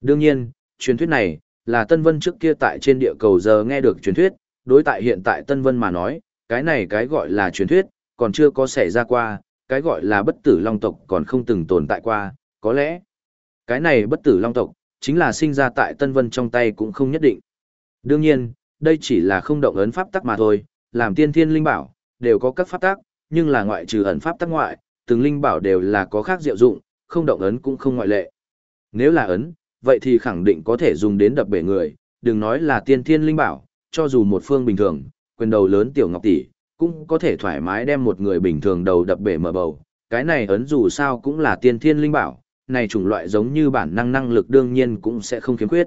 Đương nhiên, truyền thuyết này, là Tân Vân trước kia tại trên địa cầu giờ nghe được truyền thuyết, đối tại hiện tại Tân Vân mà nói, cái này cái gọi là truyền thuyết, còn chưa có xảy ra qua, cái gọi là bất tử long tộc còn không từng tồn tại qua, có lẽ, cái này bất tử long tộc, chính là sinh ra tại Tân Vân trong tay cũng không nhất định. Đương nhiên, đây chỉ là không động ấn pháp tắc mà thôi, làm tiên thiên linh bảo, đều có các pháp tắc, nhưng là ngoại trừ ẩn pháp tắc ngoại, từng linh bảo đều là có khác diệu dụng, không động ấn cũng không ngoại lệ. Nếu là ấn, vậy thì khẳng định có thể dùng đến đập bể người, đừng nói là tiên thiên linh bảo, cho dù một phương bình thường, quyền đầu lớn tiểu ngọc tỷ, cũng có thể thoải mái đem một người bình thường đầu đập bể mở bầu. Cái này ấn dù sao cũng là tiên thiên linh bảo, này chủng loại giống như bản năng năng lực đương nhiên cũng sẽ không khiếm khuyết.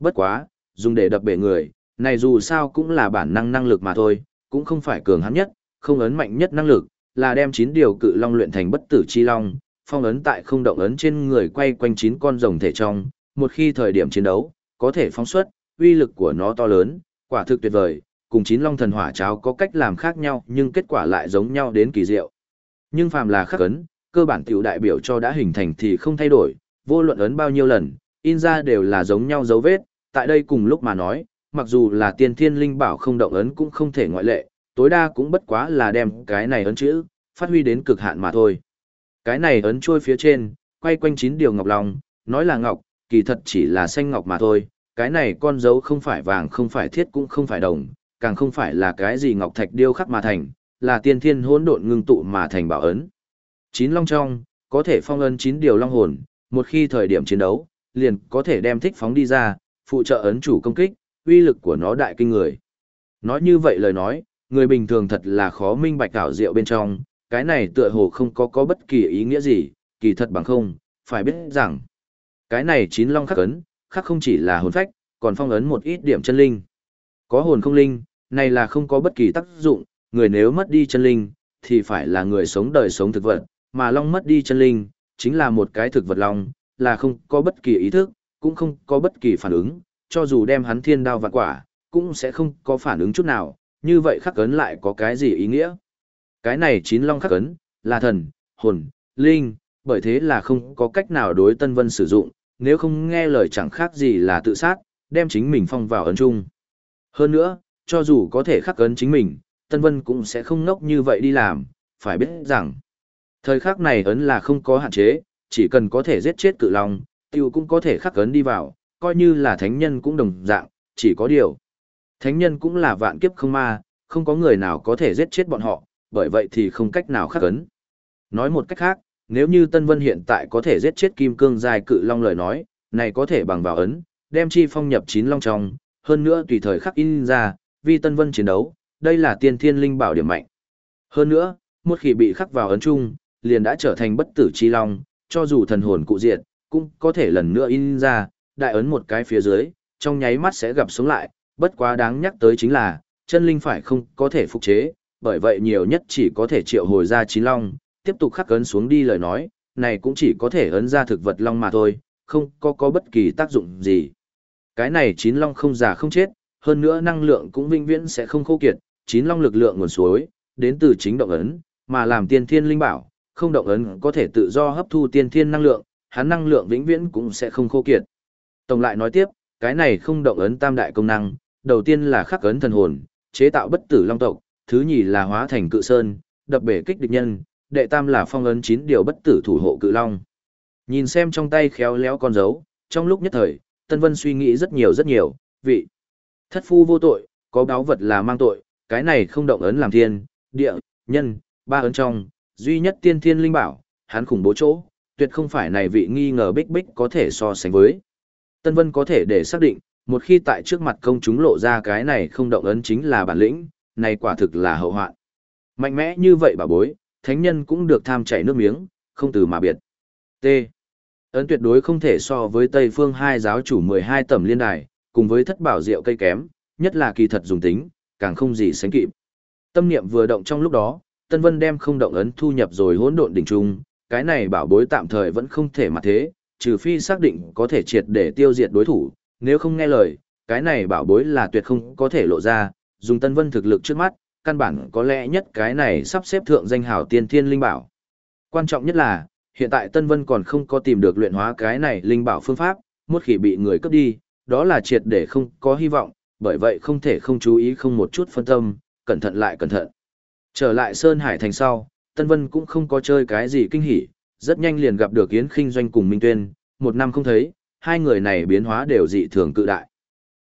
Bất quá, dùng để đập bể người, này dù sao cũng là bản năng năng lực mà thôi, cũng không phải cường hắn nhất, không ấn mạnh nhất năng lực, là đem chín điều cự long luyện thành bất tử chi long, phong ấn tại không động ấn trên người quay quanh chín con rồng thể trong, một khi thời điểm chiến đấu, có thể phóng xuất, uy lực của nó to lớn, quả thực tuyệt vời, cùng chín long thần hỏa cháo có cách làm khác nhau nhưng kết quả lại giống nhau đến kỳ diệu. Nhưng phàm là khắc ấn, cơ bản tiểu đại biểu cho đã hình thành thì không thay đổi, vô luận ấn bao nhiêu lần, in ra đều là giống nhau dấu vết, tại đây cùng lúc mà nói, mặc dù là tiên thiên linh bảo không động ấn cũng không thể ngoại lệ, tối đa cũng bất quá là đem cái này ấn chữ, phát huy đến cực hạn mà thôi. Cái này ấn trôi phía trên, quay quanh chín điều ngọc long, nói là ngọc, kỳ thật chỉ là xanh ngọc mà thôi, cái này con dấu không phải vàng không phải thiết cũng không phải đồng, càng không phải là cái gì ngọc thạch điêu khắc mà thành, là tiên thiên hỗn độn ngưng tụ mà thành bảo ấn. Chín long trong, có thể phong ấn chín điều long hồn, một khi thời điểm chiến đấu, liền có thể đem thích phóng đi ra, phụ trợ ấn chủ công kích, uy lực của nó đại kinh người. Nói như vậy lời nói, người bình thường thật là khó minh bạch ảo diệu bên trong, cái này tựa hồ không có có bất kỳ ý nghĩa gì, kỳ thật bằng không, phải biết rằng, cái này chín long khắc ấn, khắc không chỉ là hồn phách, còn phong ấn một ít điểm chân linh. Có hồn không linh, này là không có bất kỳ tác dụng, người nếu mất đi chân linh, thì phải là người sống đời sống thực vật, mà long mất đi chân linh, chính là một cái thực vật long, là không có bất kỳ ý thức, cũng không có bất kỳ phản ứng, cho dù đem hắn thiên đao vạn quả, cũng sẽ không có phản ứng chút nào, như vậy khắc ấn lại có cái gì ý nghĩa? Cái này chín long khắc ấn, là thần, hồn, linh, bởi thế là không có cách nào đối Tân Vân sử dụng, nếu không nghe lời chẳng khác gì là tự sát, đem chính mình phong vào ấn chung. Hơn nữa, cho dù có thể khắc ấn chính mình, Tân Vân cũng sẽ không ngốc như vậy đi làm, phải biết rằng, thời khắc này ấn là không có hạn chế, chỉ cần có thể giết chết cự long, tiêu cũng có thể khắc ấn đi vào, coi như là thánh nhân cũng đồng dạng, chỉ có điều. Thánh nhân cũng là vạn kiếp không ma, không có người nào có thể giết chết bọn họ, bởi vậy thì không cách nào khắc ấn. Nói một cách khác, nếu như Tân Vân hiện tại có thể giết chết kim cương dài cự long lời nói, này có thể bằng vào ấn, đem chi phong nhập chín long trong, hơn nữa tùy thời khắc in ra, vì Tân Vân chiến đấu, đây là tiên thiên linh bảo điểm mạnh. Hơn nữa, một khi bị khắc vào ấn chung, liền đã trở thành bất tử chi long, cho dù thần hồn cụ diệt, cũng có thể lần nữa in ra, đại ấn một cái phía dưới, trong nháy mắt sẽ gặp sống lại, bất quá đáng nhắc tới chính là, chân linh phải không có thể phục chế, bởi vậy nhiều nhất chỉ có thể triệu hồi ra chín long, tiếp tục khắc ấn xuống đi lời nói, này cũng chỉ có thể ấn ra thực vật long mà thôi, không có có bất kỳ tác dụng gì. Cái này chín long không già không chết, hơn nữa năng lượng cũng vinh viễn sẽ không khô kiệt, chín long lực lượng nguồn suối, đến từ chính động ấn, mà làm tiên thiên linh bảo, không động ấn có thể tự do hấp thu tiên thiên năng lượng, hắn năng lượng vĩnh viễn cũng sẽ không khô kiệt. Tổng lại nói tiếp, cái này không động ấn tam đại công năng, đầu tiên là khắc ấn thần hồn, chế tạo bất tử long tộc, thứ nhì là hóa thành cự sơn, đập bể kích địch nhân, đệ tam là phong ấn chín điều bất tử thủ hộ cự long. Nhìn xem trong tay khéo léo con dấu, trong lúc nhất thời, Tân Vân suy nghĩ rất nhiều rất nhiều, vị. Thất phu vô tội, có báo vật là mang tội, cái này không động ấn làm thiên, địa, nhân, ba ấn trong, duy nhất tiên thiên linh bảo, hắn khủng bố chỗ, tuyệt không phải này vị nghi ngờ bích bích có thể so sánh với. Tân Vân có thể để xác định, một khi tại trước mặt công chúng lộ ra cái này không động ấn chính là bản lĩnh, này quả thực là hậu hoạn. Mạnh mẽ như vậy bà bối, thánh nhân cũng được tham chảy nước miếng, không từ mà biệt. T. Ấn tuyệt đối không thể so với Tây phương hai giáo chủ 12 tầm liên đài, cùng với thất bảo rượu cây kém, nhất là kỳ thật dùng tính, càng không gì sánh kịp. Tâm niệm vừa động trong lúc đó, Tân Vân đem không động ấn thu nhập rồi hỗn độn đỉnh trung, cái này bảo bối tạm thời vẫn không thể mà thế, trừ phi xác định có thể triệt để tiêu diệt đối thủ, nếu không nghe lời, cái này bảo bối là tuyệt không có thể lộ ra, dùng Tân Vân thực lực trước mắt, căn bản có lẽ nhất cái này sắp xếp thượng danh hào tiên thiên linh bảo. Quan trọng nhất là, hiện tại Tân Vân còn không có tìm được luyện hóa cái này linh bảo phương pháp, một khi bị người cướp đi, đó là triệt để không có hy vọng, bởi vậy không thể không chú ý không một chút phân tâm, cẩn thận lại cẩn thận. Trở lại Sơn Hải Thành sau, Tân Vân cũng không có chơi cái gì kinh hỉ, rất nhanh liền gặp được Yến Kinh Doanh cùng Minh Tuyên, một năm không thấy, hai người này biến hóa đều dị thường cự đại.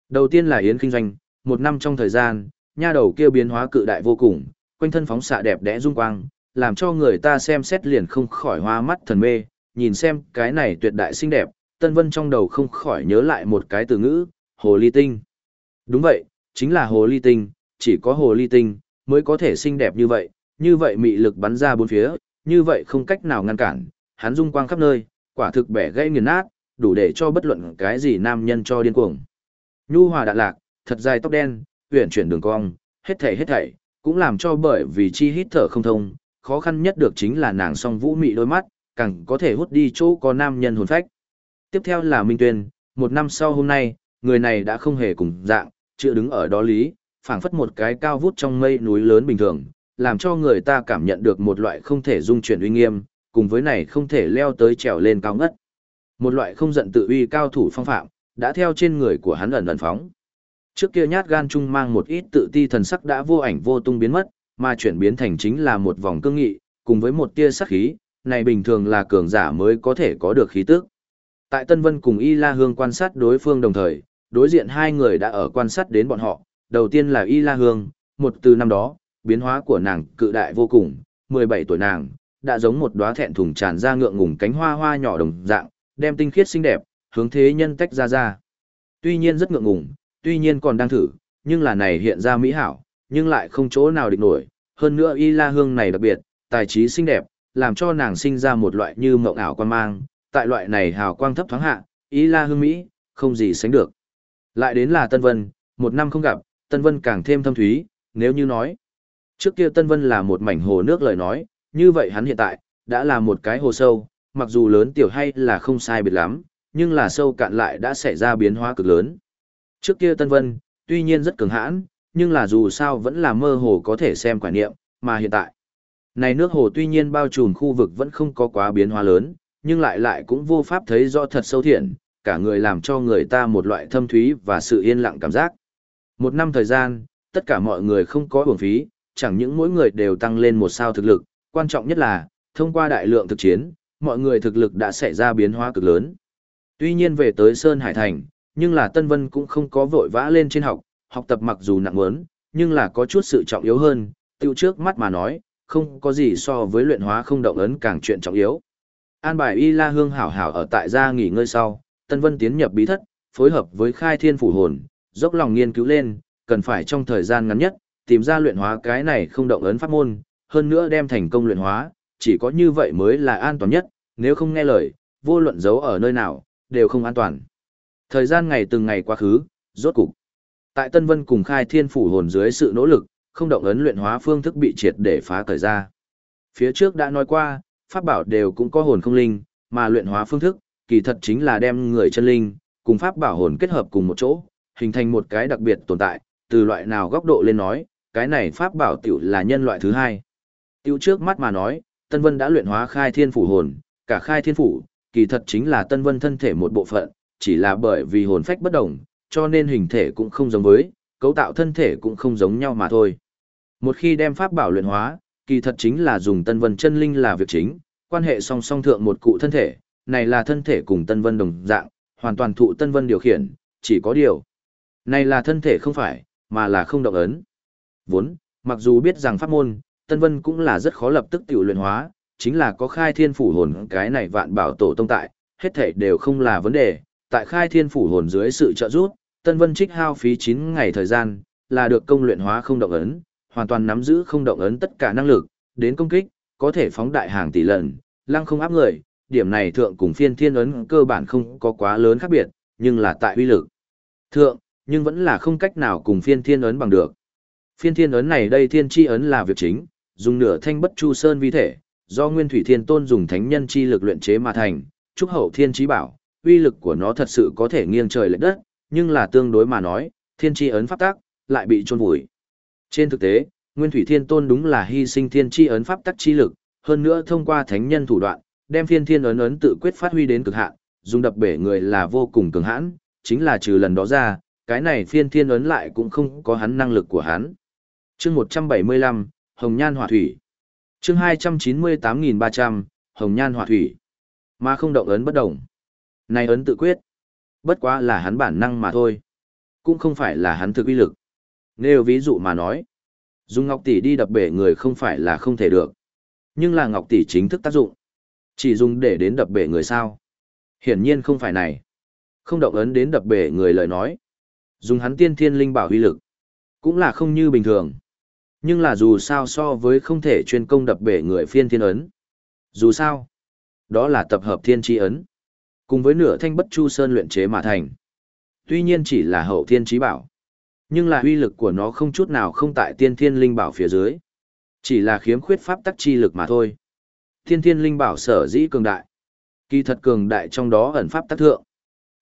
Đầu tiên là Yến Kinh Doanh, một năm trong thời gian, nha đầu kia biến hóa cự đại vô cùng, quanh thân phóng xạ đẹp đẽ dung quang, làm cho người ta xem xét liền không khỏi hoa mắt thần mê, nhìn xem cái này tuyệt đại xinh đẹp, Tân Vân trong đầu không khỏi nhớ lại một cái từ ngữ, hồ ly tinh. Đúng vậy, chính là hồ ly tinh, chỉ có hồ ly tinh mới có thể xinh đẹp như vậy, như vậy mị lực bắn ra bốn phía, như vậy không cách nào ngăn cản, hắn dung quang khắp nơi, quả thực bẻ gãy nghiền nát, đủ để cho bất luận cái gì nam nhân cho điên cuồng. Nhu hòa đạn lạc, thật dài tóc đen, uyển chuyển đường cong, hết thảy hết thảy, cũng làm cho bởi vì chi hít thở không thông, khó khăn nhất được chính là nàng song vũ mị đôi mắt, càng có thể hút đi chỗ có nam nhân hồn phách. Tiếp theo là Minh Tuyên, một năm sau hôm nay, người này đã không hề cùng dạng, chưa đứng ở đó lý, phảng phất một cái cao vút trong mây núi lớn bình thường, làm cho người ta cảm nhận được một loại không thể dung chuyển uy nghiêm, cùng với này không thể leo tới trèo lên cao ngất. Một loại không giận tự uy cao thủ phong phạm, đã theo trên người của hắn ẩn ẩn phóng. Trước kia nhát gan trung mang một ít tự ti thần sắc đã vô ảnh vô tung biến mất, mà chuyển biến thành chính là một vòng cương nghị, cùng với một tia sắc khí, này bình thường là cường giả mới có thể có được khí tức. Tại Tân Vân cùng Y La Hương quan sát đối phương đồng thời, đối diện hai người đã ở quan sát đến bọn họ, đầu tiên là Y La Hương, một từ năm đó, biến hóa của nàng cự đại vô cùng, 17 tuổi nàng, đã giống một đóa thẹn thùng tràn ra ngượng ngùng cánh hoa hoa nhỏ đồng dạng, đem tinh khiết xinh đẹp, hướng thế nhân tách ra ra. Tuy nhiên rất ngượng ngùng, tuy nhiên còn đang thử, nhưng là này hiện ra mỹ hảo, nhưng lại không chỗ nào địch nổi, hơn nữa Y La Hương này đặc biệt, tài trí xinh đẹp, làm cho nàng sinh ra một loại như mộng ảo quan mang, tại loại này hào quang thấp thoáng hạ, Y La Hương Mỹ, không gì sánh được. Lại đến là Tân Vân, một năm không gặp, Tân Vân càng thêm thâm thúy, nếu như nói. Trước kia Tân Vân là một mảnh hồ nước lời nói, như vậy hắn hiện tại, đã là một cái hồ sâu, mặc dù lớn tiểu hay là không sai biệt lắm, nhưng là sâu cạn lại đã xảy ra biến hóa cực lớn. Trước kia Tân Vân, tuy nhiên rất cường hãn, nhưng là dù sao vẫn là mơ hồ có thể xem quả niệm, mà hiện tại. Này nước hồ tuy nhiên bao trùm khu vực vẫn không có quá biến hóa lớn, nhưng lại lại cũng vô pháp thấy rõ thật sâu thiện, cả người làm cho người ta một loại thâm thúy và sự yên lặng cảm giác. Một năm thời gian, tất cả mọi người không có uổng phí, chẳng những mỗi người đều tăng lên một sao thực lực, quan trọng nhất là, thông qua đại lượng thực chiến, mọi người thực lực đã xảy ra biến hóa cực lớn. Tuy nhiên về tới Sơn Hải Thành, nhưng là Tân Vân cũng không có vội vã lên trên học, học tập mặc dù nặng muốn, nhưng là có chút sự trọng yếu hơn, tiêu trước mắt mà nói, không có gì so với luyện hóa không động ấn càng chuyện trọng yếu. An bài Y La Hương hảo hảo ở tại gia nghỉ ngơi sau, Tân Vân tiến nhập bí thất, phối hợp với khai thiên phủ hồn, dốc lòng nghiên cứu lên, cần phải trong thời gian ngắn nhất, tìm ra luyện hóa cái này không động ấn pháp môn, hơn nữa đem thành công luyện hóa, chỉ có như vậy mới là an toàn nhất, nếu không nghe lời, vô luận giấu ở nơi nào, đều không an toàn. Thời gian ngày từng ngày quá khứ, rốt cục. Tại Tân Vân cùng khai thiên phủ hồn dưới sự nỗ lực, không động ấn luyện hóa phương thức bị triệt để phá cởi ra. Phía trước đã nói qua, pháp bảo đều cũng có hồn không linh, mà luyện hóa phương thức, kỳ thật chính là đem người chân linh, cùng pháp bảo hồn kết hợp cùng một chỗ, hình thành một cái đặc biệt tồn tại, từ loại nào góc độ lên nói, cái này pháp bảo tiểu là nhân loại thứ hai. Tiểu trước mắt mà nói, Tân Vân đã luyện hóa khai thiên phủ hồn, cả khai thiên phủ, kỳ thật chính là Tân Vân thân thể một bộ phận, chỉ là bởi vì hồn phách bất đồng, cho nên hình thể cũng không giống với, cấu tạo thân thể cũng không giống nhau mà thôi. Một khi đem pháp bảo luyện hóa, kỳ thật chính là dùng Tân Vân chân linh là việc chính, quan hệ song song thượng một cụ thân thể, này là thân thể cùng Tân Vân đồng dạng, hoàn toàn thụ Tân Vân điều khiển, chỉ có điều. Này là thân thể không phải, mà là không động ấn. Vốn, mặc dù biết rằng pháp môn, Tân Vân cũng là rất khó lập tức tiểu luyện hóa, chính là có khai thiên phủ hồn cái này vạn bảo tổ tông tại, hết thể đều không là vấn đề, tại khai thiên phủ hồn dưới sự trợ giúp, Tân Vân trích hao phí 9 ngày thời gian, là được công luyện hóa không động ấn, hoàn toàn nắm giữ không động ấn tất cả năng lực, đến công kích, có thể phóng đại hàng tỷ lần, lăng không áp người, điểm này thượng cùng phiên thiên ấn cơ bản không có quá lớn khác biệt, nhưng là tại uy lực. Thượng, nhưng vẫn là không cách nào cùng phiên thiên ấn bằng được. Phiên thiên ấn này đây thiên chi ấn là việc chính, dùng nửa thanh bất chu sơn vi thể, do Nguyên Thủy Thiên Tôn dùng thánh nhân chi lực luyện chế mà thành, trúc hậu thiên chí bảo, uy lực của nó thật sự có thể nghiêng trời lệch đất, nhưng là tương đối mà nói, thiên chi ấn pháp tắc lại bị chôn vùi. Trên thực tế, Nguyên Thủy Thiên Tôn đúng là hy sinh thiên chi ấn pháp tắc chi lực, hơn nữa thông qua thánh nhân thủ đoạn, đem phiên thiên ấn ấn tự quyết phát huy đến cực hạn, dùng đập bể người là vô cùng cường hãn, chính là trừ lần đó ra, cái này phiên thiên ấn lại cũng không có hắn năng lực của hắn. chương 175, Hồng Nhan Hỏa Thủy. chương 298.300, Hồng Nhan Hỏa Thủy. Mà không động ấn bất động. Này ấn tự quyết. Bất quá là hắn bản năng mà thôi. Cũng không phải là hắn thực uy lực. Nếu ví dụ mà nói, dùng ngọc tỷ đi đập bể người không phải là không thể được. Nhưng là ngọc tỷ chính thức tác dụng. Chỉ dùng để đến đập bể người sao. Hiển nhiên không phải này. Không động ấn đến đập bể người lời nói. Dùng hắn tiên thiên linh bảo uy lực. Cũng là không như bình thường. Nhưng là dù sao so với không thể chuyên công đập bể người phiên thiên ấn. Dù sao, đó là tập hợp thiên tri ấn. Cùng với nửa thanh bất chu sơn luyện chế mà thành. Tuy nhiên chỉ là hậu thiên trí bảo. Nhưng là uy lực của nó không chút nào không tại tiên thiên linh bảo phía dưới. Chỉ là khiếm khuyết pháp tắc chi lực mà thôi. Tiên thiên linh bảo sở dĩ cường đại. Kỳ thật cường đại trong đó ẩn pháp tác thượng.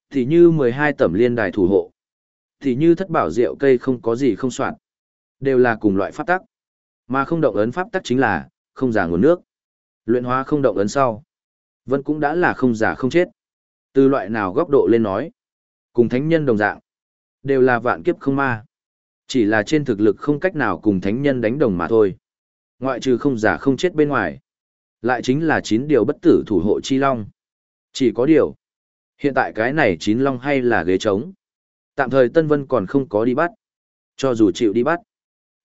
Thì như 12 tẩm liên đài thủ hộ. Thì như thất bảo rượu cây không có gì không soạn. Đều là cùng loại pháp tắc. Mà không động ấn pháp tắc chính là, không giả nguồn nước. Luyện hóa không động ấn sau. Vẫn cũng đã là không giả không chết. Từ loại nào góc độ lên nói. Cùng thánh nhân đồng dạng. Đều là vạn kiếp không ma. Chỉ là trên thực lực không cách nào cùng thánh nhân đánh đồng mà thôi. Ngoại trừ không giả không chết bên ngoài. Lại chính là chín điều bất tử thủ hộ chi long. Chỉ có điều. Hiện tại cái này chín long hay là ghế trống. Tạm thời Tân Vân còn không có đi bắt. Cho dù chịu đi bắt.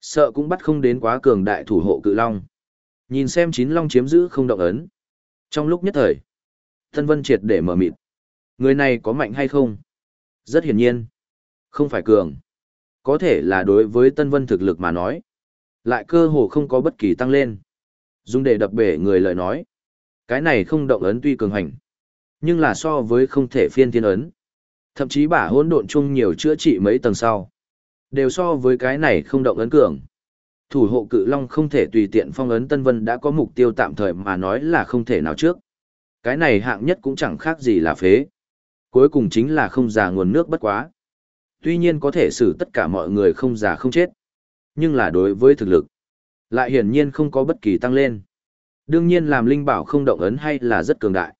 Sợ cũng bắt không đến quá cường đại thủ hộ cự long. Nhìn xem chín long chiếm giữ không động ấn. Trong lúc nhất thời. Tân Vân triệt để mở mịt. Người này có mạnh hay không? Rất hiển nhiên. Không phải cường. Có thể là đối với Tân Vân thực lực mà nói. Lại cơ hồ không có bất kỳ tăng lên. Dùng để đập bể người lời nói. Cái này không động ấn tuy cường hành. Nhưng là so với không thể phiên thiên ấn. Thậm chí bả hỗn độn chung nhiều chữa trị mấy tầng sau. Đều so với cái này không động ấn cường. Thủ hộ cự long không thể tùy tiện phong ấn Tân Vân đã có mục tiêu tạm thời mà nói là không thể nào trước. Cái này hạng nhất cũng chẳng khác gì là phế. Cuối cùng chính là không già nguồn nước bất quá. Tuy nhiên có thể xử tất cả mọi người không già không chết. Nhưng là đối với thực lực, lại hiển nhiên không có bất kỳ tăng lên. Đương nhiên làm linh bảo không động ấn hay là rất cường đại.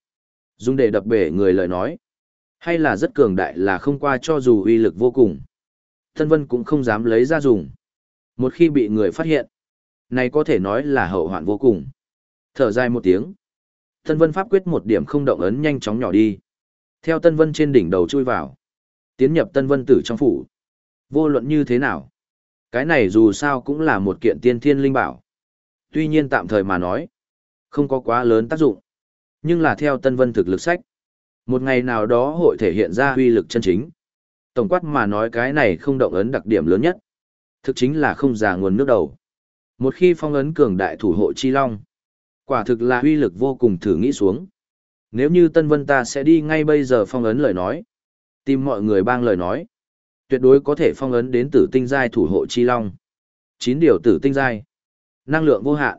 Dùng để đập bể người lời nói. Hay là rất cường đại là không qua cho dù uy lực vô cùng. Thân vân cũng không dám lấy ra dùng. Một khi bị người phát hiện, này có thể nói là hậu hoạn vô cùng. Thở dài một tiếng. Thân vân pháp quyết một điểm không động ấn nhanh chóng nhỏ đi. Theo Tân Vân trên đỉnh đầu chui vào. Tiến nhập Tân Vân tử trong phủ. Vô luận như thế nào. Cái này dù sao cũng là một kiện tiên thiên linh bảo. Tuy nhiên tạm thời mà nói. Không có quá lớn tác dụng. Nhưng là theo Tân Vân thực lực sách. Một ngày nào đó hội thể hiện ra uy lực chân chính. Tổng quát mà nói cái này không động ấn đặc điểm lớn nhất. Thực chính là không giả nguồn nước đầu. Một khi phong ấn cường đại thủ hộ chi long. Quả thực là uy lực vô cùng thử nghĩ xuống. Nếu như Tân Vân ta sẽ đi ngay bây giờ phong ấn lời nói. Tìm mọi người bang lời nói. Tuyệt đối có thể phong ấn đến tử tinh giai thủ hộ chi long. Chín điều tử tinh giai. Năng lượng vô hạn.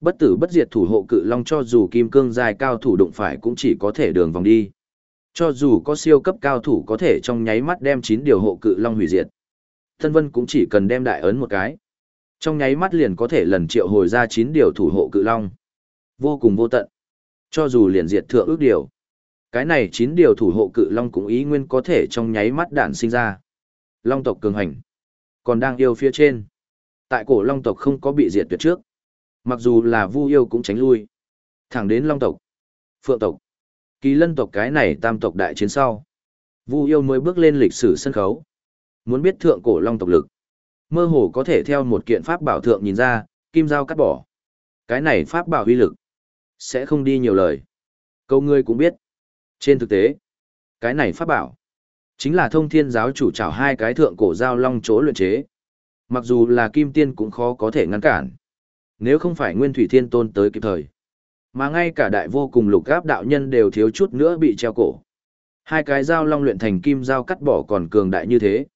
Bất tử bất diệt thủ hộ cự long cho dù kim cương giai cao thủ đụng phải cũng chỉ có thể đường vòng đi. Cho dù có siêu cấp cao thủ có thể trong nháy mắt đem chín điều hộ cự long hủy diệt. Tân Vân cũng chỉ cần đem đại ấn một cái. Trong nháy mắt liền có thể lần triệu hồi ra chín điều thủ hộ cự long. Vô cùng vô tận. Cho dù liền diệt thượng ước điều. Cái này chín điều thủ hộ cự long cũng ý nguyên có thể trong nháy mắt đạn sinh ra. Long tộc cường hành. Còn đang yêu phía trên. Tại cổ long tộc không có bị diệt tuyệt trước. Mặc dù là vu yêu cũng tránh lui. Thẳng đến long tộc. Phượng tộc. Kỳ lân tộc cái này tam tộc đại chiến sau. Vu yêu mới bước lên lịch sử sân khấu. Muốn biết thượng cổ long tộc lực. Mơ hồ có thể theo một kiện pháp bảo thượng nhìn ra, kim dao cắt bỏ. Cái này pháp bảo uy lực. Sẽ không đi nhiều lời. Câu ngươi cũng biết. Trên thực tế, cái này pháp bảo. Chính là thông thiên giáo chủ trảo hai cái thượng cổ giao long chỗ luyện chế. Mặc dù là kim tiên cũng khó có thể ngăn cản. Nếu không phải nguyên thủy thiên tôn tới kịp thời. Mà ngay cả đại vô cùng lục gáp đạo nhân đều thiếu chút nữa bị treo cổ. Hai cái giao long luyện thành kim giao cắt bỏ còn cường đại như thế.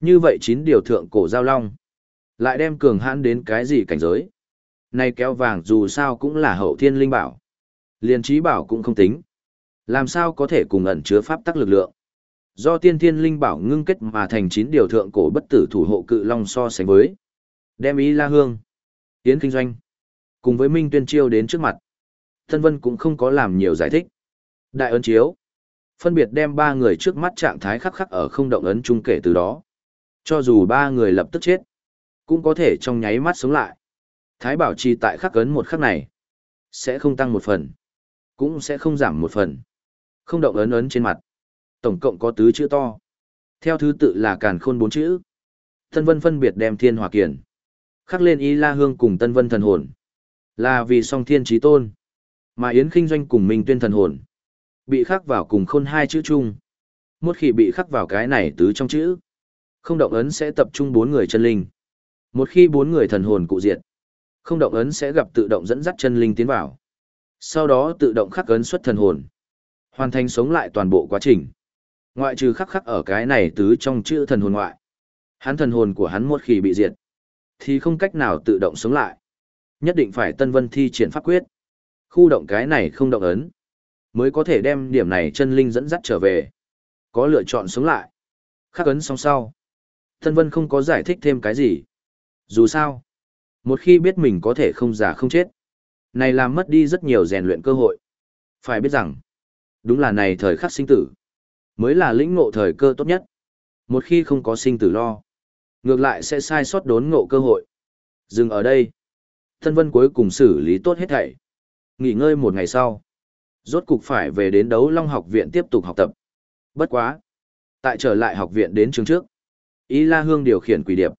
Như vậy chín điều thượng cổ giao long. Lại đem cường hãn đến cái gì cảnh giới nay kéo vàng dù sao cũng là hậu thiên linh bảo. Liên trí bảo cũng không tính. Làm sao có thể cùng ẩn chứa pháp tắc lực lượng. Do tiên thiên linh bảo ngưng kết mà thành chín điều thượng cổ bất tử thủ hộ cự long so sánh với. Đem ý la hương. Tiến kinh doanh. Cùng với Minh Tuyên Chiêu đến trước mặt. Thân Vân cũng không có làm nhiều giải thích. Đại ấn chiếu. Phân biệt đem ba người trước mắt trạng thái khắc khắc ở không động ấn chung kể từ đó. Cho dù ba người lập tức chết, cũng có thể trong nháy mắt sống lại. Thái bảo trì tại khắc ấn một khắc này, sẽ không tăng một phần, cũng sẽ không giảm một phần. Không động ấn ấn trên mặt. Tổng cộng có tứ chữ to. Theo thứ tự là càn khôn bốn chữ. Tân Vân phân biệt đem thiên hòa kiền. Khắc lên y la hương cùng Tân Vân thần hồn. Là vì song thiên trí tôn. Mà Yến Kinh Doanh cùng mình tuyên thần hồn. Bị khắc vào cùng khôn hai chữ chung. Một khi bị khắc vào cái này tứ trong chữ. Không động ấn sẽ tập trung bốn người chân linh. Một khi bốn người thần hồn cụ diệt. Không động ấn sẽ gặp tự động dẫn dắt chân linh tiến vào. Sau đó tự động khắc ấn xuất thần hồn. Hoàn thành sống lại toàn bộ quá trình. Ngoại trừ khắc khắc ở cái này tứ trong chữ thần hồn ngoại. Hắn thần hồn của hắn một khi bị diệt, thì không cách nào tự động sống lại. Nhất định phải Tân Vân thi triển pháp quyết. Khu động cái này không động ấn, mới có thể đem điểm này chân linh dẫn dắt trở về. Có lựa chọn sống lại. Khắc ấn xong sau. Tân Vân không có giải thích thêm cái gì. Dù sao, một khi biết mình có thể không già không chết, này làm mất đi rất nhiều rèn luyện cơ hội. Phải biết rằng, đúng là này thời khắc sinh tử, mới là lĩnh ngộ thời cơ tốt nhất. Một khi không có sinh tử lo, ngược lại sẽ sai sót đốn ngộ cơ hội. Dừng ở đây. Thân vân cuối cùng xử lý tốt hết thảy. Nghỉ ngơi một ngày sau. Rốt cục phải về đến đấu long học viện tiếp tục học tập. Bất quá. Tại trở lại học viện đến trường trước. Ý La Hương điều khiển quỷ điệp.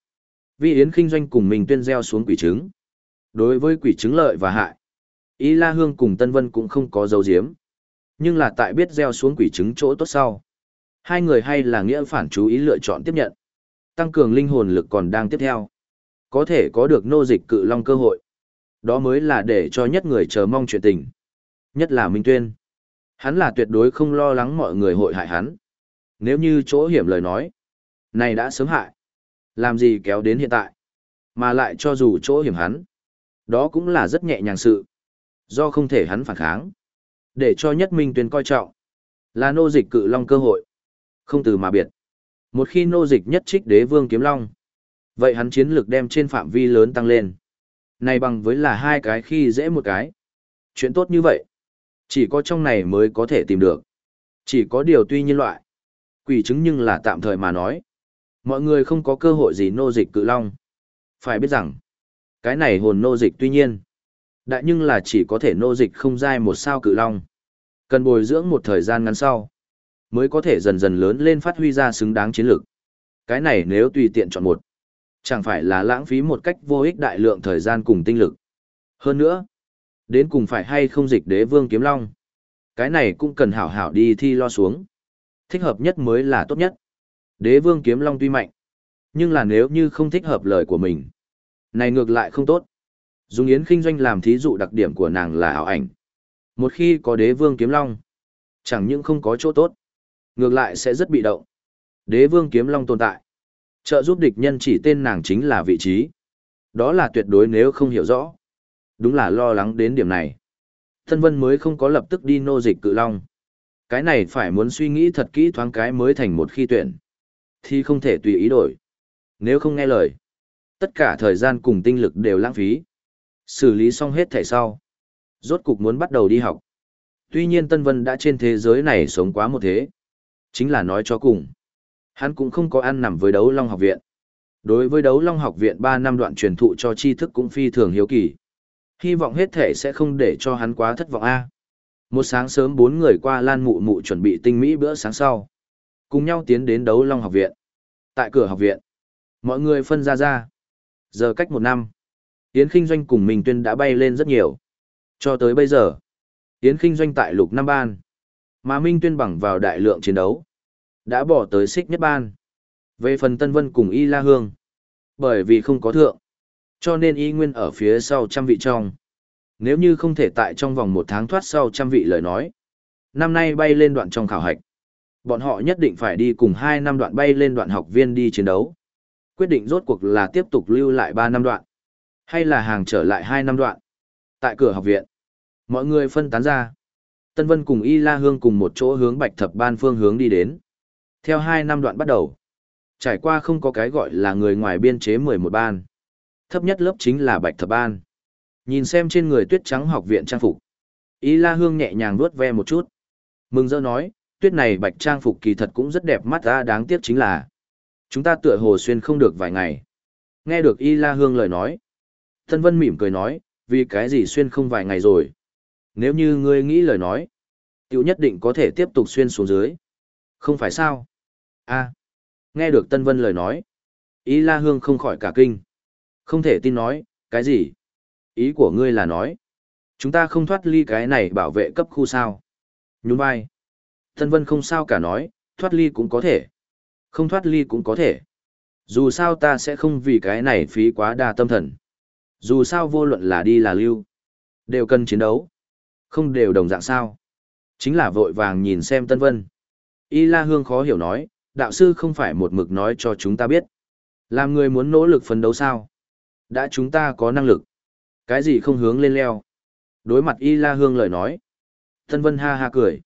Vi Yến kinh doanh cùng mình tuyên gieo xuống quỷ trứng. Đối với quỷ trứng lợi và hại. Ý La Hương cùng Tân Vân cũng không có dấu diếm. Nhưng là tại biết gieo xuống quỷ trứng chỗ tốt sau. Hai người hay là nghĩa phản chú ý lựa chọn tiếp nhận. Tăng cường linh hồn lực còn đang tiếp theo. Có thể có được nô dịch cự long cơ hội. Đó mới là để cho nhất người chờ mong chuyện tình. Nhất là Minh Tuyên. Hắn là tuyệt đối không lo lắng mọi người hội hại hắn. Nếu như chỗ hiểm lời nói. Này đã sớm hại. Làm gì kéo đến hiện tại. Mà lại cho dù chỗ hiểm hắn. Đó cũng là rất nhẹ nhàng sự. Do không thể hắn phản kháng. Để cho nhất Minh Tuyên coi trọng. Là nô dịch cự long cơ hội. Không từ mà biệt. Một khi nô dịch nhất trích đế vương kiếm long, vậy hắn chiến lược đem trên phạm vi lớn tăng lên. Này bằng với là hai cái khi dễ một cái. Chuyện tốt như vậy, chỉ có trong này mới có thể tìm được. Chỉ có điều tuy nhiên loại. Quỷ chứng nhưng là tạm thời mà nói. Mọi người không có cơ hội gì nô dịch cự long. Phải biết rằng, cái này hồn nô dịch tuy nhiên. Đại nhưng là chỉ có thể nô dịch không dai một sao cự long. Cần bồi dưỡng một thời gian ngắn sau mới có thể dần dần lớn lên phát huy ra xứng đáng chiến lược. Cái này nếu tùy tiện chọn một, chẳng phải là lãng phí một cách vô ích đại lượng thời gian cùng tinh lực. Hơn nữa, đến cùng phải hay không dịch đế vương kiếm long. Cái này cũng cần hảo hảo đi thi lo xuống. Thích hợp nhất mới là tốt nhất. Đế vương kiếm long tuy mạnh, nhưng là nếu như không thích hợp lời của mình, này ngược lại không tốt. Dung Yến kinh doanh làm thí dụ đặc điểm của nàng là ảo ảnh. Một khi có đế vương kiếm long, chẳng những không có chỗ tốt, Ngược lại sẽ rất bị động. Đế vương kiếm long tồn tại. Trợ giúp địch nhân chỉ tên nàng chính là vị trí. Đó là tuyệt đối nếu không hiểu rõ. Đúng là lo lắng đến điểm này. Thân vân mới không có lập tức đi nô dịch cự long. Cái này phải muốn suy nghĩ thật kỹ thoáng cái mới thành một khi tuyển. Thì không thể tùy ý đổi. Nếu không nghe lời. Tất cả thời gian cùng tinh lực đều lãng phí. Xử lý xong hết thẻ sau. Rốt cục muốn bắt đầu đi học. Tuy nhiên Tân Vân đã trên thế giới này sống quá một thế. Chính là nói cho cùng. Hắn cũng không có ăn nằm với đấu long học viện. Đối với đấu long học viện 3 năm đoạn truyền thụ cho tri thức cũng phi thường hiếu kỳ. Hy vọng hết thể sẽ không để cho hắn quá thất vọng a. Một sáng sớm bốn người qua lan mụ mụ chuẩn bị tinh mỹ bữa sáng sau. Cùng nhau tiến đến đấu long học viện. Tại cửa học viện, mọi người phân ra ra. Giờ cách một năm, Yến Kinh Doanh cùng Minh Tuyên đã bay lên rất nhiều. Cho tới bây giờ, Yến Kinh Doanh tại lục năm ban. Mà Minh Tuyên bằng vào đại lượng chiến đấu, đã bỏ tới xích nhất ban. Về phần Tân Vân cùng Y La Hương, bởi vì không có thượng, cho nên Y Nguyên ở phía sau trăm vị trong. Nếu như không thể tại trong vòng một tháng thoát sau trăm vị lời nói, năm nay bay lên đoạn trong khảo hạch. Bọn họ nhất định phải đi cùng hai năm đoạn bay lên đoạn học viên đi chiến đấu. Quyết định rốt cuộc là tiếp tục lưu lại ba năm đoạn, hay là hàng trở lại hai năm đoạn. Tại cửa học viện, mọi người phân tán ra. Tân Vân cùng Y La Hương cùng một chỗ hướng Bạch Thập Ban phương hướng đi đến. Theo hai năm đoạn bắt đầu, trải qua không có cái gọi là người ngoài biên chế 11 ban. Thấp nhất lớp chính là Bạch Thập Ban. Nhìn xem trên người tuyết trắng học viện trang phục. Y La Hương nhẹ nhàng vuốt ve một chút. Mừng rỡ nói, tuyết này bạch trang phục kỳ thật cũng rất đẹp mắt ra đáng tiếc chính là. Chúng ta tựa hồ xuyên không được vài ngày. Nghe được Y La Hương lời nói. Tân Vân mỉm cười nói, vì cái gì xuyên không vài ngày rồi. Nếu như ngươi nghĩ lời nói, tiểu nhất định có thể tiếp tục xuyên xuống dưới. Không phải sao? a nghe được Tân Vân lời nói. Y La Hương không khỏi cả kinh. Không thể tin nói, cái gì? Ý của ngươi là nói, chúng ta không thoát ly cái này bảo vệ cấp khu sao. Nhún vai. Tân Vân không sao cả nói, thoát ly cũng có thể. Không thoát ly cũng có thể. Dù sao ta sẽ không vì cái này phí quá đa tâm thần. Dù sao vô luận là đi là lưu. Đều cần chiến đấu. Không đều đồng dạng sao. Chính là vội vàng nhìn xem Tân Vân. Y La Hương khó hiểu nói, đạo sư không phải một mực nói cho chúng ta biết. Làm người muốn nỗ lực phấn đấu sao? Đã chúng ta có năng lực. Cái gì không hướng lên leo? Đối mặt Y La Hương lời nói. Tân Vân ha ha cười.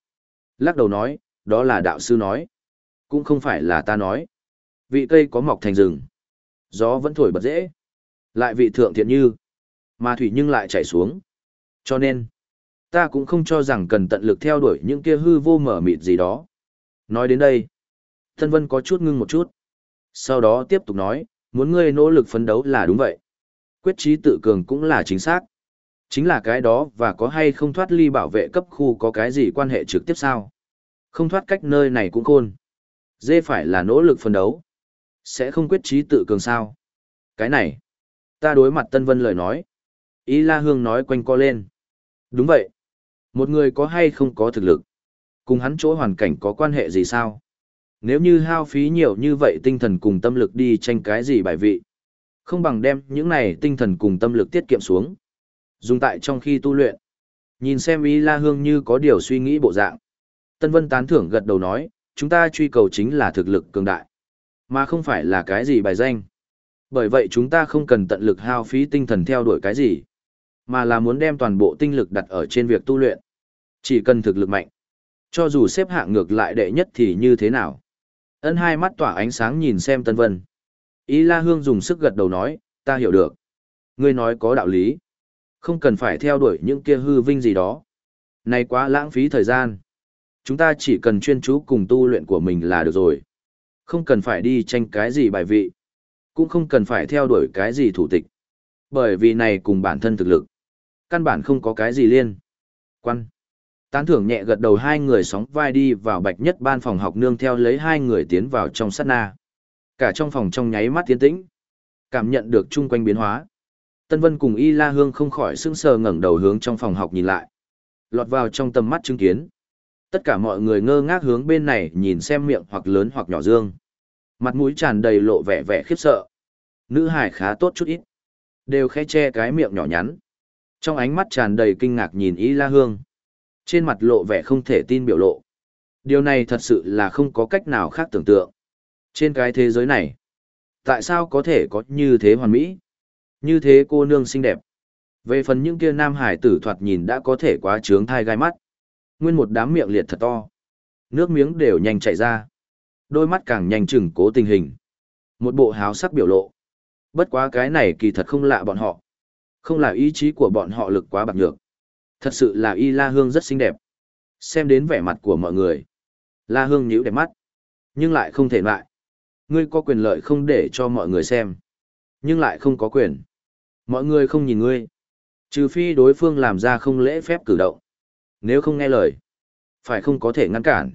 Lắc đầu nói, đó là đạo sư nói. Cũng không phải là ta nói. Vị cây có mọc thành rừng. Gió vẫn thổi bật dễ. Lại vị thượng thiện như. Mà thủy nhưng lại chảy xuống. Cho nên, ta cũng không cho rằng cần tận lực theo đuổi những kia hư vô mở mịt gì đó. Nói đến đây, thân Vân có chút ngưng một chút. Sau đó tiếp tục nói, muốn ngươi nỗ lực phấn đấu là đúng vậy. Quyết trí tự cường cũng là chính xác. Chính là cái đó và có hay không thoát ly bảo vệ cấp khu có cái gì quan hệ trực tiếp sao? Không thoát cách nơi này cũng khôn. Dê phải là nỗ lực phân đấu. Sẽ không quyết trí tự cường sao? Cái này. Ta đối mặt Tân Vân lời nói. Y La Hương nói quanh co lên. Đúng vậy. Một người có hay không có thực lực. Cùng hắn chỗ hoàn cảnh có quan hệ gì sao? Nếu như hao phí nhiều như vậy tinh thần cùng tâm lực đi tranh cái gì bài vị. Không bằng đem những này tinh thần cùng tâm lực tiết kiệm xuống. Dùng tại trong khi tu luyện. Nhìn xem Y La Hương như có điều suy nghĩ bộ dạng. Tân Vân tán thưởng gật đầu nói, chúng ta truy cầu chính là thực lực cường đại, mà không phải là cái gì bài danh. Bởi vậy chúng ta không cần tận lực hao phí tinh thần theo đuổi cái gì, mà là muốn đem toàn bộ tinh lực đặt ở trên việc tu luyện. Chỉ cần thực lực mạnh. Cho dù xếp hạng ngược lại đệ nhất thì như thế nào. Ân hai mắt tỏa ánh sáng nhìn xem Tân Vân. Y La Hương dùng sức gật đầu nói, ta hiểu được. Ngươi nói có đạo lý. Không cần phải theo đuổi những kia hư vinh gì đó. Này quá lãng phí thời gian. Chúng ta chỉ cần chuyên chú cùng tu luyện của mình là được rồi. Không cần phải đi tranh cái gì bài vị. Cũng không cần phải theo đuổi cái gì thủ tịch. Bởi vì này cùng bản thân thực lực. Căn bản không có cái gì liên. Quan. Tán thưởng nhẹ gật đầu hai người sóng vai đi vào bạch nhất ban phòng học nương theo lấy hai người tiến vào trong sát na. Cả trong phòng trong nháy mắt tiến tĩnh. Cảm nhận được chung quanh biến hóa. Tân Vân cùng Y La Hương không khỏi sững sờ ngẩng đầu hướng trong phòng học nhìn lại. Lọt vào trong tầm mắt chứng kiến. Tất cả mọi người ngơ ngác hướng bên này nhìn xem miệng hoặc lớn hoặc nhỏ dương. Mặt mũi tràn đầy lộ vẻ vẻ khiếp sợ. Nữ hải khá tốt chút ít. Đều khẽ che cái miệng nhỏ nhắn. Trong ánh mắt tràn đầy kinh ngạc nhìn Y La Hương. Trên mặt lộ vẻ không thể tin biểu lộ. Điều này thật sự là không có cách nào khác tưởng tượng. Trên cái thế giới này, tại sao có thể có như thế hoàn mỹ? Như thế cô nương xinh đẹp. Về phần những kia nam hải tử thoạt nhìn đã có thể quá trướng thai gai mắt. Nguyên một đám miệng liệt thật to. Nước miếng đều nhanh chảy ra. Đôi mắt càng nhanh chừng cố tình hình. Một bộ háo sắc biểu lộ. Bất quá cái này kỳ thật không lạ bọn họ. Không là ý chí của bọn họ lực quá bạc nhược. Thật sự là Y La Hương rất xinh đẹp. Xem đến vẻ mặt của mọi người. La Hương nhíu đẹp mắt. Nhưng lại không thể lại. Ngươi có quyền lợi không để cho mọi người xem. Nhưng lại không có quyền. Mọi người không nhìn ngươi. Trừ phi đối phương làm ra không lễ phép cử động. Nếu không nghe lời. Phải không có thể ngăn cản.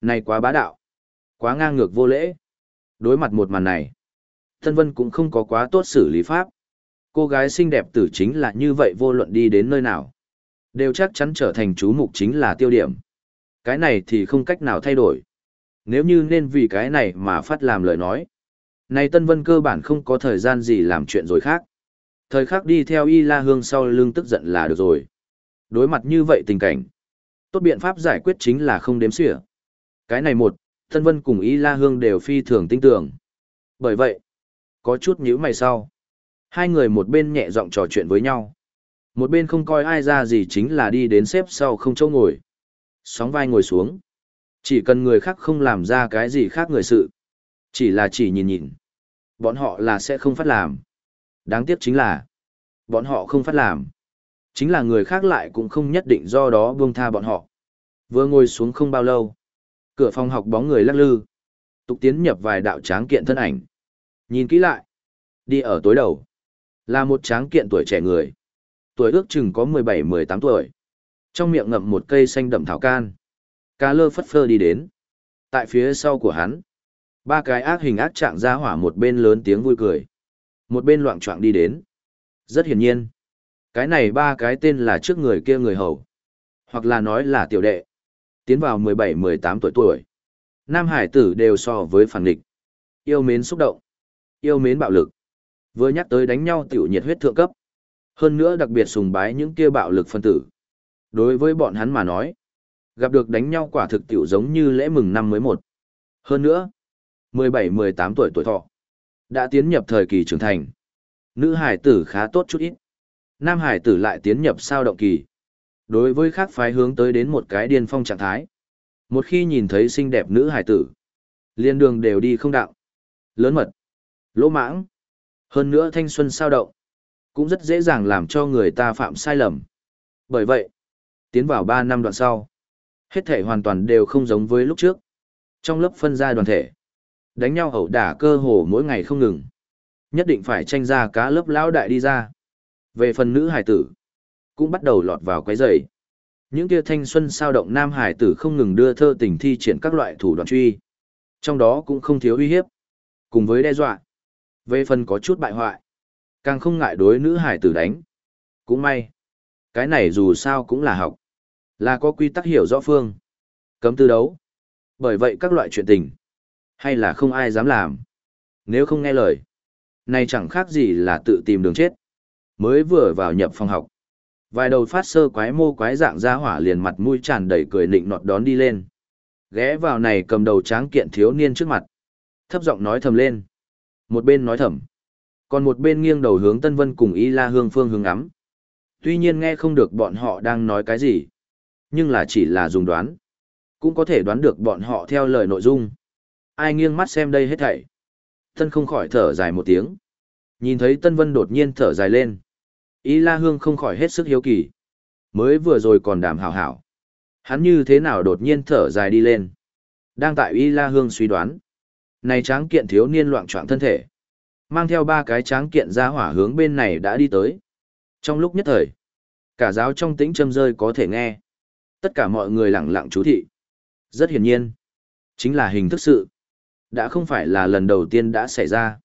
Này quá bá đạo. Quá ngang ngược vô lễ. Đối mặt một màn này. Thân Vân cũng không có quá tốt xử lý pháp. Cô gái xinh đẹp tử chính là như vậy vô luận đi đến nơi nào. Đều chắc chắn trở thành chú mục chính là tiêu điểm. Cái này thì không cách nào thay đổi. Nếu như nên vì cái này mà phát làm lời nói. Này Tân Vân cơ bản không có thời gian gì làm chuyện rồi khác. Thời khắc đi theo Y La Hương sau lưng tức giận là được rồi. Đối mặt như vậy tình cảnh. Tốt biện pháp giải quyết chính là không đếm xỉa. Cái này một, thân Vân cùng Y La Hương đều phi thường tinh tưởng. Bởi vậy, có chút nhữ mày sau. Hai người một bên nhẹ giọng trò chuyện với nhau. Một bên không coi ai ra gì chính là đi đến xếp sau không chỗ ngồi. Sóng vai ngồi xuống. Chỉ cần người khác không làm ra cái gì khác người sự. Chỉ là chỉ nhìn nhìn. Bọn họ là sẽ không phát làm. Đáng tiếc chính là. Bọn họ không phát làm. Chính là người khác lại cũng không nhất định do đó buông tha bọn họ. Vừa ngồi xuống không bao lâu. Cửa phòng học bóng người lắc lư. Tục tiến nhập vài đạo tráng kiện thân ảnh. Nhìn kỹ lại. Đi ở tối đầu. Là một tráng kiện tuổi trẻ người. Tuổi ước chừng có 17-18 tuổi. Trong miệng ngậm một cây xanh đậm thảo can. Cá lơ phất phơ đi đến. Tại phía sau của hắn. Ba cái ác hình ác trạng ra hỏa một bên lớn tiếng vui cười. Một bên loạn choạng đi đến. Rất hiển nhiên. Cái này ba cái tên là trước người kia người hầu. Hoặc là nói là tiểu đệ. Tiến vào 17-18 tuổi tuổi. Nam hải tử đều so với phản địch. Yêu mến xúc động. Yêu mến bạo lực. Vừa nhắc tới đánh nhau tiểu nhiệt huyết thượng cấp. Hơn nữa đặc biệt sùng bái những kia bạo lực phân tử. Đối với bọn hắn mà nói, gặp được đánh nhau quả thực tiểu giống như lễ mừng năm mới một. Hơn nữa, 17-18 tuổi tuổi thọ, đã tiến nhập thời kỳ trưởng thành. Nữ hải tử khá tốt chút ít. Nam hải tử lại tiến nhập sao động kỳ. Đối với khác phái hướng tới đến một cái điên phong trạng thái. Một khi nhìn thấy xinh đẹp nữ hải tử, liên đường đều đi không đạo. Lớn mật, lỗ mãng, hơn nữa thanh xuân sao động, cũng rất dễ dàng làm cho người ta phạm sai lầm. Bởi vậy, tiến vào 3 năm đoạn sau, hết thể hoàn toàn đều không giống với lúc trước. Trong lớp phân ra đoàn thể, đánh nhau ẩu đả cơ hồ mỗi ngày không ngừng. Nhất định phải tranh ra cá lớp lão đại đi ra. Về phần nữ hải tử, cũng bắt đầu lọt vào quấy rầy. Những kia thanh xuân sao động nam hải tử không ngừng đưa thơ tình thi triển các loại thủ đoạn truy. Trong đó cũng không thiếu uy hiếp, cùng với đe dọa. Về phần có chút bại hoại, càng không ngại đối nữ hải tử đánh. Cũng may, cái này dù sao cũng là học, là có quy tắc hiểu rõ phương. Cấm tư đấu. Bởi vậy các loại chuyện tình, hay là không ai dám làm. Nếu không nghe lời, này chẳng khác gì là tự tìm đường chết. Mới vừa vào nhập phòng học. Vài đầu phát sơ quái mô quái dạng ra hỏa liền mặt mũi tràn đầy cười nịnh nọt đón đi lên. Ghé vào này cầm đầu tráng kiện thiếu niên trước mặt. Thấp giọng nói thầm lên. Một bên nói thầm. Còn một bên nghiêng đầu hướng Tân Vân cùng Y La Hương phương hướng ngắm. Tuy nhiên nghe không được bọn họ đang nói cái gì. Nhưng là chỉ là dùng đoán. Cũng có thể đoán được bọn họ theo lời nội dung. Ai nghiêng mắt xem đây hết thảy. Tân không khỏi thở dài một tiếng. Nhìn thấy Tân Vân đột nhiên thở dài lên. Y La Hương không khỏi hết sức hiếu kỳ. Mới vừa rồi còn đàm hảo hảo. Hắn như thế nào đột nhiên thở dài đi lên. Đang tại Y La Hương suy đoán. Này tráng kiện thiếu niên loạn trọng thân thể. Mang theo ba cái tráng kiện ra hỏa hướng bên này đã đi tới. Trong lúc nhất thời, cả giáo trong tĩnh châm rơi có thể nghe. Tất cả mọi người lặng lặng chú thị. Rất hiển nhiên. Chính là hình thức sự. Đã không phải là lần đầu tiên đã xảy ra.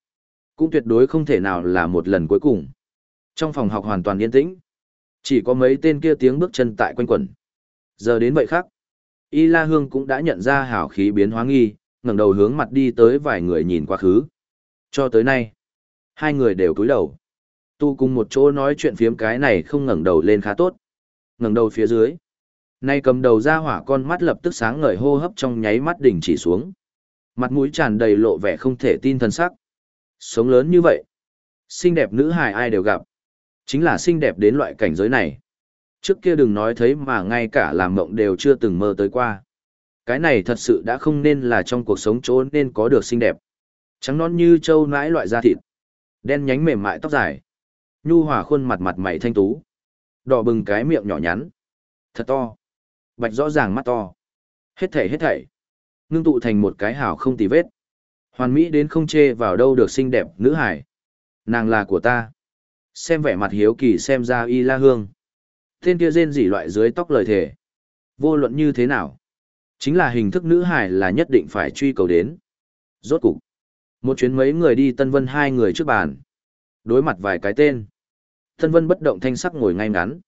Cũng tuyệt đối không thể nào là một lần cuối cùng. Trong phòng học hoàn toàn yên tĩnh. Chỉ có mấy tên kia tiếng bước chân tại quanh quẩn. Giờ đến vậy khác. Y La Hương cũng đã nhận ra hảo khí biến hóa nghi, ngẩng đầu hướng mặt đi tới vài người nhìn quá khứ. Cho tới nay, hai người đều cúi đầu. Tu cùng một chỗ nói chuyện phiếm cái này không ngẩng đầu lên khá tốt. ngẩng đầu phía dưới. Nay cầm đầu ra hỏa con mắt lập tức sáng ngời hô hấp trong nháy mắt đỉnh chỉ xuống. Mặt mũi tràn đầy lộ vẻ không thể tin thần sắc. Sống lớn như vậy. Xinh đẹp nữ hài ai đều gặp. Chính là xinh đẹp đến loại cảnh giới này. Trước kia đừng nói thấy mà ngay cả làm mộng đều chưa từng mơ tới qua. Cái này thật sự đã không nên là trong cuộc sống chỗ nên có được xinh đẹp. Trắng non như trâu nãi loại da thịt. Đen nhánh mềm mại tóc dài. Nhu hòa khuôn mặt mặt mày thanh tú. Đỏ bừng cái miệng nhỏ nhắn. Thật to. Bạch rõ ràng mắt to. Hết thảy hết thảy. Ngưng tụ thành một cái hảo không tì vết. Hoàn mỹ đến không chê vào đâu được xinh đẹp nữ hải. Nàng là của ta. Xem vẻ mặt hiếu kỳ xem ra y la hương. Tên kia rên rỉ loại dưới tóc lời thể. Vô luận như thế nào. Chính là hình thức nữ hải là nhất định phải truy cầu đến. Rốt cục. Một chuyến mấy người đi Tân Vân hai người trước bàn. Đối mặt vài cái tên. Tân Vân bất động thanh sắc ngồi ngay ngắn.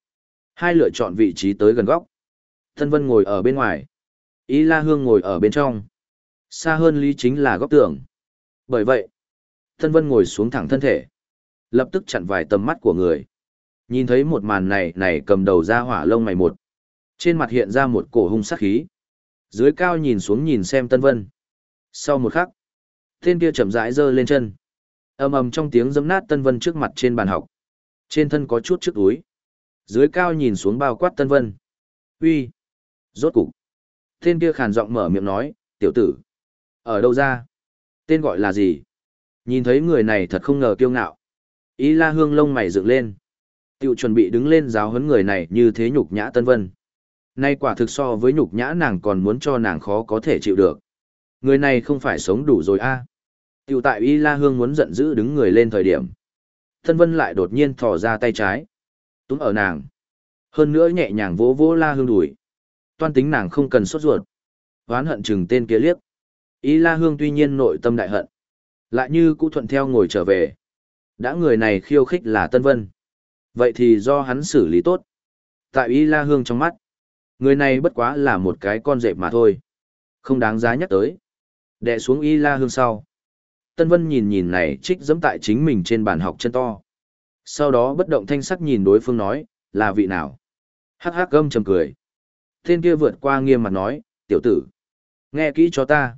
Hai lựa chọn vị trí tới gần góc. Tân Vân ngồi ở bên ngoài. Ý La Hương ngồi ở bên trong. Xa hơn lý chính là góc tường. Bởi vậy, Tân Vân ngồi xuống thẳng thân thể. Lập tức chặn vài tầm mắt của người. Nhìn thấy một màn này này cầm đầu ra hỏa lông mày một. Trên mặt hiện ra một cổ hung sát khí. Dưới cao nhìn xuống nhìn xem Tân Vân. Sau một khắc, tên kia chậm rãi giơ lên chân. ầm ầm trong tiếng giấm nát Tân Vân trước mặt trên bàn học. Trên thân có chút trước túi. Dưới cao nhìn xuống bao quát Tân Vân. Uy, Rốt cục. Tên kia khàn giọng mở miệng nói, tiểu tử. Ở đâu ra? Tên gọi là gì? Nhìn thấy người này thật không ngờ kiêu ngạo. Ý la hương lông mày dựng lên. Tiểu chuẩn bị đứng lên giáo huấn người này như thế nhục nhã Tân Vân. Nay quả thực so với nhục nhã nàng còn muốn cho nàng khó có thể chịu được. Người này không phải sống đủ rồi a. À. Tiểu tại Y La Hương muốn giận dữ đứng người lên thời điểm. Tân Vân lại đột nhiên thò ra tay trái. Túm ở nàng. Hơn nữa nhẹ nhàng vỗ vỗ La Hương đùi. Toan tính nàng không cần sốt ruột. Hoán hận chừng tên kia liếc. Y La Hương tuy nhiên nội tâm đại hận. Lại như cũ thuận theo ngồi trở về. Đã người này khiêu khích là Tân Vân. Vậy thì do hắn xử lý tốt. Tại Y La Hương trong mắt. Người này bất quá là một cái con dẹp mà thôi. Không đáng giá nhắc tới. Đệ xuống Y La Hương sau. Tân Vân nhìn nhìn này trích dẫm tại chính mình trên bàn học chân to. Sau đó bất động thanh sắc nhìn đối phương nói, là vị nào? Hắc hắc gâm trầm cười. Tên kia vượt qua nghiêm mặt nói, tiểu tử. Nghe kỹ cho ta.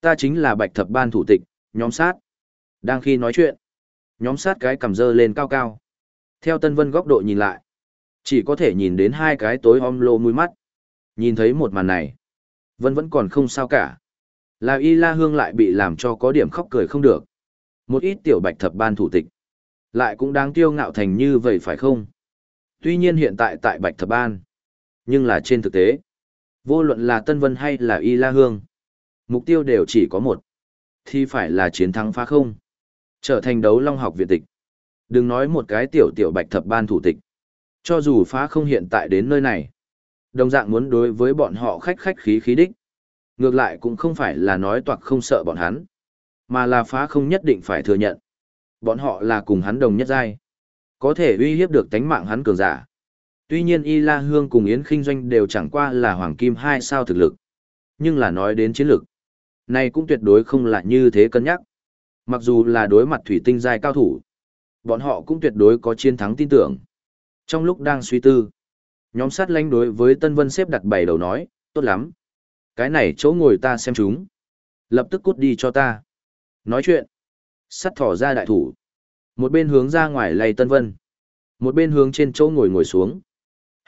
Ta chính là bạch thập ban thủ tịch, nhóm sát. Đang khi nói chuyện, nhóm sát cái cầm dơ lên cao cao. Theo Tân Vân góc độ nhìn lại, chỉ có thể nhìn đến hai cái tối om lô mũi mắt. Nhìn thấy một màn này, Vân vẫn còn không sao cả. Là Y La Hương lại bị làm cho có điểm khóc cười không được. Một ít tiểu bạch thập ban thủ tịch. Lại cũng đáng tiêu ngạo thành như vậy phải không? Tuy nhiên hiện tại tại bạch thập ban. Nhưng là trên thực tế. Vô luận là Tân Vân hay là Y La Hương. Mục tiêu đều chỉ có một. Thì phải là chiến thắng phá không. Trở thành đấu long học viện tịch. Đừng nói một cái tiểu tiểu bạch thập ban thủ tịch. Cho dù phá không hiện tại đến nơi này. Đồng dạng muốn đối với bọn họ khách khách khí khí đích. Ngược lại cũng không phải là nói toạc không sợ bọn hắn, mà là phá không nhất định phải thừa nhận. Bọn họ là cùng hắn đồng nhất giai, có thể uy hiếp được tánh mạng hắn cường giả. Tuy nhiên Y La Hương cùng Yến Kinh Doanh đều chẳng qua là hoàng kim hai sao thực lực. Nhưng là nói đến chiến lực, này cũng tuyệt đối không là như thế cân nhắc. Mặc dù là đối mặt thủy tinh giai cao thủ, bọn họ cũng tuyệt đối có chiến thắng tin tưởng. Trong lúc đang suy tư, nhóm sát lanh đối với Tân Vân xếp đặt bảy đầu nói, tốt lắm, cái này chỗ ngồi ta xem chúng. Lập tức cút đi cho ta. Nói chuyện. Sắt thỏ ra đại thủ. Một bên hướng ra ngoài lay Tân Vân. Một bên hướng trên chỗ ngồi ngồi xuống.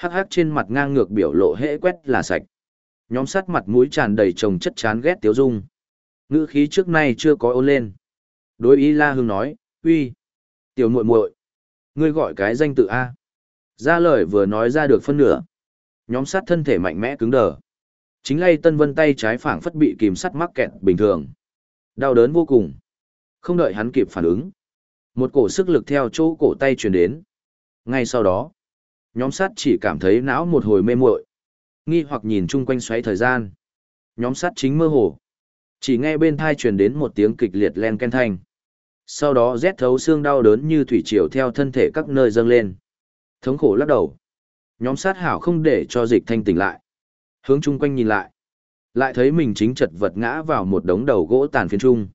Hắc hắc trên mặt ngang ngược biểu lộ hễ quét là sạch. Nhóm sắt mặt mũi tràn đầy trồng chất chán ghét tiếu dung. Ngữ khí trước nay chưa có ôn lên. Đối ý La hưng nói, uy, tiểu muội muội, ngươi gọi cái danh tự A. Ra lời vừa nói ra được phân nửa. Nhóm sát thân thể mạnh mẽ cứng đờ. Chính lay Tân Vân tay trái phảng phất bị kìm sắt mắc kẹt bình thường. Đau đớn vô cùng. Không đợi hắn kịp phản ứng. Một cổ sức lực theo chỗ cổ tay truyền đến. Ngay sau đó, nhóm sắt chỉ cảm thấy não một hồi mê muội nghi hoặc nhìn chung quanh xoáy thời gian. Nhóm sắt chính mơ hồ. Chỉ nghe bên thai truyền đến một tiếng kịch liệt len ken thanh. Sau đó rét thấu xương đau đớn như thủy triều theo thân thể các nơi dâng lên. Thống khổ lắc đầu. Nhóm sát hảo không để cho dịch thanh tỉnh lại. Hướng chung quanh nhìn lại. Lại thấy mình chính chật vật ngã vào một đống đầu gỗ tàn phiến trung.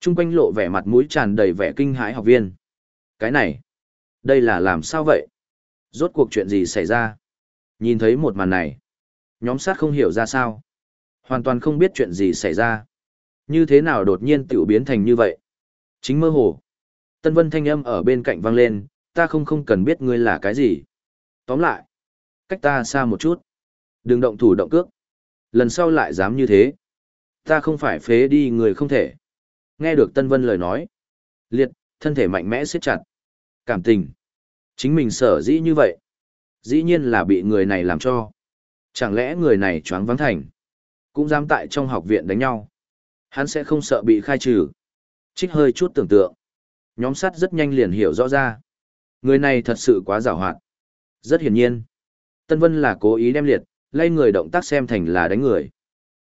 Chung quanh lộ vẻ mặt mũi tràn đầy vẻ kinh hãi học viên. Cái này, đây là làm sao vậy? Rốt cuộc chuyện gì xảy ra? Nhìn thấy một màn này, nhóm sát không hiểu ra sao. Hoàn toàn không biết chuyện gì xảy ra. Như thế nào đột nhiên tiểu biến thành như vậy? Chính mơ hồ. Tân vân thanh âm ở bên cạnh vang lên, ta không không cần biết ngươi là cái gì. Tóm lại, cách ta xa một chút. Đừng động thủ động cước. Lần sau lại dám như thế. Ta không phải phế đi người không thể. Nghe được Tân Vân lời nói. Liệt, thân thể mạnh mẽ siết chặt. Cảm tình. Chính mình sở dĩ như vậy. Dĩ nhiên là bị người này làm cho. Chẳng lẽ người này choáng vắng thành. Cũng dám tại trong học viện đánh nhau. Hắn sẽ không sợ bị khai trừ. Trích hơi chút tưởng tượng. Nhóm sắt rất nhanh liền hiểu rõ ra. Người này thật sự quá giàu hoạt. Rất hiển nhiên. Tân Vân là cố ý đem liệt, lay người động tác xem thành là đánh người.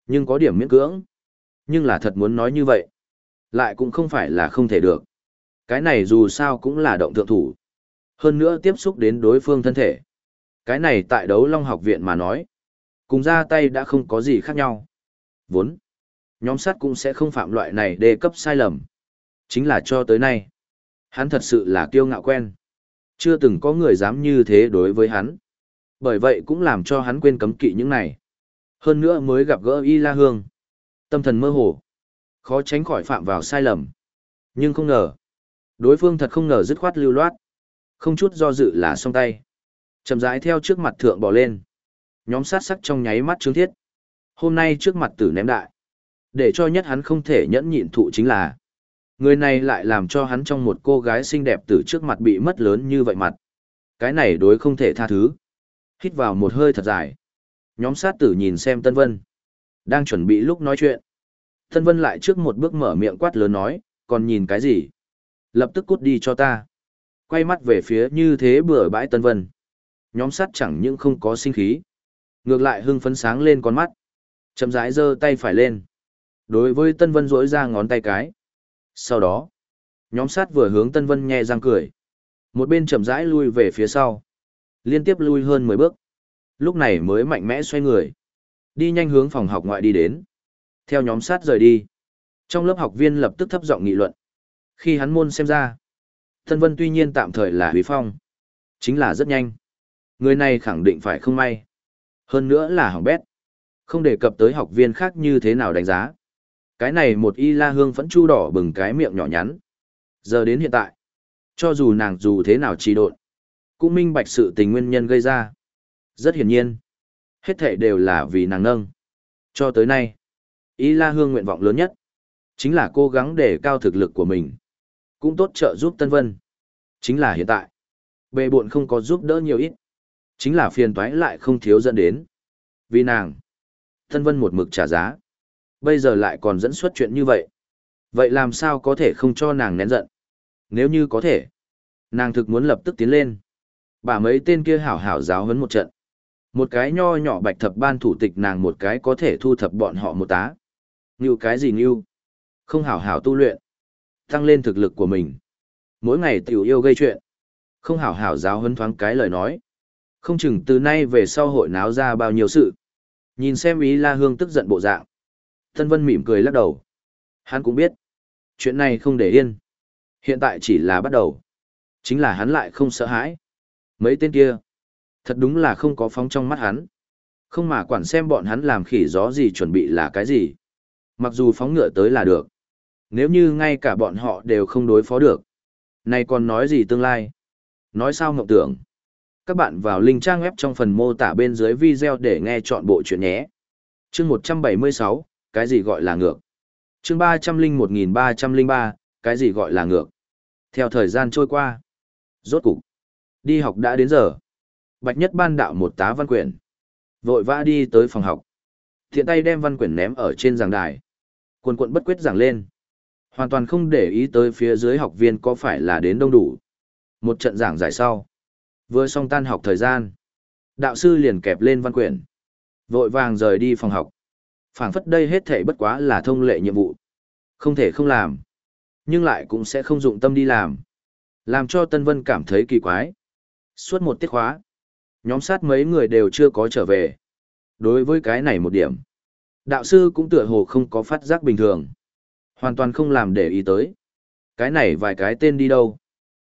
Nhưng có điểm miễn cưỡng. Nhưng là thật muốn nói như vậy. Lại cũng không phải là không thể được. Cái này dù sao cũng là động thượng thủ. Hơn nữa tiếp xúc đến đối phương thân thể. Cái này tại đấu long học viện mà nói. Cùng ra tay đã không có gì khác nhau. Vốn. Nhóm sát cũng sẽ không phạm loại này đề cấp sai lầm. Chính là cho tới nay. Hắn thật sự là kiêu ngạo quen. Chưa từng có người dám như thế đối với hắn. Bởi vậy cũng làm cho hắn quên cấm kỵ những này. Hơn nữa mới gặp gỡ Y La Hương. Tâm thần mơ hồ. Khó tránh khỏi phạm vào sai lầm. Nhưng không ngờ. Đối phương thật không ngờ dứt khoát lưu loát. Không chút do dự là xong tay. chậm rãi theo trước mặt thượng bỏ lên. Nhóm sát sắc trong nháy mắt trướng thiết. Hôm nay trước mặt tử ném đại. Để cho nhất hắn không thể nhẫn nhịn thụ chính là. Người này lại làm cho hắn trong một cô gái xinh đẹp từ trước mặt bị mất lớn như vậy mặt. Cái này đối không thể tha thứ hít vào một hơi thật dài. Nhóm sát tử nhìn xem Tân Vân. Đang chuẩn bị lúc nói chuyện. Tân Vân lại trước một bước mở miệng quát lớn nói, còn nhìn cái gì? Lập tức cút đi cho ta. Quay mắt về phía như thế bừa bãi Tân Vân. Nhóm sát chẳng những không có sinh khí. Ngược lại hưng phấn sáng lên con mắt. Chậm rãi giơ tay phải lên. Đối với Tân Vân rỗi ra ngón tay cái. Sau đó, nhóm sát vừa hướng Tân Vân nhẹ răng cười. Một bên chậm rãi lui về phía sau. Liên tiếp lui hơn 10 bước. Lúc này mới mạnh mẽ xoay người. Đi nhanh hướng phòng học ngoại đi đến. Theo nhóm sát rời đi. Trong lớp học viên lập tức thấp giọng nghị luận. Khi hắn môn xem ra. Tân Vân tuy nhiên tạm thời là Huy Phong. Chính là rất nhanh. Người này khẳng định phải không may. Hơn nữa là hỏng bét. Không đề cập tới học viên khác như thế nào đánh giá. Cái này một y la hương vẫn chu đỏ bừng cái miệng nhỏ nhắn. Giờ đến hiện tại, cho dù nàng dù thế nào trì độn, cũng minh bạch sự tình nguyên nhân gây ra. Rất hiển nhiên, hết thể đều là vì nàng nâng. Cho tới nay, y la hương nguyện vọng lớn nhất, chính là cố gắng để cao thực lực của mình. Cũng tốt trợ giúp Tân Vân. Chính là hiện tại. Bề buộn không có giúp đỡ nhiều ít. Chính là phiền toái lại không thiếu dẫn đến. Vì nàng, Tân Vân một mực trả giá. Bây giờ lại còn dẫn xuất chuyện như vậy. Vậy làm sao có thể không cho nàng nén giận? Nếu như có thể, nàng thực muốn lập tức tiến lên. Bà mấy tên kia hảo hảo giáo huấn một trận. Một cái nho nhỏ bạch thập ban thủ tịch nàng một cái có thể thu thập bọn họ một tá. Như cái gì như? Không hảo hảo tu luyện. Tăng lên thực lực của mình. Mỗi ngày tiểu yêu gây chuyện. Không hảo hảo giáo huấn thoáng cái lời nói. Không chừng từ nay về sau hội náo ra bao nhiêu sự. Nhìn xem ý la hương tức giận bộ dạng. Tân Vân mỉm cười lắc đầu. Hắn cũng biết. Chuyện này không để yên. Hiện tại chỉ là bắt đầu. Chính là hắn lại không sợ hãi. Mấy tên kia. Thật đúng là không có phóng trong mắt hắn. Không mà quản xem bọn hắn làm khỉ gió gì chuẩn bị là cái gì. Mặc dù phóng ngựa tới là được. Nếu như ngay cả bọn họ đều không đối phó được. Này còn nói gì tương lai? Nói sao ngọc tưởng? Các bạn vào link trang web trong phần mô tả bên dưới video để nghe chọn bộ chuyện nhé. chương 176, cái gì gọi là ngược? chương 301.303, cái gì gọi là ngược? Theo thời gian trôi qua, rốt cục, đi học đã đến giờ. Bạch Nhất ban đạo một tá văn quyển. Vội vã đi tới phòng học. Thiện tay đem văn quyển ném ở trên giảng đài. Quần quận bất quyết giảng lên. Hoàn toàn không để ý tới phía dưới học viên có phải là đến đông đủ. Một trận giảng giải sau. Vừa xong tan học thời gian. Đạo sư liền kẹp lên văn quyển. Vội vàng rời đi phòng học. phảng phất đây hết thể bất quá là thông lệ nhiệm vụ. Không thể không làm. Nhưng lại cũng sẽ không dụng tâm đi làm. Làm cho Tân Vân cảm thấy kỳ quái. Suốt một tiết khóa. Nhóm sát mấy người đều chưa có trở về. Đối với cái này một điểm. Đạo sư cũng tựa hồ không có phát giác bình thường. Hoàn toàn không làm để ý tới. Cái này vài cái tên đi đâu?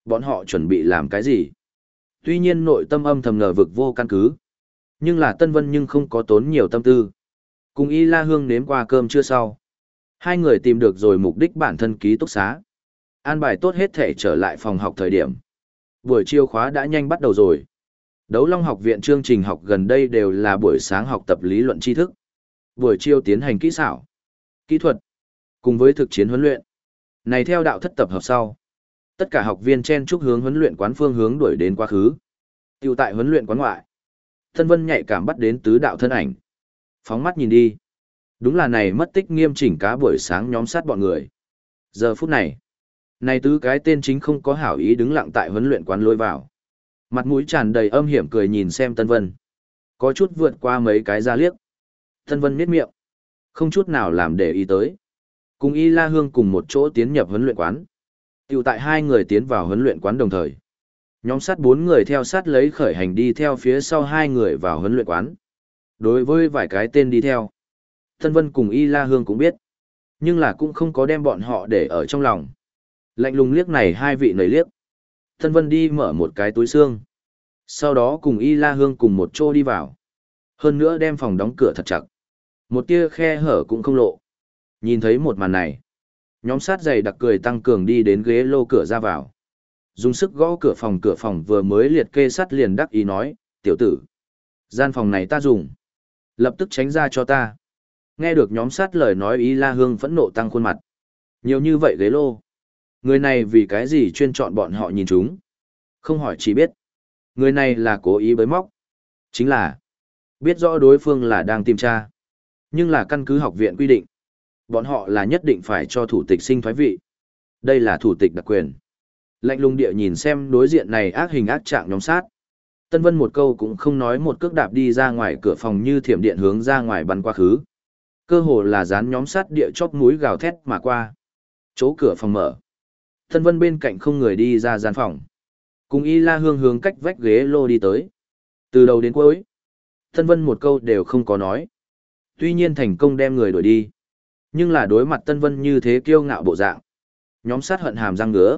Bọn họ chuẩn bị làm cái gì? Tuy nhiên nội tâm âm thầm ngờ vực vô căn cứ. Nhưng là Tân Vân nhưng không có tốn nhiều tâm tư. Cùng Y La Hương nếm qua cơm chưa sau. Hai người tìm được rồi mục đích bản thân ký túc xá. An bài tốt hết thể trở lại phòng học thời điểm. Buổi chiều khóa đã nhanh bắt đầu rồi. Đấu Long học viện chương trình học gần đây đều là buổi sáng học tập lý luận tri thức. Buổi chiều tiến hành kỹ xảo, kỹ thuật, cùng với thực chiến huấn luyện. Này theo đạo thất tập hợp sau. Tất cả học viên chen chúc hướng huấn luyện quán phương hướng đuổi đến quá khứ. Tiêu tại huấn luyện quán ngoại. Thân Vân nhạy cảm bắt đến tứ đạo thân ảnh. Phóng mắt nhìn đi. Đúng là này mất tích nghiêm chỉnh cá buổi sáng nhóm sát bọn người. Giờ phút này. Này tứ cái tên chính không có hảo ý đứng lặng tại huấn luyện quán lôi vào. Mặt mũi tràn đầy âm hiểm cười nhìn xem Tân Vân. Có chút vượt qua mấy cái ra liếc. Tân Vân miết miệng. Không chút nào làm để ý tới. Cùng Y La Hương cùng một chỗ tiến nhập huấn luyện quán. Tiểu tại hai người tiến vào huấn luyện quán đồng thời. Nhóm sát bốn người theo sát lấy khởi hành đi theo phía sau hai người vào huấn luyện quán. Đối với vài cái tên đi theo. Tân Vân cùng Y La Hương cũng biết. Nhưng là cũng không có đem bọn họ để ở trong lòng. Lạnh lùng liếc này hai vị nầy liếc. Tân Vân đi mở một cái túi xương. Sau đó cùng Y La Hương cùng một chỗ đi vào. Hơn nữa đem phòng đóng cửa thật chặt. Một tia khe hở cũng không lộ. Nhìn thấy một màn này. Nhóm sát dày đặc cười tăng cường đi đến ghế lô cửa ra vào. Dùng sức gõ cửa phòng cửa phòng vừa mới liệt kê sắt liền đắc ý nói, tiểu tử. Gian phòng này ta dùng. Lập tức tránh ra cho ta. Nghe được nhóm sát lời nói ý La Hương phẫn nộ tăng khuôn mặt. Nhiều như vậy ghế lô. Người này vì cái gì chuyên chọn bọn họ nhìn chúng? Không hỏi chỉ biết. Người này là cố ý bới móc. Chính là Biết rõ đối phương là đang tìm tra. Nhưng là căn cứ học viện quy định. Bọn họ là nhất định phải cho thủ tịch sinh thoái vị. Đây là thủ tịch đặc quyền. Lạnh lùng địa nhìn xem đối diện này ác hình ác trạng nhóm sát. Tân Vân một câu cũng không nói một cước đạp đi ra ngoài cửa phòng như thiểm điện hướng ra ngoài bắn qua khứ. Cơ hồ là dán nhóm sát địa chóp mũi gào thét mà qua. Chỗ cửa phòng mở. Tân Vân bên cạnh không người đi ra gian phòng. Cùng Y La Hương hướng cách vách ghế lô đi tới. Từ đầu đến cuối. Tân Vân một câu đều không có nói. Tuy nhiên thành công đem người đuổi đi. Nhưng là đối mặt Tân Vân như thế kiêu ngạo bộ dạng. Nhóm sát hận hàm răng ngứa.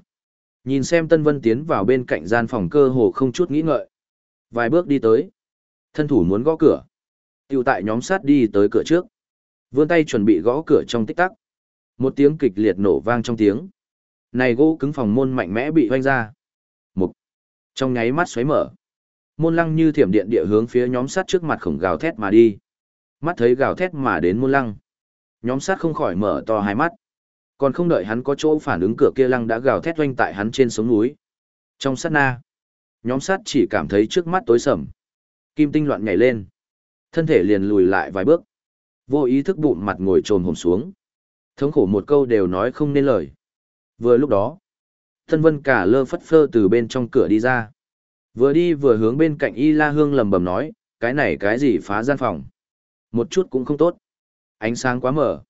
Nhìn xem Tân Vân tiến vào bên cạnh gian phòng cơ hồ không chút nghĩ ngợi. Vài bước đi tới. Thân thủ muốn gõ cửa. tiểu tại nhóm sát đi tới cửa trước. Vươn tay chuẩn bị gõ cửa trong tích tắc. Một tiếng kịch liệt nổ vang trong tiếng. Này gỗ cứng phòng môn mạnh mẽ bị hoanh ra. Một. Trong nháy mắt xoáy mở. Môn lăng như thiểm điện địa hướng phía nhóm sát trước mặt khổng gào thét mà đi. Mắt thấy gào thét mà đến môn lăng. Nhóm sát không khỏi mở to hai mắt. Còn không đợi hắn có chỗ phản ứng cửa kia lăng đã gào thét oanh tại hắn trên sống núi. Trong sát na, nhóm sát chỉ cảm thấy trước mắt tối sầm. Kim tinh loạn nhảy lên. Thân thể liền lùi lại vài bước. Vô ý thức bụng mặt ngồi trồm hồn xuống. Thống khổ một câu đều nói không nên lời. Vừa lúc đó, thân vân cả lơ phất phơ từ bên trong cửa đi ra. Vừa đi vừa hướng bên cạnh Y La Hương lầm bầm nói, cái này cái gì phá gian phòng. Một chút cũng không tốt. Ánh sáng quá mở.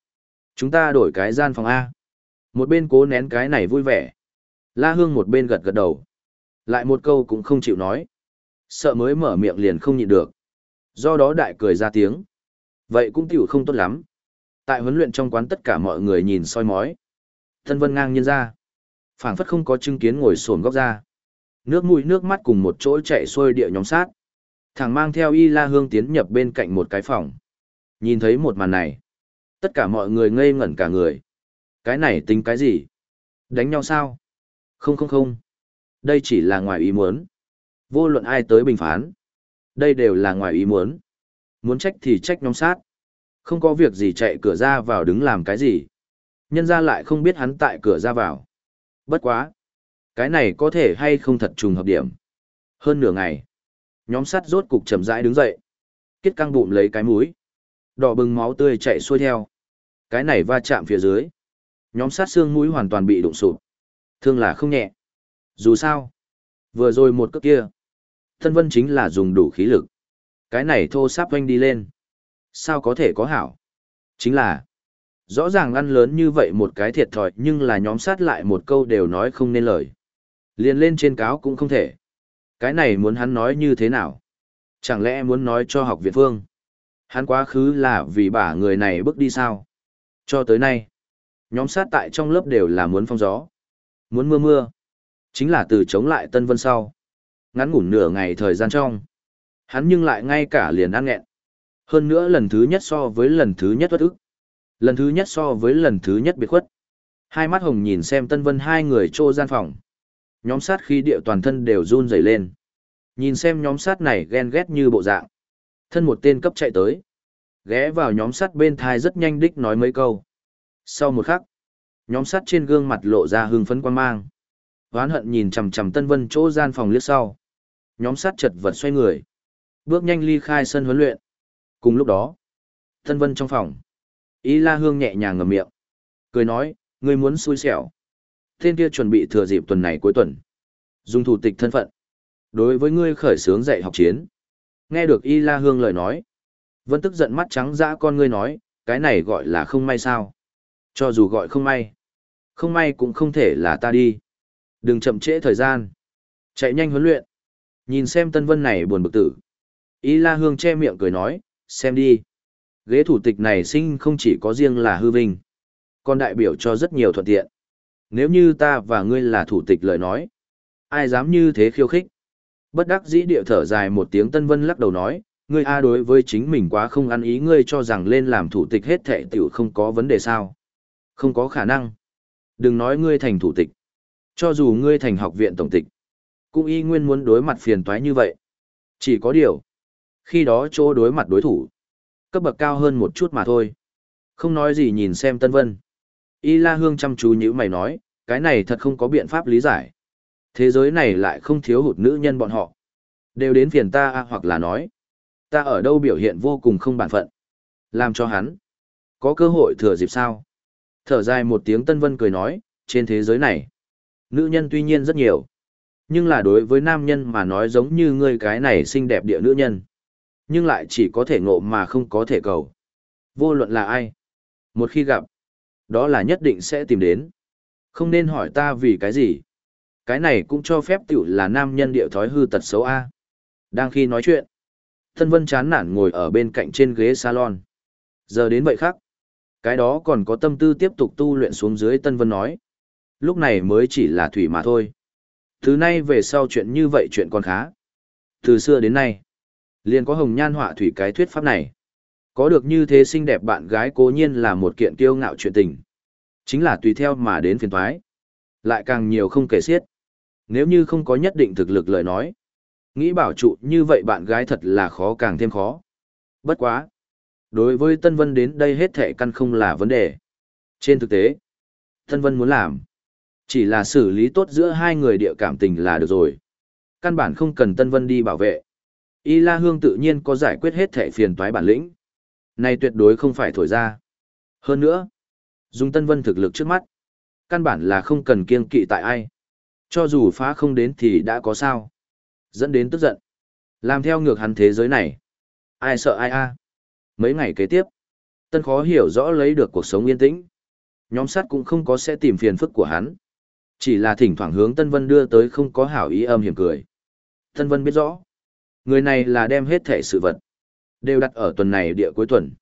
Chúng ta đổi cái gian phòng A. Một bên cố nén cái này vui vẻ. La Hương một bên gật gật đầu. Lại một câu cũng không chịu nói. Sợ mới mở miệng liền không nhịn được. Do đó đại cười ra tiếng. Vậy cũng tiểu không tốt lắm. Tại huấn luyện trong quán tất cả mọi người nhìn soi mói. Thân vân ngang nhiên ra. phảng phất không có chứng kiến ngồi sồn góc ra. Nước mũi nước mắt cùng một chỗ chạy xuôi địa nhóm sát. Thằng mang theo y la hương tiến nhập bên cạnh một cái phòng. Nhìn thấy một màn này. Tất cả mọi người ngây ngẩn cả người. Cái này tính cái gì? Đánh nhau sao? Không không không. Đây chỉ là ngoài ý muốn. Vô luận ai tới bình phán. Đây đều là ngoài ý muốn. Muốn trách thì trách nhóm sát. Không có việc gì chạy cửa ra vào đứng làm cái gì. Nhân ra lại không biết hắn tại cửa ra vào. Bất quá. Cái này có thể hay không thật trùng hợp điểm. Hơn nửa ngày. Nhóm sát rốt cục chậm rãi đứng dậy. Kết căng bụng lấy cái mũi. Đỏ bừng máu tươi chạy xuôi theo. Cái này va chạm phía dưới. Nhóm sát xương mũi hoàn toàn bị đụng sụp. Thương là không nhẹ. Dù sao. Vừa rồi một cước kia. Thân vân chính là dùng đủ khí lực. Cái này thô sáp quanh đi lên. Sao có thể có hảo? Chính là. Rõ ràng ăn lớn như vậy một cái thiệt thòi nhưng là nhóm sát lại một câu đều nói không nên lời. Liền lên trên cáo cũng không thể. Cái này muốn hắn nói như thế nào? Chẳng lẽ muốn nói cho học viện phương? Hắn quá khứ là vì bà người này bước đi sao? Cho tới nay, nhóm sát tại trong lớp đều là muốn phong gió. Muốn mưa mưa. Chính là từ chống lại Tân Vân sau. Ngắn ngủn nửa ngày thời gian trong. Hắn nhưng lại ngay cả liền ăn nghẹn. Hơn nữa lần thứ nhất so với lần thứ nhất bất ức. Lần thứ nhất so với lần thứ nhất biệt khuất. Hai mắt hồng nhìn xem Tân Vân hai người trô gian phòng. Nhóm sát khi địa toàn thân đều run rẩy lên. Nhìn xem nhóm sát này ghen ghét như bộ dạng. Thân một tên cấp chạy tới. Ghé vào nhóm sắt bên thai rất nhanh đích nói mấy câu. Sau một khắc, nhóm sắt trên gương mặt lộ ra hưng phấn quan mang. Hoán hận nhìn chằm chằm Tân Vân chỗ gian phòng liếc sau. Nhóm sắt chật vật xoay người. Bước nhanh ly khai sân huấn luyện. Cùng lúc đó, Tân Vân trong phòng. Ý La Hương nhẹ nhàng ngậm miệng. Cười nói, ngươi muốn xui xẻo. Tên kia chuẩn bị thừa dịp tuần này cuối tuần. Dùng thủ tịch thân phận. Đối với ngươi khởi sướng dạy học chiến. Nghe được Y La Hương lời nói. Vân tức giận mắt trắng dã con ngươi nói, cái này gọi là không may sao. Cho dù gọi không may. Không may cũng không thể là ta đi. Đừng chậm trễ thời gian. Chạy nhanh huấn luyện. Nhìn xem Tân Vân này buồn bực tử. Y La Hương che miệng cười nói, xem đi. Ghế thủ tịch này sinh không chỉ có riêng là hư vinh, còn đại biểu cho rất nhiều thuận tiện. Nếu như ta và ngươi là thủ tịch lời nói, ai dám như thế khiêu khích. Bất đắc dĩ địa thở dài một tiếng Tân Vân lắc đầu nói, ngươi A đối với chính mình quá không ăn ý ngươi cho rằng lên làm thủ tịch hết thệ tiểu không có vấn đề sao. Không có khả năng. Đừng nói ngươi thành thủ tịch. Cho dù ngươi thành học viện tổng tịch, cũng y nguyên muốn đối mặt phiền toái như vậy. Chỉ có điều, khi đó chỗ đối mặt đối thủ, cấp bậc cao hơn một chút mà thôi. Không nói gì nhìn xem Tân Vân. Y La Hương chăm chú như mày nói, cái này thật không có biện pháp lý giải. Thế giới này lại không thiếu hụt nữ nhân bọn họ. Đều đến phiền ta à, hoặc là nói. Ta ở đâu biểu hiện vô cùng không bản phận. Làm cho hắn. Có cơ hội thừa dịp sao? Thở dài một tiếng Tân Vân cười nói, trên thế giới này, nữ nhân tuy nhiên rất nhiều. Nhưng là đối với nam nhân mà nói giống như ngươi cái này xinh đẹp địa nữ nhân. Nhưng lại chỉ có thể ngộ mà không có thể cầu. Vô luận là ai. Một khi gặp, đó là nhất định sẽ tìm đến. Không nên hỏi ta vì cái gì. Cái này cũng cho phép tiểu là nam nhân điệu thói hư tật xấu A. Đang khi nói chuyện, Tân Vân chán nản ngồi ở bên cạnh trên ghế salon. Giờ đến vậy khác. Cái đó còn có tâm tư tiếp tục tu luyện xuống dưới Tân Vân nói. Lúc này mới chỉ là thủy mà thôi. Thứ nay về sau chuyện như vậy chuyện còn khá. Từ xưa đến nay, liền có hồng nhan họa thủy cái thuyết pháp này. Có được như thế xinh đẹp bạn gái cố nhiên là một kiện kiêu ngạo chuyện tình. Chính là tùy theo mà đến phiền thoái. Lại càng nhiều không kể xiết. Nếu như không có nhất định thực lực lời nói. Nghĩ bảo trụ như vậy bạn gái thật là khó càng thêm khó. Bất quá. Đối với Tân Vân đến đây hết thệ căn không là vấn đề. Trên thực tế, Tân Vân muốn làm. Chỉ là xử lý tốt giữa hai người địa cảm tình là được rồi. Căn bản không cần Tân Vân đi bảo vệ. Y La Hương tự nhiên có giải quyết hết thệ phiền toái bản lĩnh. Này tuyệt đối không phải thổi ra. Hơn nữa, dùng Tân Vân thực lực trước mắt. Căn bản là không cần kiêng kỵ tại ai. Cho dù phá không đến thì đã có sao. Dẫn đến tức giận. Làm theo ngược hắn thế giới này. Ai sợ ai a Mấy ngày kế tiếp, Tân khó hiểu rõ lấy được cuộc sống yên tĩnh. Nhóm sát cũng không có sẽ tìm phiền phức của hắn. Chỉ là thỉnh thoảng hướng Tân Vân đưa tới không có hảo ý âm hiểm cười. Tân Vân biết rõ. Người này là đem hết thể sự vật. Đều đặt ở tuần này địa cuối tuần.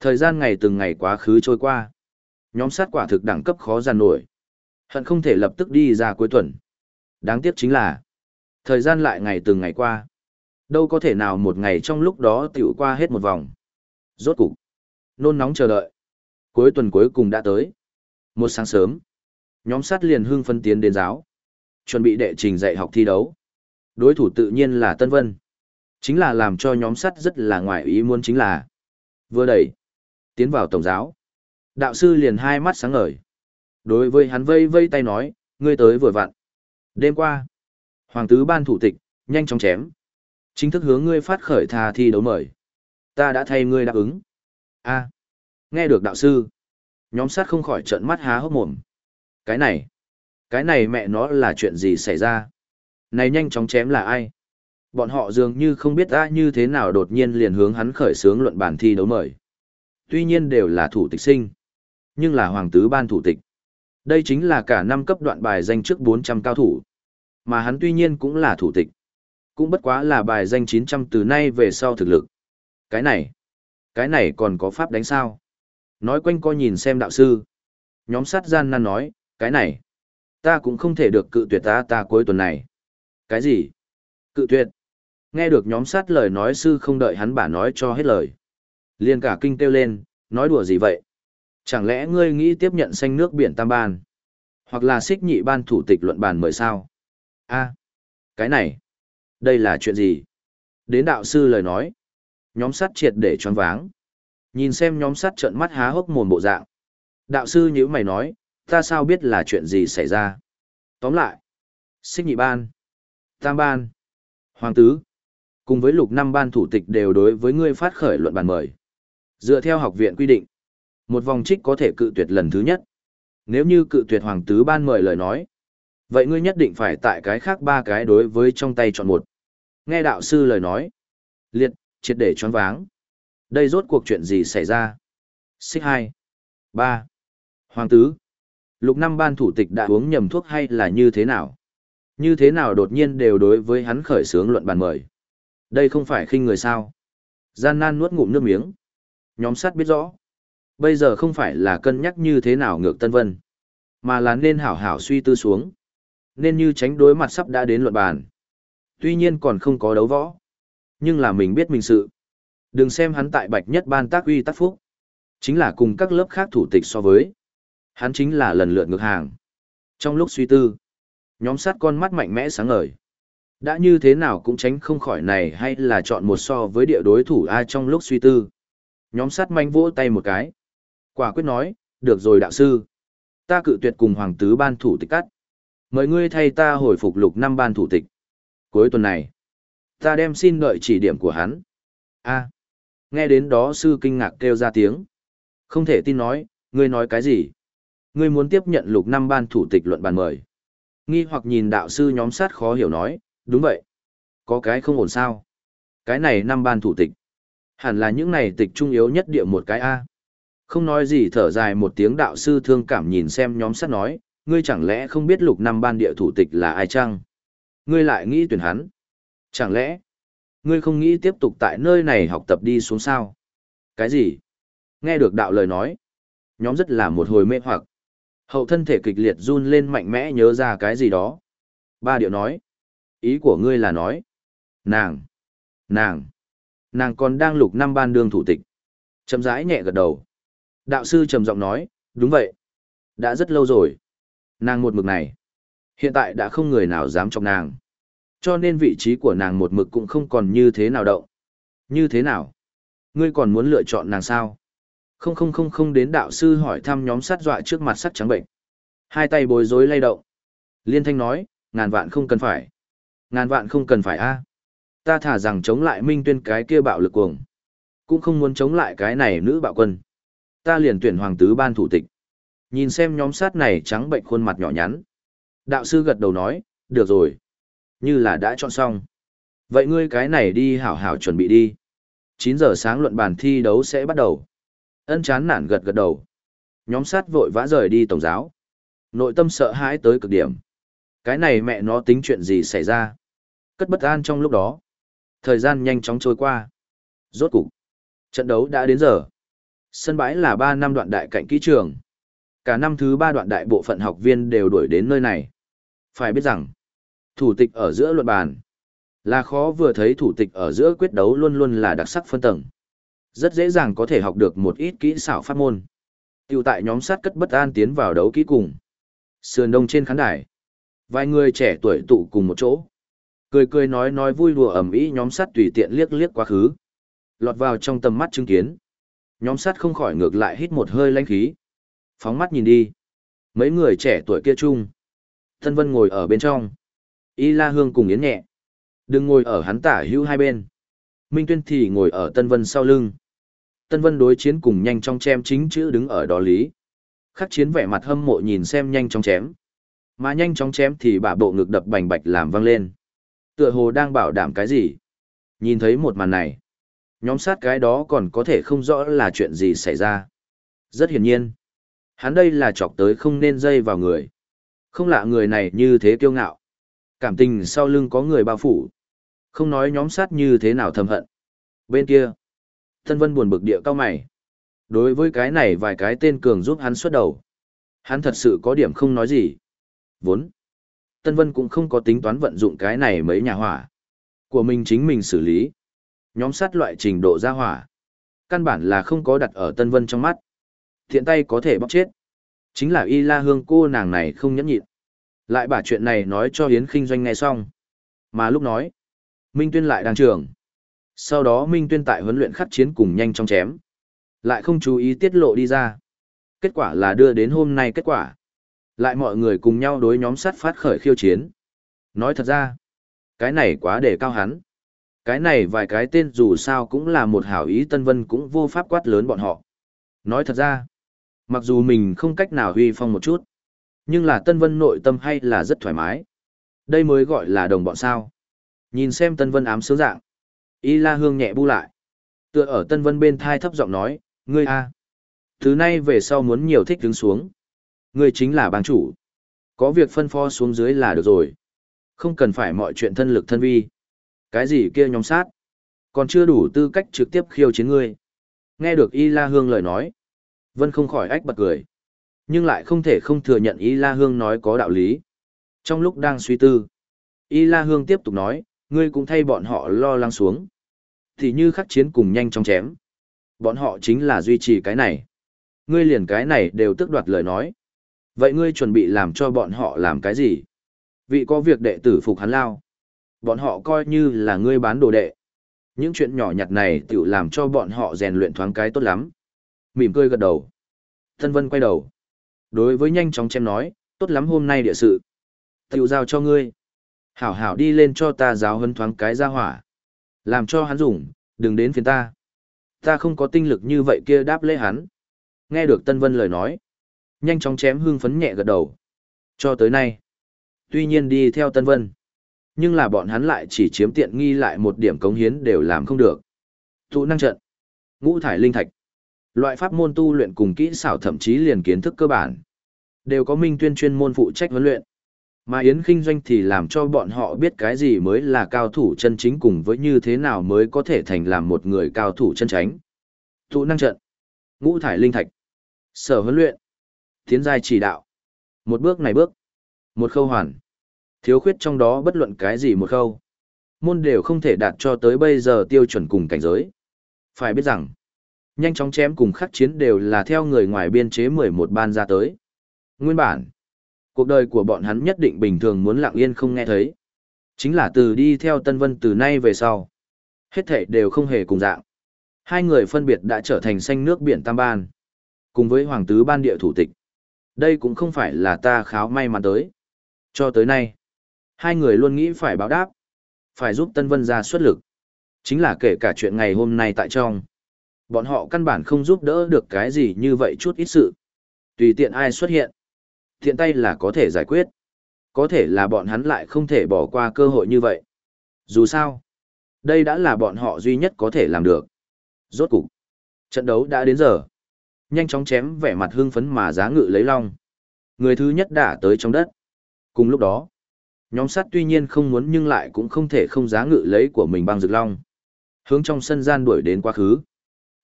Thời gian ngày từng ngày quá khứ trôi qua. Nhóm sát quả thực đẳng cấp khó giàn nổi. Hận không thể lập tức đi ra cuối tuần. Đáng tiếc chính là. Thời gian lại ngày từng ngày qua. Đâu có thể nào một ngày trong lúc đó tiểu qua hết một vòng. Rốt cục. Nôn nóng chờ đợi. Cuối tuần cuối cùng đã tới. Một sáng sớm. Nhóm sát liền hưng phân tiến đến giáo. Chuẩn bị đệ trình dạy học thi đấu. Đối thủ tự nhiên là Tân Vân. Chính là làm cho nhóm sắt rất là ngoài ý muốn chính là. Vừa đẩy. Tiến vào tổng giáo. Đạo sư liền hai mắt sáng ngời. Đối với hắn vây vây tay nói, ngươi tới vừa vặn. Đêm qua. Hoàng tứ ban thủ tịch, nhanh chóng chém. Chính thức hướng ngươi phát khởi thà thi đấu mời. Ta đã thay ngươi đáp ứng. a nghe được đạo sư. Nhóm sát không khỏi trợn mắt há hốc mồm. Cái này, cái này mẹ nó là chuyện gì xảy ra? Này nhanh chóng chém là ai? Bọn họ dường như không biết ra như thế nào đột nhiên liền hướng hắn khởi xướng luận bản thi đấu mời. Tuy nhiên đều là thủ tịch sinh, nhưng là hoàng tứ ban thủ tịch. Đây chính là cả năm cấp đoạn bài danh trước 400 cao thủ. Mà hắn tuy nhiên cũng là thủ tịch. Cũng bất quá là bài danh 900 từ nay về sau thực lực. Cái này, cái này còn có pháp đánh sao? Nói quanh co nhìn xem đạo sư. Nhóm sát gian nan nói, cái này, ta cũng không thể được cự tuyệt ta ta cuối tuần này. Cái gì? Cự tuyệt. Nghe được nhóm sát lời nói sư không đợi hắn bà nói cho hết lời. Liên cả kinh kêu lên, nói đùa gì vậy? Chẳng lẽ ngươi nghĩ tiếp nhận xanh nước biển tam ban? Hoặc là xích nhị ban thủ tịch luận bàn mời sao? a cái này, đây là chuyện gì? Đến đạo sư lời nói. Nhóm sát triệt để choáng váng. Nhìn xem nhóm sát trợn mắt há hốc mồm bộ dạng. Đạo sư nhữ mày nói, ta sao biết là chuyện gì xảy ra? Tóm lại, xích nhị ban, tam ban, hoàng tứ, cùng với lục năm ban thủ tịch đều đối với ngươi phát khởi luận bàn mời. Dựa theo học viện quy định, một vòng trích có thể cự tuyệt lần thứ nhất. Nếu như cự tuyệt hoàng tứ ban mời lời nói, vậy ngươi nhất định phải tại cái khác ba cái đối với trong tay chọn một. Nghe đạo sư lời nói, liệt, triệt để choáng váng. Đây rốt cuộc chuyện gì xảy ra? Xích hai, ba, Hoàng tứ. Lục năm ban thủ tịch đã uống nhầm thuốc hay là như thế nào? Như thế nào đột nhiên đều đối với hắn khởi sướng luận bàn mời? Đây không phải khinh người sao? Gian nan nuốt ngụm nước miếng. Nhóm sát biết rõ. Bây giờ không phải là cân nhắc như thế nào ngược Tân Vân, mà là nên hảo hảo suy tư xuống. Nên như tránh đối mặt sắp đã đến luận bàn. Tuy nhiên còn không có đấu võ. Nhưng là mình biết mình sự. Đừng xem hắn tại bạch nhất ban tác uy tác phúc. Chính là cùng các lớp khác thủ tịch so với. Hắn chính là lần lượt ngược hàng. Trong lúc suy tư, nhóm sát con mắt mạnh mẽ sáng ngời. Đã như thế nào cũng tránh không khỏi này hay là chọn một so với địa đối thủ ai trong lúc suy tư. Nhóm sát manh vỗ tay một cái. Quả quyết nói, được rồi đạo sư. Ta cự tuyệt cùng hoàng tứ ban thủ tịch cắt. Mời ngươi thay ta hồi phục lục năm ban thủ tịch. Cuối tuần này, ta đem xin đợi chỉ điểm của hắn. a nghe đến đó sư kinh ngạc kêu ra tiếng. Không thể tin nói, ngươi nói cái gì? Ngươi muốn tiếp nhận lục năm ban thủ tịch luận bàn mời. Nghi hoặc nhìn đạo sư nhóm sát khó hiểu nói, đúng vậy. Có cái không ổn sao? Cái này năm ban thủ tịch. Hẳn là những này tịch trung yếu nhất địa một cái A. Không nói gì thở dài một tiếng đạo sư thương cảm nhìn xem nhóm sát nói, ngươi chẳng lẽ không biết lục năm ban địa thủ tịch là ai chăng? Ngươi lại nghĩ tuyển hắn. Chẳng lẽ, ngươi không nghĩ tiếp tục tại nơi này học tập đi xuống sao? Cái gì? Nghe được đạo lời nói. Nhóm rất là một hồi mê hoặc. Hậu thân thể kịch liệt run lên mạnh mẽ nhớ ra cái gì đó. Ba điệu nói. Ý của ngươi là nói. Nàng. Nàng. Nàng còn đang lục năm ban đương thủ tịch. Chậm rãi nhẹ gật đầu. Đạo sư trầm giọng nói, đúng vậy. Đã rất lâu rồi. Nàng một mực này. Hiện tại đã không người nào dám chọc nàng. Cho nên vị trí của nàng một mực cũng không còn như thế nào động. Như thế nào? Ngươi còn muốn lựa chọn nàng sao? Không không không không đến đạo sư hỏi thăm nhóm sát dọa trước mặt sắc trắng bệnh. Hai tay bối rối lay động. Liên thanh nói, ngàn vạn không cần phải. Ngàn vạn không cần phải a. Ta thả rằng chống lại minh tuyên cái kia bạo lực cuồng. Cũng không muốn chống lại cái này nữ bạo quân. Ta liền tuyển hoàng tứ ban thủ tịch. Nhìn xem nhóm sát này trắng bệnh khuôn mặt nhỏ nhắn. Đạo sư gật đầu nói, được rồi. Như là đã chọn xong. Vậy ngươi cái này đi hảo hảo chuẩn bị đi. 9 giờ sáng luận bàn thi đấu sẽ bắt đầu. Ân chán nản gật gật đầu. Nhóm sát vội vã rời đi tổng giáo. Nội tâm sợ hãi tới cực điểm. Cái này mẹ nó tính chuyện gì xảy ra. Cất bất an trong lúc đó. Thời gian nhanh chóng trôi qua. Rốt cục. Trận đấu đã đến giờ. Sân bãi là 3 năm đoạn đại cạnh kỹ trường. Cả năm thứ 3 đoạn đại bộ phận học viên đều đuổi đến nơi này. Phải biết rằng, thủ tịch ở giữa luận bàn. Là khó vừa thấy thủ tịch ở giữa quyết đấu luôn luôn là đặc sắc phân tầng. Rất dễ dàng có thể học được một ít kỹ xảo pháp môn. Tiểu tại nhóm sát cất bất an tiến vào đấu kỹ cùng. Sườn đông trên khán đài. Vài người trẻ tuổi tụ cùng một chỗ. Cười cười nói nói vui đùa ẩm ý nhóm sát tùy tiện liếc liếc quá khứ. Lọt vào trong tầm mắt chứng kiến. Nhóm sắt không khỏi ngược lại hít một hơi lãnh khí. Phóng mắt nhìn đi. Mấy người trẻ tuổi kia chung. Thân Vân ngồi ở bên trong. Y La Hương cùng Yến nhẹ. Đừng ngồi ở hắn tả hữu hai bên. Minh Tuyên thì ngồi ở Tân Vân sau lưng. Tân Vân đối chiến cùng nhanh trong chém chính chữ đứng ở đó lý. Khắc chiến vẻ mặt hâm mộ nhìn xem nhanh trong chém. Mà nhanh chóng chém thì bà bộ ngực đập bành bạch làm văng lên. Tựa hồ đang bảo đảm cái gì? Nhìn thấy một màn này. Nhóm sát cái đó còn có thể không rõ là chuyện gì xảy ra. Rất hiển nhiên. Hắn đây là chọc tới không nên dây vào người. Không lạ người này như thế kiêu ngạo. Cảm tình sau lưng có người bao phủ. Không nói nhóm sát như thế nào thầm hận. Bên kia. Tân Vân buồn bực địa cao mày. Đối với cái này vài cái tên cường giúp hắn xuất đầu. Hắn thật sự có điểm không nói gì. Vốn. Tân Vân cũng không có tính toán vận dụng cái này mấy nhà hỏa. Của mình chính mình xử lý. Nhóm sát loại trình độ ra hỏa. Căn bản là không có đặt ở Tân Vân trong mắt. Thiện tay có thể bóc chết. Chính là Y La Hương cô nàng này không nhẫn nhịn. Lại bà chuyện này nói cho Yến Kinh Doanh nghe xong. Mà lúc nói, Minh Tuyên lại đang trường. Sau đó Minh Tuyên tại huấn luyện khắc chiến cùng nhanh trong chém. Lại không chú ý tiết lộ đi ra. Kết quả là đưa đến hôm nay kết quả. Lại mọi người cùng nhau đối nhóm sát phát khởi khiêu chiến. Nói thật ra, cái này quá để cao hắn. Cái này vài cái tên dù sao cũng là một hảo ý Tân Vân cũng vô pháp quát lớn bọn họ. Nói thật ra, mặc dù mình không cách nào huy phong một chút, nhưng là Tân Vân nội tâm hay là rất thoải mái. Đây mới gọi là đồng bọn sao. Nhìn xem Tân Vân ám sướng dạng. Y La Hương nhẹ bu lại. Tựa ở Tân Vân bên thai thấp giọng nói, ngươi a, Thứ nay về sau muốn nhiều thích đứng xuống. Ngươi chính là bang chủ. Có việc phân pho xuống dưới là được rồi. Không cần phải mọi chuyện thân lực thân vi. Cái gì kia nhóm sát. Còn chưa đủ tư cách trực tiếp khiêu chiến ngươi. Nghe được Y La Hương lời nói. Vân không khỏi ách bật cười. Nhưng lại không thể không thừa nhận Y La Hương nói có đạo lý. Trong lúc đang suy tư. Y La Hương tiếp tục nói, ngươi cũng thay bọn họ lo lắng xuống. Thì như khắc chiến cùng nhanh trong chém. Bọn họ chính là duy trì cái này. Ngươi liền cái này đều tước đoạt lời nói. Vậy ngươi chuẩn bị làm cho bọn họ làm cái gì? Vị có việc đệ tử phục hắn lao. Bọn họ coi như là ngươi bán đồ đệ. Những chuyện nhỏ nhặt này tự làm cho bọn họ rèn luyện thoáng cái tốt lắm. Mỉm cười gật đầu. Thân Vân quay đầu. Đối với nhanh chóng chém nói, tốt lắm hôm nay địa sự. Tiểu giao cho ngươi. Hảo hảo đi lên cho ta giáo hấn thoáng cái ra hỏa. Làm cho hắn dùng, Đừng đến phiền ta. Ta không có tinh lực như vậy kia đáp lễ hắn. Nghe được Tân Vân lời nói. Nhanh chóng chém hương phấn nhẹ gật đầu. Cho tới nay. Tuy nhiên đi theo Tân Vân. Nhưng là bọn hắn lại chỉ chiếm tiện nghi lại một điểm cống hiến đều làm không được. Tụ năng trận. Ngũ thải linh thạch. Loại pháp môn tu luyện cùng kỹ xảo thậm chí liền kiến thức cơ bản. Đều có minh tuyên chuyên môn phụ trách huấn luyện. Mà Yến Kinh Doanh thì làm cho bọn họ biết cái gì mới là cao thủ chân chính cùng với như thế nào mới có thể thành làm một người cao thủ chân tránh. Tụ năng trận. Ngũ thải linh thạch. Sở huấn luyện. Tiến giai chỉ đạo. Một bước này bước. Một khâu hoàn. Thiếu khuyết trong đó bất luận cái gì một khâu. Môn đều không thể đạt cho tới bây giờ tiêu chuẩn cùng cảnh giới. Phải biết rằng, nhanh chóng chém cùng khắc chiến đều là theo người ngoài biên chế 11 ban ra tới. Nguyên bản, cuộc đời của bọn hắn nhất định bình thường muốn lặng yên không nghe thấy. Chính là từ đi theo Tân Vân từ nay về sau. Hết thể đều không hề cùng dạng. Hai người phân biệt đã trở thành xanh nước biển Tam Ban. Cùng với Hoàng tứ Ban địa thủ tịch. Đây cũng không phải là ta kháo may mắn tới. Cho tới nay, hai người luôn nghĩ phải báo đáp. Phải giúp Tân Vân ra xuất lực. Chính là kể cả chuyện ngày hôm nay tại trong. Bọn họ căn bản không giúp đỡ được cái gì như vậy chút ít sự. Tùy tiện ai xuất hiện. Thiện tay là có thể giải quyết. Có thể là bọn hắn lại không thể bỏ qua cơ hội như vậy. Dù sao, đây đã là bọn họ duy nhất có thể làm được. Rốt cục, trận đấu đã đến giờ. Nhanh chóng chém vẻ mặt hưng phấn mà giá ngự lấy long. Người thứ nhất đã tới trong đất. Cùng lúc đó, nhóm sắt tuy nhiên không muốn nhưng lại cũng không thể không giá ngự lấy của mình băng rực long. Hướng trong sân gian đuổi đến quá khứ.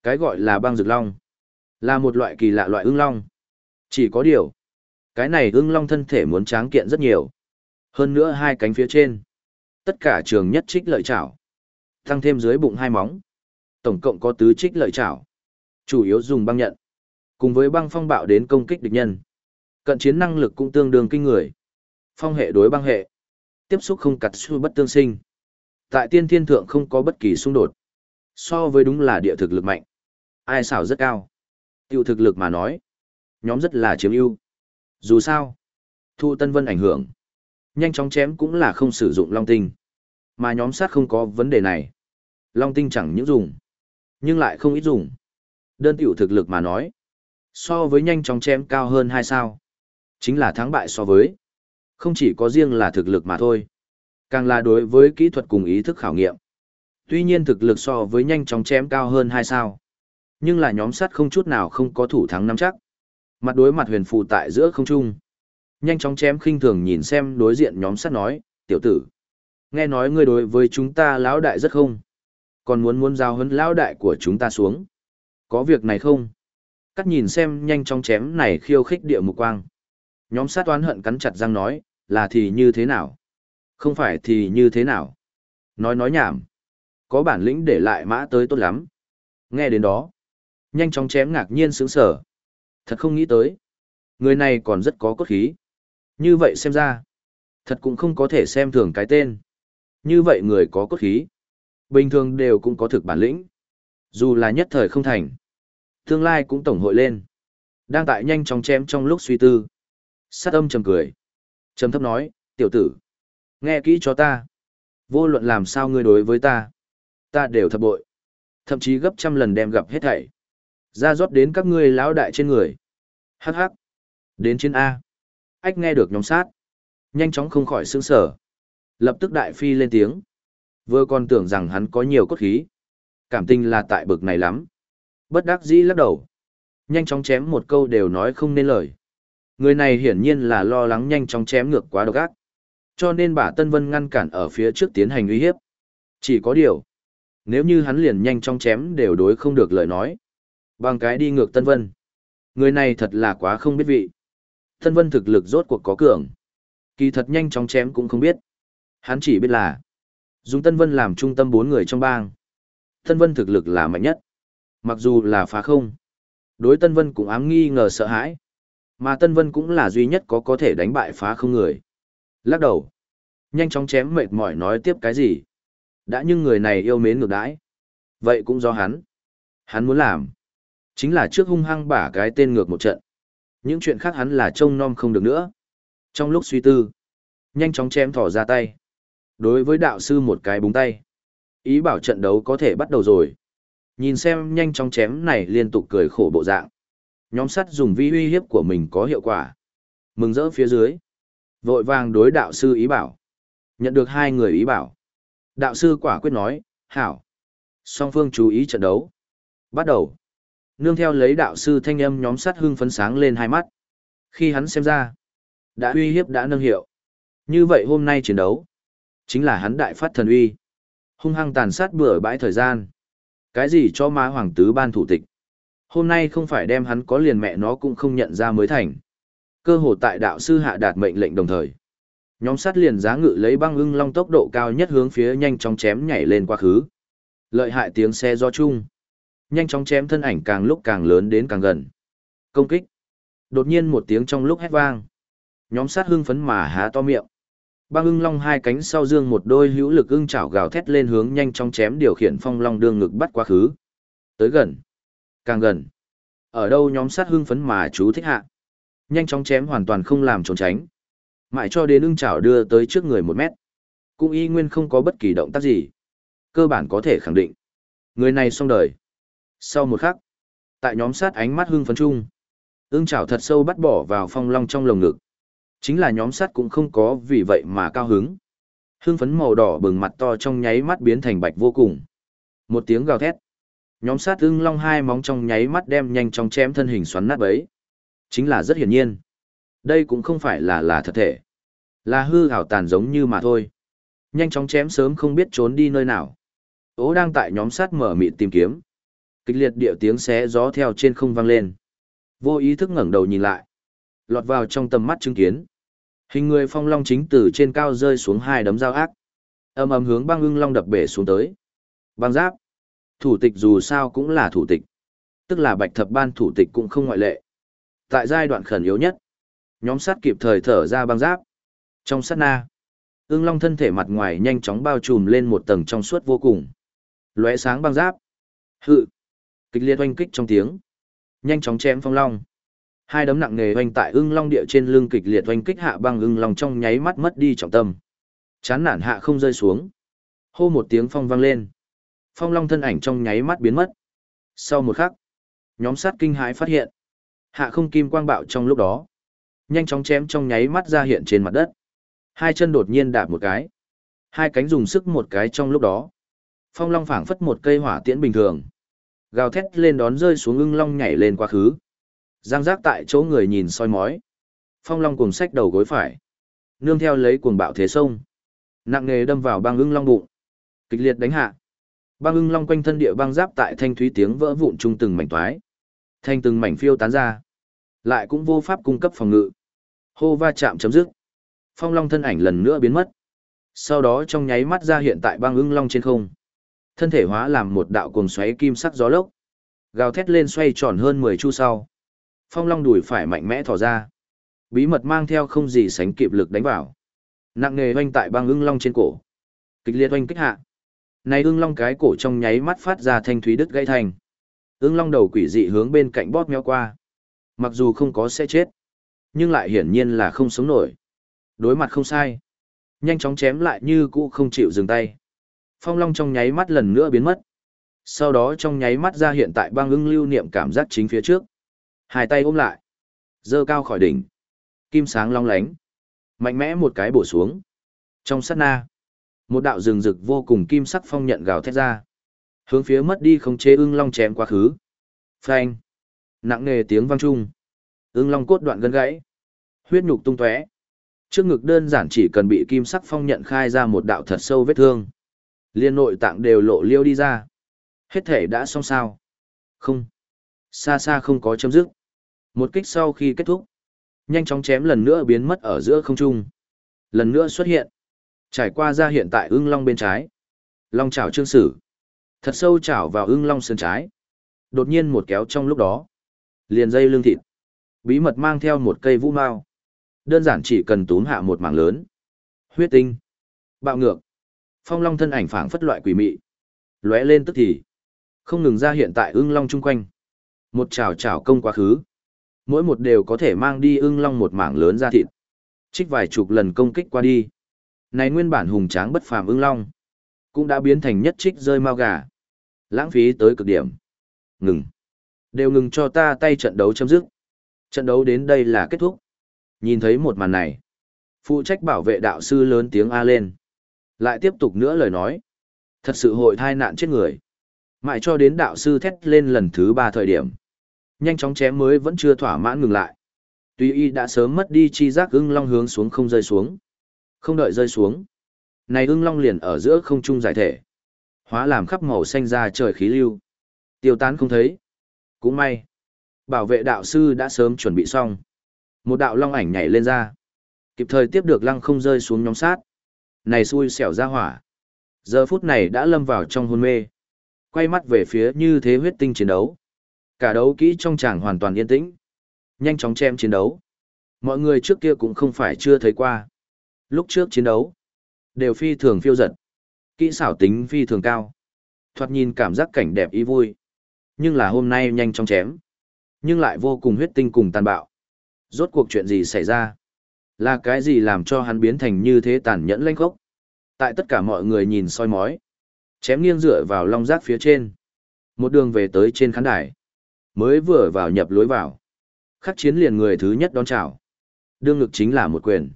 Cái gọi là băng rực long. Là một loại kỳ lạ loại ưng long. Chỉ có điều. Cái này ưng long thân thể muốn tráng kiện rất nhiều. Hơn nữa hai cánh phía trên. Tất cả trường nhất trích lợi chảo. Tăng thêm dưới bụng hai móng. Tổng cộng có tứ trích lợi chảo. Chủ yếu dùng băng nhận. Cùng với băng phong bạo đến công kích địch nhân. Cận chiến năng lực cũng tương đương kinh người. Phong hệ đối băng hệ. Tiếp xúc không cặt xu bất tương sinh. Tại tiên thiên thượng không có bất kỳ xung đột. So với đúng là địa thực lực mạnh. Ai xảo rất cao. Tiêu thực lực mà nói. Nhóm rất là chiếm ưu. Dù sao. Thu Tân Vân ảnh hưởng. Nhanh chóng chém cũng là không sử dụng long tinh. Mà nhóm sát không có vấn đề này. Long tinh chẳng những dùng. Nhưng lại không ít dùng. Đơn tiểu thực lực mà nói. So với nhanh chóng chém cao hơn hai sao. Chính là thắng bại so với. Không chỉ có riêng là thực lực mà thôi. Càng là đối với kỹ thuật cùng ý thức khảo nghiệm. Tuy nhiên thực lực so với nhanh chóng chém cao hơn hai sao. Nhưng là nhóm sắt không chút nào không có thủ thắng nắm chắc. Mặt đối mặt huyền phù tại giữa không trung. Nhanh chóng chém khinh thường nhìn xem đối diện nhóm sắt nói, tiểu tử. Nghe nói ngươi đối với chúng ta lão đại rất không? Còn muốn muốn giao hấn lão đại của chúng ta xuống. Có việc này không? Cắt nhìn xem nhanh chóng chém này khiêu khích địa mục quang. Nhóm sát toán hận cắn chặt răng nói, là thì như thế nào? Không phải thì như thế nào? Nói nói nhảm. Có bản lĩnh để lại mã tới tốt lắm. Nghe đến đó. Nhanh chóng chém ngạc nhiên sướng sở. Thật không nghĩ tới. Người này còn rất có cốt khí. Như vậy xem ra. Thật cũng không có thể xem thường cái tên. Như vậy người có cốt khí. Bình thường đều cũng có thực bản lĩnh. Dù là nhất thời không thành. Tương lai cũng tổng hội lên. Đang tại nhanh chóng chém trong lúc suy tư. Sát âm trầm cười. Trầm thấp nói, tiểu tử. Nghe kỹ cho ta. Vô luận làm sao ngươi đối với ta. Ta đều thập bội. Thậm chí gấp trăm lần đem gặp hết thảy. Ra rót đến các ngươi lão đại trên người. Hắc hắc. Đến trên A. Ách nghe được nhóm sát. Nhanh chóng không khỏi sương sở. Lập tức đại phi lên tiếng. Vừa còn tưởng rằng hắn có nhiều cốt khí. Cảm tình là tại bực này lắm. Bất đắc dĩ lắc đầu. Nhanh chóng chém một câu đều nói không nên lời. Người này hiển nhiên là lo lắng nhanh chóng chém ngược quá độc ác. Cho nên bà Tân Vân ngăn cản ở phía trước tiến hành uy hiếp. Chỉ có điều. Nếu như hắn liền nhanh chóng chém đều đối không được lời nói. Bằng cái đi ngược Tân Vân. Người này thật là quá không biết vị. Tân Vân thực lực rốt cuộc có cường. Kỳ thật nhanh chóng chém cũng không biết. Hắn chỉ biết là. Dùng Tân Vân làm trung tâm bốn người trong bang. Tân Vân thực lực là mạnh nhất. Mặc dù là phá không. Đối Tân Vân cũng ám nghi ngờ sợ hãi. Mà Tân Vân cũng là duy nhất có có thể đánh bại phá không người. Lắc đầu. Nhanh chóng chém mệt mỏi nói tiếp cái gì. Đã nhưng người này yêu mến ngược đãi. Vậy cũng do hắn. Hắn muốn làm. Chính là trước hung hăng bả cái tên ngược một trận. Những chuyện khác hắn là trông nom không được nữa. Trong lúc suy tư. Nhanh chóng chém thỏ ra tay. Đối với đạo sư một cái búng tay. Ý bảo trận đấu có thể bắt đầu rồi. Nhìn xem nhanh chóng chém này liên tục cười khổ bộ dạng. Nhóm sắt dùng vi uy hiếp của mình có hiệu quả. Mừng rỡ phía dưới. Vội vàng đối đạo sư ý bảo. Nhận được hai người ý bảo. Đạo sư quả quyết nói, hảo. Song phương chú ý trận đấu. Bắt đầu. Nương theo lấy đạo sư thanh âm nhóm sắt hưng phấn sáng lên hai mắt. Khi hắn xem ra, đã uy hiếp đã nâng hiệu. Như vậy hôm nay chiến đấu, chính là hắn đại phát thần uy. Hung hăng tàn sát bừa bãi thời gian. Cái gì cho má hoàng tứ ban thủ tịch. Hôm nay không phải đem hắn có liền mẹ nó cũng không nhận ra mới thành. Cơ hồ tại đạo sư hạ đạt mệnh lệnh đồng thời. Nhóm sát liền giá ngự lấy băng ưng long tốc độ cao nhất hướng phía nhanh chóng chém nhảy lên quá khứ. Lợi hại tiếng xe do chung. Nhanh chóng chém thân ảnh càng lúc càng lớn đến càng gần. Công kích. Đột nhiên một tiếng trong lúc hét vang. Nhóm sát hưng phấn mà há to miệng. Băng ưng long hai cánh sau dương một đôi hữu lực ưng chảo gào thét lên hướng nhanh chóng chém điều khiển phong long đương ngực bắt quá khứ. Tới gần. Càng gần. Ở đâu nhóm sát hưng phấn mà chú thích hạ. Nhanh chóng chém hoàn toàn không làm trốn tránh. Mãi cho đến ưng chảo đưa tới trước người một mét. Cũng y nguyên không có bất kỳ động tác gì. Cơ bản có thể khẳng định. Người này xong đời. Sau một khắc, tại nhóm sát ánh mắt hưng phấn chung, ưng chảo thật sâu bắt bỏ vào phong long trong lồng ngực. Chính là nhóm sát cũng không có vì vậy mà cao hứng. Hưng phấn màu đỏ bừng mặt to trong nháy mắt biến thành bạch vô cùng. Một tiếng gào thét. Nhóm sát ưng long hai móng trong nháy mắt đem nhanh chóng chém thân hình xoắn nát bấy. Chính là rất hiển nhiên. Đây cũng không phải là là thật thể. Là hư hảo tàn giống như mà thôi. Nhanh chóng chém sớm không biết trốn đi nơi nào. Ố đang tại nhóm sát mở mịt tìm kiếm. Kịch liệt điệu tiếng xé gió theo trên không vang lên. Vô ý thức ngẩng đầu nhìn lại. Lọt vào trong tầm mắt chứng kiến. Hình người phong long chính từ trên cao rơi xuống hai đấm dao ác. Âm ầm hướng băng ưng long đập bể xuống tới. Băng giáp. Thủ tịch dù sao cũng là thủ tịch. Tức là bạch thập ban thủ tịch cũng không ngoại lệ. Tại giai đoạn khẩn yếu nhất, nhóm sát kịp thời thở ra băng giáp. Trong sát na, ưng long thân thể mặt ngoài nhanh chóng bao trùm lên một tầng trong suốt vô cùng. lóe sáng băng giáp. Hự. Kịch liệt oanh kích trong tiếng. Nhanh chóng chém phong long. Hai đấm nặng nề oanh tại ưng long địa trên lưng kịch liệt oanh kích hạ băng ưng long trong nháy mắt mất đi trọng tâm. Chán nản hạ không rơi xuống. Hô một tiếng phong vang lên. Phong long thân ảnh trong nháy mắt biến mất. Sau một khắc, nhóm sát kinh hãi phát hiện. Hạ không kim quang bạo trong lúc đó. Nhanh chóng chém trong nháy mắt ra hiện trên mặt đất. Hai chân đột nhiên đạp một cái. Hai cánh dùng sức một cái trong lúc đó. Phong long phảng phất một cây hỏa tiễn bình thường. Gào thét lên đón rơi xuống ưng long nhảy lên quá khứ. Giang giác tại chỗ người nhìn soi mói. Phong long cùng sách đầu gối phải. Nương theo lấy cuồng bạo thế sông. Nặng nề đâm vào băng ưng long bụng. Kịch liệt đánh hạ. Băng ưng long quanh thân địa băng giáp tại thanh thúy tiếng vỡ vụn trung từng mảnh toái. Thanh từng mảnh phiêu tán ra. Lại cũng vô pháp cung cấp phòng ngự. Hô va chạm chấm dứt. Phong long thân ảnh lần nữa biến mất. Sau đó trong nháy mắt ra hiện tại băng ưng long trên không. Thân thể hóa làm một đạo cuồng xoáy kim sắc gió lốc. Gào thét lên xoay tròn hơn 10 chu sau. Phong long đùi phải mạnh mẽ thò ra. Bí mật mang theo không gì sánh kịp lực đánh vào. Nặng nề oanh tại băng ưng long trên cổ. Kịch liệt oanh kích hạ. Này ưng long cái cổ trong nháy mắt phát ra thanh thúy đứt gãy thành. Ưng long đầu quỷ dị hướng bên cạnh bóp méo qua. Mặc dù không có sẽ chết, nhưng lại hiển nhiên là không sống nổi. Đối mặt không sai. Nhanh chóng chém lại như cũ không chịu dừng tay. Phong long trong nháy mắt lần nữa biến mất. Sau đó trong nháy mắt ra hiện tại băng ưng lưu niệm cảm giác chính phía trước. Hai tay ôm lại. Dơ cao khỏi đỉnh. Kim sáng long lánh. Mạnh mẽ một cái bổ xuống. Trong sát na. Một đạo rừng rực vô cùng kim sắc phong nhận gào thét ra. Hướng phía mất đi không chế ưng long chém quá khứ. Phanh. Nặng nề tiếng vang trung. Ưng long cốt đoạn gân gãy. Huyết nhục tung tóe. Trước ngực đơn giản chỉ cần bị kim sắc phong nhận khai ra một đạo thật sâu vết thương. Liên nội tạng đều lộ liêu đi ra. Hết thể đã xong sao? Không. Xa xa không có chấm dứt. Một kích sau khi kết thúc. Nhanh chóng chém lần nữa biến mất ở giữa không trung. Lần nữa xuất hiện. Trải qua ra hiện tại ưng long bên trái. Long chảo trương sử. Thật sâu chảo vào ưng long sườn trái. Đột nhiên một kéo trong lúc đó. Liền dây lưng thịt. Bí mật mang theo một cây vũ mao. Đơn giản chỉ cần túm hạ một mảng lớn. Huyết tinh. Bạo ngược. Phong long thân ảnh phảng phất loại quỷ mị. lóe lên tức thì. Không ngừng ra hiện tại ưng long chung quanh. Một chảo chảo công quá khứ. Mỗi một đều có thể mang đi ưng long một mảng lớn ra thịt. Trích vài chục lần công kích qua đi. Này nguyên bản hùng tráng bất phàm ưng long. cũng đã biến thành nhất trích rơi mau gà. Lãng phí tới cực điểm. Ngừng. Đều ngừng cho ta tay trận đấu chấm dứt. Trận đấu đến đây là kết thúc. Nhìn thấy một màn này. Phụ trách bảo vệ đạo sư lớn tiếng A lên. Lại tiếp tục nữa lời nói. Thật sự hội thai nạn chết người. Mãi cho đến đạo sư thét lên lần thứ ba thời điểm. Nhanh chóng chém mới vẫn chưa thỏa mãn ngừng lại. Tuy y đã sớm mất đi chi giác ưng long hướng xuống không rơi xuống. Không đợi rơi xuống. Này ưng long liền ở giữa không trung giải thể. Hóa làm khắp màu xanh ra trời khí lưu. Tiêu tán không thấy. Cũng may. Bảo vệ đạo sư đã sớm chuẩn bị xong. Một đạo long ảnh nhảy lên ra. Kịp thời tiếp được lăng không rơi xuống nhóm sát. Này xui xẻo ra hỏa. Giờ phút này đã lâm vào trong hôn mê. Quay mắt về phía như thế huyết tinh chiến đấu. Cả đấu kỹ trong tràng hoàn toàn yên tĩnh. Nhanh chóng chém chiến đấu. Mọi người trước kia cũng không phải chưa thấy qua. Lúc trước chiến đấu, đều phi thường phiêu giật. Kỹ xảo tính phi thường cao. Thoạt nhìn cảm giác cảnh đẹp ý vui. Nhưng là hôm nay nhanh chóng chém. Nhưng lại vô cùng huyết tinh cùng tàn bạo. Rốt cuộc chuyện gì xảy ra? Là cái gì làm cho hắn biến thành như thế tàn nhẫn lanh khốc? Tại tất cả mọi người nhìn soi mói. Chém nghiêng dựa vào long giác phía trên. Một đường về tới trên khán đài. Mới vừa vào nhập lối vào. Khắc chiến liền người thứ nhất đón chào. Đương ngực chính là một quyền.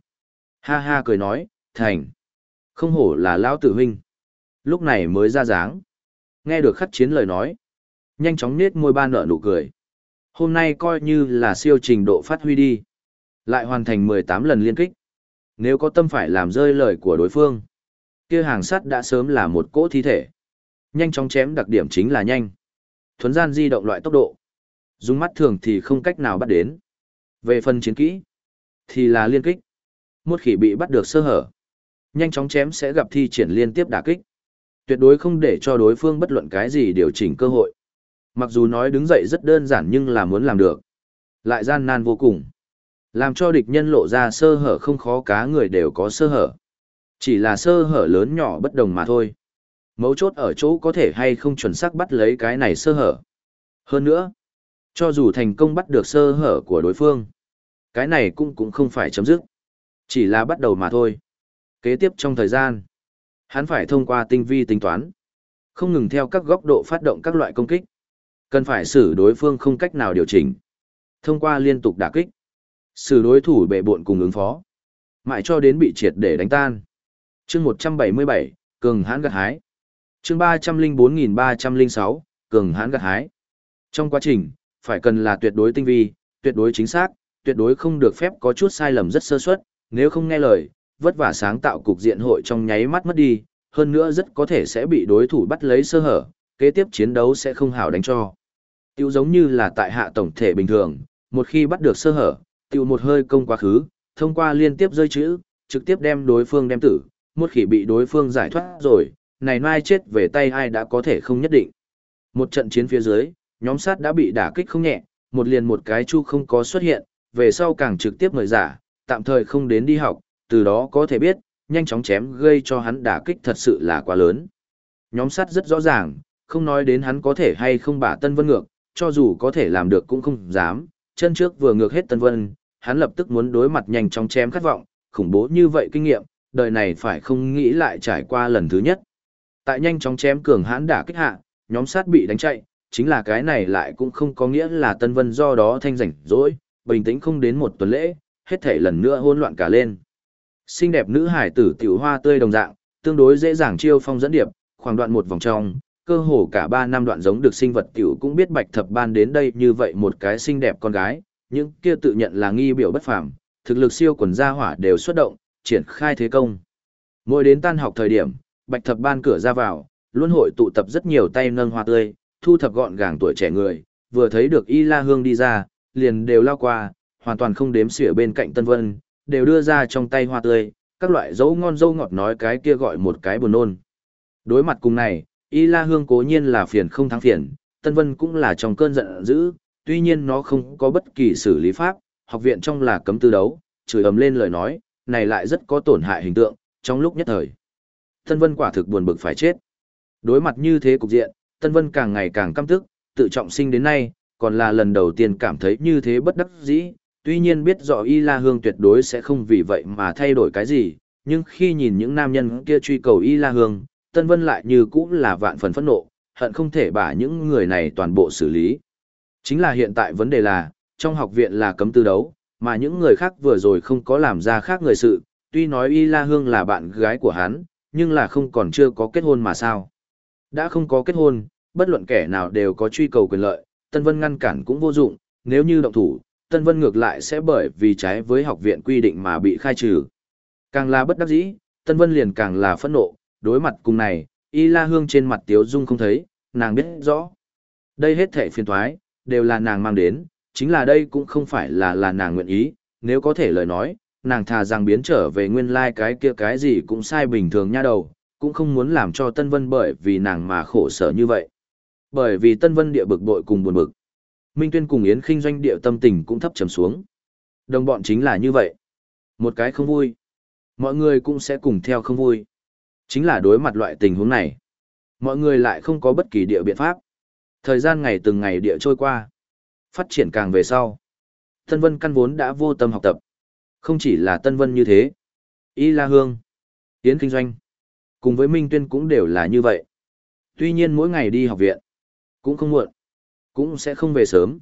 Ha ha cười nói, thành. Không hổ là lão tử huynh. Lúc này mới ra dáng. Nghe được khắc chiến lời nói. Nhanh chóng nết môi ba nở nụ cười. Hôm nay coi như là siêu trình độ phát huy đi. Lại hoàn thành 18 lần liên kích. Nếu có tâm phải làm rơi lời của đối phương. kia hàng sắt đã sớm là một cỗ thi thể. Nhanh chóng chém đặc điểm chính là nhanh. Thuấn gian di động loại tốc độ. Dùng mắt thường thì không cách nào bắt đến. Về phần chiến kỹ, thì là liên kích. Một khi bị bắt được sơ hở. Nhanh chóng chém sẽ gặp thi triển liên tiếp đả kích. Tuyệt đối không để cho đối phương bất luận cái gì điều chỉnh cơ hội. Mặc dù nói đứng dậy rất đơn giản nhưng là muốn làm được. Lại gian nan vô cùng. Làm cho địch nhân lộ ra sơ hở không khó cá người đều có sơ hở. Chỉ là sơ hở lớn nhỏ bất đồng mà thôi. Mấu chốt ở chỗ có thể hay không chuẩn xác bắt lấy cái này sơ hở. Hơn nữa, cho dù thành công bắt được sơ hở của đối phương, cái này cũng cũng không phải chấm dứt. Chỉ là bắt đầu mà thôi. Kế tiếp trong thời gian, hắn phải thông qua tinh vi tính toán, không ngừng theo các góc độ phát động các loại công kích. Cần phải xử đối phương không cách nào điều chỉnh. Thông qua liên tục đả kích, xử đối thủ bệ bộn cùng ứng phó. Mãi cho đến bị triệt để đánh tan. chương 177, Cường hãn gặt hái. chương 304.306, Cường hãn gặt hái. Trong quá trình, phải cần là tuyệt đối tinh vi, tuyệt đối chính xác, tuyệt đối không được phép có chút sai lầm rất sơ suất, nếu không nghe lời, vất vả sáng tạo cục diện hội trong nháy mắt mất đi, hơn nữa rất có thể sẽ bị đối thủ bắt lấy sơ hở, kế tiếp chiến đấu sẽ không hảo đánh cho. Tiêu giống như là tại hạ tổng thể bình thường, một khi bắt được sơ hở, tiêu một hơi công quá khứ, thông qua liên tiếp rơi chữ, trực tiếp đem đối phương đem tử, một khi bị đối phương giải thoát rồi, này mai chết về tay ai đã có thể không nhất định. Một trận chiến phía dưới, nhóm sát đã bị đả kích không nhẹ, một liền một cái chu không có xuất hiện, về sau càng trực tiếp mời giả, tạm thời không đến đi học, từ đó có thể biết, nhanh chóng chém gây cho hắn đả kích thật sự là quá lớn. Nhóm sát rất rõ ràng, không nói đến hắn có thể hay không bả Tân Vân ngược, cho dù có thể làm được cũng không dám, chân trước vừa ngược hết Tân Vân, hắn lập tức muốn đối mặt nhanh chóng chém khát vọng, khủng bố như vậy kinh nghiệm, đời này phải không nghĩ lại trải qua lần thứ nhất. Tại nhanh chóng chém cường hãn đả kích hạ, nhóm sát bị đánh chạy, chính là cái này lại cũng không có nghĩa là Tân Vân do đó thanh rảnh rỗi, bình tĩnh không đến một tuần lễ, hết thể lần nữa hỗn loạn cả lên. Xinh đẹp nữ hải tử tiểu hoa tươi đồng dạng, tương đối dễ dàng chiêu phong dẫn điệp, khoảng đoạn một vòng trong, cơ hồ cả ba năm đoạn giống được sinh vật tiểu cũng biết bạch thập ban đến đây như vậy một cái xinh đẹp con gái, những kia tự nhận là nghi biểu bất phàm, thực lực siêu quần gia hỏa đều xuất động, triển khai thế công. Mỗi đến tan học thời điểm, bạch thập ban cửa ra vào, luôn hội tụ tập rất nhiều tay nâng hoa tươi, thu thập gọn gàng tuổi trẻ người, vừa thấy được Y La Hương đi ra, liền đều lao qua, hoàn toàn không đếm xỉa bên cạnh Tân Vân, đều đưa ra trong tay hoa tươi, các loại dấu ngon dâu ngọt nói cái kia gọi một cái buồn nôn. Đối mặt cùng này, Y La Hương cố nhiên là phiền không thắng phiền, Tân Vân cũng là trong cơn giận dữ, tuy nhiên nó không có bất kỳ xử lý pháp, học viện trong là cấm tư đấu, chửi ầm lên lời nói, này lại rất có tổn hại hình tượng, trong lúc nhất thời. Tân Vân quả thực buồn bực phải chết. Đối mặt như thế cục diện, Tân Vân càng ngày càng căm tức, tự trọng sinh đến nay, còn là lần đầu tiên cảm thấy như thế bất đắc dĩ, tuy nhiên biết rõ Y La Hương tuyệt đối sẽ không vì vậy mà thay đổi cái gì, nhưng khi nhìn những nam nhân kia truy cầu Y La Hương, Tân Vân lại như cũng là vạn phần phẫn nộ, hận không thể bả những người này toàn bộ xử lý. Chính là hiện tại vấn đề là, trong học viện là cấm tư đấu, mà những người khác vừa rồi không có làm ra khác người sự, tuy nói Y La Hương là bạn gái của hắn, nhưng là không còn chưa có kết hôn mà sao. Đã không có kết hôn, bất luận kẻ nào đều có truy cầu quyền lợi, Tân Vân ngăn cản cũng vô dụng, nếu như động thủ, Tân Vân ngược lại sẽ bởi vì trái với học viện quy định mà bị khai trừ. Càng là bất đắc dĩ, Tân Vân liền càng là phẫn nộ, đối mặt cùng này, Y La Hương trên mặt Tiếu Dung không thấy, nàng biết rõ. Đây hết thể phiền toái đều là nàng mang đến, chính là đây cũng không phải là là nàng nguyện ý, nếu có thể lời nói, nàng thà rằng biến trở về nguyên lai like cái kia cái gì cũng sai bình thường nha đầu, cũng không muốn làm cho Tân Vân bởi vì nàng mà khổ sở như vậy. Bởi vì Tân Vân địa bực bội cùng buồn bực. Minh Tuyên cùng Yến Kinh doanh địa tâm tình cũng thấp trầm xuống. Đồng bọn chính là như vậy. Một cái không vui. Mọi người cũng sẽ cùng theo không vui. Chính là đối mặt loại tình huống này. Mọi người lại không có bất kỳ địa biện pháp. Thời gian ngày từng ngày địa trôi qua. Phát triển càng về sau. Tân Vân căn vốn đã vô tâm học tập. Không chỉ là Tân Vân như thế. Y La Hương. Yến Kinh doanh. Cùng với Minh Tuyên cũng đều là như vậy. Tuy nhiên mỗi ngày đi học viện. Cũng không muộn. Cũng sẽ không về sớm.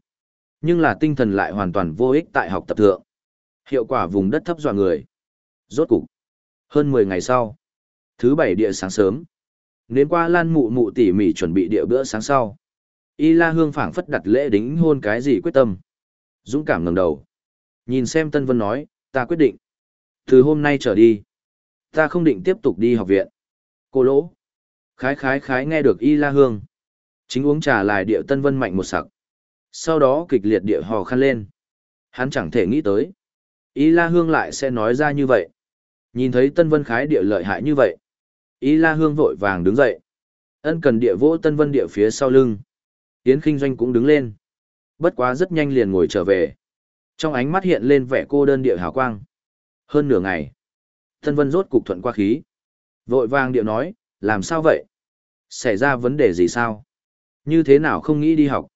Nhưng là tinh thần lại hoàn toàn vô ích tại học tập thượng. Hiệu quả vùng đất thấp dọa người. Rốt cục. Hơn 10 ngày sau. Thứ bảy địa sáng sớm. Nên qua lan mụ mụ tỉ mỉ chuẩn bị địa bữa sáng sau. Y la hương phảng phất đặt lễ đính hôn cái gì quyết tâm. Dũng cảm ngẩng đầu. Nhìn xem Tân Vân nói, ta quyết định. Từ hôm nay trở đi. Ta không định tiếp tục đi học viện. Cô lỗ. Khái khái khái nghe được Y la hương. Chính uống trà lại địa Tân Vân mạnh một sặc. Sau đó kịch liệt địa hò khăn lên. Hắn chẳng thể nghĩ tới. ý la hương lại sẽ nói ra như vậy. Nhìn thấy Tân Vân khái địa lợi hại như vậy. ý la hương vội vàng đứng dậy. Ân cần địa vỗ Tân Vân địa phía sau lưng. Yến Kinh Doanh cũng đứng lên. Bất quá rất nhanh liền ngồi trở về. Trong ánh mắt hiện lên vẻ cô đơn địa hào quang. Hơn nửa ngày. Tân Vân rốt cục thuận qua khí. Vội vàng địa nói, làm sao vậy? Xảy ra vấn đề gì sao? Như thế nào không nghĩ đi học?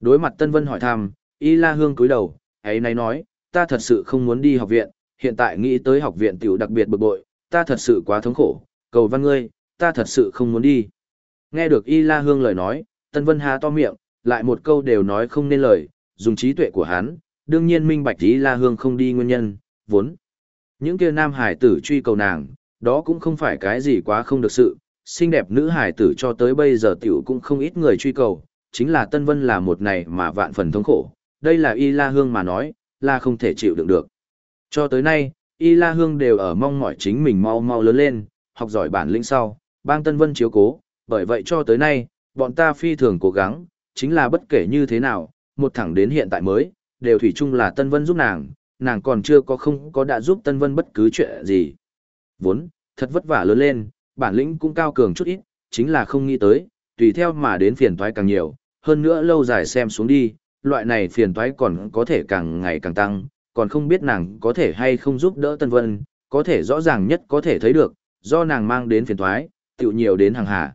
Đối mặt Tân Vân hỏi thăm, Y La Hương cúi đầu, ấy nay nói, ta thật sự không muốn đi học viện, hiện tại nghĩ tới học viện tiểu đặc biệt bực bội, ta thật sự quá thống khổ, cầu văn ngươi, ta thật sự không muốn đi. Nghe được Y La Hương lời nói, Tân Vân há to miệng, lại một câu đều nói không nên lời, dùng trí tuệ của hắn, đương nhiên minh bạch Y La Hương không đi nguyên nhân, vốn. Những kia nam hải tử truy cầu nàng, đó cũng không phải cái gì quá không được sự, xinh đẹp nữ hải tử cho tới bây giờ tiểu cũng không ít người truy cầu, chính là Tân Vân là một này mà vạn phần thống khổ, đây là Y La Hương mà nói, là không thể chịu đựng được. Cho tới nay, Y La Hương đều ở mong mỏi chính mình mau mau lớn lên, học giỏi bản lĩnh sau, bang Tân Vân chiếu cố, bởi vậy cho tới nay, bọn ta phi thường cố gắng, chính là bất kể như thế nào, một thẳng đến hiện tại mới, đều thủy chung là Tân Vân giúp nàng, nàng còn chưa có không có đã giúp Tân Vân bất cứ chuyện gì. Vốn, thật vất vả lớn lên, bản lĩnh cũng cao cường chút ít, chính là không nghĩ tới, tùy theo mà đến phiền toái càng nhiều, hơn nữa lâu dài xem xuống đi, loại này phiền toái còn có thể càng ngày càng tăng, còn không biết nàng có thể hay không giúp đỡ Tân Vân, có thể rõ ràng nhất có thể thấy được, do nàng mang đến phiền toái, tiểu nhiều đến hàng hà.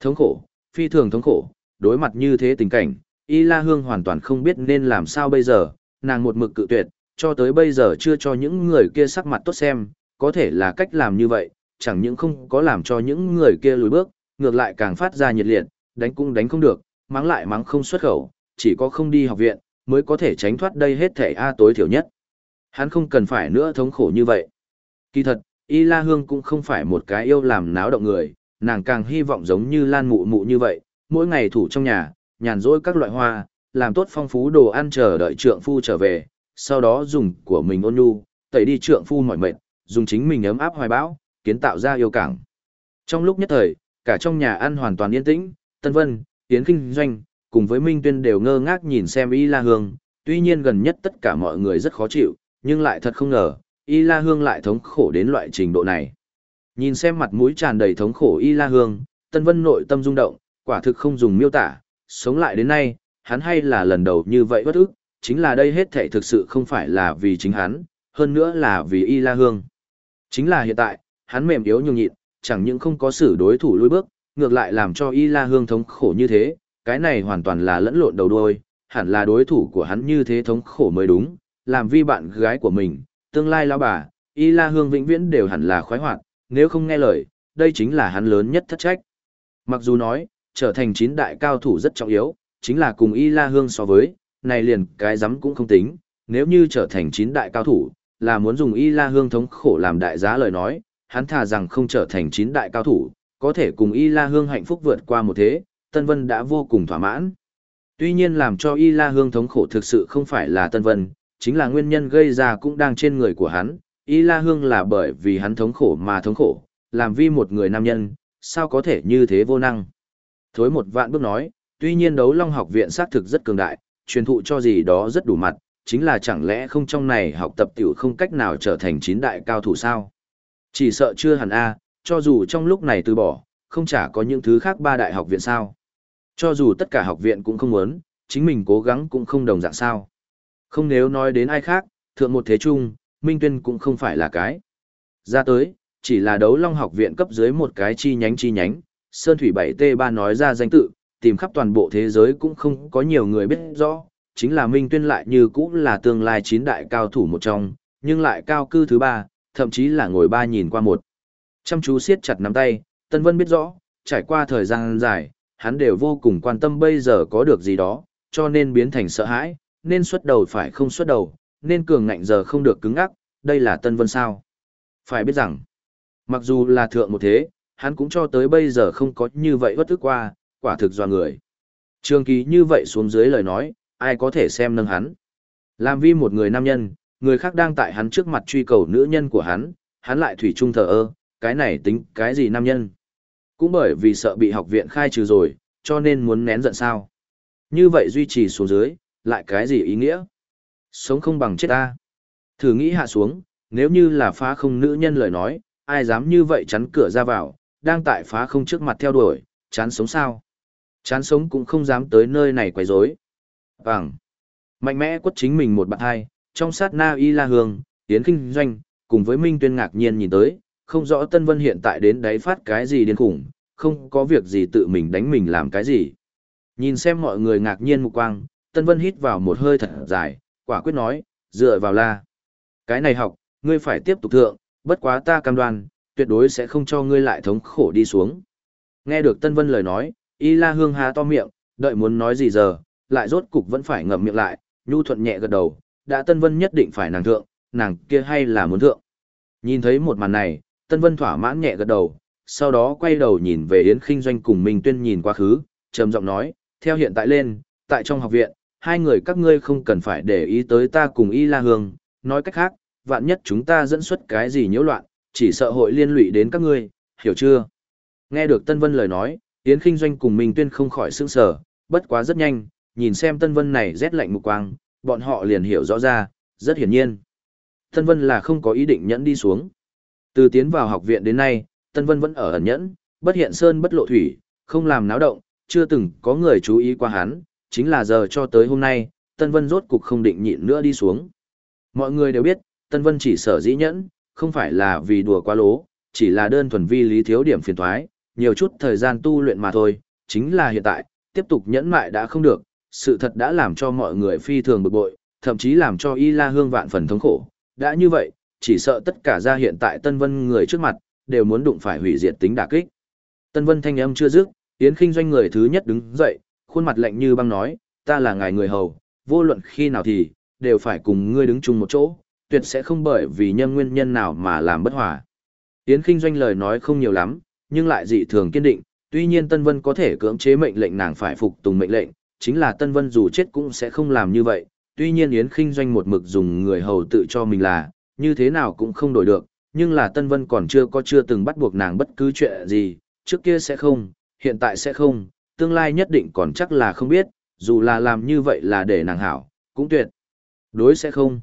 Thống khổ, phi thường thống khổ, đối mặt như thế tình cảnh, Y La Hương hoàn toàn không biết nên làm sao bây giờ, nàng một mực cự tuyệt, cho tới bây giờ chưa cho những người kia sắc mặt tốt xem, có thể là cách làm như vậy, chẳng những không có làm cho những người kia lùi bước, ngược lại càng phát ra nhiệt liệt, đánh cũng đánh không được, mắng lại mắng không xuất khẩu, chỉ có không đi học viện, mới có thể tránh thoát đây hết thể A tối thiểu nhất. Hắn không cần phải nữa thống khổ như vậy. Kỳ thật, Y La Hương cũng không phải một cái yêu làm náo động người, nàng càng hy vọng giống như Lan Mụ Mụ như vậy, mỗi ngày thủ trong nhà, nhàn rỗi các loại hoa, làm tốt phong phú đồ ăn chờ đợi trượng phu trở về, sau đó dùng của mình ôn nhu, tẩy đi trượng phu mỏi mệt, dùng chính mình ấm áp hoài bão, kiến tạo ra yêu cảng. Trong lúc nhất thời, cả trong nhà ăn hoàn toàn yên tĩnh, Tân Vân, Yến Kinh Doanh, cùng với Minh Tuyên đều ngơ ngác nhìn xem Y La Hương, tuy nhiên gần nhất tất cả mọi người rất khó chịu, nhưng lại thật không ngờ, Y La Hương lại thống khổ đến loại trình độ này. Nhìn xem mặt mũi tràn đầy thống khổ Y La Hương, Tân Vân nội tâm rung động, quả thực không dùng miêu tả, sống lại đến nay, hắn hay là lần đầu như vậy bất ức, chính là đây hết thảy thực sự không phải là vì chính hắn, hơn nữa là vì Y La Hương. Chính là hiện tại, hắn mềm yếu nhường nhịn, chẳng những không có xử đối thủ lùi bước, ngược lại làm cho Y La Hương thống khổ như thế, cái này hoàn toàn là lẫn lộn đầu đuôi, hẳn là đối thủ của hắn như thế thống khổ mới đúng, làm vi bạn gái của mình, tương lai lão bà, Y La Hương vĩnh viễn đều hẳn là khoái hoạt, nếu không nghe lời, đây chính là hắn lớn nhất thất trách. Mặc dù nói, trở thành chín đại cao thủ rất trọng yếu, chính là cùng Y La Hương so với, này liền cái rắm cũng không tính, nếu như trở thành chín đại cao thủ, là muốn dùng Y La Hương thống khổ làm đại giá lời nói, hắn thà rằng không trở thành chín đại cao thủ, có thể cùng Y La Hương hạnh phúc vượt qua một thế, Tân Vân đã vô cùng thỏa mãn. Tuy nhiên làm cho Y La Hương thống khổ thực sự không phải là Tân Vân, chính là nguyên nhân gây ra cũng đang trên người của hắn, Y La Hương là bởi vì hắn thống khổ mà thống khổ, làm vi một người nam nhân, sao có thể như thế vô năng. Thối một vạn bước nói, tuy nhiên đấu long học viện xác thực rất cường đại, truyền thụ cho gì đó rất đủ mặt, chính là chẳng lẽ không trong này học tập tiểu không cách nào trở thành chín đại cao thủ sao? Chỉ sợ chưa hẳn a, cho dù trong lúc này từ bỏ, không chả có những thứ khác ba đại học viện sao? Cho dù tất cả học viện cũng không muốn, chính mình cố gắng cũng không đồng dạng sao? Không nếu nói đến ai khác, thượng một thế trung, Minh Tuyên cũng không phải là cái. Ra tới, chỉ là đấu long học viện cấp dưới một cái chi nhánh chi nhánh, Sơn Thủy 7T3 nói ra danh tự, tìm khắp toàn bộ thế giới cũng không có nhiều người biết rõ, chính là Minh Tuyên lại như cũng là tương lai chín đại cao thủ một trong, nhưng lại cao cư thứ ba, thậm chí là ngồi ba nhìn qua một. Chăm chú siết chặt nắm tay, Tân Vân biết rõ, trải qua thời gian dài, hắn đều vô cùng quan tâm bây giờ có được gì đó, cho nên biến thành sợ hãi, nên xuất đầu phải không xuất đầu, nên cường ngạnh giờ không được cứng ắc, đây là Tân Vân sao. Phải biết rằng, mặc dù là thượng một thế, hắn cũng cho tới bây giờ không có như vậy bất tức qua, quả thực do người. Trường kỳ như vậy xuống dưới lời nói, ai có thể xem nâng hắn. Làm vi một người nam nhân, người khác đang tại hắn trước mặt truy cầu nữ nhân của hắn, hắn lại thủy chung thờ ơ, cái này tính cái gì nam nhân. Cũng bởi vì sợ bị học viện khai trừ rồi, cho nên muốn nén giận sao. Như vậy duy trì xuống dưới, lại cái gì ý nghĩa? Sống không bằng chết ta. Thử nghĩ hạ xuống, nếu như là phá không nữ nhân lời nói, ai dám như vậy chắn cửa ra vào, đang tại phá không trước mặt theo đuổi, chán sống sao? Chán sống cũng không dám tới nơi này quấy rối. Vàng. Mạnh mẽ quất chính mình một bạn hai, trong sát na y la hương, tiến kinh doanh, cùng với Minh Tuyên ngạc nhiên nhìn tới, không rõ Tân Vân hiện tại đến đáy phát cái gì điên khủng, không có việc gì tự mình đánh mình làm cái gì. Nhìn xem mọi người ngạc nhiên mục quang, Tân Vân hít vào một hơi thật dài, quả quyết nói, dựa vào la. Cái này học, ngươi phải tiếp tục thượng, bất quá ta cam đoan, tuyệt đối sẽ không cho ngươi lại thống khổ đi xuống. Nghe được Tân Vân lời nói, Y La Hương há to miệng, đợi muốn nói gì giờ, lại rốt cục vẫn phải ngậm miệng lại, nhu thuận nhẹ gật đầu, đã Tân Vân nhất định phải nàng thượng, nàng kia hay là muốn thượng. Nhìn thấy một màn này, Tân Vân thỏa mãn nhẹ gật đầu, sau đó quay đầu nhìn về Yến Kinh Doanh cùng Minh Tuyên nhìn quá khứ, trầm giọng nói, theo hiện tại lên, tại trong học viện, hai người các ngươi không cần phải để ý tới ta cùng Y La Hương, nói cách khác, vạn nhất chúng ta dẫn xuất cái gì nhiễu loạn, chỉ sợ hội liên lụy đến các ngươi, hiểu chưa? Nghe được Tân Vân lời nói, Yến Kinh Doanh cùng Minh Tuyên không khỏi sững sờ, bất quá rất nhanh, nhìn xem Tân Vân này rét lạnh mục quang, bọn họ liền hiểu rõ ra, rất hiển nhiên. Tân Vân là không có ý định nhẫn đi xuống. Từ tiến vào học viện đến nay, Tân Vân vẫn ở ẩn nhẫn, bất hiện sơn bất lộ thủy, không làm náo động, chưa từng có người chú ý qua hắn, chính là giờ cho tới hôm nay, Tân Vân rốt cục không định nhịn nữa đi xuống. Mọi người đều biết, Tân Vân chỉ sở dĩ nhẫn, không phải là vì đùa quá lố, chỉ là đơn thuần vi lý thiếu điểm phiền toái, nhiều chút thời gian tu luyện mà thôi, chính là hiện tại, tiếp tục nhẫn mại đã không được, sự thật đã làm cho mọi người phi thường bực bội, thậm chí làm cho Y La Hương vạn phần thống khổ. Đã như vậy, chỉ sợ tất cả ra hiện tại Tân Vân người trước mặt, đều muốn đụng phải hủy diệt tính đả kích. Tân Vân thanh âm chưa dứt, Yến Kinh doanh người thứ nhất đứng dậy, khuôn mặt lạnh như băng nói, ta là ngài người hầu, vô luận khi nào thì, đều phải cùng ngươi đứng chung một chỗ, tuyệt sẽ không bởi vì nhân nguyên nhân nào mà làm bất hòa. Yến Kinh doanh lời nói không nhiều lắm, nhưng lại dị thường kiên định, tuy nhiên Tân Vân có thể cưỡng chế mệnh lệnh nàng phải phục tùng mệnh lệnh, chính là Tân Vân dù chết cũng sẽ không làm như vậy, tuy nhiên Yến Kinh doanh một mực dùng người hầu tự cho mình là, như thế nào cũng không đổi được, nhưng là Tân Vân còn chưa có chưa từng bắt buộc nàng bất cứ chuyện gì, trước kia sẽ không, hiện tại sẽ không, tương lai nhất định còn chắc là không biết, dù là làm như vậy là để nàng hảo, cũng tuyệt. Đối sẽ không.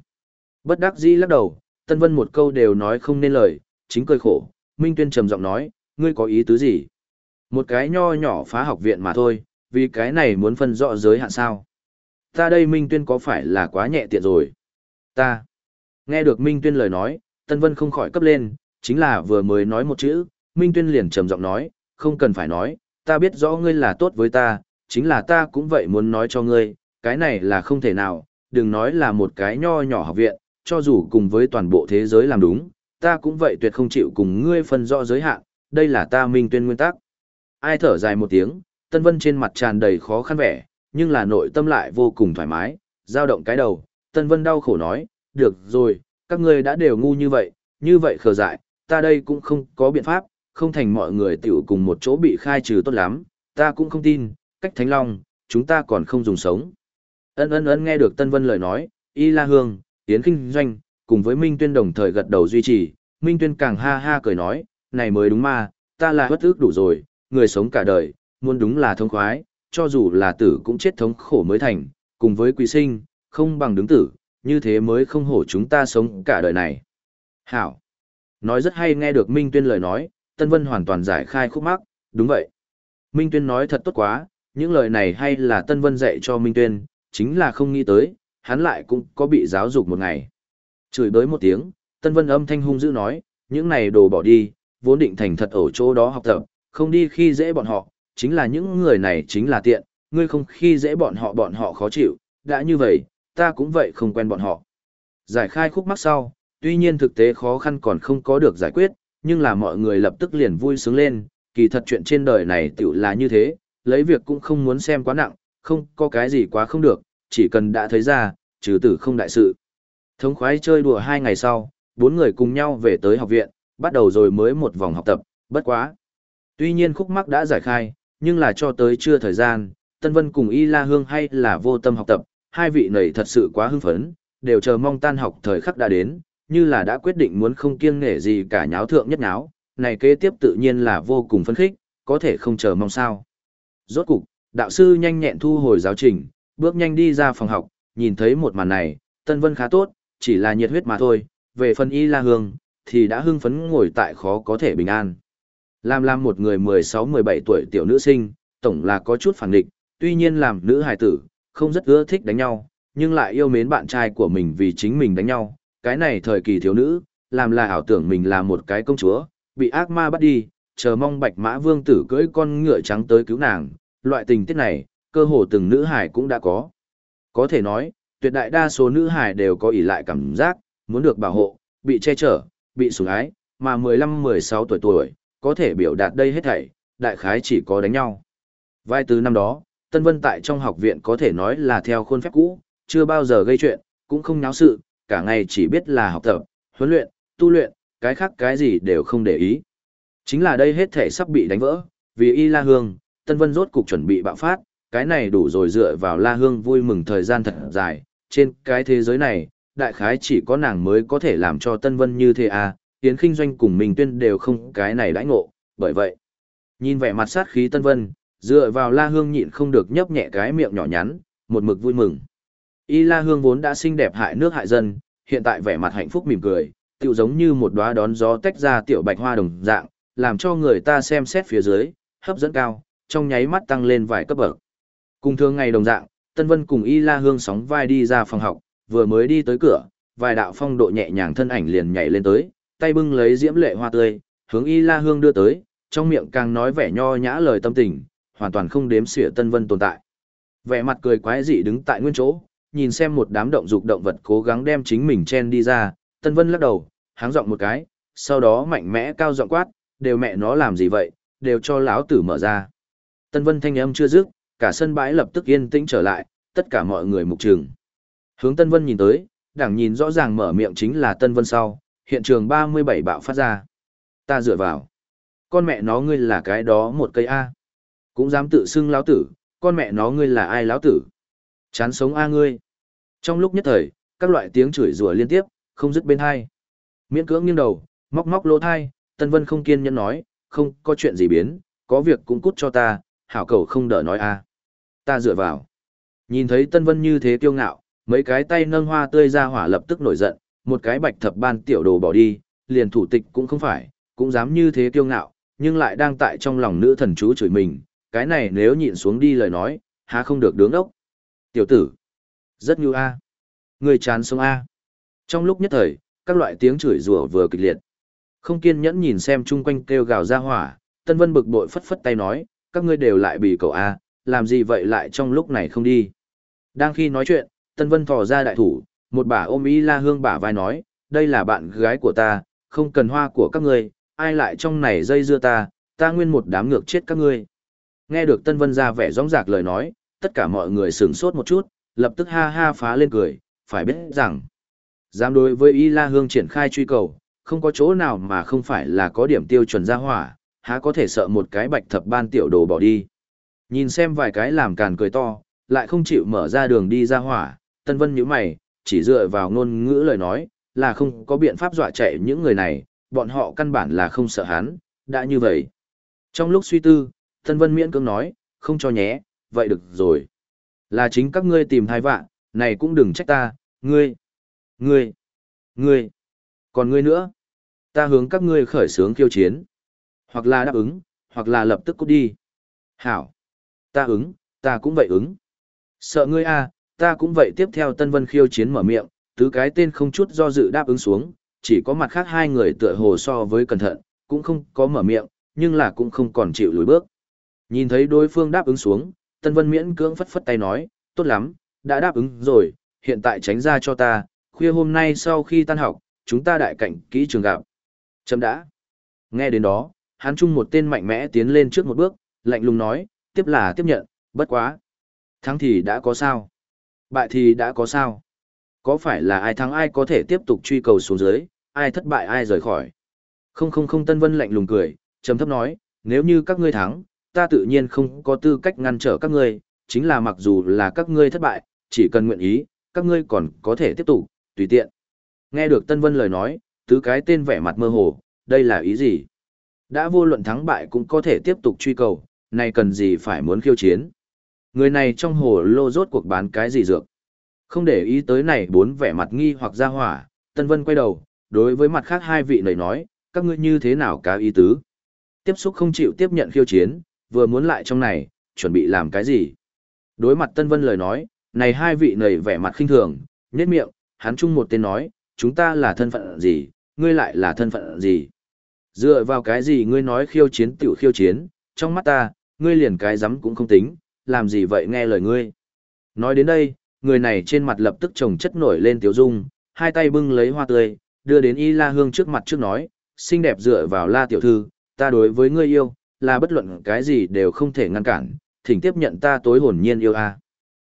Bất đắc dĩ lắc đầu, Tân Vân một câu đều nói không nên lời, chính cười khổ, Minh Tuyên trầm giọng nói, ngươi có ý tứ gì? Một cái nho nhỏ phá học viện mà thôi, vì cái này muốn phân rõ giới hạn sao? Ta đây Minh Tuyên có phải là quá nhẹ tiện rồi? Ta. Nghe được Minh Tuyên lời nói, Tân Vân không khỏi cấp lên, chính là vừa mới nói một chữ, Minh Tuyên liền trầm giọng nói, không cần phải nói, ta biết rõ ngươi là tốt với ta, chính là ta cũng vậy muốn nói cho ngươi, cái này là không thể nào, đừng nói là một cái nho nhỏ học viện, cho dù cùng với toàn bộ thế giới làm đúng, ta cũng vậy tuyệt không chịu cùng ngươi phân rõ giới hạn, đây là ta minh tuyên nguyên tắc. Ai thở dài một tiếng, Tân Vân trên mặt tràn đầy khó khăn vẻ, nhưng là nội tâm lại vô cùng thoải mái, dao động cái đầu, Tân Vân đau khổ nói, được rồi, các ngươi đã đều ngu như vậy, như vậy khờ dại, ta đây cũng không có biện pháp, không thành mọi người tiểu cùng một chỗ bị khai trừ tốt lắm, ta cũng không tin, cách Thánh Long, chúng ta còn không dùng sống. Ân ân ân nghe được Tân Vân lời nói, Y La Hương, Yến Kinh Doanh, cùng với Minh Tuyên đồng thời gật đầu duy trì, Minh Tuyên càng ha ha cười nói, này mới đúng mà, ta là bất ước đủ rồi, người sống cả đời, muốn đúng là thông khoái, cho dù là tử cũng chết thống khổ mới thành, cùng với quý sinh, không bằng đứng tử, như thế mới không hổ chúng ta sống cả đời này. Hảo. Nói rất hay nghe được Minh Tuyên lời nói, Tân Vân hoàn toàn giải khai khúc mắc, đúng vậy. Minh Tuyên nói thật tốt quá, những lời này hay là Tân Vân dạy cho Minh Tuyên, chính là không nghĩ tới, hắn lại cũng có bị giáo dục một ngày. Chửi bới một tiếng, Tân Vân âm thanh hung dữ nói, những này đồ bỏ đi, vốn định thành thật ở chỗ đó học tập, không đi khi dễ bọn họ, chính là những người này chính là tiện, ngươi không khi dễ bọn họ bọn họ khó chịu, đã như vậy, ta cũng vậy không quen bọn họ. Giải khai khúc mắc sau, tuy nhiên thực tế khó khăn còn không có được giải quyết, nhưng là mọi người lập tức liền vui sướng lên, kỳ thật chuyện trên đời này tiểu là như thế, lấy việc cũng không muốn xem quá nặng, không có cái gì quá không được, chỉ cần đã thấy ra, trừ tử không đại sự. Thống khoái chơi đùa hai ngày sau, bốn người cùng nhau về tới học viện, bắt đầu rồi mới một vòng học tập, bất quá. Tuy nhiên khúc mắc đã giải khai, nhưng là cho tới chưa thời gian, Tân Vân cùng Y La Hương hay là vô tâm học tập, hai vị này thật sự quá hưng phấn, đều chờ mong tan học thời khắc đã đến, như là đã quyết định muốn không kiêng nể gì cả nháo thượng nhất nháo, này kế tiếp tự nhiên là vô cùng phấn khích, có thể không chờ mong sao. Rốt cục, đạo sư nhanh nhẹn thu hồi giáo trình, bước nhanh đi ra phòng học, nhìn thấy một màn này, Tân Vân khá tốt, chỉ là nhiệt huyết mà thôi, về phần Y La Hương, thì đã hưng phấn ngồi tại khó có thể bình an. Làm làm một người 16-17 tuổi tiểu nữ sinh, tổng là có chút phản nghịch, tuy nhiên làm nữ hài tử, không rất ưa thích đánh nhau, nhưng lại yêu mến bạn trai của mình vì chính mình đánh nhau. Cái này thời kỳ thiếu nữ, làm là ảo tưởng mình là một cái công chúa, bị ác ma bắt đi, chờ mong bạch mã vương tử cưỡi con ngựa trắng tới cứu nàng. Loại tình tiết này, cơ hồ từng nữ hài cũng đã có. Có thể nói, tuyệt đại đa số nữ hài đều có ỷ lại cảm giác, muốn được bảo hộ, bị che chở, bị sủng ái, mà 15-16 tuổi tuổi, có thể biểu đạt đây hết thảy, đại khái chỉ có đánh nhau. Vài từ năm đó, Tân Vân tại trong học viện có thể nói là theo khuôn phép cũ, chưa bao giờ gây chuyện, cũng không náo sự, cả ngày chỉ biết là học tập, huấn luyện, tu luyện, cái khác cái gì đều không để ý. Chính là đây hết thể sắp bị đánh vỡ, vì Y La Hương, Tân Vân rốt cục chuẩn bị bạo phát, cái này đủ rồi dựa vào La Hương vui mừng thời gian thật dài, trên cái thế giới này, đại khái chỉ có nàng mới có thể làm cho Tân Vân như thế à, Tiến Kinh Doanh cùng mình tuyên đều không cái này đãi ngộ, bởi vậy, nhìn vẻ mặt sát khí Tân Vân, dựa vào La Hương nhịn không được nhấp nhẹ cái miệng nhỏ nhắn, một mực vui mừng. Y La Hương vốn đã xinh đẹp hại nước hại dân, hiện tại vẻ mặt hạnh phúc mỉm cười, tựu giống như một đóa đón gió tách ra tiểu bạch hoa đồng dạng, làm cho người ta xem xét phía dưới, hấp dẫn cao, trong nháy mắt tăng lên vài cấp bậc. Cùng thường ngày đồng dạng, Tân Vân cùng Y La Hương sóng vai đi ra phòng học, vừa mới đi tới cửa, vài đạo phong độ nhẹ nhàng thân ảnh liền nhảy lên tới, tay bưng lấy diễm lệ hoa tươi, hướng Y La Hương đưa tới, trong miệng càng nói vẻ nho nhã lời tâm tình, hoàn toàn không đếm xỉa Tân Vân tồn tại. Vẻ mặt cười quái dị đứng tại nguyên chỗ, nhìn xem một đám động dục động vật cố gắng đem chính mình chen đi ra, Tân Vân lắc đầu, háng giọng một cái, sau đó mạnh mẽ cao giọng quát, đều mẹ nó làm gì vậy, đều cho lão tử mở ra. Tân Vân thanh âm chưa dứt, cả sân bãi lập tức yên tĩnh trở lại, tất cả mọi người mục trường. Hướng Tân Vân nhìn tới, đảng nhìn rõ ràng mở miệng chính là Tân Vân sau, hiện trường 37 bạo phát ra. Ta dựa vào. Con mẹ nó ngươi là cái đó một cây A. Cũng dám tự xưng lão tử, con mẹ nó ngươi là ai lão tử? Chán sống A ngươi. Trong lúc nhất thời, các loại tiếng chửi rủa liên tiếp, không dứt bên hai. Miễn cưỡng nghiêng đầu, móc móc lỗ thai, Tân Vân không kiên nhẫn nói, không có chuyện gì biến, có việc cũng cút cho ta, hảo cầu không đỡ nói a. Ta dựa vào. Nhìn thấy Tân Vân như thế kiêu ngạo, mấy cái tay nâng hoa tươi ra hỏa lập tức nổi giận, một cái bạch thập ban tiểu đồ bỏ đi, liền thủ tịch cũng không phải, cũng dám như thế kiêu ngạo, nhưng lại đang tại trong lòng nữ thần chú chửi mình, cái này nếu nhịn xuống đi lời nói, há không được đứng ốc. Tiểu tử, rất như a. Người chán sống a. Trong lúc nhất thời, các loại tiếng chửi rủa vừa kịch liệt. Không kiên nhẫn nhìn xem chung quanh kêu gào ra hỏa, Tân Vân bực bội phất phất tay nói, các ngươi đều lại bị cậu a, làm gì vậy lại trong lúc này không đi. Đang khi nói chuyện, Tân Vân thò ra đại thủ, một bà ôm y la hương bả vai nói, đây là bạn gái của ta, không cần hoa của các ngươi, ai lại trong này dây dưa ta, ta nguyên một đám ngược chết các ngươi. Nghe được Tân Vân ra vẻ rõng rạc lời nói, tất cả mọi người sửng sốt một chút, lập tức ha ha phá lên cười, phải biết rằng, dám đối với Y La Hương triển khai truy cầu, không có chỗ nào mà không phải là có điểm tiêu chuẩn ra hỏa, há có thể sợ một cái bạch thập ban tiểu đồ bỏ đi. Nhìn xem vài cái làm càn cười to, lại không chịu mở ra đường đi ra hỏa, Tân Vân nhíu mày, chỉ dựa vào ngôn ngữ lời nói, là không có biện pháp dọa chạy những người này, bọn họ căn bản là không sợ hắn, đã như vậy. Trong lúc suy tư, Tân Vân miễn cưỡng nói, không cho nhé, vậy được rồi. Là chính các ngươi tìm thai vạn, này cũng đừng trách ta, ngươi, ngươi, ngươi, còn ngươi nữa. Ta hướng các ngươi khởi sướng khiêu chiến. Hoặc là đáp ứng, hoặc là lập tức cút đi. Hảo. Ta ứng, ta cũng vậy ứng. Sợ ngươi a, à, ta cũng vậy tiếp theo Tân Vân khiêu chiến mở miệng, tứ cái tên không chút do dự đáp ứng xuống, chỉ có mặt khác hai người tựa hồ so với cẩn thận, cũng không có mở miệng, nhưng là cũng không còn chịu lùi bước. Nhìn thấy đối phương đáp ứng xuống, Tân Vân miễn cưỡng phất phất tay nói, tốt lắm, đã đáp ứng rồi, hiện tại tránh ra cho ta, khuya hôm nay sau khi tan học, chúng ta đại cảnh kỹ trường gặp. Chấm đã. Nghe đến đó, hắn chung một tên mạnh mẽ tiến lên trước một bước, lạnh lùng nói, tiếp là tiếp nhận, bất quá. Thắng thì đã có sao? Bại thì đã có sao? Có phải là ai thắng ai có thể tiếp tục truy cầu xuống dưới, ai thất bại ai rời khỏi? Không không không Tân Vân lạnh lùng cười, trầm thấp nói, nếu như các ngươi thắng, ta tự nhiên không có tư cách ngăn trở các ngươi, chính là mặc dù là các ngươi thất bại, chỉ cần nguyện ý, các ngươi còn có thể tiếp tục, tùy tiện. Nghe được Tân Vân lời nói, tứ cái tên vẻ mặt mơ hồ, đây là ý gì? Đã vô luận thắng bại cũng có thể tiếp tục truy cầu, này cần gì phải muốn khiêu chiến? Người này trong hồ lô rốt cuộc bán cái gì dược? Không để ý tới này bốn vẻ mặt nghi hoặc ra hỏa, Tân Vân quay đầu, đối với mặt khác hai vị này nói, các ngươi như thế nào cá ý tứ? Tiếp xúc không chịu tiếp nhận khiêu chiến, vừa muốn lại trong này, chuẩn bị làm cái gì? Đối mặt Tân Vân lời nói, này hai vị này vẻ mặt khinh thường, nhếch miệng, hắn chung một tên nói, chúng ta là thân phận gì, ngươi lại là thân phận gì? Dựa vào cái gì ngươi nói khiêu chiến tiểu khiêu chiến, trong mắt ta, ngươi liền cái rắm cũng không tính, làm gì vậy nghe lời ngươi. Nói đến đây, người này trên mặt lập tức trồng chất nổi lên tiểu dung, hai tay bưng lấy hoa tươi, đưa đến Y La Hương trước mặt trước nói, xinh đẹp dựa vào La tiểu thư, ta đối với ngươi yêu, là bất luận cái gì đều không thể ngăn cản, thỉnh tiếp nhận ta tối hồn nhiên yêu a.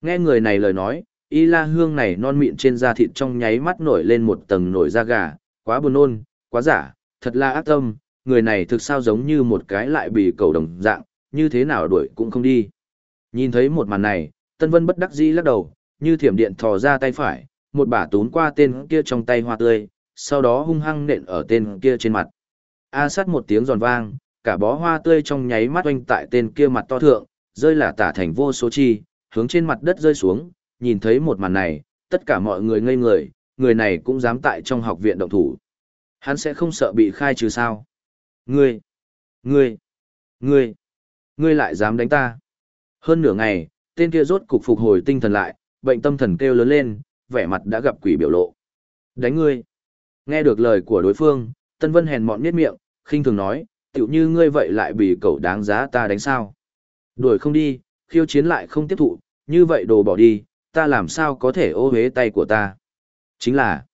Nghe người này lời nói, Y La Hương này non mịn trên da thịt trong nháy mắt nổi lên một tầng nổi da gà, quá buồn nôn, quá giả, thật là ác tâm, người này thực sao giống như một cái lại bị cầu đồng dạng, như thế nào đuổi cũng không đi. Nhìn thấy một màn này, Tân Vân bất đắc dĩ lắc đầu, như thiểm điện thò ra tay phải, một bả tún qua tên kia trong tay hoa tươi, sau đó hung hăng nện ở tên kia trên mặt. A sát một tiếng giòn vang, cả bó hoa tươi trong nháy mắt oanh tại tên kia mặt to thượng, rơi là tả thành vô số chi, hướng trên mặt đất rơi xuống, nhìn thấy một màn này, tất cả mọi người ngây người, người này cũng dám tại trong học viện động thủ. Hắn sẽ không sợ bị khai trừ sao? Ngươi! Ngươi! Ngươi! Ngươi lại dám đánh ta! Hơn nửa ngày, tên kia rốt cục phục hồi tinh thần lại, bệnh tâm thần kêu lớn lên, vẻ mặt đã gặp quỷ biểu lộ. Đánh ngươi! Nghe được lời của đối phương, Tân Vân hèn mọn miết miệng, khinh thường nói, tiểu như ngươi vậy lại bị cậu đáng giá ta đánh sao? Đuổi không đi, khiêu chiến lại không tiếp thụ, như vậy đồ bỏ đi, ta làm sao có thể ô hế tay của ta? Chính là,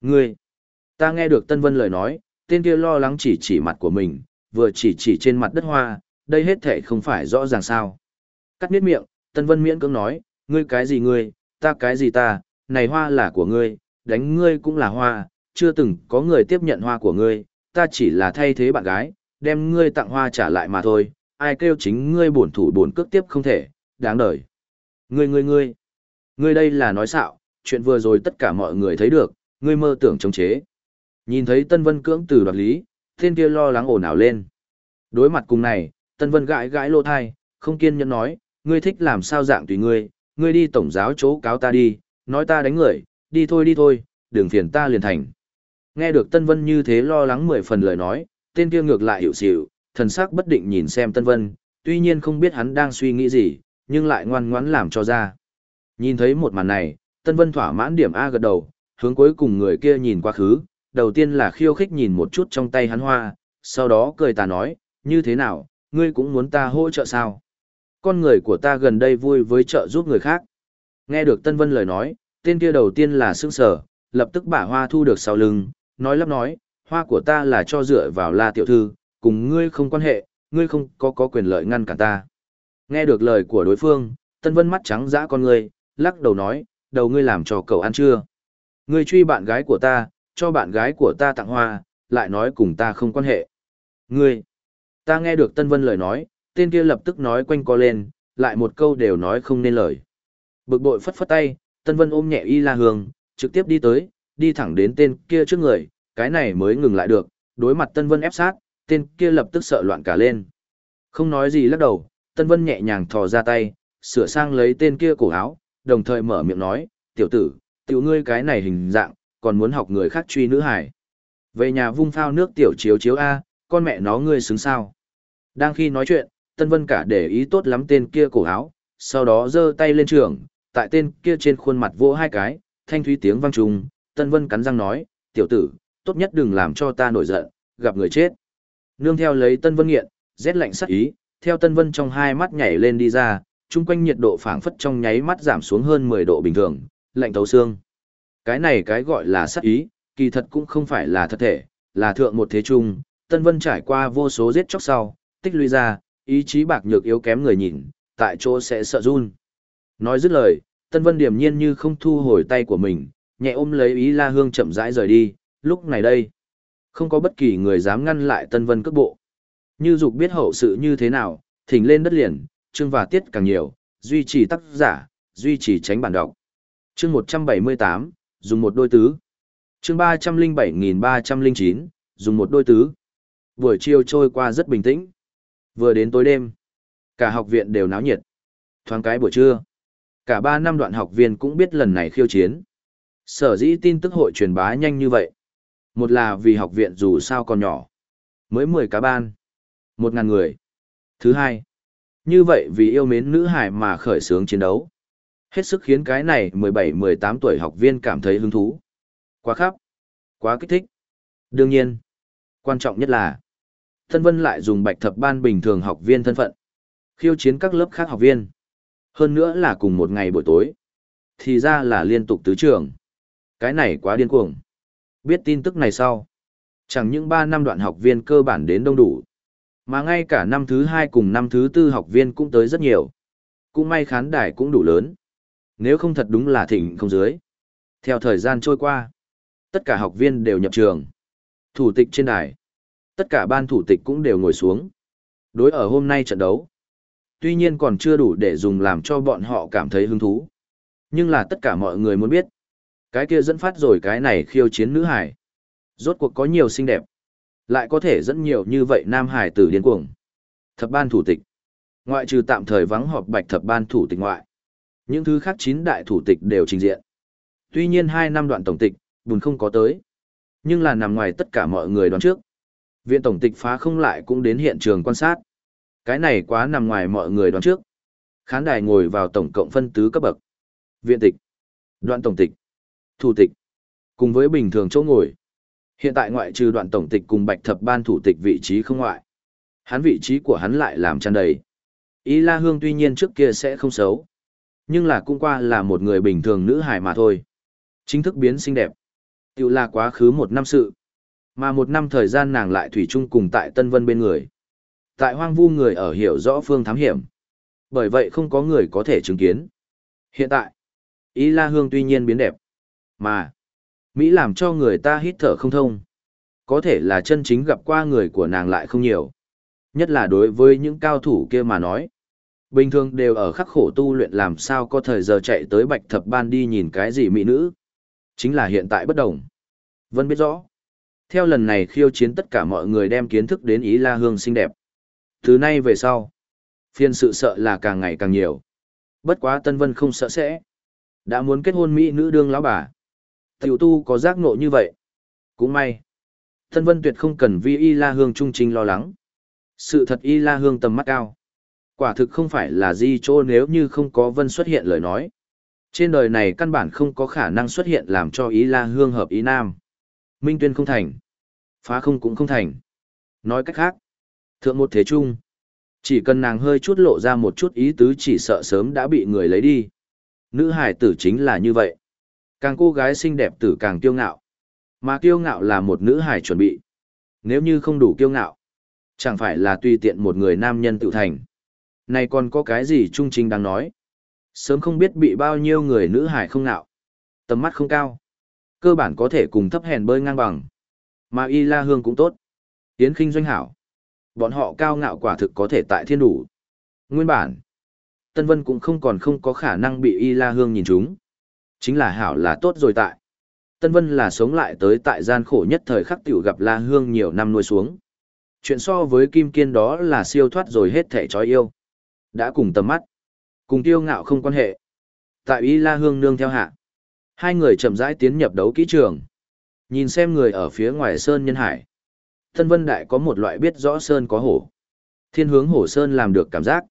ngươi! Ta nghe được Tân Vân lời nói, tên kia lo lắng chỉ chỉ mặt của mình, vừa chỉ chỉ trên mặt đất hoa, đây hết thể không phải rõ ràng sao. Cắt miết miệng, Tân Vân miễn cưỡng nói, ngươi cái gì ngươi, ta cái gì ta, này hoa là của ngươi, đánh ngươi cũng là hoa, chưa từng có người tiếp nhận hoa của ngươi, ta chỉ là thay thế bạn gái, đem ngươi tặng hoa trả lại mà thôi, ai kêu chính ngươi bổn thủ bổn cước tiếp không thể, đáng đời. Ngươi ngươi ngươi, ngươi đây là nói xạo, chuyện vừa rồi tất cả mọi người thấy được, ngươi mơ tưởng chống chế. Nhìn thấy Tân Vân cưỡng từ đoạt lý, tên kia lo lắng ồn ào lên. Đối mặt cùng này, Tân Vân gãi gãi lô thai, không kiên nhẫn nói, ngươi thích làm sao dạng tùy ngươi, ngươi đi tổng giáo chỗ cáo ta đi, nói ta đánh người, đi thôi đi thôi, đừng phiền ta liền thành. Nghe được Tân Vân như thế lo lắng mười phần lời nói, tên kia ngược lại hiểu xỉu, thần sắc bất định nhìn xem Tân Vân, tuy nhiên không biết hắn đang suy nghĩ gì, nhưng lại ngoan ngoãn làm cho ra. Nhìn thấy một màn này, Tân Vân thỏa mãn điểm A gật đầu, hướng cuối cùng người kia nhìn qua khứ, đầu tiên là khiêu khích nhìn một chút trong tay hắn hoa, sau đó cười ta nói, như thế nào, ngươi cũng muốn ta hỗ trợ sao? Con người của ta gần đây vui với trợ giúp người khác. Nghe được Tân Vân lời nói, tên kia đầu tiên là sững sở, lập tức bả hoa thu được sau lưng, nói lắp nói, Hoa của ta là cho dựa vào La tiểu thư, cùng ngươi không quan hệ, ngươi không có có quyền lợi ngăn cản ta. Nghe được lời của đối phương, Tân Vân mắt trắng dã con ngươi, lắc đầu nói, đầu ngươi làm cho cậu ăn chưa? Ngươi truy bạn gái của ta, cho bạn gái của ta tặng hoa, lại nói cùng ta không quan hệ. Ngươi, ta nghe được Tân Vân lời nói, tên kia lập tức nói quanh co lên, lại một câu đều nói không nên lời. Bực bội phất phất tay, Tân Vân ôm nhẹ Y La Hương, trực tiếp đi tới, đi thẳng đến tên kia trước người, cái này mới ngừng lại được, đối mặt Tân Vân ép sát, tên kia lập tức sợ loạn cả lên. Không nói gì lắc đầu, Tân Vân nhẹ nhàng thò ra tay, sửa sang lấy tên kia cổ áo, đồng thời mở miệng nói, tiểu tử, tiểu ngươi cái này hình dạng, còn muốn học người khác truy nữ hải. Về nhà vung phao nước tiểu chiếu chiếu A, con mẹ nó ngươi xứng sao. Đang khi nói chuyện, Tân Vân cả để ý tốt lắm tên kia cổ áo, sau đó giơ tay lên trường, tại tên kia trên khuôn mặt vỗ hai cái, thanh thúy tiếng vang trùng, Tân Vân cắn răng nói, tiểu tử, tốt nhất đừng làm cho ta nổi giận, gặp người chết. Nương theo lấy Tân Vân nghiện, rét lạnh sắc ý, theo Tân Vân trong hai mắt nhảy lên đi ra, chung quanh nhiệt độ phảng phất trong nháy mắt giảm xuống hơn 10 độ bình thường, lạnh thấu xương. Cái này cái gọi là sắc ý, kỳ thật cũng không phải là thật thể, là thượng một thế trung, Tân Vân trải qua vô số giết chóc sau, tích lũy ra, ý chí bạc nhược yếu kém người nhìn, tại chỗ sẽ sợ run. Nói dứt lời, Tân Vân điềm nhiên như không thu hồi tay của mình, nhẹ ôm lấy ý La Hương chậm rãi rời đi, lúc này đây, không có bất kỳ người dám ngăn lại Tân Vân cước bộ. Như dục biết hậu sự như thế nào, thỉnh lên đất liền, chương và tiết càng nhiều, duy trì tác giả, duy trì tránh bản đọc. Chương 178, dùng một đôi tứ. Chương 307309, dùng một đôi tứ. Buổi chiều trôi qua rất bình tĩnh. Vừa đến tối đêm, cả học viện đều náo nhiệt. Thoáng cái buổi trưa, cả ba năm đoạn học viên cũng biết lần này khiêu chiến. Sở dĩ tin tức hội truyền bá nhanh như vậy. Một là vì học viện dù sao còn nhỏ. Mới 10 cá ban. một ngàn người. Thứ hai. Như vậy vì yêu mến nữ hải mà khởi xướng chiến đấu. Hết sức khiến cái này 17-18 tuổi học viên cảm thấy hứng thú. Quá khắp. Quá kích thích. Đương nhiên. Quan trọng nhất là. Thân Vân lại dùng bạch thập ban bình thường học viên thân phận. Khiêu chiến các lớp khác học viên. Hơn nữa là cùng một ngày buổi tối. Thì ra là liên tục tứ trường. Cái này quá điên cuồng. Biết tin tức này sau. Chẳng những 3 năm đoạn học viên cơ bản đến đông đủ. Mà ngay cả năm thứ 2 cùng năm thứ 4 học viên cũng tới rất nhiều. Cũng may khán đài cũng đủ lớn. Nếu không thật đúng là thịnh không dưới. Theo thời gian trôi qua, tất cả học viên đều nhập trường. Thủ tịch trên đài. Tất cả ban thủ tịch cũng đều ngồi xuống. Đối ở hôm nay trận đấu. Tuy nhiên còn chưa đủ để dùng làm cho bọn họ cảm thấy hứng thú. Nhưng là tất cả mọi người muốn biết. Cái kia dẫn phát rồi cái này khiêu chiến nữ hải. Rốt cuộc có nhiều xinh đẹp. Lại có thể dẫn nhiều như vậy nam hải tử điên cuồng. Thập ban thủ tịch. Ngoại trừ tạm thời vắng họp bạch thập ban thủ tịch ngoại. Những thứ khác chín đại thủ tịch đều trình diện. Tuy nhiên hai năm đoạn tổng tịch, bùn không có tới. Nhưng là nằm ngoài tất cả mọi người đoán trước. Viện tổng tịch phá không lại cũng đến hiện trường quan sát. Cái này quá nằm ngoài mọi người đoán trước. Khán đài ngồi vào tổng cộng phân tứ cấp bậc. Viện tịch, đoạn tổng tịch, thủ tịch, cùng với bình thường chỗ ngồi. Hiện tại ngoại trừ đoạn tổng tịch cùng bạch thập ban thủ tịch vị trí không ngoại. Hắn vị trí của hắn lại làm tràn đầy. Ý La Hương tuy nhiên trước kia sẽ không xấu. Nhưng là cũng qua là một người bình thường nữ hài mà thôi. Chính thức biến xinh đẹp. Tiểu là quá khứ một năm sự. Mà một năm thời gian nàng lại thủy chung cùng tại Tân Vân bên người. Tại hoang vu người ở hiểu rõ phương thám hiểm. Bởi vậy không có người có thể chứng kiến. Hiện tại, Ý La Hương tuy nhiên biến đẹp. Mà, Mỹ làm cho người ta hít thở không thông. Có thể là chân chính gặp qua người của nàng lại không nhiều. Nhất là đối với những cao thủ kia mà nói. Bình thường đều ở khắc khổ tu luyện làm sao có thời giờ chạy tới bạch thập ban đi nhìn cái gì mỹ nữ. Chính là hiện tại bất đồng. Vân biết rõ. Theo lần này khiêu chiến tất cả mọi người đem kiến thức đến ý la hương xinh đẹp. Từ nay về sau, phiên sự sợ là càng ngày càng nhiều. Bất quá Tân Vân không sợ sẽ. Đã muốn kết hôn mỹ nữ đương lão bà. Tiểu tu có giác ngộ như vậy. Cũng may. Tân Vân tuyệt không cần vì y la hương trung trình lo lắng. Sự thật y la hương tầm mắt cao. Quả thực không phải là di chỗ nếu như không có Vân xuất hiện lời nói. Trên đời này căn bản không có khả năng xuất hiện làm cho ý la hương hợp ý nam. Minh tuyên không thành. Phá không cũng không thành. Nói cách khác. Thượng một thế trung. Chỉ cần nàng hơi chút lộ ra một chút ý tứ chỉ sợ sớm đã bị người lấy đi. Nữ hải tử chính là như vậy. Càng cô gái xinh đẹp tử càng kiêu ngạo. Mà kiêu ngạo là một nữ hải chuẩn bị. Nếu như không đủ kiêu ngạo, chẳng phải là tùy tiện một người nam nhân tự thành. Này còn có cái gì trung trình đang nói. Sớm không biết bị bao nhiêu người nữ hải không ngạo. Tầm mắt không cao. Cơ bản có thể cùng thấp hèn bơi ngang bằng. Mà Y La Hương cũng tốt. Tiến khinh doanh hảo. Bọn họ cao ngạo quả thực có thể tại thiên đủ. Nguyên bản, Tân Vân cũng không còn không có khả năng bị Y La Hương nhìn chúng. Chính là hảo là tốt rồi tại. Tân Vân là sống lại tới tại gian khổ nhất thời khắc tiểu gặp La Hương nhiều năm nuôi xuống. Chuyện so với Kim Kiên đó là siêu thoát rồi hết thể trói yêu. Đã cùng tầm mắt. Cùng tiêu ngạo không quan hệ. Tại Y La Hương nương theo hạ. Hai người chậm rãi tiến nhập đấu kỹ trường. Nhìn xem người ở phía ngoài Sơn Nhân Hải. thân Vân Đại có một loại biết rõ Sơn có hổ. Thiên hướng hổ Sơn làm được cảm giác.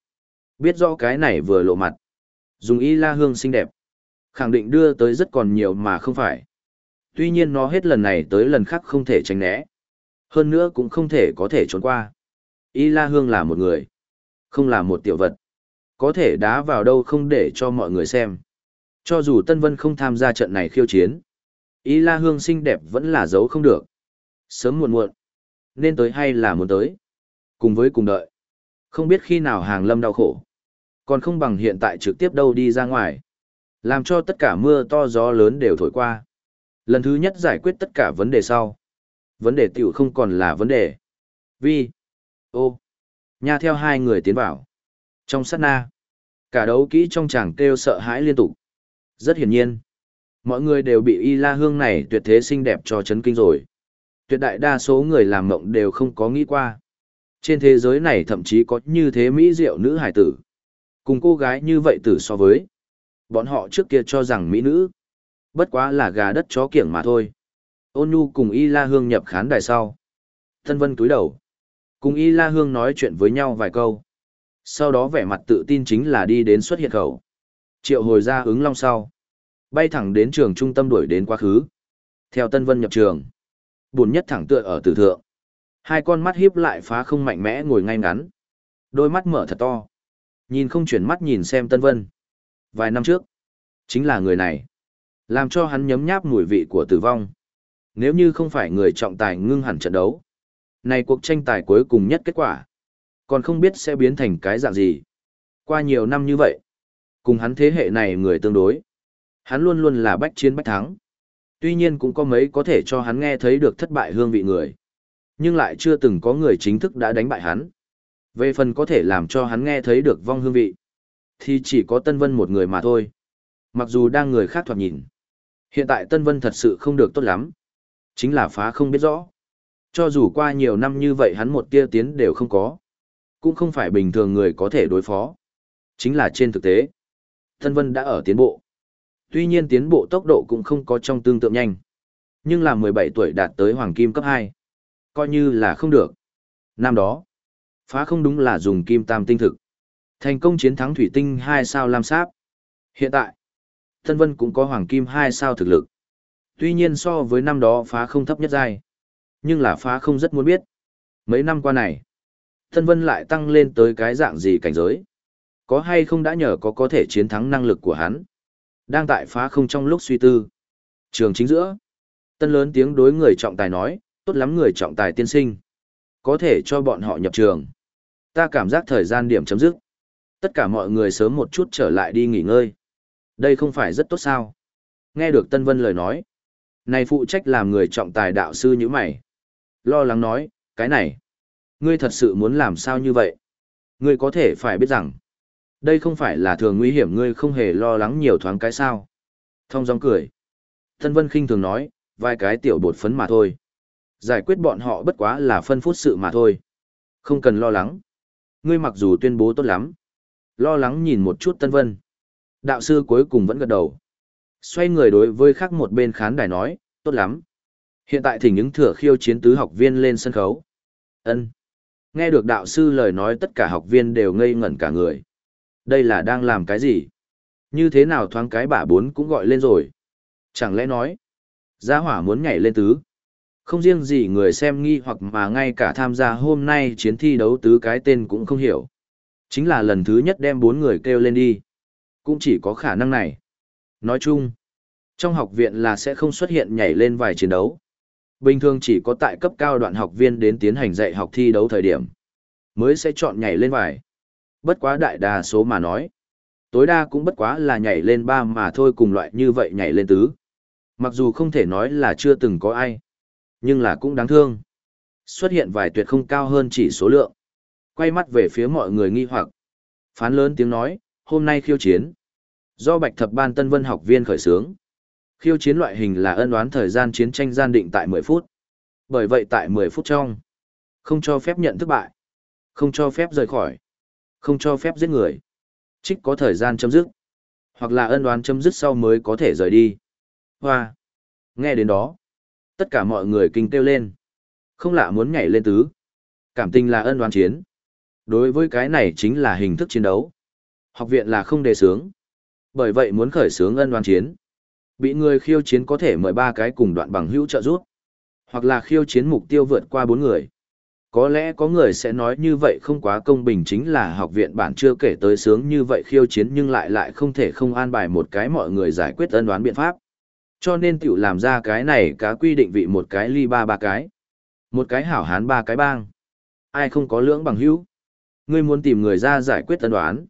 Biết rõ cái này vừa lộ mặt. Dùng Y La Hương xinh đẹp. Khẳng định đưa tới rất còn nhiều mà không phải. Tuy nhiên nó hết lần này tới lần khác không thể tránh né. Hơn nữa cũng không thể có thể trốn qua. Y La Hương là một người. Không là một tiểu vật. Có thể đá vào đâu không để cho mọi người xem. Cho dù Tân Vân không tham gia trận này khiêu chiến. Ý La Hương xinh đẹp vẫn là giấu không được. Sớm muộn muộn. Nên tới hay là muốn tới. Cùng với cùng đợi. Không biết khi nào hàng lâm đau khổ. Còn không bằng hiện tại trực tiếp đâu đi ra ngoài. Làm cho tất cả mưa to gió lớn đều thổi qua. Lần thứ nhất giải quyết tất cả vấn đề sau. Vấn đề tiểu không còn là vấn đề. Vi, Ô. Nha theo hai người tiến vào. Trong sát na. Cả đấu kỹ trong chàng kêu sợ hãi liên tục. Rất hiển nhiên. Mọi người đều bị y la hương này tuyệt thế xinh đẹp cho chấn kinh rồi. Tuyệt đại đa số người làm mộng đều không có nghĩ qua. Trên thế giới này thậm chí có như thế mỹ diệu nữ hải tử. Cùng cô gái như vậy tử so với. Bọn họ trước kia cho rằng mỹ nữ. Bất quá là gà đất chó kiểng mà thôi. Ôn nhu cùng Y La Hương nhập khán đài sau. Thân vân túi đầu. Cùng Y La Hương nói chuyện với nhau vài câu. Sau đó vẻ mặt tự tin chính là đi đến xuất hiện khẩu. Triệu hồi ra ứng long sau. Bay thẳng đến trường trung tâm đuổi đến quá khứ. Theo Tân Vân nhập trường. Buồn nhất thẳng tựa ở tử thượng. Hai con mắt hiếp lại phá không mạnh mẽ ngồi ngay ngắn. Đôi mắt mở thật to. Nhìn không chuyển mắt nhìn xem Tân Vân. Vài năm trước. Chính là người này. Làm cho hắn nhấm nháp mùi vị của tử vong. Nếu như không phải người trọng tài ngưng hẳn trận đấu. Này cuộc tranh tài cuối cùng nhất kết quả. Còn không biết sẽ biến thành cái dạng gì. Qua nhiều năm như vậy. Cùng hắn thế hệ này người tương đối. Hắn luôn luôn là bách chiến bách thắng. Tuy nhiên cũng có mấy có thể cho hắn nghe thấy được thất bại hương vị người. Nhưng lại chưa từng có người chính thức đã đánh bại hắn. Về phần có thể làm cho hắn nghe thấy được vong hương vị. Thì chỉ có Tân Vân một người mà thôi. Mặc dù đang người khác thoạt nhìn. Hiện tại Tân Vân thật sự không được tốt lắm. Chính là phá không biết rõ. Cho dù qua nhiều năm như vậy hắn một tia tiến đều không có. Cũng không phải bình thường người có thể đối phó. Chính là trên thực tế. Tân Vân đã ở tiến bộ. Tuy nhiên tiến bộ tốc độ cũng không có trong tương tượng nhanh. Nhưng là 17 tuổi đạt tới hoàng kim cấp 2. Coi như là không được. Năm đó, phá không đúng là dùng kim tam tinh thực. Thành công chiến thắng thủy tinh 2 sao lam sáp. Hiện tại, Tân Vân cũng có hoàng kim 2 sao thực lực. Tuy nhiên so với năm đó phá không thấp nhất giai. Nhưng là phá không rất muốn biết. Mấy năm qua này, Tân Vân lại tăng lên tới cái dạng gì cảnh giới. Có hay không đã nhờ có có thể chiến thắng năng lực của hắn. Đang tại phá không trong lúc suy tư. Trường chính giữa. Tân lớn tiếng đối người trọng tài nói, tốt lắm người trọng tài tiên sinh. Có thể cho bọn họ nhập trường. Ta cảm giác thời gian điểm chấm dứt. Tất cả mọi người sớm một chút trở lại đi nghỉ ngơi. Đây không phải rất tốt sao. Nghe được Tân Vân lời nói. Này phụ trách làm người trọng tài đạo sư như mày. Lo lắng nói, cái này. Ngươi thật sự muốn làm sao như vậy? Ngươi có thể phải biết rằng. Đây không phải là thường nguy hiểm ngươi không hề lo lắng nhiều thoáng cái sao. Thông dong cười. Tân Vân khinh thường nói, vài cái tiểu bột phấn mà thôi. Giải quyết bọn họ bất quá là phân phút sự mà thôi. Không cần lo lắng. Ngươi mặc dù tuyên bố tốt lắm. Lo lắng nhìn một chút Tân Vân. Đạo sư cuối cùng vẫn gật đầu. Xoay người đối với khác một bên khán đài nói, tốt lắm. Hiện tại thỉnh những thừa khiêu chiến tứ học viên lên sân khấu. ân Nghe được đạo sư lời nói tất cả học viên đều ngây ngẩn cả người. Đây là đang làm cái gì? Như thế nào thoáng cái bả bốn cũng gọi lên rồi? Chẳng lẽ nói, gia hỏa muốn nhảy lên tứ? Không riêng gì người xem nghi hoặc mà ngay cả tham gia hôm nay chiến thi đấu tứ cái tên cũng không hiểu. Chính là lần thứ nhất đem bốn người kêu lên đi. Cũng chỉ có khả năng này. Nói chung, trong học viện là sẽ không xuất hiện nhảy lên vài chiến đấu. Bình thường chỉ có tại cấp cao đoạn học viên đến tiến hành dạy học thi đấu thời điểm, mới sẽ chọn nhảy lên vài. Bất quá đại đa số mà nói, tối đa cũng bất quá là nhảy lên ba mà thôi cùng loại như vậy nhảy lên tứ. Mặc dù không thể nói là chưa từng có ai, nhưng là cũng đáng thương. Xuất hiện vài tuyệt không cao hơn chỉ số lượng. Quay mắt về phía mọi người nghi hoặc. Phán lớn tiếng nói, hôm nay khiêu chiến. Do Bạch Thập Ban Tân Vân học viên khởi xướng. Khiêu chiến loại hình là ân oán thời gian chiến tranh gian định tại 10 phút. Bởi vậy tại 10 phút trong, không cho phép nhận thất bại, không cho phép rời khỏi, không cho phép giết người. Trích có thời gian chấm dứt, hoặc là ân đoán chấm dứt sau mới có thể rời đi. Hoa! Nghe đến đó, tất cả mọi người kinh kêu lên. Không lạ muốn nhảy lên tứ. Cảm tình là ân đoán chiến. Đối với cái này chính là hình thức chiến đấu. Học viện là không đề sướng. Bởi vậy muốn khởi sướng ân đoán chiến. Bị người khiêu chiến có thể mời ba cái cùng đoạn bằng hữu trợ giúp. Hoặc là khiêu chiến mục tiêu vượt qua bốn người. Có lẽ có người sẽ nói như vậy không quá công bình chính là học viện bản chưa kể tới sướng như vậy khiêu chiến nhưng lại lại không thể không an bài một cái mọi người giải quyết ân đoán biện pháp. Cho nên tiểu làm ra cái này cá quy định vị một cái ly ba ba cái. Một cái hảo hán ba cái bang. Ai không có lưỡng bằng hữu. Ngươi muốn tìm người ra giải quyết ân đoán.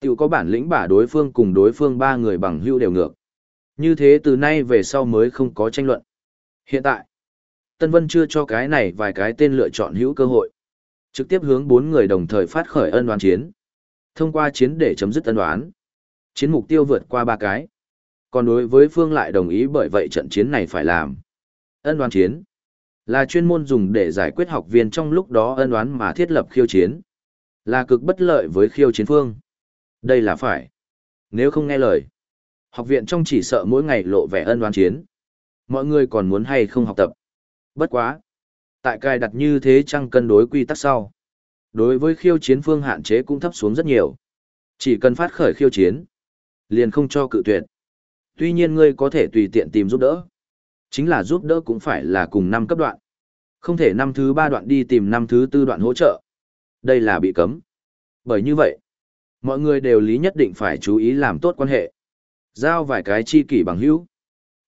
Tiểu có bản lĩnh bả đối phương cùng đối phương ba người bằng hữu đều ngược. Như thế từ nay về sau mới không có tranh luận. Hiện tại, Tân Vân chưa cho cái này vài cái tên lựa chọn hữu cơ hội. Trực tiếp hướng bốn người đồng thời phát khởi ân đoán chiến. Thông qua chiến để chấm dứt ân đoán. Chiến mục tiêu vượt qua ba cái. Còn đối với phương lại đồng ý bởi vậy trận chiến này phải làm. Ân đoán chiến là chuyên môn dùng để giải quyết học viên trong lúc đó ân đoán mà thiết lập khiêu chiến. Là cực bất lợi với khiêu chiến phương. Đây là phải. Nếu không nghe lời, học viện trong chỉ sợ mỗi ngày lộ vẻ ân đoán chiến. Mọi người còn muốn hay không học tập. Bất quá. Tại cài đặt như thế chăng cân đối quy tắc sau. Đối với khiêu chiến phương hạn chế cũng thấp xuống rất nhiều. Chỉ cần phát khởi khiêu chiến. Liền không cho cự tuyệt. Tuy nhiên ngươi có thể tùy tiện tìm giúp đỡ. Chính là giúp đỡ cũng phải là cùng năm cấp đoạn. Không thể năm thứ ba đoạn đi tìm năm thứ tư đoạn hỗ trợ. Đây là bị cấm. Bởi như vậy, mọi người đều lý nhất định phải chú ý làm tốt quan hệ. Giao vài cái chi kỷ bằng hữu.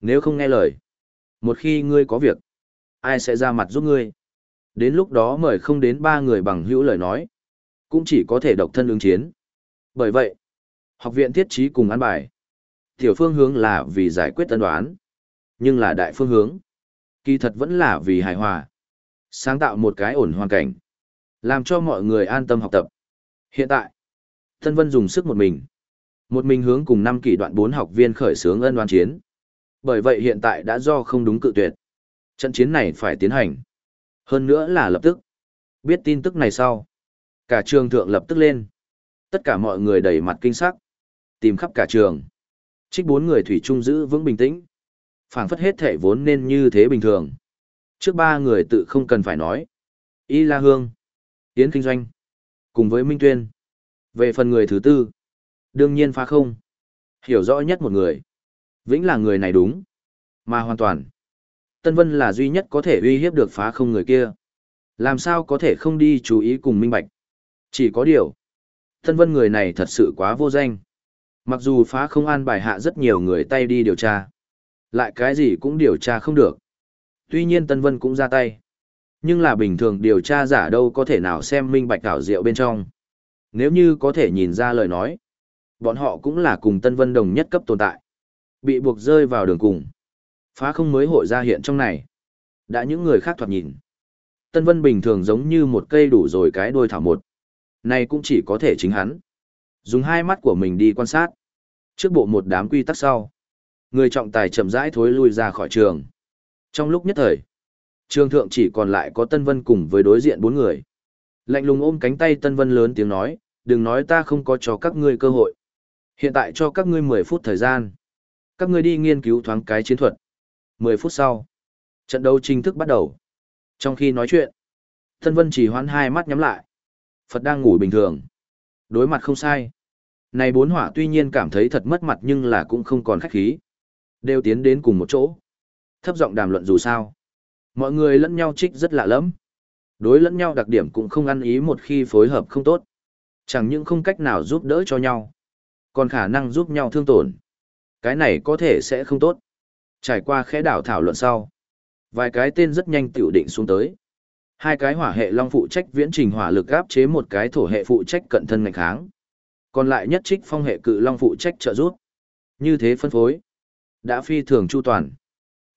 Nếu không nghe lời, một khi ngươi có việc, ai sẽ ra mặt giúp ngươi? Đến lúc đó mời không đến ba người bằng hữu lời nói, cũng chỉ có thể độc thân ứng chiến. Bởi vậy, học viện thiết trí cùng ăn bài. Tiểu phương hướng là vì giải quyết tân đoán, nhưng là đại phương hướng. Kỳ thật vẫn là vì hài hòa. Sáng tạo một cái ổn hoàn cảnh. Làm cho mọi người an tâm học tập. Hiện tại, Tân Vân dùng sức một mình. Một mình hướng cùng năm kỷ đoạn bốn học viên khởi xướng ân đoán chiến. Bởi vậy hiện tại đã do không đúng cự tuyệt. Trận chiến này phải tiến hành. Hơn nữa là lập tức. Biết tin tức này sau. Cả trường thượng lập tức lên. Tất cả mọi người đầy mặt kinh sắc. Tìm khắp cả trường. Trích bốn người thủy trung giữ vững bình tĩnh. phảng phất hết thể vốn nên như thế bình thường. Trước ba người tự không cần phải nói. Y La Hương. Yến Kinh Doanh. Cùng với Minh Tuyên. Về phần người thứ tư. Đương nhiên phá không. Hiểu rõ nhất một người. Vĩnh là người này đúng. Mà hoàn toàn. Tân Vân là duy nhất có thể uy hiếp được phá không người kia. Làm sao có thể không đi chú ý cùng minh bạch. Chỉ có điều. Tân Vân người này thật sự quá vô danh. Mặc dù phá không an bài hạ rất nhiều người tay đi điều tra. Lại cái gì cũng điều tra không được. Tuy nhiên Tân Vân cũng ra tay. Nhưng là bình thường điều tra giả đâu có thể nào xem minh bạch ảo diệu bên trong. Nếu như có thể nhìn ra lời nói. Bọn họ cũng là cùng Tân Vân đồng nhất cấp tồn tại. Bị buộc rơi vào đường cùng. Phá không mới hội ra hiện trong này. Đã những người khác thoạt nhìn. Tân Vân bình thường giống như một cây đủ rồi cái đuôi thảo một. Này cũng chỉ có thể chính hắn. Dùng hai mắt của mình đi quan sát. Trước bộ một đám quy tắc sau. Người trọng tài chậm rãi thối lui ra khỏi trường. Trong lúc nhất thời, trường thượng chỉ còn lại có Tân Vân cùng với đối diện bốn người. Lạnh lùng ôm cánh tay Tân Vân lớn tiếng nói, đừng nói ta không có cho các ngươi cơ hội. Hiện tại cho các ngươi 10 phút thời gian. Các ngươi đi nghiên cứu thoáng cái chiến thuật. 10 phút sau, trận đấu chính thức bắt đầu. Trong khi nói chuyện, Tân Vân chỉ hoán hai mắt nhắm lại. Phật đang ngủ bình thường. Đối mặt không sai. Này bốn hỏa tuy nhiên cảm thấy thật mất mặt nhưng là cũng không còn khách khí. Đều tiến đến cùng một chỗ. Thấp giọng đàm luận dù sao. Mọi người lẫn nhau trích rất lạ lắm. Đối lẫn nhau đặc điểm cũng không ăn ý một khi phối hợp không tốt. Chẳng những không cách nào giúp đỡ cho nhau. Còn khả năng giúp nhau thương tổn. Cái này có thể sẽ không tốt. Trải qua khẽ đảo thảo luận sau. Vài cái tên rất nhanh tiểu định xuống tới. Hai cái hỏa hệ long phụ trách viễn trình hỏa lực áp chế một cái thổ hệ phụ trách cận thân ngạch kháng. Còn lại nhất trích phong hệ cự long phụ trách trợ giúp. Như thế phân phối. Đã phi thường chu toàn.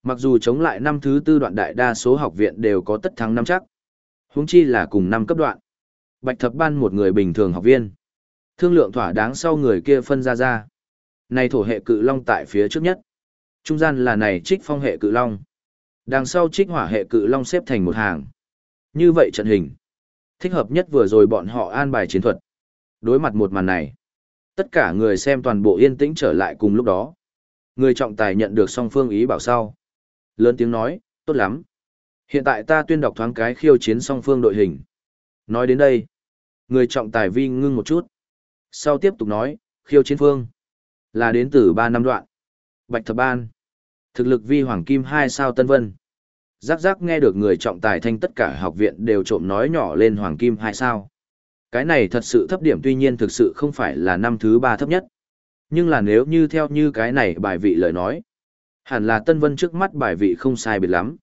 Mặc dù chống lại năm thứ tư đoạn đại đa số học viện đều có tất thắng năm chắc. huống chi là cùng năm cấp đoạn. Bạch thập ban một người bình thường học viên. Thương lượng thỏa đáng sau người kia phân ra ra. Này thổ hệ cự long tại phía trước nhất. Trung gian là này trích phong hệ cự long. Đằng sau trích hỏa hệ cự long xếp thành một hàng. Như vậy trận hình. Thích hợp nhất vừa rồi bọn họ an bài chiến thuật. Đối mặt một màn này. Tất cả người xem toàn bộ yên tĩnh trở lại cùng lúc đó. Người trọng tài nhận được song phương ý bảo sau. Lớn tiếng nói, tốt lắm. Hiện tại ta tuyên đọc thoáng cái khiêu chiến song phương đội hình. Nói đến đây. Người trọng tài vi ngưng một chút. Sau tiếp tục nói, khiêu chiến phương. Là đến từ ba năm đoạn. Bạch thập ban. Thực lực vi hoàng kim hai sao tân vân. Giác giác nghe được người trọng tài thanh tất cả học viện đều trộm nói nhỏ lên hoàng kim hai sao. Cái này thật sự thấp điểm tuy nhiên thực sự không phải là năm thứ ba thấp nhất. Nhưng là nếu như theo như cái này bài vị lời nói, hẳn là Tân Vân trước mắt bài vị không sai biệt lắm.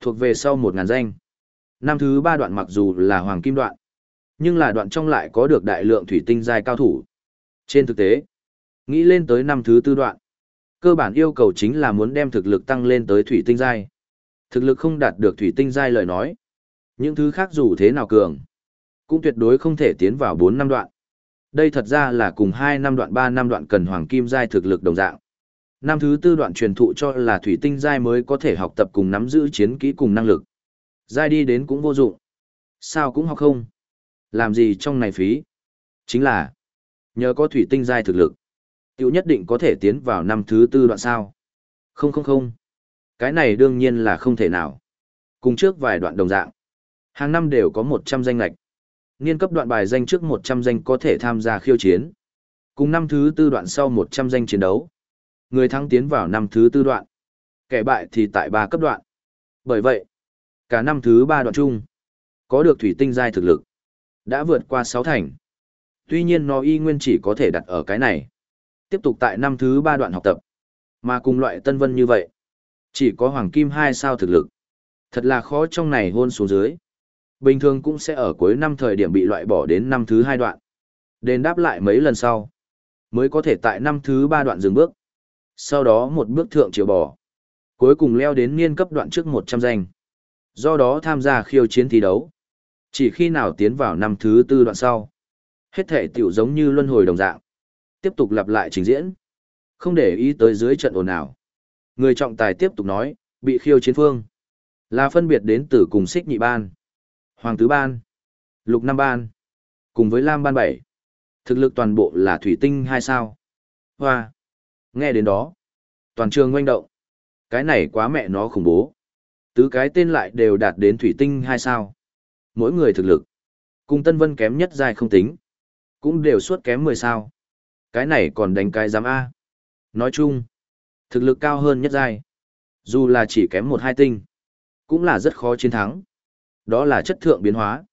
Thuộc về sau một ngàn danh. Năm thứ ba đoạn mặc dù là hoàng kim đoạn, nhưng là đoạn trong lại có được đại lượng thủy tinh giai cao thủ. Trên thực tế, nghĩ lên tới năm thứ tư đoạn, cơ bản yêu cầu chính là muốn đem thực lực tăng lên tới thủy tinh giai. Thực lực không đạt được thủy tinh giai lời nói, những thứ khác dù thế nào cường, cũng tuyệt đối không thể tiến vào 4 năm đoạn. Đây thật ra là cùng 2 năm đoạn 3 năm đoạn cần hoàng kim giai thực lực đồng dạng. Năm thứ tư đoạn truyền thụ cho là thủy tinh giai mới có thể học tập cùng nắm giữ chiến kỹ cùng năng lực. Giai đi đến cũng vô dụng. Sao cũng học không. Làm gì trong này phí? Chính là nhờ có thủy tinh giai thực lực, tiểu nhất định có thể tiến vào năm thứ tư đoạn sao? Không không không. Cái này đương nhiên là không thể nào. Cùng trước vài đoạn đồng dạng. Hàng năm đều có 100 danh lạch. Niên cấp đoạn bài danh trước 100 danh có thể tham gia khiêu chiến. Cùng năm thứ tư đoạn sau 100 danh chiến đấu. Người thắng tiến vào năm thứ tư đoạn. Kẻ bại thì tại ba cấp đoạn. Bởi vậy, cả năm thứ ba đoạn chung, có được thủy tinh giai thực lực. Đã vượt qua 6 thành. Tuy nhiên nó y nguyên chỉ có thể đặt ở cái này. Tiếp tục tại năm thứ ba đoạn học tập. Mà cùng loại tân vân như vậy. Chỉ có hoàng kim 2 sao thực lực. Thật là khó trong này hôn xuống dưới. Bình thường cũng sẽ ở cuối năm thời điểm bị loại bỏ đến năm thứ hai đoạn. Đền đáp lại mấy lần sau. Mới có thể tại năm thứ ba đoạn dừng bước. Sau đó một bước thượng chiều bò. Cuối cùng leo đến niên cấp đoạn trước 100 danh. Do đó tham gia khiêu chiến thi đấu. Chỉ khi nào tiến vào năm thứ tư đoạn sau. Hết thể tiểu giống như luân hồi đồng dạng. Tiếp tục lặp lại trình diễn. Không để ý tới dưới trận ồn ào. Người trọng tài tiếp tục nói, bị khiêu chiến phương. Là phân biệt đến từ cùng xích nhị ban. Hoàng tứ ban. Lục năm ban. Cùng với lam ban bảy. Thực lực toàn bộ là thủy tinh hai sao. Hoa. Nghe đến đó. Toàn trường ngoanh động. Cái này quá mẹ nó khủng bố. Tứ cái tên lại đều đạt đến thủy tinh hai sao. Mỗi người thực lực. Cùng Tân Vân kém nhất dài không tính. Cũng đều suốt kém 10 sao. Cái này còn đánh cái giám A. Nói chung. Thực lực cao hơn nhất giai. Dù là chỉ kém một hai tinh. Cũng là rất khó chiến thắng. Đó là chất thượng biến hóa.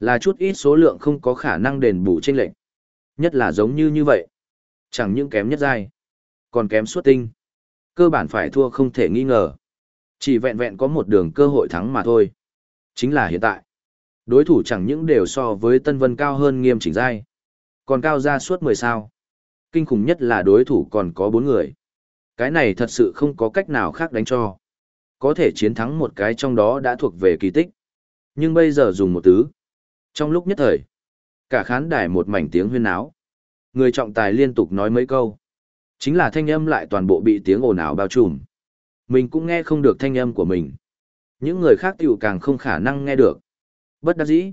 Là chút ít số lượng không có khả năng đền bù chênh lệch Nhất là giống như như vậy. Chẳng những kém nhất giai. Còn kém suốt tinh. Cơ bản phải thua không thể nghi ngờ. Chỉ vẹn vẹn có một đường cơ hội thắng mà thôi. Chính là hiện tại. Đối thủ chẳng những đều so với Tân Vân cao hơn nghiêm chỉnh giai. Còn cao ra suốt 10 sao. Kinh khủng nhất là đối thủ còn có bốn người. Cái này thật sự không có cách nào khác đánh cho. Có thể chiến thắng một cái trong đó đã thuộc về kỳ tích. Nhưng bây giờ dùng một tứ. Trong lúc nhất thời, cả khán đài một mảnh tiếng huyên náo. Người trọng tài liên tục nói mấy câu. Chính là thanh âm lại toàn bộ bị tiếng ồn ào bao trùm. Mình cũng nghe không được thanh âm của mình. Những người khác tiểu càng không khả năng nghe được. Bất đắc dĩ.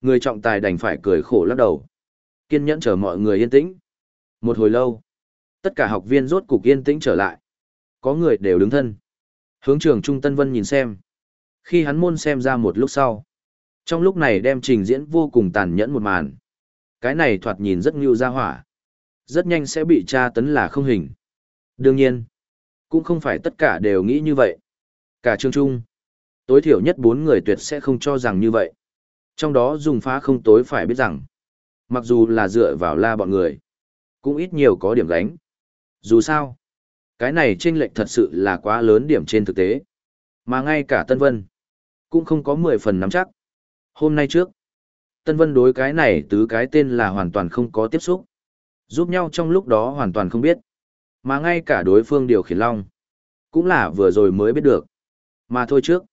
Người trọng tài đành phải cười khổ lắc đầu. Kiên nhẫn chờ mọi người yên tĩnh. Một hồi lâu, tất cả học viên rốt cục yên tĩnh trở lại. Có người đều đứng thân. Hướng trường Trung Tân Vân nhìn xem. Khi hắn môn xem ra một lúc sau. Trong lúc này đem trình diễn vô cùng tàn nhẫn một màn. Cái này thoạt nhìn rất ngưu ra hỏa. Rất nhanh sẽ bị tra tấn là không hình. Đương nhiên, cũng không phải tất cả đều nghĩ như vậy. Cả trường trung, tối thiểu nhất bốn người tuyệt sẽ không cho rằng như vậy. Trong đó dùng phá không tối phải biết rằng, mặc dù là dựa vào la bọn người, cũng ít nhiều có điểm gánh. Dù sao, cái này chênh lệch thật sự là quá lớn điểm trên thực tế. Mà ngay cả Tân Vân, cũng không có 10 phần nắm chắc. Hôm nay trước, Tân Vân đối cái này tứ cái tên là hoàn toàn không có tiếp xúc. Giúp nhau trong lúc đó hoàn toàn không biết. Mà ngay cả đối phương điều khiển long, cũng là vừa rồi mới biết được. Mà thôi trước,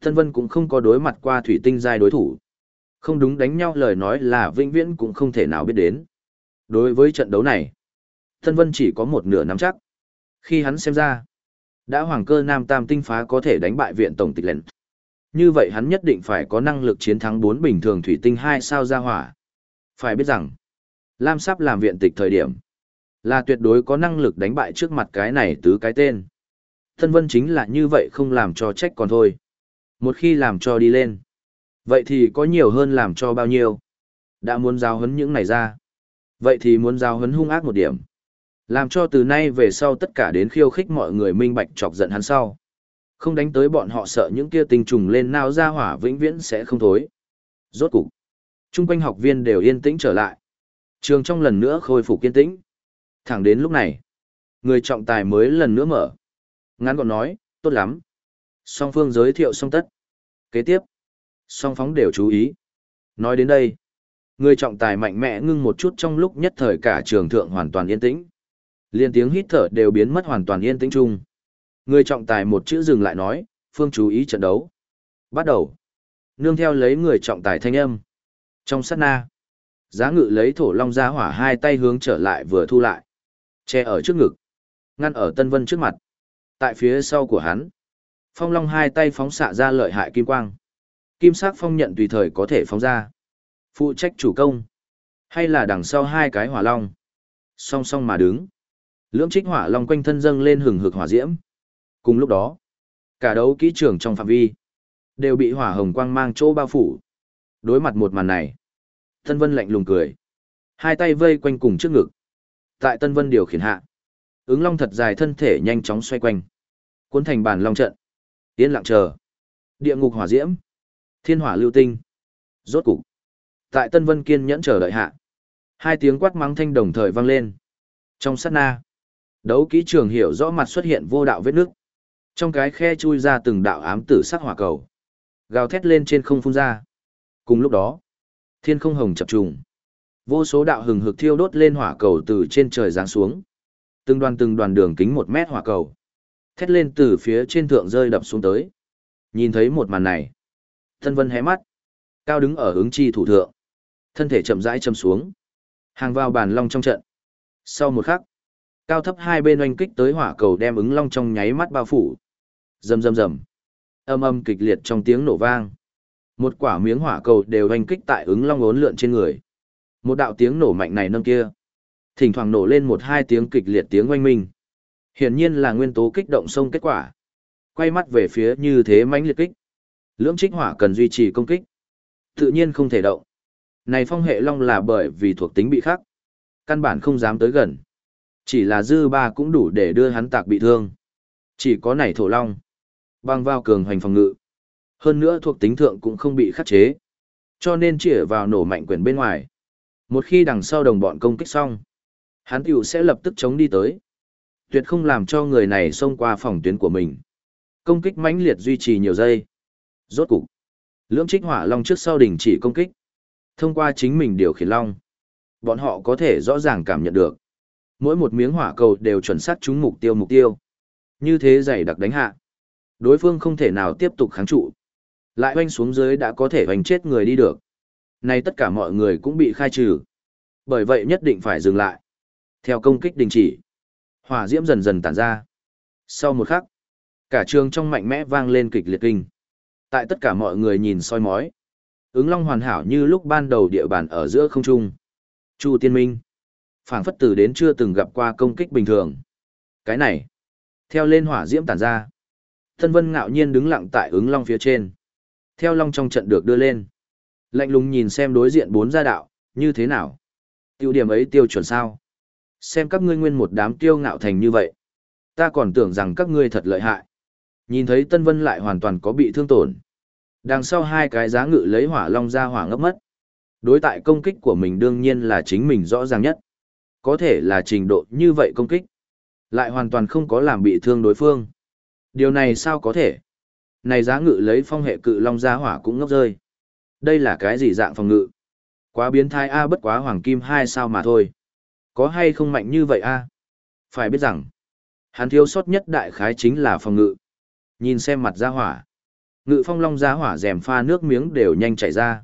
Tân Vân cũng không có đối mặt qua thủy tinh giai đối thủ. Không đúng đánh nhau lời nói là vĩnh viễn cũng không thể nào biết đến. Đối với trận đấu này, Tân Vân chỉ có một nửa nắm chắc. Khi hắn xem ra, đã hoàng cơ nam tam tinh phá có thể đánh bại viện tổng tịch lệnh. Như vậy hắn nhất định phải có năng lực chiến thắng bốn bình thường thủy tinh hai sao ra hỏa. Phải biết rằng, Lam sắp làm viện tịch thời điểm, là tuyệt đối có năng lực đánh bại trước mặt cái này tứ cái tên. thân Vân chính là như vậy không làm cho trách còn thôi. Một khi làm cho đi lên, vậy thì có nhiều hơn làm cho bao nhiêu. Đã muốn giao hấn những này ra. Vậy thì muốn giao hấn hung ác một điểm. Làm cho từ nay về sau tất cả đến khiêu khích mọi người minh bạch chọc giận hắn sau. Không đánh tới bọn họ sợ những kia tinh trùng lên nào ra hỏa vĩnh viễn sẽ không thối. Rốt cục. Trung quanh học viên đều yên tĩnh trở lại. Trường trong lần nữa khôi phục yên tĩnh. Thẳng đến lúc này. Người trọng tài mới lần nữa mở. Ngắn gọn nói, tốt lắm. Song phương giới thiệu xong tất. Kế tiếp. Song phóng đều chú ý. Nói đến đây. Người trọng tài mạnh mẽ ngưng một chút trong lúc nhất thời cả trường thượng hoàn toàn yên tĩnh. Liên tiếng hít thở đều biến mất hoàn toàn yên tĩnh chung. Người trọng tài một chữ dừng lại nói, phương chú ý trận đấu. Bắt đầu. Nương theo lấy người trọng tài thanh âm. Trong sát na. Giá ngự lấy thổ long ra hỏa hai tay hướng trở lại vừa thu lại. Che ở trước ngực. Ngăn ở Tân Vân trước mặt. Tại phía sau của hắn. Phong long hai tay phóng xạ ra lợi hại kim quang. Kim sắc phong nhận tùy thời có thể phóng ra. Phụ trách chủ công. Hay là đằng sau hai cái hỏa long. Song song mà đứng. Lưỡng trích hỏa long quanh thân dâng lên hừng hực hỏa diễm. Cùng lúc đó, cả đấu kỹ trường trong phạm vi đều bị hỏa hồng quang mang chỗ bao phủ. Đối mặt một màn này, Tân Vân lạnh lùng cười, hai tay vây quanh cùng trước ngực. Tại Tân Vân điều khiển hạ, ứng long thật dài thân thể nhanh chóng xoay quanh, cuốn thành bàn long trận. Yên lặng chờ. Địa ngục hỏa diễm, thiên hỏa lưu tinh. Rốt cục, tại Tân Vân kiên nhẫn chờ đợi hạ, hai tiếng quát mắng thanh đồng thời vang lên. Trong sát na, đấu kỹ trường hiểu rõ mặt xuất hiện vô đạo vết nước. Trong cái khe chui ra từng đạo ám tử sắc hỏa cầu. Gào thét lên trên không phun ra. Cùng lúc đó, thiên không hồng chập trùng. Vô số đạo hừng hực thiêu đốt lên hỏa cầu từ trên trời giáng xuống. Từng đoàn từng đoàn đường kính một mét hỏa cầu. Thét lên từ phía trên thượng rơi đập xuống tới. Nhìn thấy một màn này. Thân vân hé mắt. Cao đứng ở ứng chi thủ thượng. Thân thể chậm rãi châm xuống. Hàng vào bàn long trong trận. Sau một khắc, cao thấp hai bên oanh kích tới hỏa cầu đem ứng long trong nháy mắt bao phủ. Rầm rầm rầm. Âm âm kịch liệt trong tiếng nổ vang. Một quả miếng hỏa cầu đều oanh kích tại ứng long ốn lượn trên người. Một đạo tiếng nổ mạnh này nâng kia. Thỉnh thoảng nổ lên một hai tiếng kịch liệt tiếng oanh minh. Hiển nhiên là nguyên tố kích động sông kết quả. Quay mắt về phía như thế mãnh liệt kích. Lưỡng trích hỏa cần duy trì công kích. Tự nhiên không thể động. Này phong hệ long là bởi vì thuộc tính bị khắc. Căn bản không dám tới gần. Chỉ là dư ba cũng đủ để đưa hắn tạc bị thương. Chỉ có này thổ long. băng vào cường hoành phòng ngự. Hơn nữa thuộc tính thượng cũng không bị khắc chế. Cho nên chỉ vào nổ mạnh quyển bên ngoài. Một khi đằng sau đồng bọn công kích xong, hắn tiểu sẽ lập tức chống đi tới. Tuyệt không làm cho người này xông qua phòng tuyến của mình. Công kích mãnh liệt duy trì nhiều giây. Rốt cục. Lưỡng trích hỏa long trước sau đình chỉ công kích. Thông qua chính mình điều khiển long. Bọn họ có thể rõ ràng cảm nhận được. Mỗi một miếng hỏa cầu đều chuẩn xác trúng mục tiêu mục tiêu. Như thế dày đặc đánh hạ. Đối phương không thể nào tiếp tục kháng trụ. Lại hoanh xuống dưới đã có thể hoành chết người đi được. Nay tất cả mọi người cũng bị khai trừ. Bởi vậy nhất định phải dừng lại. Theo công kích đình chỉ. Hỏa diễm dần dần tản ra. Sau một khắc, cả trường trong mạnh mẽ vang lên kịch liệt kinh. Tại tất cả mọi người nhìn soi mói. Ứng long hoàn hảo như lúc ban đầu địa bàn ở giữa không trung. Chu Tiên Minh. phảng phất tử đến chưa từng gặp qua công kích bình thường. Cái này. Theo lên hỏa diễm tản ra. Thân vân ngạo nhiên đứng lặng tại ứng long phía trên. Theo long trong trận được đưa lên. Lạnh lùng nhìn xem đối diện bốn gia đạo, như thế nào? Tiêu điểm ấy tiêu chuẩn sao? Xem các ngươi nguyên một đám tiêu ngạo thành như vậy. Ta còn tưởng rằng các ngươi thật lợi hại. Nhìn thấy Tân Vân lại hoàn toàn có bị thương tổn. Đằng sau hai cái giá ngự lấy hỏa long ra hỏa ngấp mất. Đối tại công kích của mình đương nhiên là chính mình rõ ràng nhất. Có thể là trình độ như vậy công kích. Lại hoàn toàn không có làm bị thương đối phương. Điều này sao có thể? Này giá ngự lấy phong hệ cự long ra hỏa cũng ngốc rơi. Đây là cái gì dạng phòng ngự? Quá biến thái A bất quá hoàng kim hai sao mà thôi. Có hay không mạnh như vậy A? Phải biết rằng, hắn thiếu sót nhất đại khái chính là phòng ngự. Nhìn xem mặt ra hỏa. Ngự phong long giá hỏa rèm pha nước miếng đều nhanh chảy ra.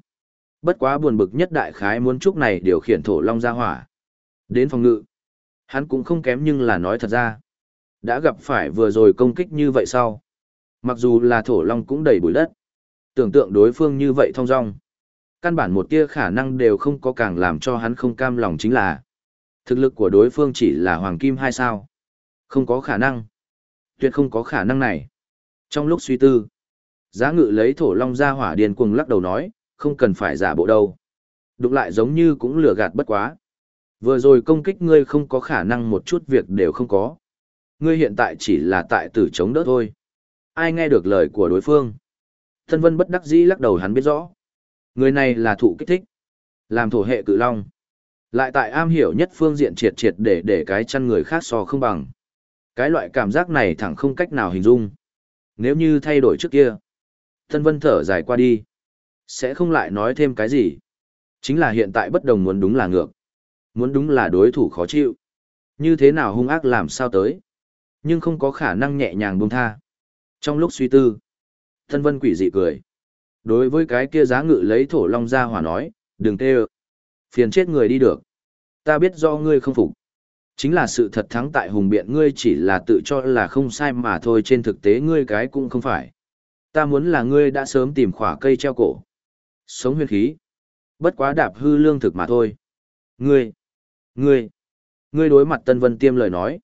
Bất quá buồn bực nhất đại khái muốn chúc này điều khiển thổ long ra hỏa. Đến phòng ngự. Hắn cũng không kém nhưng là nói thật ra. Đã gặp phải vừa rồi công kích như vậy sau. Mặc dù là thổ long cũng đầy bụi đất. Tưởng tượng đối phương như vậy thong dong. Căn bản một tia khả năng đều không có càng làm cho hắn không cam lòng chính là. Thực lực của đối phương chỉ là hoàng kim hai sao. Không có khả năng. Tuyệt không có khả năng này. Trong lúc suy tư, giá ngự lấy thổ long ra hỏa điền cuồng lắc đầu nói, không cần phải giả bộ đâu. Đụng lại giống như cũng lừa gạt bất quá. Vừa rồi công kích ngươi không có khả năng một chút việc đều không có. Ngươi hiện tại chỉ là tại tử chống đỡ thôi. Ai nghe được lời của đối phương? Thân vân bất đắc dĩ lắc đầu hắn biết rõ. Người này là thụ kích thích. Làm thổ hệ cự long. Lại tại am hiểu nhất phương diện triệt triệt để để cái chăn người khác so không bằng. Cái loại cảm giác này thẳng không cách nào hình dung. Nếu như thay đổi trước kia. Thân vân thở dài qua đi. Sẽ không lại nói thêm cái gì. Chính là hiện tại bất đồng muốn đúng là ngược. Muốn đúng là đối thủ khó chịu. Như thế nào hung ác làm sao tới. Nhưng không có khả năng nhẹ nhàng buông tha. Trong lúc suy tư. Thân vân quỷ dị cười. Đối với cái kia giá ngự lấy thổ long ra hỏa nói, đừng tê Phiền chết người đi được. Ta biết do ngươi không phục. Chính là sự thật thắng tại hùng biện ngươi chỉ là tự cho là không sai mà thôi trên thực tế ngươi cái cũng không phải. Ta muốn là ngươi đã sớm tìm khỏa cây treo cổ. Sống huyền khí. Bất quá đạp hư lương thực mà thôi. Ngươi. Ngươi. Ngươi đối mặt Tân Vân Tiêm lời nói.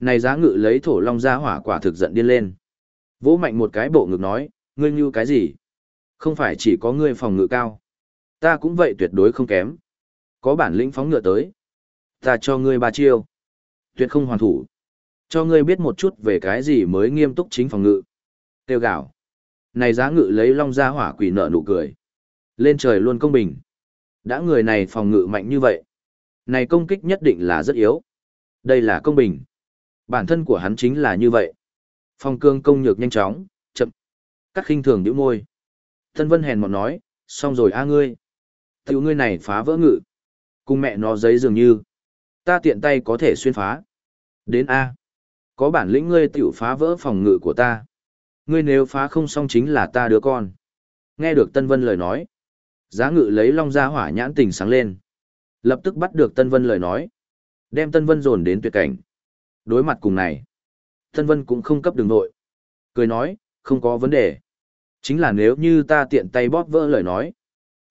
Này giá ngự lấy thổ long ra hỏa quả thực giận điên lên. Vỗ mạnh một cái bộ ngực nói, ngươi như cái gì? Không phải chỉ có ngươi phòng ngự cao. Ta cũng vậy tuyệt đối không kém. Có bản lĩnh phóng ngựa tới. Ta cho ngươi ba chiêu. Tuyệt không hoàn thủ. Cho ngươi biết một chút về cái gì mới nghiêm túc chính phòng ngự. Tiêu gạo. Này giá ngự lấy long ra hỏa quỷ nợ nụ cười. Lên trời luôn công bình. Đã người này phòng ngự mạnh như vậy. Này công kích nhất định là rất yếu. Đây là công bình. Bản thân của hắn chính là như vậy. Phong cương công nhược nhanh chóng, chậm. các khinh thường nhíu môi. Thân vân hèn mọn nói, xong rồi a ngươi. Tiểu ngươi này phá vỡ ngự. Cùng mẹ nó giấy dường như. Ta tiện tay có thể xuyên phá. Đến A. Có bản lĩnh ngươi tiểu phá vỡ phòng ngự của ta. Ngươi nếu phá không xong chính là ta đứa con. Nghe được Tân Vân lời nói. Giá ngự lấy long ra hỏa nhãn tình sáng lên. Lập tức bắt được Tân Vân lời nói. Đem Tân Vân dồn đến tuyệt cảnh. Đối mặt cùng này. Tân Vân cũng không cấp đường nội. Cười nói, không có vấn đề. Chính là nếu như ta tiện tay bóp vỡ lời nói.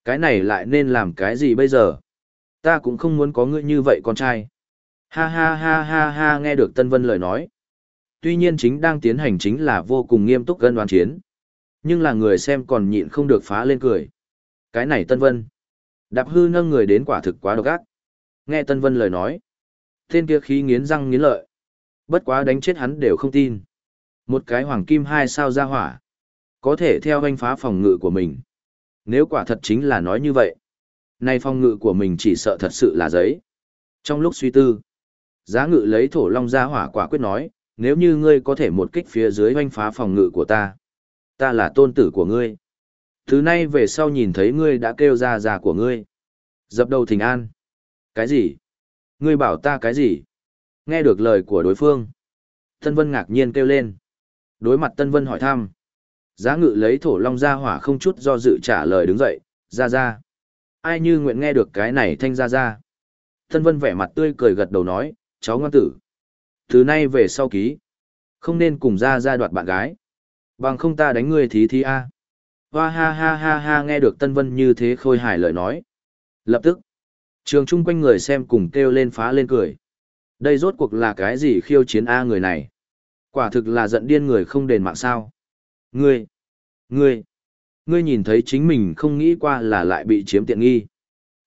Cái này lại nên làm cái gì bây giờ? Ta cũng không muốn có ngươi như vậy con trai. Ha ha ha ha ha nghe được Tân Vân lời nói. Tuy nhiên chính đang tiến hành chính là vô cùng nghiêm túc gân đoán chiến. Nhưng là người xem còn nhịn không được phá lên cười. Cái này Tân Vân. Đạp hư nâng người đến quả thực quá độc ác. Nghe Tân Vân lời nói. Tên kia khí nghiến răng nghiến lợi. Bất quá đánh chết hắn đều không tin. Một cái hoàng kim hai sao ra hỏa. Có thể theo anh phá phòng ngự của mình. Nếu quả thật chính là nói như vậy. Nay phòng ngự của mình chỉ sợ thật sự là giấy. Trong lúc suy tư, giá ngự lấy thổ long ra hỏa quả quyết nói, nếu như ngươi có thể một kích phía dưới oanh phá phòng ngự của ta, ta là tôn tử của ngươi. Thứ nay về sau nhìn thấy ngươi đã kêu ra già của ngươi. Dập đầu thỉnh an. Cái gì? Ngươi bảo ta cái gì? Nghe được lời của đối phương. Tân Vân ngạc nhiên kêu lên. Đối mặt Tân Vân hỏi thăm. Giá ngự lấy thổ long ra hỏa không chút do dự trả lời đứng dậy, ra ra. Ai như nguyện nghe được cái này thanh ra ra. Tân Vân vẻ mặt tươi cười gật đầu nói, cháu ngoan tử. Từ nay về sau ký. Không nên cùng ra ra đoạt bạn gái. Bằng không ta đánh ngươi thí thí a. Hoa ha ha ha ha nghe được Tân Vân như thế khôi hài lời nói. Lập tức, trường chung quanh người xem cùng kêu lên phá lên cười. Đây rốt cuộc là cái gì khiêu chiến A người này? Quả thực là giận điên người không đền mạng sao. Ngươi, ngươi, ngươi nhìn thấy chính mình không nghĩ qua là lại bị chiếm tiện nghi.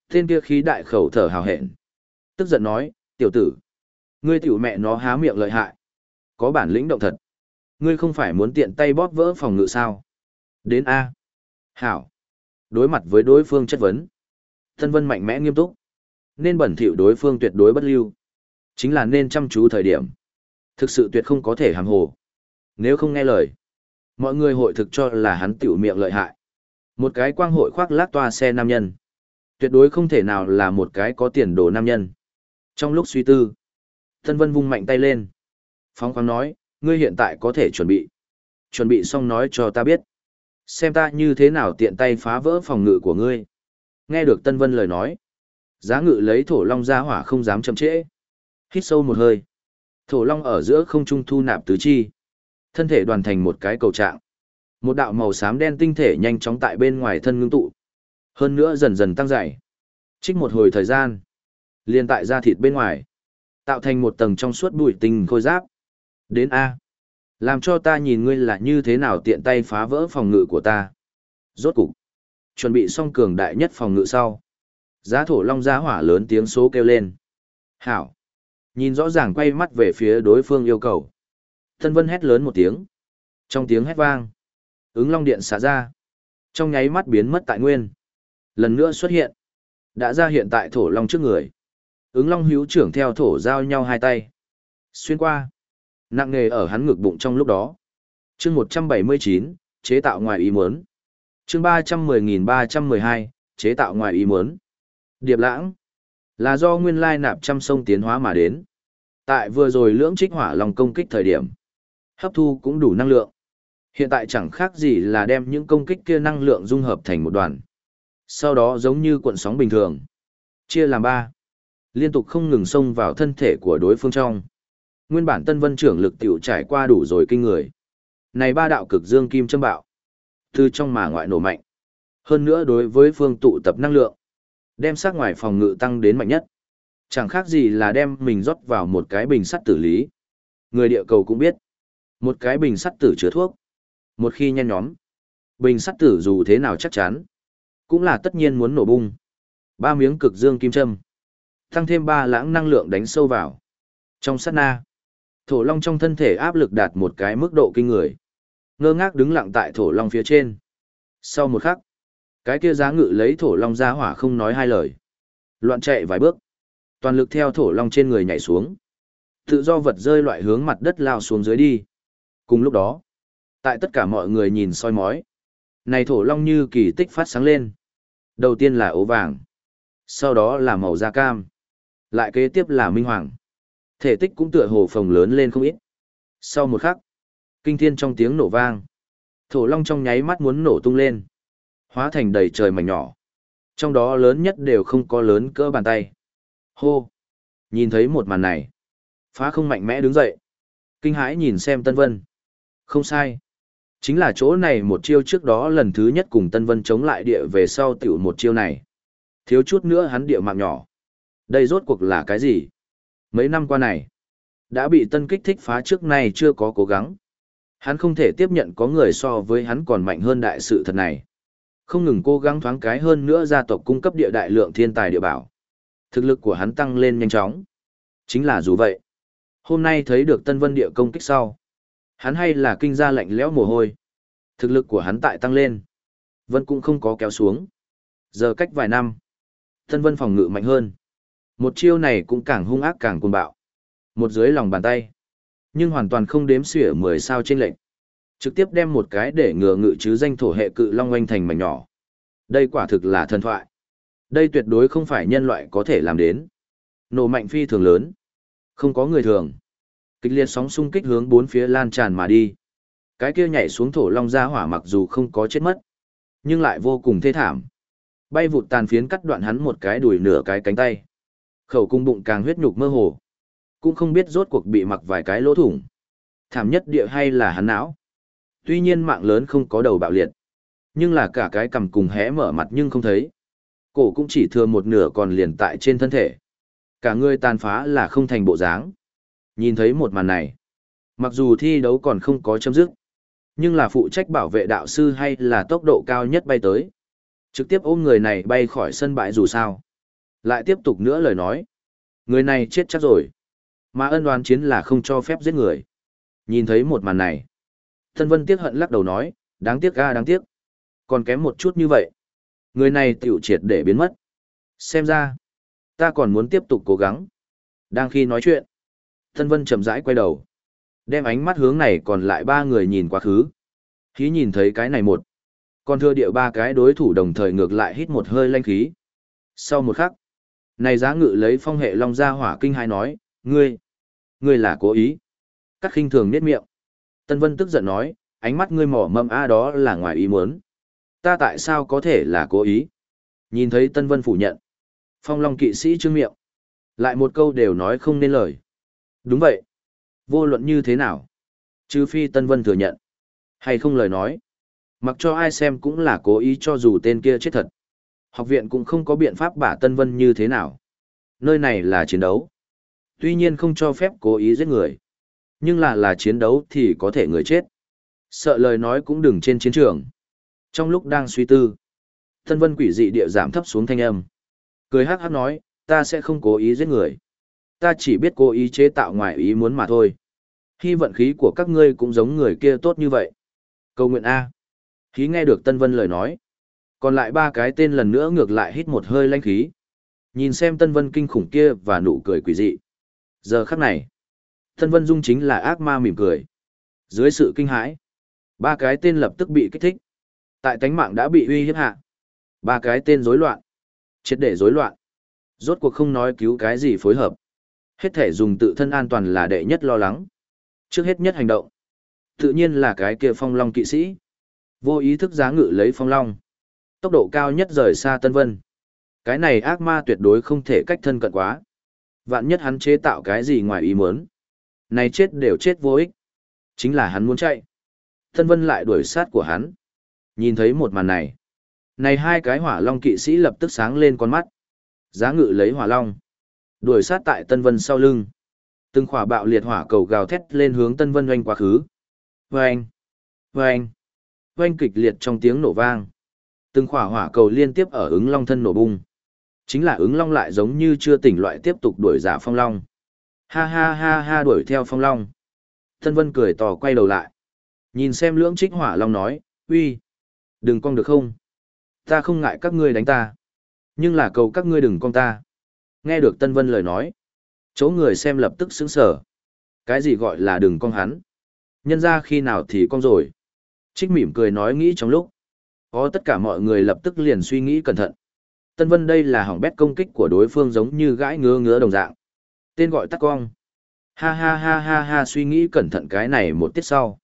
Tên kia khí đại khẩu thở hào hẹn. Tức giận nói, tiểu tử, ngươi tiểu mẹ nó há miệng lợi hại. Có bản lĩnh động thật. Ngươi không phải muốn tiện tay bóp vỡ phòng ngự sao? Đến A. Hảo. Đối mặt với đối phương chất vấn. Thân vân mạnh mẽ nghiêm túc. Nên bẩn thỉu đối phương tuyệt đối bất lưu. Chính là nên chăm chú thời điểm. Thực sự tuyệt không có thể hàm hồ. Nếu không nghe lời. Mọi người hội thực cho là hắn tiểu miệng lợi hại. Một cái quang hội khoác lát toa xe nam nhân. Tuyệt đối không thể nào là một cái có tiền đồ nam nhân. Trong lúc suy tư, Tân Vân vung mạnh tay lên. Phóng khoáng nói, ngươi hiện tại có thể chuẩn bị. Chuẩn bị xong nói cho ta biết. Xem ta như thế nào tiện tay phá vỡ phòng ngự của ngươi. Nghe được Tân Vân lời nói. Giá ngự lấy thổ long ra hỏa không dám chậm trễ. Hít sâu một hơi. Thổ long ở giữa không trung thu nạp tứ chi. Thân thể đoàn thành một cái cầu trạng. Một đạo màu xám đen tinh thể nhanh chóng tại bên ngoài thân ngưng tụ. Hơn nữa dần dần tăng dày. Trích một hồi thời gian. liền tại da thịt bên ngoài. Tạo thành một tầng trong suốt bụi tinh khôi giáp. Đến A. Làm cho ta nhìn ngươi là như thế nào tiện tay phá vỡ phòng ngự của ta. Rốt cục. Chuẩn bị xong cường đại nhất phòng ngự sau. Giá thổ long giá hỏa lớn tiếng số kêu lên. Hảo. Nhìn rõ ràng quay mắt về phía đối phương yêu cầu. thân Vân hét lớn một tiếng. Trong tiếng hét vang, ứng long điện xả ra. Trong nháy mắt biến mất tại nguyên. Lần nữa xuất hiện. Đã ra hiện tại thổ long trước người. Ứng long hữu trưởng theo thổ giao nhau hai tay. Xuyên qua. Nặng nghề ở hắn ngực bụng trong lúc đó. chương 179, chế tạo ngoài ý muốn. chương 310.312, chế tạo ngoài ý muốn. Điệp lãng. Là do nguyên lai nạp trăm sông tiến hóa mà đến. Tại vừa rồi lưỡng trích hỏa lòng công kích thời điểm. Hấp thu cũng đủ năng lượng. Hiện tại chẳng khác gì là đem những công kích kia năng lượng dung hợp thành một đoàn. Sau đó giống như cuộn sóng bình thường. Chia làm ba. Liên tục không ngừng xông vào thân thể của đối phương trong. Nguyên bản tân vân trưởng lực tiểu trải qua đủ rồi kinh người. Này ba đạo cực dương kim châm bạo. Từ trong mà ngoại nổ mạnh. Hơn nữa đối với phương tụ tập năng lượng. Đem sát ngoài phòng ngự tăng đến mạnh nhất. Chẳng khác gì là đem mình rót vào một cái bình sắt tử lý. Người địa cầu cũng biết. Một cái bình sắt tử chứa thuốc. Một khi nhen nhóm. Bình sắt tử dù thế nào chắc chắn. Cũng là tất nhiên muốn nổ bung. Ba miếng cực dương kim châm. Tăng thêm ba lãng năng lượng đánh sâu vào. Trong sát na. Thổ long trong thân thể áp lực đạt một cái mức độ kinh người. Ngơ ngác đứng lặng tại thổ long phía trên. Sau một khắc. Cái kia giá ngự lấy thổ long ra hỏa không nói hai lời. Loạn chạy vài bước. Toàn lực theo thổ long trên người nhảy xuống. Tự do vật rơi loại hướng mặt đất lao xuống dưới đi. Cùng lúc đó, tại tất cả mọi người nhìn soi mói. Này thổ long như kỳ tích phát sáng lên. Đầu tiên là ố vàng. Sau đó là màu da cam. Lại kế tiếp là minh hoàng. Thể tích cũng tựa hồ phồng lớn lên không ít. Sau một khắc, kinh thiên trong tiếng nổ vang. Thổ long trong nháy mắt muốn nổ tung lên. Hóa thành đầy trời mảnh nhỏ. Trong đó lớn nhất đều không có lớn cỡ bàn tay. Hô! Nhìn thấy một màn này. Phá không mạnh mẽ đứng dậy. Kinh hãi nhìn xem Tân Vân. Không sai. Chính là chỗ này một chiêu trước đó lần thứ nhất cùng Tân Vân chống lại địa về sau tiểu một chiêu này. Thiếu chút nữa hắn địa mạng nhỏ. Đây rốt cuộc là cái gì? Mấy năm qua này, đã bị tân kích thích phá trước nay chưa có cố gắng. Hắn không thể tiếp nhận có người so với hắn còn mạnh hơn đại sự thật này. Không ngừng cố gắng thoáng cái hơn nữa gia tộc cung cấp địa đại lượng thiên tài địa bảo. Thực lực của hắn tăng lên nhanh chóng. Chính là dù vậy. Hôm nay thấy được Tân Vân địa công kích sau. Hắn hay là kinh ra lạnh lẽo mồ hôi. Thực lực của hắn tại tăng lên. Vân cũng không có kéo xuống. Giờ cách vài năm. Tân Vân phòng ngự mạnh hơn. Một chiêu này cũng càng hung ác càng cuồng bạo. Một dưới lòng bàn tay. Nhưng hoàn toàn không đếm xỉa mười sao trên lệnh. Trực tiếp đem một cái để ngừa ngự chứ danh thổ hệ cự long oanh thành mảnh nhỏ. Đây quả thực là thần thoại. Đây tuyệt đối không phải nhân loại có thể làm đến. Nổ mạnh phi thường lớn. Không có người thường. Kịch liệt sóng xung kích hướng bốn phía lan tràn mà đi. Cái kia nhảy xuống thổ long ra hỏa mặc dù không có chết mất, nhưng lại vô cùng thê thảm. Bay vụt tàn phiến cắt đoạn hắn một cái đùi nửa cái cánh tay. Khẩu cung bụng càng huyết nhục mơ hồ. Cũng không biết rốt cuộc bị mặc vài cái lỗ thủng. Thảm nhất địa hay là hắn não. Tuy nhiên mạng lớn không có đầu bạo liệt. Nhưng là cả cái cằm cùng hé mở mặt nhưng không thấy. Cổ cũng chỉ thừa một nửa còn liền tại trên thân thể. Cả người tàn phá là không thành bộ dáng. Nhìn thấy một màn này. Mặc dù thi đấu còn không có chấm dứt. Nhưng là phụ trách bảo vệ đạo sư hay là tốc độ cao nhất bay tới. Trực tiếp ôm người này bay khỏi sân bãi dù sao. Lại tiếp tục nữa lời nói. Người này chết chắc rồi. Mà ân đoán chiến là không cho phép giết người. Nhìn thấy một màn này. Thân vân tiếc hận lắc đầu nói, đáng tiếc ga đáng tiếc. Còn kém một chút như vậy. Người này tiểu triệt để biến mất. Xem ra, ta còn muốn tiếp tục cố gắng. Đang khi nói chuyện, Thân vân chậm rãi quay đầu. Đem ánh mắt hướng này còn lại ba người nhìn quá khứ. Khí nhìn thấy cái này một. Còn thưa địa ba cái đối thủ đồng thời ngược lại hít một hơi lanh khí. Sau một khắc, này giá ngự lấy phong hệ long ra hỏa kinh hai nói, ngươi, ngươi là cố ý. các khinh thường nết miệng. Tân Vân tức giận nói, ánh mắt ngươi mỏ mâm a đó là ngoài ý muốn. Ta tại sao có thể là cố ý? Nhìn thấy Tân Vân phủ nhận. Phong Long kỵ sĩ trương miệng. Lại một câu đều nói không nên lời. Đúng vậy. Vô luận như thế nào? Trừ phi Tân Vân thừa nhận. Hay không lời nói. Mặc cho ai xem cũng là cố ý cho dù tên kia chết thật. Học viện cũng không có biện pháp bả Tân Vân như thế nào. Nơi này là chiến đấu. Tuy nhiên không cho phép cố ý giết người. Nhưng là là chiến đấu thì có thể người chết. Sợ lời nói cũng đừng trên chiến trường. Trong lúc đang suy tư, Tân Vân quỷ dị địa giảm thấp xuống thanh âm. Cười hắc hắc nói, ta sẽ không cố ý giết người. Ta chỉ biết cố ý chế tạo ngoài ý muốn mà thôi. Khi vận khí của các ngươi cũng giống người kia tốt như vậy. Câu nguyện A. Khí nghe được Tân Vân lời nói. Còn lại ba cái tên lần nữa ngược lại hít một hơi lanh khí. Nhìn xem Tân Vân kinh khủng kia và nụ cười quỷ dị. Giờ khắc này, Tân Vân Dung chính là ác ma mỉm cười. Dưới sự kinh hãi, ba cái tên lập tức bị kích thích. Tại tánh mạng đã bị uy hiếp hạ. Ba cái tên rối loạn. Triệt để rối loạn. Rốt cuộc không nói cứu cái gì phối hợp. Hết thể dùng tự thân an toàn là đệ nhất lo lắng. Trước hết nhất hành động. Tự nhiên là cái kia phong long kỵ sĩ. Vô ý thức giá ngự lấy phong long. Tốc độ cao nhất rời xa Tân Vân. Cái này ác ma tuyệt đối không thể cách thân cận quá. Vạn nhất hắn chế tạo cái gì ngoài ý muốn. Này chết đều chết vô ích. Chính là hắn muốn chạy. Tân Vân lại đuổi sát của hắn. Nhìn thấy một màn này. Này hai cái hỏa long kỵ sĩ lập tức sáng lên con mắt. Giá ngự lấy hỏa long. Đuổi sát tại Tân Vân sau lưng. Từng khỏa bạo liệt hỏa cầu gào thét lên hướng Tân Vân oanh quá khứ. Vâng! Vâng! Vâng kịch liệt trong tiếng nổ vang. Từng khỏa hỏa cầu liên tiếp ở ứng long thân nổ bung. Chính là ứng long lại giống như chưa tỉnh loại tiếp tục đuổi giả phong long. Ha ha ha ha đuổi theo phong long. Tân Vân cười tỏ quay đầu lại. Nhìn xem lưỡng trích hỏa long nói, uy, đừng cong được không? Ta không ngại các ngươi đánh ta. Nhưng là cầu các ngươi đừng cong ta. Nghe được Tân Vân lời nói. Chỗ người xem lập tức sững sở. Cái gì gọi là đừng cong hắn? Nhân ra khi nào thì cong rồi. Trích mỉm cười nói nghĩ trong lúc. Có tất cả mọi người lập tức liền suy nghĩ cẩn thận. Tân Vân đây là hỏng bét công kích của đối phương giống như gãi ngứa ngứa đồng dạng. Tên gọi tắt cong. Ha ha ha ha ha, suy nghĩ cẩn thận cái này một tiết sau.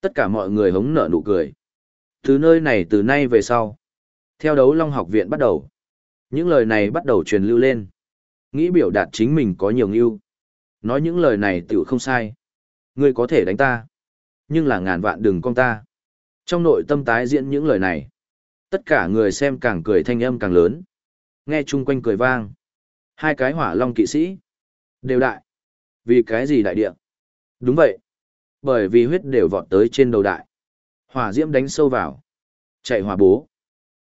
Tất cả mọi người hống nở nụ cười. Từ nơi này từ nay về sau. Theo đấu Long học viện bắt đầu. Những lời này bắt đầu truyền lưu lên. Nghĩ biểu đạt chính mình có nhiều ngưu. Nói những lời này tự không sai. Ngươi có thể đánh ta. Nhưng là ngàn vạn đừng con ta. Trong nội tâm tái diễn những lời này. Tất cả người xem càng cười thanh âm càng lớn. Nghe chung quanh cười vang. Hai cái hỏa long kỵ sĩ. Đều đại. Vì cái gì đại địa? Đúng vậy. Bởi vì huyết đều vọt tới trên đầu đại. Hỏa diễm đánh sâu vào. Chạy hỏa bố.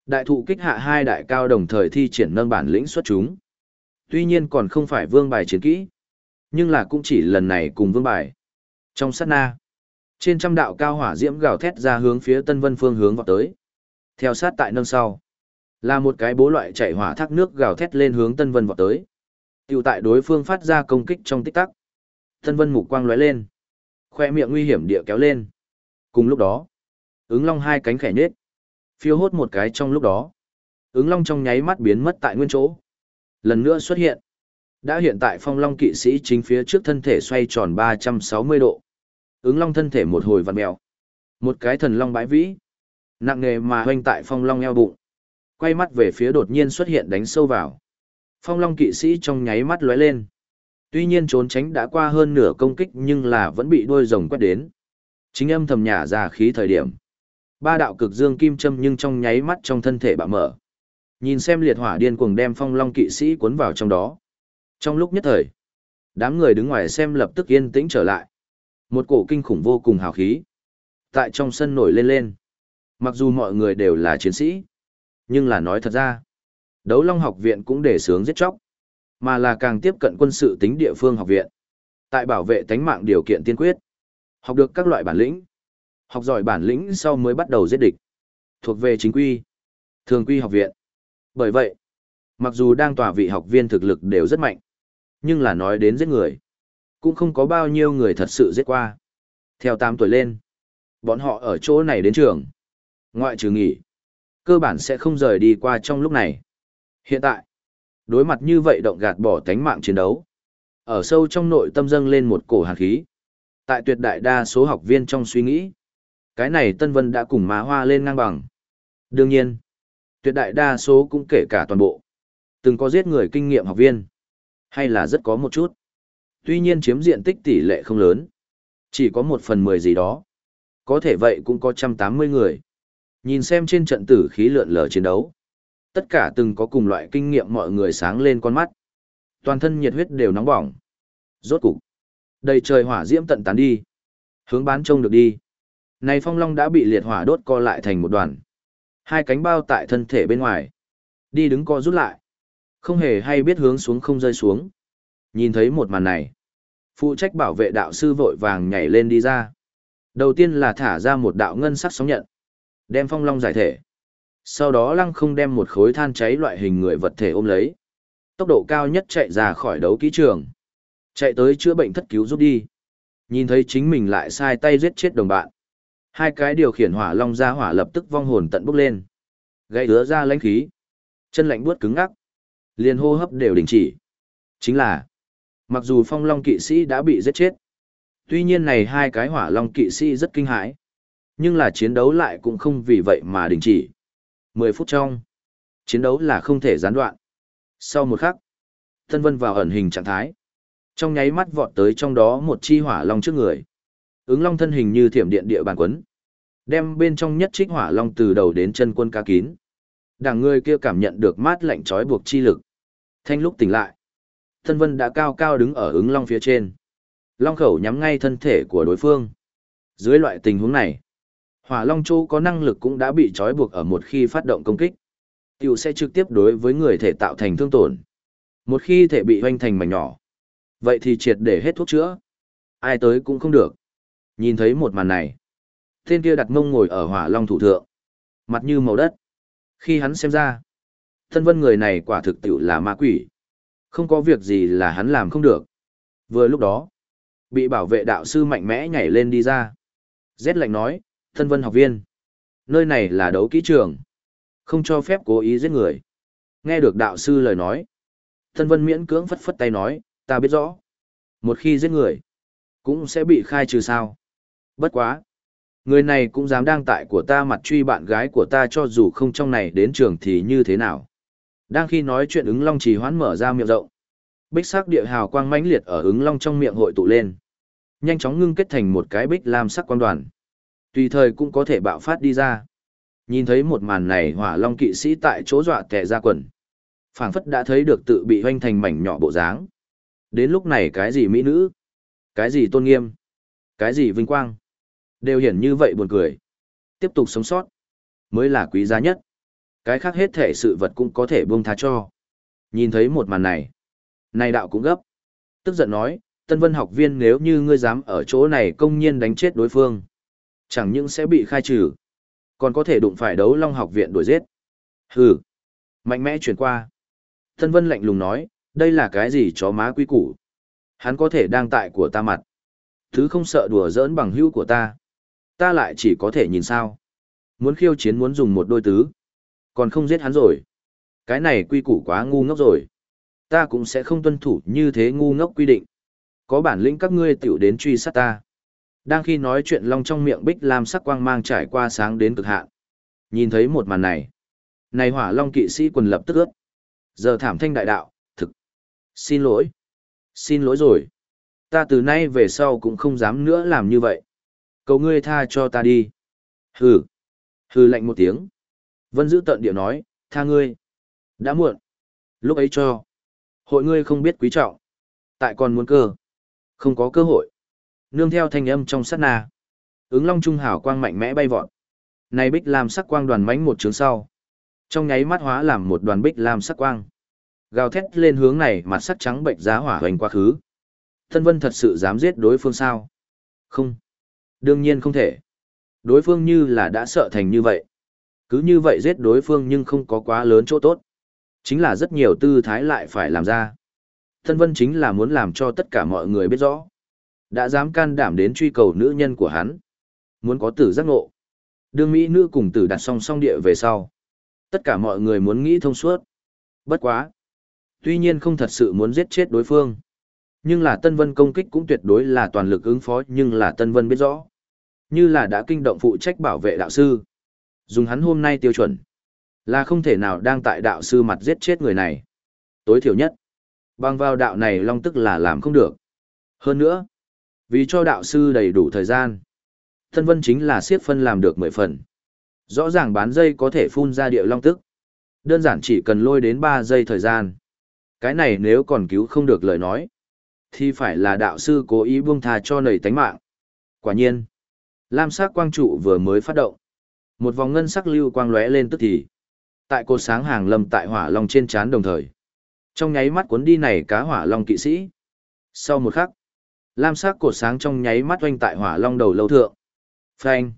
Đại thụ kích hạ hai đại cao đồng thời thi triển nâng bản lĩnh xuất chúng. Tuy nhiên còn không phải vương bài chiến kỹ. Nhưng là cũng chỉ lần này cùng vương bài. Trong sát na. Trên trăm đạo cao hỏa diễm gào thét ra hướng phía Tân Vân phương hướng vào tới. Theo sát tại nâng sau. Là một cái bố loại chạy hỏa thác nước gào thét lên hướng Tân Vân vào tới. Tiểu tại đối phương phát ra công kích trong tích tắc. Tân Vân mục quang lóe lên. Khoe miệng nguy hiểm địa kéo lên. Cùng lúc đó, ứng long hai cánh khẽ nhết. Phiêu hốt một cái trong lúc đó. Ứng long trong nháy mắt biến mất tại nguyên chỗ. Lần nữa xuất hiện. Đã hiện tại phong long kỵ sĩ chính phía trước thân thể xoay tròn 360 độ. Ứng long thân thể một hồi vặn mèo. Một cái thần long bãi vĩ. Nặng nề mà hoanh tại phong long eo bụng. Quay mắt về phía đột nhiên xuất hiện đánh sâu vào. Phong long kỵ sĩ trong nháy mắt lóe lên. Tuy nhiên trốn tránh đã qua hơn nửa công kích nhưng là vẫn bị đôi rồng quét đến. Chính âm thầm nhả ra khí thời điểm. Ba đạo cực dương kim châm nhưng trong nháy mắt trong thân thể bạo mở. Nhìn xem liệt hỏa điên cuồng đem phong long kỵ sĩ cuốn vào trong đó. Trong lúc nhất thời, đám người đứng ngoài xem lập tức yên tĩnh trở lại. Một cổ kinh khủng vô cùng hào khí. Tại trong sân nổi lên lên. Mặc dù mọi người đều là chiến sĩ, nhưng là nói thật ra, đấu long học viện cũng để sướng giết chóc, mà là càng tiếp cận quân sự tính địa phương học viện. Tại bảo vệ tánh mạng điều kiện tiên quyết, học được các loại bản lĩnh, học giỏi bản lĩnh sau mới bắt đầu giết địch. Thuộc về chính quy, thường quy học viện. Bởi vậy, mặc dù đang tòa vị học viên thực lực đều rất mạnh, nhưng là nói đến giết người, cũng không có bao nhiêu người thật sự giết qua. Theo 8 tuổi lên, Bọn họ ở chỗ này đến trường. Ngoại trừ nghỉ. Cơ bản sẽ không rời đi qua trong lúc này. Hiện tại, đối mặt như vậy động gạt bỏ tánh mạng chiến đấu. Ở sâu trong nội tâm dâng lên một cổ hàn khí. Tại tuyệt đại đa số học viên trong suy nghĩ. Cái này Tân Vân đã cùng má hoa lên ngang bằng. Đương nhiên, tuyệt đại đa số cũng kể cả toàn bộ. Từng có giết người kinh nghiệm học viên. Hay là rất có một chút. Tuy nhiên chiếm diện tích tỷ lệ không lớn. Chỉ có một phần mười gì đó. Có thể vậy cũng có trăm tám mươi người. Nhìn xem trên trận tử khí lượn lờ chiến đấu. Tất cả từng có cùng loại kinh nghiệm mọi người sáng lên con mắt. Toàn thân nhiệt huyết đều nóng bỏng. Rốt cục. Đầy trời hỏa diễm tận tán đi. Hướng bán trông được đi. Này phong long đã bị liệt hỏa đốt co lại thành một đoàn. Hai cánh bao tại thân thể bên ngoài. Đi đứng co rút lại. Không hề hay biết hướng xuống không rơi xuống. Nhìn thấy một màn này. Phụ trách bảo vệ đạo sư vội vàng nhảy lên đi ra. Đầu tiên là thả ra một đạo ngân sắc sóng nhận. Đem phong long giải thể. Sau đó lăng không đem một khối than cháy loại hình người vật thể ôm lấy. Tốc độ cao nhất chạy ra khỏi đấu kỹ trường. Chạy tới chữa bệnh thất cứu giúp đi. Nhìn thấy chính mình lại sai tay giết chết đồng bạn. Hai cái điều khiển hỏa long ra hỏa lập tức vong hồn tận bốc lên. Gãy đứa ra lãnh khí. Chân lạnh buốt cứng ngắc. Liền hô hấp đều đình chỉ. Chính là, mặc dù phong long kỵ sĩ đã bị giết chết. Tuy nhiên này hai cái hỏa long kỵ sĩ rất kinh hãi. Nhưng là chiến đấu lại cũng không vì vậy mà đình chỉ. Mười phút trong, chiến đấu là không thể gián đoạn. Sau một khắc, Tân Vân vào ẩn hình trạng thái. Trong nháy mắt vọt tới trong đó một chi hỏa long trước người. Ứng long thân hình như thiểm điện địa bàn quấn. Đem bên trong nhất trích hỏa long từ đầu đến chân quân ca kín. Đảng người kia cảm nhận được mát lạnh trói buộc chi lực. Thanh lúc tỉnh lại. Thân Vân đã cao cao đứng ở ứng long phía trên. Long khẩu nhắm ngay thân thể của đối phương. Dưới loại tình huống này, hỏa long châu có năng lực cũng đã bị trói buộc ở một khi phát động công kích. Tiểu sẽ trực tiếp đối với người thể tạo thành thương tổn. Một khi thể bị hoanh thành mảnh nhỏ, vậy thì triệt để hết thuốc chữa. Ai tới cũng không được. Nhìn thấy một màn này, tên kia đặt mông ngồi ở hỏa long thủ thượng, mặt như màu đất. Khi hắn xem ra, thân vân người này quả thực tiểu là ma quỷ. Không có việc gì là hắn làm không được. Vừa lúc đó, bị bảo vệ đạo sư mạnh mẽ nhảy lên đi ra. Rét lạnh nói, thân vân học viên. Nơi này là đấu kỹ trường. Không cho phép cố ý giết người. Nghe được đạo sư lời nói. Thân vân miễn cưỡng phất phất tay nói, ta biết rõ. Một khi giết người, cũng sẽ bị khai trừ sao. Bất quá. Người này cũng dám đang tại của ta mặt truy bạn gái của ta cho dù không trong này đến trường thì như thế nào. Đang khi nói chuyện ứng long trì hoán mở ra miệng rộng. Bích sắc địa hào quang mãnh liệt ở ứng long trong miệng hội tụ lên. Nhanh chóng ngưng kết thành một cái bích lam sắc quang đoàn. Tùy thời cũng có thể bạo phát đi ra. Nhìn thấy một màn này, hỏa long kỵ sĩ tại chỗ dọa tè ra quần. phảng phất đã thấy được tự bị hoanh thành mảnh nhỏ bộ dáng. Đến lúc này cái gì mỹ nữ? Cái gì tôn nghiêm? Cái gì vinh quang? Đều hiển như vậy buồn cười. Tiếp tục sống sót. Mới là quý giá nhất. Cái khác hết thể sự vật cũng có thể buông tha cho. Nhìn thấy một màn này. Này đạo cũng gấp. Tức giận nói, tân vân học viên nếu như ngươi dám ở chỗ này công nhiên đánh chết đối phương. Chẳng những sẽ bị khai trừ. Còn có thể đụng phải đấu long học viện đuổi giết. Hừ. Mạnh mẽ chuyển qua. Tân vân lạnh lùng nói, đây là cái gì chó má quý củ. Hắn có thể đang tại của ta mặt. Thứ không sợ đùa giỡn bằng hữu của ta. Ta lại chỉ có thể nhìn sao. Muốn khiêu chiến muốn dùng một đôi tứ. Còn không giết hắn rồi. Cái này quy củ quá ngu ngốc rồi. Ta cũng sẽ không tuân thủ như thế ngu ngốc quy định. Có bản lĩnh các ngươi tiểu đến truy sát ta. Đang khi nói chuyện long trong miệng bích lam sắc quang mang trải qua sáng đến cực hạn. Nhìn thấy một màn này. Này hỏa long kỵ sĩ quần lập tức ướt. Giờ thảm thanh đại đạo, thực. Xin lỗi. Xin lỗi rồi. Ta từ nay về sau cũng không dám nữa làm như vậy. Cầu ngươi tha cho ta đi. Hừ. Hừ lạnh một tiếng. Vân giữ tận điệu nói, tha ngươi. Đã muộn. Lúc ấy cho. Hội ngươi không biết quý trọng. Tại còn muốn cơ. Không có cơ hội. Nương theo thanh âm trong sát na. Ứng long trung hảo quang mạnh mẽ bay vọt. Này bích làm sắc quang đoàn mánh một trướng sau. Trong nháy mắt hóa làm một đoàn bích làm sắc quang. Gào thét lên hướng này mặt sắc trắng bệnh giá hỏa hoành quá khứ. Thân vân thật sự dám giết đối phương sao? Không. Đương nhiên không thể. Đối phương như là đã sợ thành như vậy. Cứ như vậy giết đối phương nhưng không có quá lớn chỗ tốt. Chính là rất nhiều tư thái lại phải làm ra. Thân vân chính là muốn làm cho tất cả mọi người biết rõ. Đã dám can đảm đến truy cầu nữ nhân của hắn. Muốn có tử giác ngộ. Đương Mỹ nữ cùng tử đặt song song địa về sau. Tất cả mọi người muốn nghĩ thông suốt. Bất quá. Tuy nhiên không thật sự muốn giết chết đối phương. Nhưng là Tân Vân công kích cũng tuyệt đối là toàn lực ứng phó nhưng là Tân Vân biết rõ. Như là đã kinh động phụ trách bảo vệ đạo sư. Dùng hắn hôm nay tiêu chuẩn. Là không thể nào đang tại đạo sư mặt giết chết người này. Tối thiểu nhất. Bằng vào đạo này long tức là làm không được. Hơn nữa. Vì cho đạo sư đầy đủ thời gian. thân Vân chính là siết phân làm được 10 phần. Rõ ràng bán dây có thể phun ra địa long tức. Đơn giản chỉ cần lôi đến ba giây thời gian. Cái này nếu còn cứu không được lời nói, thì phải là đạo sư cố ý buông tha cho nầy tánh mạng. Quả nhiên, lam sắc quang trụ vừa mới phát động. Một vòng ngân sắc lưu quang lóe lên tức thì. Tại cột sáng hàng lâm tại hỏa long trên chán đồng thời. Trong nháy mắt cuốn đi này cá hỏa long kỵ sĩ. Sau một khắc, lam sắc cột sáng trong nháy mắt oanh tại hỏa long đầu lâu thượng. Phanh.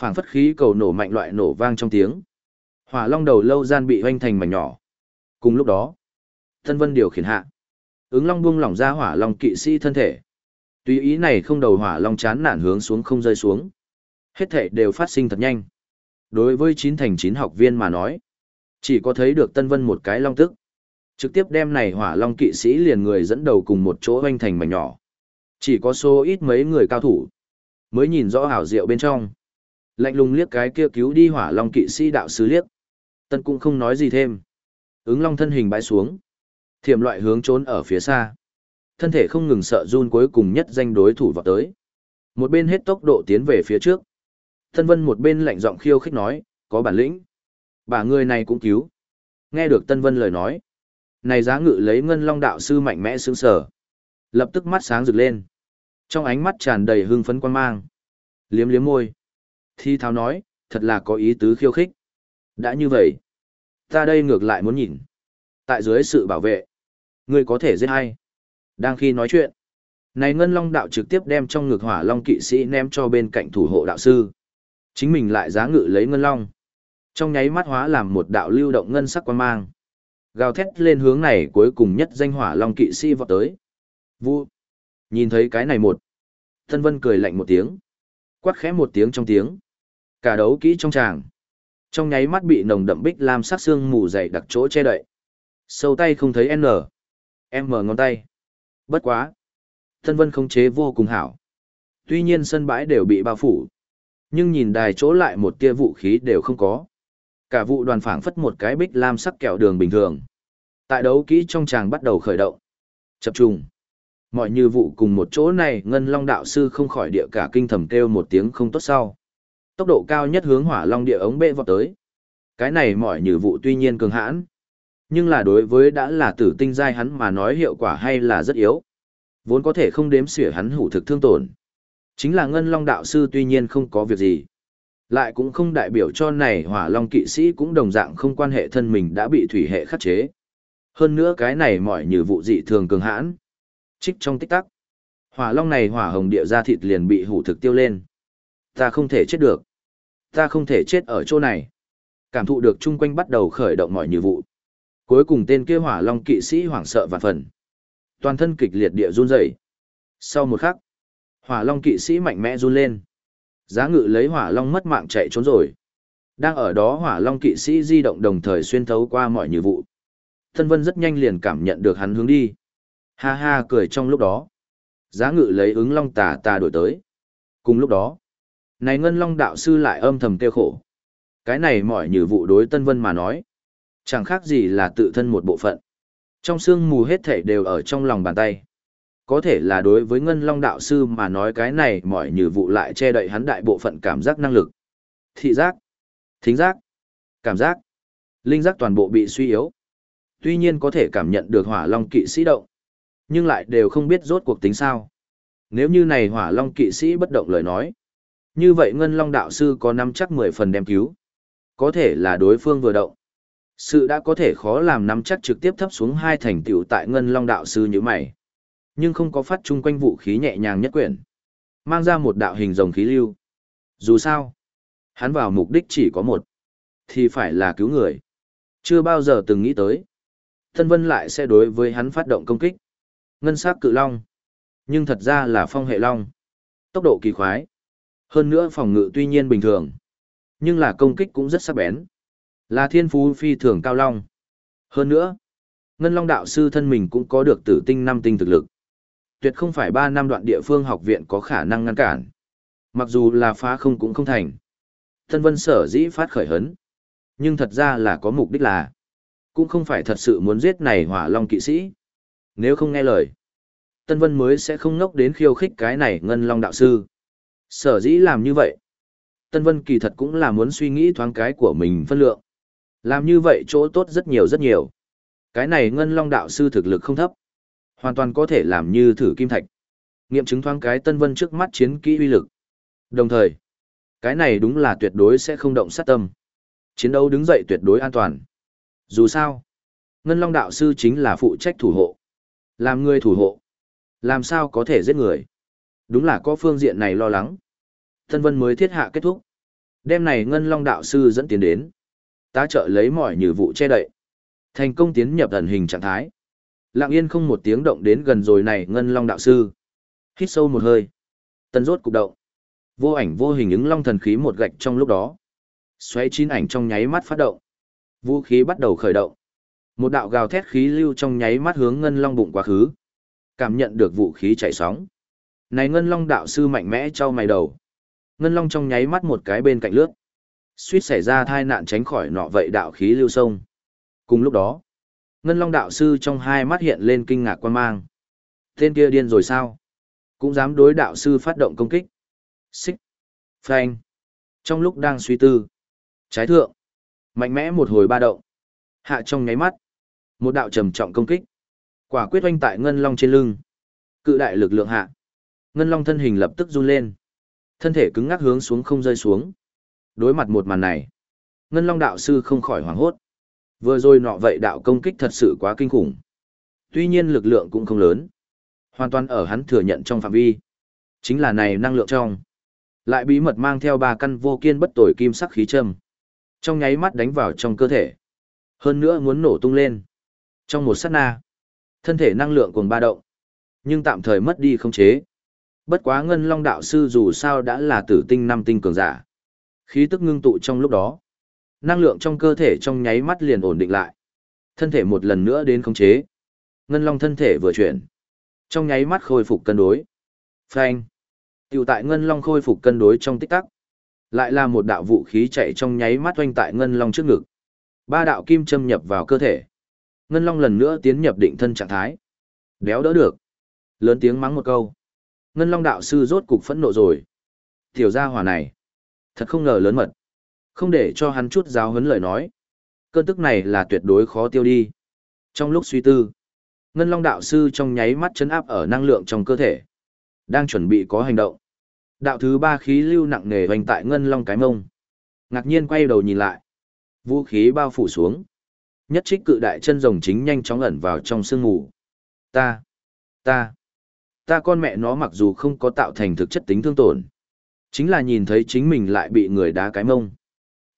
Phảng phất khí cầu nổ mạnh loại nổ vang trong tiếng. Hỏa long đầu lâu gian bị oanh thành mảnh nhỏ. Cùng lúc đó, thân Vân điều khiển hạ. Ứng long buông lỏng ra hỏa long kỵ sĩ thân thể. Tùy ý này không đầu hỏa long chán nản hướng xuống không rơi xuống. Hết thể đều phát sinh thật nhanh. Đối với chín thành chín học viên mà nói, chỉ có thấy được Tân Vân một cái long tức. Trực tiếp đem này hỏa long kỵ sĩ liền người dẫn đầu cùng một chỗ hoanh thành mảnh nhỏ. Chỉ có số ít mấy người cao thủ. Mới nhìn rõ hảo diệu bên trong. Lạnh lùng liếc cái kia cứu đi hỏa long kỵ sĩ đạo sứ liếc. Tân cũng không nói gì thêm. Ứng long thân hình bãi xuống. Thiểm loại hướng trốn ở phía xa. Thân thể không ngừng sợ run cuối cùng nhất danh đối thủ vào tới. Một bên hết tốc độ tiến về phía trước. Thân vân một bên lạnh giọng khiêu khích nói, có bản lĩnh. Bà người này cũng cứu. Nghe được Tân Vân lời nói. Này giá ngự lấy ngân long đạo sư mạnh mẽ sướng sở. Lập tức mắt sáng rực lên. Trong ánh mắt tràn đầy hưng phấn quan mang. Liếm liếm môi. Thi tháo nói, thật là có ý tứ khiêu khích. Đã như vậy. Ta đây ngược lại muốn nhìn. Tại dưới sự bảo vệ. Ngươi có thể giết hay. Đang khi nói chuyện. Này Ngân Long đạo trực tiếp đem trong ngực hỏa long kỵ sĩ ném cho bên cạnh thủ hộ đạo sư. Chính mình lại giá ngự lấy Ngân Long. Trong nháy mắt hóa làm một đạo lưu động ngân sắc quan mang. Gào thét lên hướng này cuối cùng nhất danh hỏa long kỵ sĩ vọt tới. Vu. Nhìn thấy cái này một. Thân Vân cười lạnh một tiếng. Quát khẽ một tiếng trong tiếng. Cả đấu kỹ trong tràng. Trong nháy mắt bị nồng đậm bích lam sắc xương mù dày đặc chỗ che đậy. Sâu tay không thấy N. M ngón tay. Bất quá. Thân vân khống chế vô cùng hảo. Tuy nhiên sân bãi đều bị bao phủ. Nhưng nhìn đài chỗ lại một tia vũ khí đều không có. Cả vụ đoàn phảng phất một cái bích lam sắc kẹo đường bình thường. Tại đấu kỹ trong tràng bắt đầu khởi động. Chập trùng. Mọi như vụ cùng một chỗ này, ngân long đạo sư không khỏi địa cả kinh thầm kêu một tiếng không tốt sau. Tốc độ cao nhất hướng hỏa long địa ống bệ vọt tới. Cái này mọi như vụ tuy nhiên cường hãn. Nhưng là đối với đã là tử tinh giai hắn mà nói hiệu quả hay là rất yếu. Vốn có thể không đếm xỉa hắn hủ thực thương tổn. Chính là ngân long đạo sư tuy nhiên không có việc gì. Lại cũng không đại biểu cho này hỏa long kỵ sĩ cũng đồng dạng không quan hệ thân mình đã bị thủy hệ khắc chế. Hơn nữa cái này mọi như vụ dị thường cường hãn. Trích trong tích tắc. Hỏa long này hỏa hồng địa ra thịt liền bị hủ thực tiêu lên. Ta không thể chết được. Ta không thể chết ở chỗ này. Cảm thụ được chung quanh bắt đầu khởi động mọi như vụ. Cuối cùng tên kia hỏa long kỵ sĩ hoảng sợ vạn phần. Toàn thân kịch liệt địa run rẩy. Sau một khắc, hỏa long kỵ sĩ mạnh mẽ run lên. Giá ngự lấy hỏa long mất mạng chạy trốn rồi. Đang ở đó hỏa long kỵ sĩ di động đồng thời xuyên thấu qua mọi như vụ. Thân vân rất nhanh liền cảm nhận được hắn hướng đi. Ha ha cười trong lúc đó. Giá ngự lấy ứng long tà tà đổi tới. Cùng lúc đó, này ngân long đạo sư lại âm thầm kêu khổ. Cái này mọi như vụ đối tân vân mà nói. Chẳng khác gì là tự thân một bộ phận. Trong xương mù hết thể đều ở trong lòng bàn tay. Có thể là đối với ngân long đạo sư mà nói cái này mọi như vụ lại che đậy hắn đại bộ phận cảm giác năng lực. Thị giác, thính giác, cảm giác, linh giác toàn bộ bị suy yếu. Tuy nhiên có thể cảm nhận được hỏa long kỵ sĩ động, nhưng lại đều không biết rốt cuộc tính sao. Nếu như này hỏa long kỵ sĩ bất động lời nói, như vậy ngân long đạo sư có năm chắc 10 phần đem cứu. Có thể là đối phương vừa động. Sự đã có thể khó làm nắm chắc trực tiếp thấp xuống hai thành tựu tại ngân long đạo sư như mày. Nhưng không có phát chung quanh vũ khí nhẹ nhàng nhất quyển. Mang ra một đạo hình rồng khí lưu. Dù sao, hắn vào mục đích chỉ có một. Thì phải là cứu người. Chưa bao giờ từng nghĩ tới. Thân vân lại sẽ đối với hắn phát động công kích. Ngân sắc cự long. Nhưng thật ra là phong hệ long. Tốc độ kỳ khoái. Hơn nữa phòng ngự tuy nhiên bình thường, nhưng là công kích cũng rất sắc bén. Là thiên phú phi thường cao long. Hơn nữa, Ngân Long đạo sư thân mình cũng có được tử tinh năm tinh thực lực. Tuyệt không phải ba năm đoạn địa phương học viện có khả năng ngăn cản. Mặc dù là phá không cũng không thành. Tân vân sở dĩ phát khởi hấn. Nhưng thật ra là có mục đích là, cũng không phải thật sự muốn giết này hỏa long kỵ sĩ. Nếu không nghe lời, Tân Vân mới sẽ không ngốc đến khiêu khích cái này ngân long đạo sư. Sở dĩ làm như vậy. Tân Vân kỳ thật cũng là muốn suy nghĩ thoáng cái của mình phân lượng. Làm như vậy chỗ tốt rất nhiều rất nhiều. Cái này ngân long đạo sư thực lực không thấp. Hoàn toàn có thể làm như thử kim thạch. Nghiệm chứng thoáng cái Tân Vân trước mắt chiến kỹ uy lực. Đồng thời, cái này đúng là tuyệt đối sẽ không động sát tâm. Chiến đấu đứng dậy tuyệt đối an toàn. Dù sao, Ngân Long đạo sư chính là phụ trách thủ hộ. Làm người thủ hộ. Làm sao có thể giết người? Đúng là có phương diện này lo lắng. Tân Vân mới thiết hạ kết thúc. Đêm này Ngân Long đạo sư dẫn tiến đến. Tá trợ lấy mọi như vụ che đậy. Thành công tiến nhập thần hình trạng thái. Lặng yên không một tiếng động đến gần rồi này Ngân Long đạo sư. Hít sâu một hơi. Tân rốt cục động. Vô ảnh vô hình ứng long thần khí một gạch trong lúc đó. Xoáy chín ảnh trong nháy mắt phát động. Vũ khí bắt đầu khởi động. Một đạo gào thét khí lưu trong nháy mắt hướng Ngân Long bụng quá khứ. Cảm nhận được vũ khí chạy sóng. Này Ngân Long đạo sư mạnh mẽ trao mày đầu. Ngân Long trong nháy mắt một cái bên cạnh lướt. Suýt xảy ra thai nạn tránh khỏi nọ vậy đạo khí lưu sông. Cùng lúc đó, Ngân Long đạo sư trong hai mắt hiện lên kinh ngạc quan mang. Tên kia điên rồi sao? Cũng dám đối đạo sư phát động công kích. Xích. Phanh. Trong lúc đang suy tư. Trái thượng. Mạnh mẽ một hồi ba động. Hạ trong nháy mắt. Một đạo trầm trọng công kích. Quả quyết oanh tại Ngân Long trên lưng. Cự đại lực lượng hạ. Ngân Long thân hình lập tức run lên. Thân thể cứng ngắc hướng xuống không rơi xuống. Đối mặt một màn này. Ngân Long đạo sư không khỏi hoảng hốt. Vừa rồi nọ vậy đạo công kích thật sự quá kinh khủng. Tuy nhiên lực lượng cũng không lớn. Hoàn toàn ở hắn thừa nhận trong phạm vi. Chính là này năng lượng trong. Lại bí mật mang theo ba căn vô kiên bất tồi kim sắc khí châm. Trong nháy mắt đánh vào trong cơ thể. Hơn nữa muốn nổ tung lên. Trong một sát na. Thân thể năng lượng cùng ba động. Nhưng tạm thời mất đi không chế. Bất quá ngân long đạo sư dù sao đã là tử tinh năm tinh cường giả. Khí tức ngưng tụ trong lúc đó. Năng lượng trong cơ thể trong nháy mắt liền ổn định lại. Thân thể một lần nữa đến khống chế. Ngân long thân thể vừa chuyển. Trong nháy mắt khôi phục cân đối. Phanh. Tiểu tại Ngân Long khôi phục cân đối trong tích tắc. Lại là một đạo vũ khí chạy trong nháy mắt oanh tại Ngân Long trước ngực. Ba đạo kim châm nhập vào cơ thể. Ngân Long lần nữa tiến nhập định thân trạng thái. Đéo đỡ được. Lớn tiếng mắng một câu. Ngân Long đạo sư rốt cục phẫn nộ rồi. Tiểu gia hỏa này. Thật không ngờ lớn mật. Không để cho hắn chút giáo huấn lời nói. Cơn tức này là tuyệt đối khó tiêu đi. Trong lúc suy tư, Ngân Long đạo sư trong nháy mắt chấn áp ở năng lượng trong cơ thể. Đang chuẩn bị có hành động. Đạo thứ ba khí lưu nặng nề hoành tại Ngân Long cái mông. Ngạc nhiên quay đầu nhìn lại. Vũ khí bao phủ xuống. Nhất trích cự đại chân rồng chính nhanh chóng ẩn vào trong sương ngủ. Ta, ta, ta con mẹ nó mặc dù không có tạo thành thực chất tính thương tổn. Chính là nhìn thấy chính mình lại bị người đá cái mông.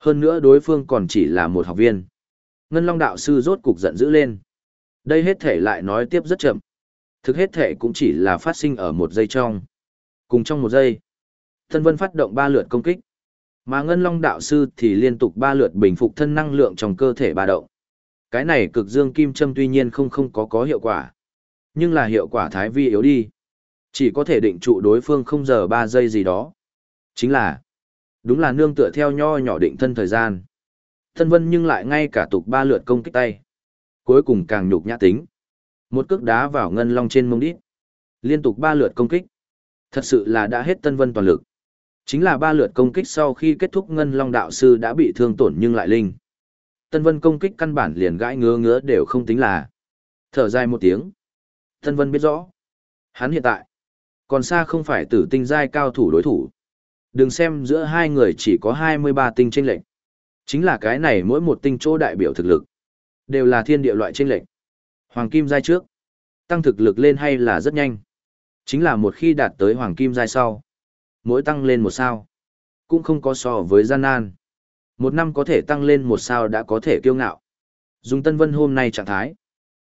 Hơn nữa đối phương còn chỉ là một học viên. Ngân Long đạo sư rốt cục giận dữ lên. Đây hết thể lại nói tiếp rất chậm. Thực hết thể cũng chỉ là phát sinh ở một giây trong. Cùng trong một giây, thân vân phát động ba lượt công kích. Mà Ngân Long đạo sư thì liên tục ba lượt bình phục thân năng lượng trong cơ thể ba động. Cái này cực dương kim châm tuy nhiên không không có có hiệu quả. Nhưng là hiệu quả thái vi yếu đi. Chỉ có thể định trụ đối phương không giờ ba giây gì đó. Chính là, đúng là nương tựa theo nho nhỏ định thân thời gian. Thân vân nhưng lại ngay cả tục ba lượt công kích tay. Cuối cùng càng nhục nhã tính. Một cước đá vào ngân long trên mông đít. Liên tục ba lượt công kích. Thật sự là đã hết tân vân toàn lực. Chính là ba lượt công kích sau khi kết thúc ngân long đạo sư đã bị thương tổn nhưng lại linh. Tân vân công kích căn bản liền gãi ngứa ngứa đều không tính là. Thở dài một tiếng. Tân vân biết rõ. Hắn hiện tại. Còn xa không phải tử tinh giai cao thủ đối thủ. Đừng xem giữa hai người chỉ có 23 tinh chênh lệnh. Chính là cái này mỗi một tinh chỗ đại biểu thực lực. Đều là thiên địa loại chênh lệnh. Hoàng kim giai trước, tăng thực lực lên hay là rất nhanh. Chính là một khi đạt tới hoàng kim giai sau, mỗi tăng lên một sao, cũng không có so với gian nan. Một năm có thể tăng lên một sao đã có thể kiêu ngạo. Dùng Tân Vân hôm nay trạng thái,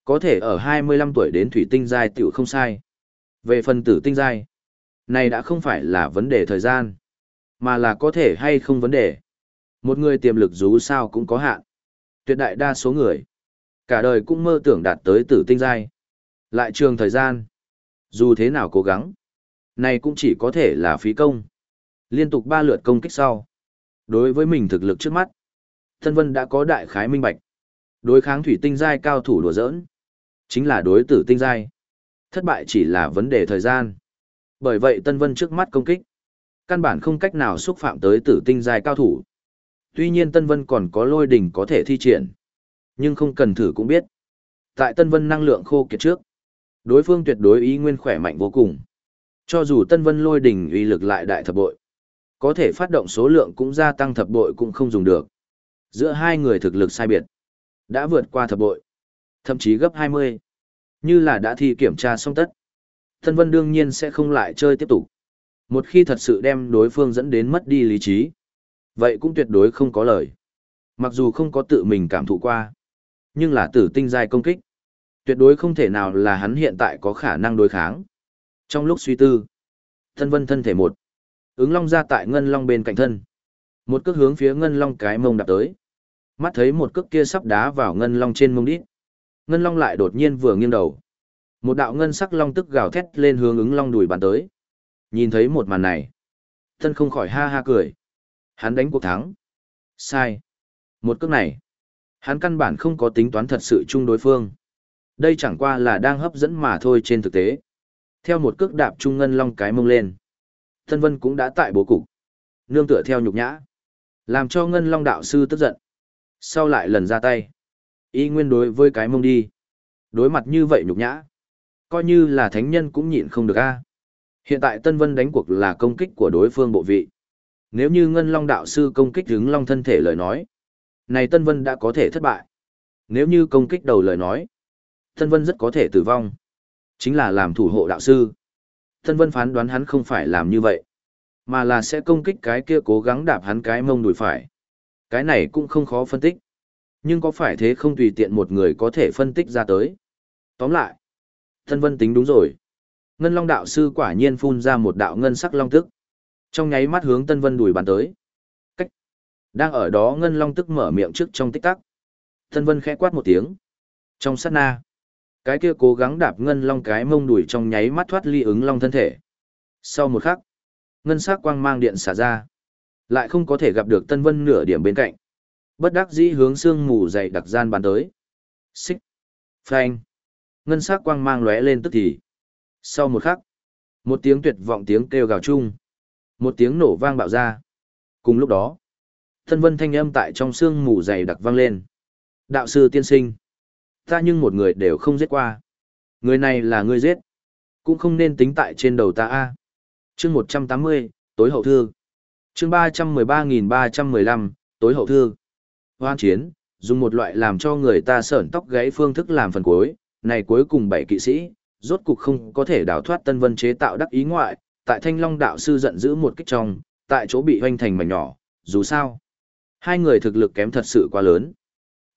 có thể ở 25 tuổi đến thủy tinh giai tiểu không sai. Về phần tử tinh giai, này đã không phải là vấn đề thời gian mà là có thể hay không vấn đề. Một người tiềm lực dù sao cũng có hạn. Tuyệt đại đa số người, cả đời cũng mơ tưởng đạt tới tử tinh giai. Lại trường thời gian, dù thế nào cố gắng, này cũng chỉ có thể là phí công. Liên tục ba lượt công kích sau. Đối với mình thực lực trước mắt, Tân Vân đã có đại khái minh bạch. Đối kháng thủy tinh giai cao thủ đùa giỡn, chính là đối tử tinh giai. Thất bại chỉ là vấn đề thời gian. Bởi vậy Tân Vân trước mắt công kích, căn bản không cách nào xúc phạm tới tử tinh giai cao thủ. Tuy nhiên Tân Vân còn có lôi đỉnh có thể thi triển, nhưng không cần thử cũng biết. Tại Tân Vân năng lượng khô kiệt trước, đối phương tuyệt đối ý nguyên khỏe mạnh vô cùng. Cho dù Tân Vân lôi đỉnh uy lực lại đại thập bội, có thể phát động số lượng cũng gia tăng thập bội cũng không dùng được. Giữa hai người thực lực sai biệt, đã vượt qua thập bội, thậm chí gấp 20. Như là đã thi kiểm tra xong tất. Tân Vân đương nhiên sẽ không lại chơi tiếp tục. Một khi thật sự đem đối phương dẫn đến mất đi lý trí, vậy cũng tuyệt đối không có lời. Mặc dù không có tự mình cảm thụ qua, nhưng là tử tinh giai công kích. Tuyệt đối không thể nào là hắn hiện tại có khả năng đối kháng. Trong lúc suy tư, thân vân thân thể một, ứng long ra tại ngân long bên cạnh thân. Một cước hướng phía ngân long cái mông đạp tới. Mắt thấy một cước kia sắp đá vào ngân long trên mông đít. Ngân long lại đột nhiên vừa nghiêng đầu. Một đạo ngân sắc long tức gào thét lên hướng ứng long đùi bàn tới. Nhìn thấy một màn này, thân không khỏi ha ha cười. Hắn đánh cuộc thắng. Sai. Một cước này, hắn căn bản không có tính toán thật sự chung đối phương. Đây chẳng qua là đang hấp dẫn mà thôi trên thực tế. Theo một cước đạp trung ngân long cái mông lên. Thân vân cũng đã tại bố cục. Nương tựa theo nhục nhã. Làm cho ngân long đạo sư tức giận. Sau lại lần ra tay. Y nguyên đối với cái mông đi. Đối mặt như vậy nhục nhã. Coi như là thánh nhân cũng nhịn không được a. Hiện tại Tân Vân đánh cuộc là công kích của đối phương bộ vị. Nếu như Ngân Long đạo sư công kích hướng Long thân thể lời nói, này Tân Vân đã có thể thất bại. Nếu như công kích đầu lời nói, Tân Vân rất có thể tử vong. Chính là làm thủ hộ đạo sư. Tân Vân phán đoán hắn không phải làm như vậy, mà là sẽ công kích cái kia cố gắng đạp hắn cái mông đùi phải. Cái này cũng không khó phân tích. Nhưng có phải thế không tùy tiện một người có thể phân tích ra tới. Tóm lại, Tân Vân tính đúng rồi. Ngân Long đạo sư quả nhiên phun ra một đạo ngân sắc long tức. Trong nháy mắt hướng Tân Vân đùi bàn tới. Cách. Đang ở đó Ngân Long tức mở miệng trước trong tích tắc. Tân Vân khẽ quát một tiếng. Trong sát na, cái kia cố gắng đạp Ngân Long cái mông đùi trong nháy mắt thoát ly ứng long thân thể. Sau một khắc, ngân sắc quang mang điện xả ra, lại không có thể gặp được Tân Vân nửa điểm bên cạnh. Bất đắc dĩ hướng xương mù dày đặc gian bàn tới. Xích. Phanh. Ngân sắc quang mang lóe lên tức thì. Sau một khắc, một tiếng tuyệt vọng tiếng kêu gào chung. Một tiếng nổ vang bạo ra. Cùng lúc đó, thân vân thanh âm tại trong xương mù dày đặc vang lên. Đạo sư tiên sinh. Ta nhưng một người đều không giết qua. Người này là người giết. Cũng không nên tính tại trên đầu ta a. Chương một trăm tám mươi tối hậu thư. Chương ba ba trăm mười nghìn ba trăm mười lăm tối hậu thư. Hoan chiến, dùng một loại làm cho người ta sởn tóc gãy phương thức làm phần cuối, này cuối cùng bảy kỵ sĩ, rốt cục không có thể đào thoát Tân Vân chế tạo đắc ý ngoại, tại Thanh Long đạo sư giận dữ một kích trong, tại chỗ bị hoanh thành mảnh nhỏ, dù sao, hai người thực lực kém thật sự quá lớn.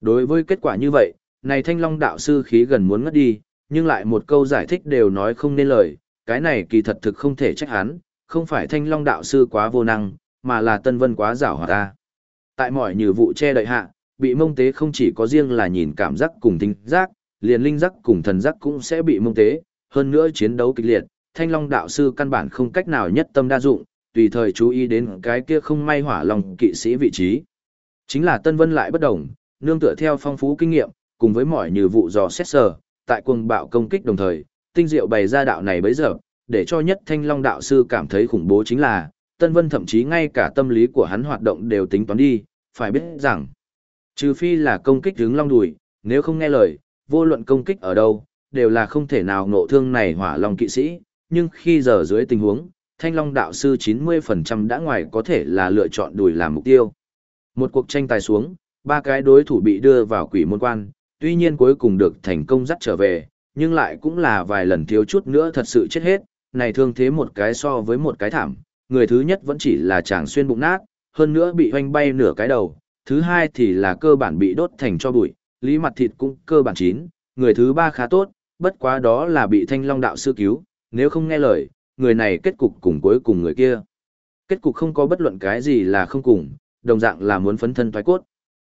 Đối với kết quả như vậy, này Thanh Long đạo sư khí gần muốn ngất đi, nhưng lại một câu giải thích đều nói không nên lời, cái này kỳ thật thực không thể trách hắn, không phải Thanh Long đạo sư quá vô năng, mà là Tân Vân quá giảo hoạt ta. Tại mọi như vụ che đậy hạ, bị mông tế không chỉ có riêng là nhìn cảm giác cùng tính giác, liền linh giác cùng thần giác cũng sẽ bị mông tế, hơn nữa chiến đấu kịch liệt, thanh long đạo sư căn bản không cách nào nhất tâm đa dụng, tùy thời chú ý đến cái kia không may hỏa lòng kỵ sĩ vị trí. Chính là Tân Vân lại bất đồng, nương tựa theo phong phú kinh nghiệm, cùng với mọi như vụ dò xét sờ, tại cuồng bạo công kích đồng thời, tinh diệu bày ra đạo này bấy giờ, để cho nhất thanh long đạo sư cảm thấy khủng bố chính là, Tân Vân thậm chí ngay cả tâm lý của hắn hoạt động đều tính toán đi, phải biết rằng, trừ phi là công kích hướng long đùi, nếu không nghe lời, vô luận công kích ở đâu, đều là không thể nào nộ thương này hỏa long kỵ sĩ, nhưng khi giờ dưới tình huống, thanh long đạo sư 90% đã ngoài có thể là lựa chọn đùi làm mục tiêu. Một cuộc tranh tài xuống, ba cái đối thủ bị đưa vào quỷ môn quan, tuy nhiên cuối cùng được thành công dắt trở về, nhưng lại cũng là vài lần thiếu chút nữa thật sự chết hết, này thương thế một cái so với một cái thảm, người thứ nhất vẫn chỉ là chàng xuyên bụng nát, hơn nữa bị hoanh bay nửa cái đầu, thứ hai thì là cơ bản bị đốt thành cho bụi, lý mặt thịt cũng cơ bản chín, người thứ ba khá tốt, bất quá đó là bị thanh long đạo sư cứu, nếu không nghe lời, người này kết cục cùng cuối cùng người kia. Kết cục không có bất luận cái gì là không cùng, đồng dạng là muốn phấn thân thoái cốt.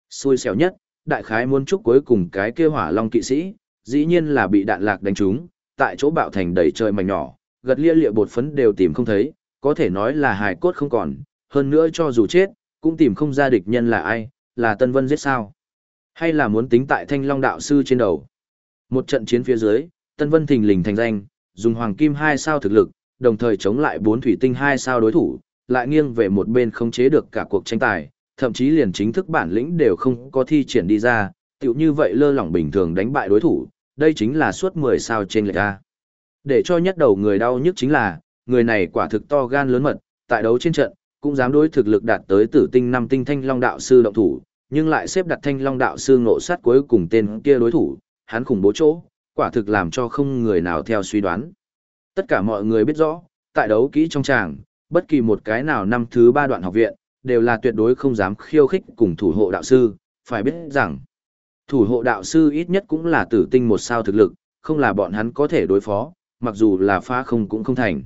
Xui xẻo nhất, đại khái muốn chúc cuối cùng cái kia hỏa long kỵ sĩ, dĩ nhiên là bị đạn lạc đánh trúng, tại chỗ bạo thành đầy trời mảnh nhỏ, gật lia lịa bột phấn đều tìm không thấy, có thể nói là hài cốt không còn, hơn nữa cho dù chết, cũng tìm không ra địch nhân là ai, là Tân Vân giết sao? Hay là muốn tính tại Thanh Long đạo sư trên đầu? Một trận chiến phía dưới, Tân Vân thình lình thành danh, dùng hoàng kim hai sao thực lực, đồng thời chống lại bốn thủy tinh hai sao đối thủ, lại nghiêng về một bên không chế được cả cuộc tranh tài, thậm chí liền chính thức bản lĩnh đều không có thi triển đi ra, tựu như vậy lơ lỏng bình thường đánh bại đối thủ, đây chính là suốt 10 sao trên lệch A. Để cho nhất đầu người đau nhất chính là, người này quả thực to gan lớn mật, tại đấu trên trận, cũng dám đối thực lực đạt tới tử tinh năm tinh thanh long đạo sư động thủ, nhưng lại xếp đặt thanh long đạo sư ngộ sát cuối cùng tên kia đối thủ, hắn khủng bố chỗ, quả thực làm cho không người nào theo suy đoán. Tất cả mọi người biết rõ, tại đấu kỹ trong tràng, bất kỳ một cái nào năm thứ ba đoạn học viện, đều là tuyệt đối không dám khiêu khích cùng thủ hộ đạo sư, phải biết rằng, thủ hộ đạo sư ít nhất cũng là tử tinh một sao thực lực, không là bọn hắn có thể đối phó, mặc dù là phá không cũng không thành.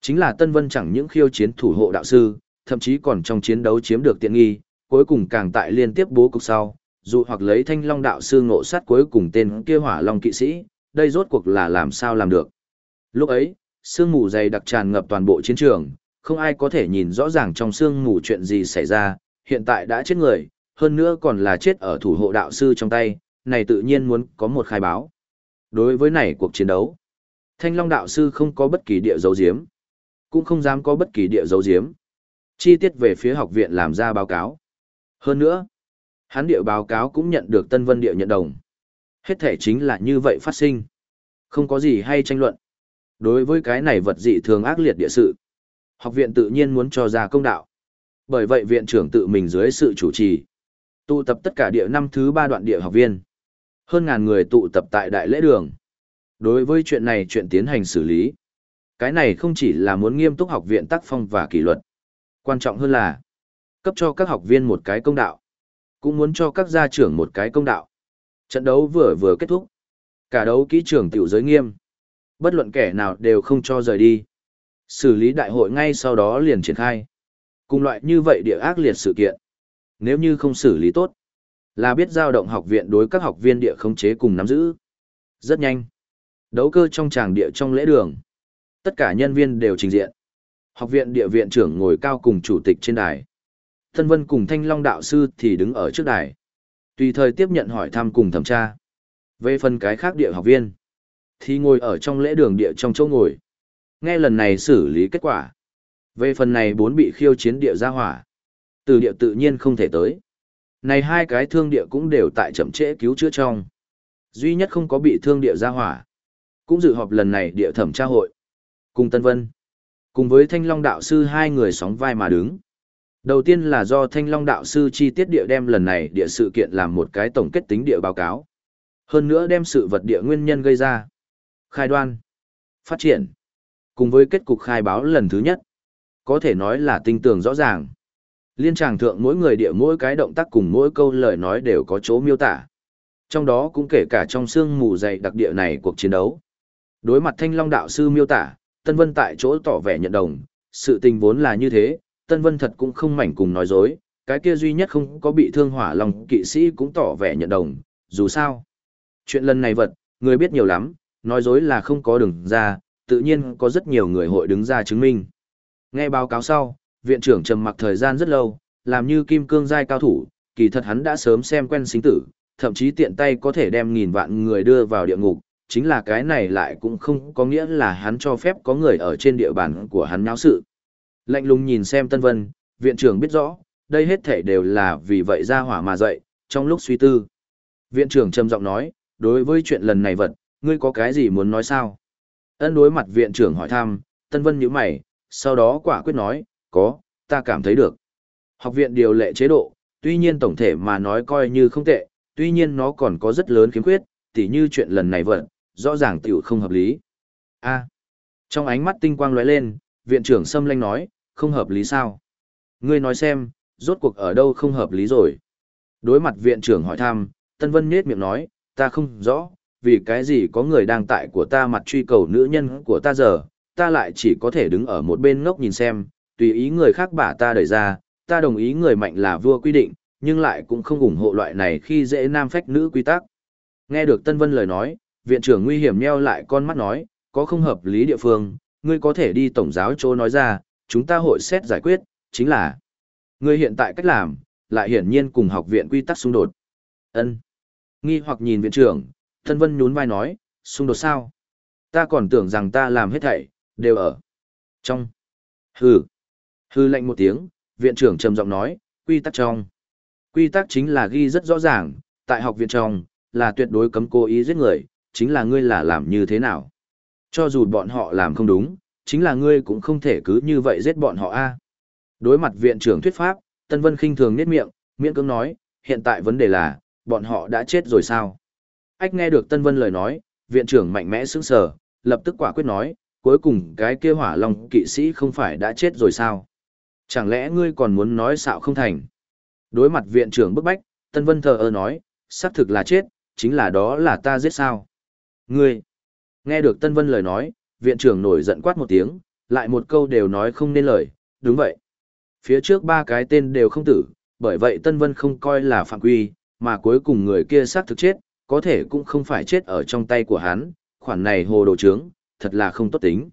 Chính là Tân Vân chẳng những khiêu chiến thủ hộ đạo sư, thậm chí còn trong chiến đấu chiếm được tiện nghi, cuối cùng càng tại liên tiếp bố cục sau, dù hoặc lấy thanh long đạo sư ngộ sát cuối cùng tên kia hỏa long kỵ sĩ, đây rốt cuộc là làm sao làm được. Lúc ấy, sương mù dày đặc tràn ngập toàn bộ chiến trường, không ai có thể nhìn rõ ràng trong sương mù chuyện gì xảy ra, hiện tại đã chết người, hơn nữa còn là chết ở thủ hộ đạo sư trong tay, này tự nhiên muốn có một khai báo. Đối với này cuộc chiến đấu, Thanh Long đạo sư không có bất kỳ địa dấu diếm, cũng không dám có bất kỳ địa dấu diếm. Chi tiết về phía học viện làm ra báo cáo. Hơn nữa, hắn địa báo cáo cũng nhận được Tân Vân địa nhận đồng. Hết thể chính là như vậy phát sinh. Không có gì hay tranh luận. Đối với cái này vật dị thường ác liệt địa sự, học viện tự nhiên muốn cho ra công đạo. Bởi vậy viện trưởng tự mình dưới sự chủ trì, tụ tập tất cả địa năm thứ ba đoạn địa học viên. Hơn ngàn người tụ tập tại đại lễ đường. Đối với chuyện này chuyện tiến hành xử lý. Cái này không chỉ là muốn nghiêm túc học viện tác phong và kỷ luật. Quan trọng hơn là, cấp cho các học viên một cái công đạo. Cũng muốn cho các gia trưởng một cái công đạo. Trận đấu vừa vừa kết thúc. Cả đấu kỹ trưởng tiểu giới nghiêm. Bất luận kẻ nào đều không cho rời đi. Xử lý đại hội ngay sau đó liền triển khai. Cùng loại như vậy địa ác liệt sự kiện. Nếu như không xử lý tốt, là biết giao động học viện đối các học viên địa khống chế cùng nắm giữ. Rất nhanh. Đấu cơ trong tràng địa trong lễ đường. Tất cả nhân viên đều trình diện. Học viện địa viện trưởng ngồi cao cùng chủ tịch trên đài. Thân Vân cùng Thanh Long đạo sư thì đứng ở trước đài. Tùy thời tiếp nhận hỏi thăm cùng thẩm tra. Về phần cái khác địa học viên, thì ngồi ở trong lễ đường địa trong chỗ ngồi. Nghe lần này xử lý kết quả. Về phần này bốn bị khiêu chiến địa ra hỏa. Từ địa tự nhiên không thể tới. Này hai cái thương địa cũng đều tại chậm trễ cứu chữa trong. Duy nhất không có bị thương địa ra hỏa. Cũng dự họp lần này địa thẩm tra hội. Cùng Tân Vân. Cùng với Thanh Long Đạo Sư hai người sóng vai mà đứng. Đầu tiên là do Thanh Long Đạo Sư chi tiết địa đem lần này địa sự kiện làm một cái tổng kết tính địa báo cáo. Hơn nữa đem sự vật địa nguyên nhân gây ra. Khai đoan. Phát triển. Cùng với kết cục khai báo lần thứ nhất. Có thể nói là tinh tường rõ ràng. Liên tràng thượng mỗi người địa mỗi cái động tác cùng mỗi câu lời nói đều có chỗ miêu tả. Trong đó cũng kể cả trong xương mù dày đặc địa này cuộc chiến đấu. Đối mặt Thanh Long đạo sư miêu tả, Tân Vân tại chỗ tỏ vẻ nhận đồng, sự tình vốn là như thế, Tân Vân thật cũng không mảnh cùng nói dối, cái kia duy nhất không có bị thương hỏa lòng kỵ sĩ cũng tỏ vẻ nhận đồng, dù sao. Chuyện lần này vật, người biết nhiều lắm, nói dối là không có đường ra, tự nhiên có rất nhiều người hội đứng ra chứng minh. Nghe báo cáo sau, viện trưởng trầm mặc thời gian rất lâu, làm như kim cương giai cao thủ, kỳ thật hắn đã sớm xem quen sinh tử, thậm chí tiện tay có thể đem nghìn vạn người đưa vào địa ngục, chính là cái này lại cũng không có nghĩa là hắn cho phép có người ở trên địa bàn của hắn náo sự. Lạnh lùng nhìn xem Tân Vân, viện trưởng biết rõ, đây hết thể đều là vì vậy ra hỏa mà dậy, trong lúc suy tư. Viện trưởng trầm giọng nói, đối với chuyện lần này vật, ngươi có cái gì muốn nói sao? Ân đối mặt viện trưởng hỏi thăm, Tân Vân nhíu mày, sau đó quả quyết nói, có, ta cảm thấy được. Học viện điều lệ chế độ, tuy nhiên tổng thể mà nói coi như không tệ, tuy nhiên nó còn có rất lớn khiếm khuyết, tỉ như chuyện lần này vật, rõ ràng tiểu không hợp lý. A. Trong ánh mắt tinh quang lóe lên, viện trưởng Sâm Lanh nói, không hợp lý sao? Ngươi nói xem, rốt cuộc ở đâu không hợp lý rồi? Đối mặt viện trưởng hỏi thăm, Tân Vân nhết miệng nói, ta không rõ, vì cái gì có người đang tại của ta mặt truy cầu nữ nhân của ta giờ, ta lại chỉ có thể đứng ở một bên ngốc nhìn xem, tùy ý người khác bả ta đẩy ra, ta đồng ý người mạnh là vua quy định, nhưng lại cũng không ủng hộ loại này khi dễ nam phách nữ quy tắc. Nghe được Tân Vân lời nói, viện trưởng nguy hiểm nheo lại con mắt nói, có không hợp lý địa phương, ngươi có thể đi tổng giáo chỗ nói ra, chúng ta hội xét giải quyết, chính là ngươi hiện tại cách làm, lại hiển nhiên cùng học viện quy tắc xung đột. Ân. Nghi hoặc nhìn viện trưởng, thân Vân nhún vai nói, xung đột sao? Ta còn tưởng rằng ta làm hết thảy, đều ở. Trong. Hừ. Hừ lạnh một tiếng, viện trưởng trầm giọng nói, quy tắc trong. Quy tắc chính là ghi rất rõ ràng, tại học viện trong, là tuyệt đối cấm cố ý giết người, chính là ngươi là làm như thế nào. Cho dù bọn họ làm không đúng, chính là ngươi cũng không thể cứ như vậy giết bọn họ a. Đối mặt viện trưởng thuyết pháp, Tân Vân khinh thường niết miệng, miễn cưỡng nói, hiện tại vấn đề là, bọn họ đã chết rồi sao? Ách nghe được Tân Vân lời nói, viện trưởng mạnh mẽ sững sờ, lập tức quả quyết nói, cuối cùng cái kia hỏa long kỵ sĩ không phải đã chết rồi sao? Chẳng lẽ ngươi còn muốn nói xạo không thành? Đối mặt viện trưởng bức bách, Tân Vân thờ ơ nói, xác thực là chết, chính là đó là ta giết sao? Ngươi! Nghe được Tân Vân lời nói, viện trưởng nổi giận quát một tiếng, lại một câu đều nói không nên lời, đúng vậy. Phía trước ba cái tên đều không tử, bởi vậy Tân Vân không coi là phạm quy, mà cuối cùng người kia xác thực chết, có thể cũng không phải chết ở trong tay của hắn, khoản này hồ đồ trướng, thật là không tốt tính.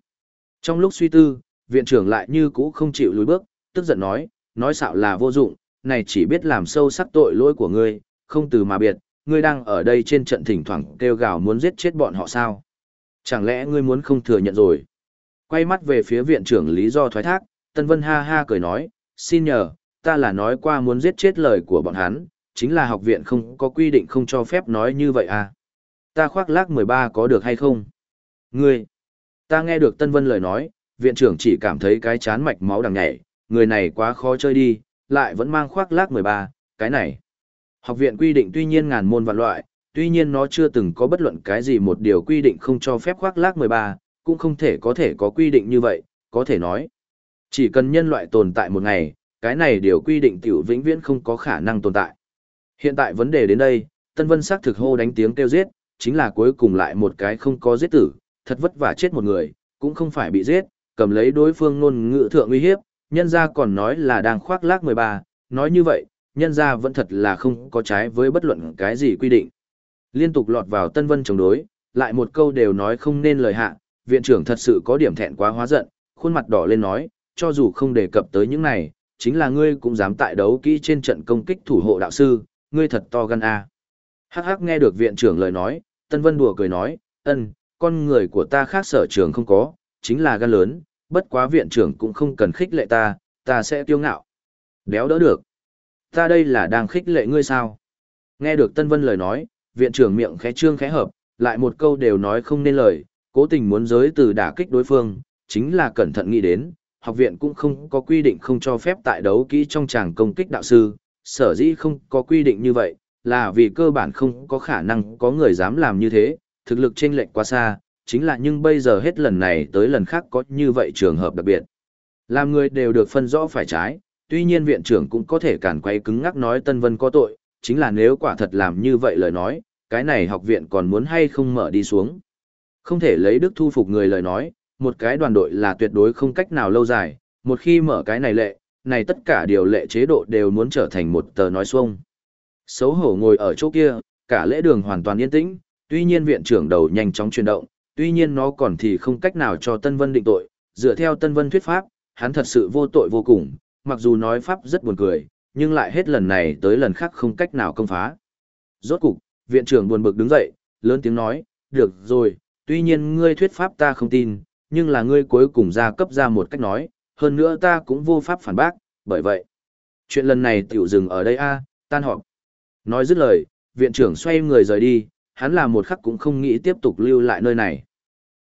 Trong lúc suy tư, viện trưởng lại như cũ không chịu lùi bước, tức giận nói, nói xạo là vô dụng, này chỉ biết làm sâu sắc tội lỗi của ngươi, không từ mà biệt, ngươi đang ở đây trên trận thỉnh thoảng kêu gào muốn giết chết bọn họ sao. Chẳng lẽ ngươi muốn không thừa nhận rồi? Quay mắt về phía viện trưởng lý do thoái thác, Tân Vân ha ha cười nói, xin nhờ, ta là nói qua muốn giết chết lời của bọn hắn, chính là học viện không có quy định không cho phép nói như vậy à. Ta khoác lác 13 có được hay không? Ngươi! Ta nghe được Tân Vân lời nói, viện trưởng chỉ cảm thấy cái chán mạch máu đằng nhảy, người này quá khó chơi đi, lại vẫn mang khoác lác 13, cái này. Học viện quy định tuy nhiên ngàn môn vạn loại, tuy nhiên nó chưa từng có bất luận cái gì một điều quy định không cho phép khoác lác 13, cũng không thể có thể có quy định như vậy, có thể nói. Chỉ cần nhân loại tồn tại một ngày, cái này điều quy định tiểu vĩnh viễn không có khả năng tồn tại. Hiện tại vấn đề đến đây, Tân Vân sắc thực hô đánh tiếng kêu giết, chính là cuối cùng lại một cái không có giết tử, thật vất vả chết một người, cũng không phải bị giết, cầm lấy đối phương ngôn ngữ thượng uy hiếp, nhân ra còn nói là đang khoác lác 13, nói như vậy, nhân ra vẫn thật là không có trái với bất luận cái gì quy định. Liên tục lọt vào Tân Vân chống đối, lại một câu đều nói không nên lời hạ, viện trưởng thật sự có điểm thẹn quá hóa giận, khuôn mặt đỏ lên nói, cho dù không đề cập tới những này, chính là ngươi cũng dám tại đấu kỹ trên trận công kích thủ hộ đạo sư, ngươi thật to gan a. Hắc hắc nghe được viện trưởng lời nói, Tân Vân đùa cười nói, ân, con người của ta khác sở trường không có, chính là gan lớn, bất quá viện trưởng cũng không cần khích lệ ta, ta sẽ tiêu ngạo. Đéo đỡ được. Ta đây là đang khích lệ ngươi sao? Nghe được Tân Vân lời nói, viện trưởng miệng khẽ trương khẽ hợp, lại một câu đều nói không nên lời, cố tình muốn giới từ đả kích đối phương, chính là cẩn thận nghĩ đến, học viện cũng không có quy định không cho phép tại đấu kỹ trong tràng công kích đạo sư, sở dĩ không có quy định như vậy, là vì cơ bản không có khả năng có người dám làm như thế, thực lực chênh lệch quá xa, chính là nhưng bây giờ hết lần này tới lần khác có như vậy trường hợp đặc biệt. Làm người đều được phân rõ phải trái, tuy nhiên viện trưởng cũng có thể cản quay cứng ngắc nói Tân Vân có tội, chính là nếu quả thật làm như vậy lời nói, cái này học viện còn muốn hay không mở đi xuống. Không thể lấy đức thu phục người lời nói, một cái đoàn đội là tuyệt đối không cách nào lâu dài, một khi mở cái này lệ, này tất cả điều lệ chế độ đều muốn trở thành một tờ nói xuông. Xấu hổ ngồi ở chỗ kia, cả lễ đường hoàn toàn yên tĩnh, tuy nhiên viện trưởng đầu nhanh chóng chuyển động, tuy nhiên nó còn thì không cách nào cho Tân Vân định tội, dựa theo Tân Vân thuyết pháp, hắn thật sự vô tội vô cùng, mặc dù nói pháp rất buồn cười, nhưng lại hết lần này tới lần khác không cách nào công phá. Rốt cục, viện trưởng buồn bực đứng dậy, lớn tiếng nói, được rồi, tuy nhiên ngươi thuyết pháp ta không tin, nhưng là ngươi cuối cùng ra cấp ra một cách nói, hơn nữa ta cũng vô pháp phản bác, bởi vậy. Chuyện lần này tiểu dừng ở đây a, tan họp. Nói dứt lời, viện trưởng xoay người rời đi, hắn là một khắc cũng không nghĩ tiếp tục lưu lại nơi này.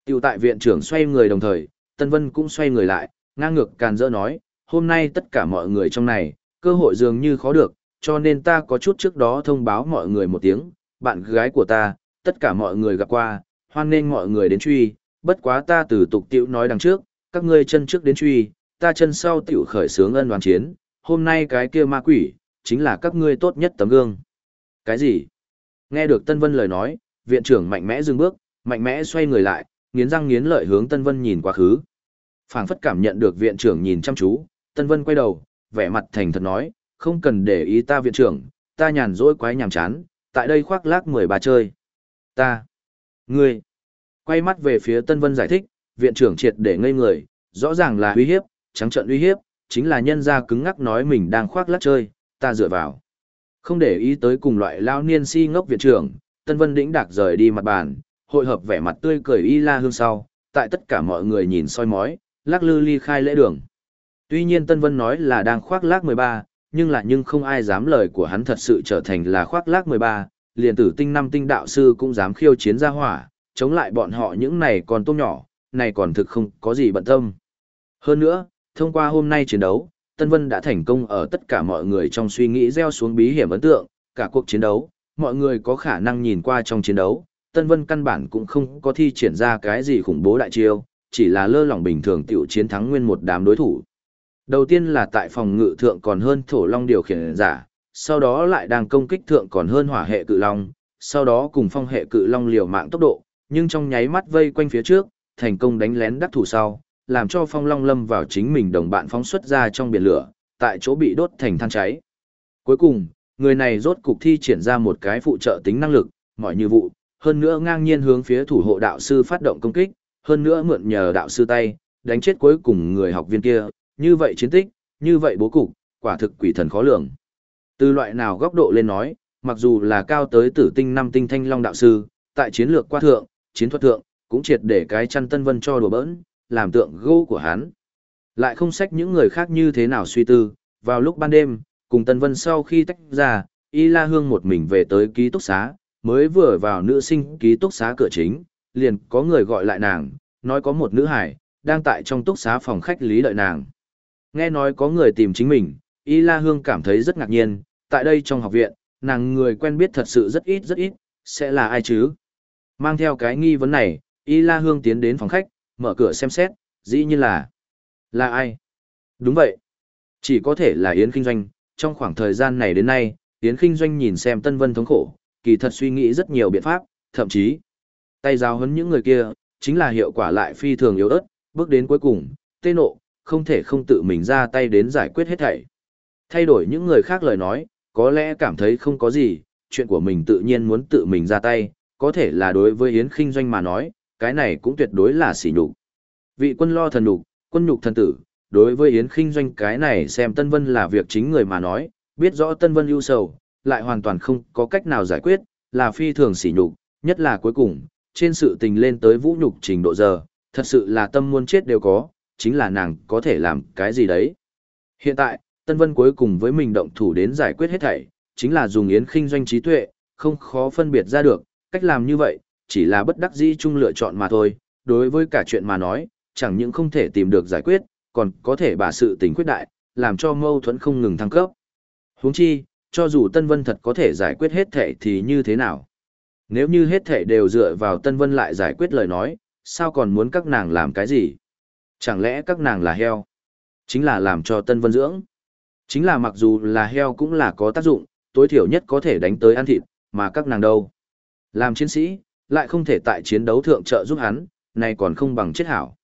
Tiểu tại viện trưởng xoay người đồng thời, Tân Vân cũng xoay người lại, ngang ngược càn dỡ nói, hôm nay tất cả mọi người trong này, cơ hội dường như khó được, cho nên ta có chút trước đó thông báo mọi người một tiếng, bạn gái của ta, tất cả mọi người gặp qua, hoan nên mọi người đến truy, bất quá ta từ tục tiểu nói đằng trước, các ngươi chân trước đến truy, ta chân sau tiểu khởi sướng ân đoàn chiến, hôm nay cái kia ma quỷ, chính là các ngươi tốt nhất tấm gương. Cái gì? Nghe được Tân Vân lời nói, viện trưởng mạnh mẽ dừng bước, mạnh mẽ xoay người lại, nghiến răng nghiến lợi hướng Tân Vân nhìn quá khứ. phảng phất cảm nhận được viện trưởng nhìn chăm chú, Tân Vân quay đầu, vẻ mặt thành thật nói, không cần để ý ta viện trưởng, ta nhàn rỗi quái nhàm chán, tại đây khoác lác mười bà chơi. Ta, ngươi, quay mắt về phía Tân Vân giải thích, viện trưởng triệt để ngây người, rõ ràng là uy hiếp, trắng trợn uy hiếp, chính là nhân gia cứng ngắc nói mình đang khoác lác chơi, ta dựa vào. Không để ý tới cùng loại lao niên si ngốc viện trưởng, Tân Vân đĩnh đạc rời đi mặt bàn, hội hợp vẻ mặt tươi cười y la hương sau, tại tất cả mọi người nhìn soi mói, lắc lư ly khai lễ đường. Tuy nhiên Tân Vân nói là đang khoác lác 13, nhưng là nhưng không ai dám lời của hắn thật sự trở thành là khoác lác 13, liền tử tinh năm tinh đạo sư cũng dám khiêu chiến ra hỏa, chống lại bọn họ những này còn tôm nhỏ, này còn thực không có gì bận tâm. Hơn nữa, thông qua hôm nay chiến đấu, Tân Vân đã thành công ở tất cả mọi người trong suy nghĩ gieo xuống bí hiểm ấn tượng, cả cuộc chiến đấu, mọi người có khả năng nhìn qua trong chiến đấu, Tân Vân căn bản cũng không có thi triển ra cái gì khủng bố đại chiêu, chỉ là lơ lỏng bình thường tiểu chiến thắng nguyên một đám đối thủ. Đầu tiên là tại phòng ngự thượng còn hơn thổ long điều khiển giả, sau đó lại đang công kích thượng còn hơn hỏa hệ cự long, sau đó cùng phong hệ cự long liều mạng tốc độ, nhưng trong nháy mắt vây quanh phía trước, thành công đánh lén đắc thủ sau, làm cho phong long lâm vào chính mình đồng bạn phóng xuất ra trong biển lửa, tại chỗ bị đốt thành than cháy. Cuối cùng, người này rốt cục thi triển ra một cái phụ trợ tính năng lực, mọi như vụ, hơn nữa ngang nhiên hướng phía thủ hộ đạo sư phát động công kích, hơn nữa mượn nhờ đạo sư tay, đánh chết cuối cùng người học viên kia, như vậy chiến tích, như vậy bố cục, quả thực quỷ thần khó lường. Từ loại nào góc độ lên nói, mặc dù là cao tới tử tinh năm tinh thanh long đạo sư, tại chiến lược qua thượng, chiến thuật thượng, cũng triệt để cái chăn tân vân cho đùa bỡn, làm tượng gỗ của hắn. Lại không sách những người khác như thế nào suy tư, vào lúc ban đêm, cùng tân vân sau khi tách ra, Y La Hương một mình về tới ký túc xá, mới vừa vào nữ sinh ký túc xá cửa chính, liền có người gọi lại nàng, nói có một nữ hải, đang tại trong túc xá phòng khách lý đợi nàng. Nghe nói có người tìm chính mình, Y La Hương cảm thấy rất ngạc nhiên, tại đây trong học viện, nàng người quen biết thật sự rất ít rất ít, sẽ là ai chứ? Mang theo cái nghi vấn này, Y La Hương tiến đến phòng khách, mở cửa xem xét, dĩ nhiên là... Là ai? Đúng vậy. Chỉ có thể là Yến Kinh Doanh, trong khoảng thời gian này đến nay, Yến Kinh Doanh nhìn xem Tân Vân thống khổ, kỳ thật suy nghĩ rất nhiều biện pháp, thậm chí, tay giáo hấn những người kia, chính là hiệu quả lại phi thường yếu ớt, bước đến cuối cùng, tê nộ, không thể không tự mình ra tay đến giải quyết hết thảy. Thay đổi những người khác lời nói, có lẽ cảm thấy không có gì, chuyện của mình tự nhiên muốn tự mình ra tay, có thể là đối với Yến Kinh Doanh mà nói, cái này cũng tuyệt đối là sỉ nhục. Vị quân lo thần nhục, quân nhục thần tử, đối với Yến Kinh Doanh cái này xem Tân Vân là việc chính người mà nói, biết rõ Tân Vân ưu sầu, lại hoàn toàn không có cách nào giải quyết, là phi thường sỉ nhục, nhất là cuối cùng, trên sự tình lên tới vũ nhục trình độ giờ, thật sự là tâm muốn chết đều có, chính là nàng có thể làm cái gì đấy. Hiện tại, Tân Vân cuối cùng với mình động thủ đến giải quyết hết thảy, chính là dùng yến khinh doanh trí tuệ, không khó phân biệt ra được, cách làm như vậy, chỉ là bất đắc dĩ chung lựa chọn mà thôi, đối với cả chuyện mà nói, chẳng những không thể tìm được giải quyết, còn có thể bà sự tình quyết đại, làm cho mâu thuẫn không ngừng thăng cấp. Huống chi, cho dù Tân Vân thật có thể giải quyết hết thể thì như thế nào? Nếu như hết thể đều dựa vào Tân Vân lại giải quyết lời nói, sao còn muốn các nàng làm cái gì? Chẳng lẽ các nàng là heo? Chính là làm cho Tân Vân dưỡng. Chính là mặc dù là heo cũng là có tác dụng, tối thiểu nhất có thể đánh tới ăn thịt, mà các nàng đâu. Làm chiến sĩ, lại không thể tại chiến đấu thượng trợ giúp hắn, này còn không bằng chết hảo.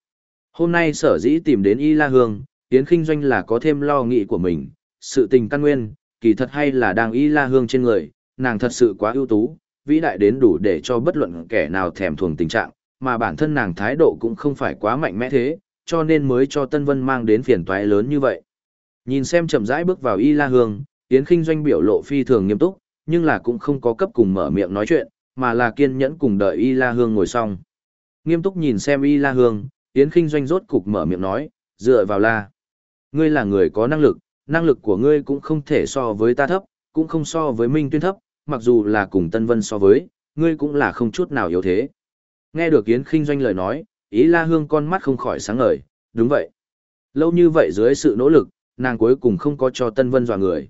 Hôm nay sở dĩ tìm đến Y La Hương, Tiến Kinh Doanh là có thêm lo nghĩ của mình, sự tình căn nguyên, kỳ thật hay là đang Y La Hương trên người, nàng thật sự quá ưu tú, vĩ đại đến đủ để cho bất luận kẻ nào thèm thuồng tình trạng, mà bản thân nàng thái độ cũng không phải quá mạnh mẽ thế, cho nên mới cho Tân Vân mang đến phiền toái lớn như vậy. Nhìn xem chậm rãi bước vào Y La Hương, Yến Kinh Doanh biểu lộ phi thường nghiêm túc, nhưng là cũng không có cấp cùng mở miệng nói chuyện, mà là kiên nhẫn cùng đợi Y La Hương ngồi xong. Nghiêm túc nhìn xem Y La Hương, Yến Kinh Doanh rốt cục mở miệng nói, dựa vào La. Ngươi là người có năng lực, năng lực của ngươi cũng không thể so với ta thấp, cũng không so với Minh Tuyên thấp, mặc dù là cùng Tân Vân so với, ngươi cũng là không chút nào yếu thế. Nghe được Yến Kinh Doanh lời nói, ý La Hương con mắt không khỏi sáng ngời, đúng vậy. Lâu như vậy dưới sự nỗ lực, nàng cuối cùng không có cho Tân Vân dọa người.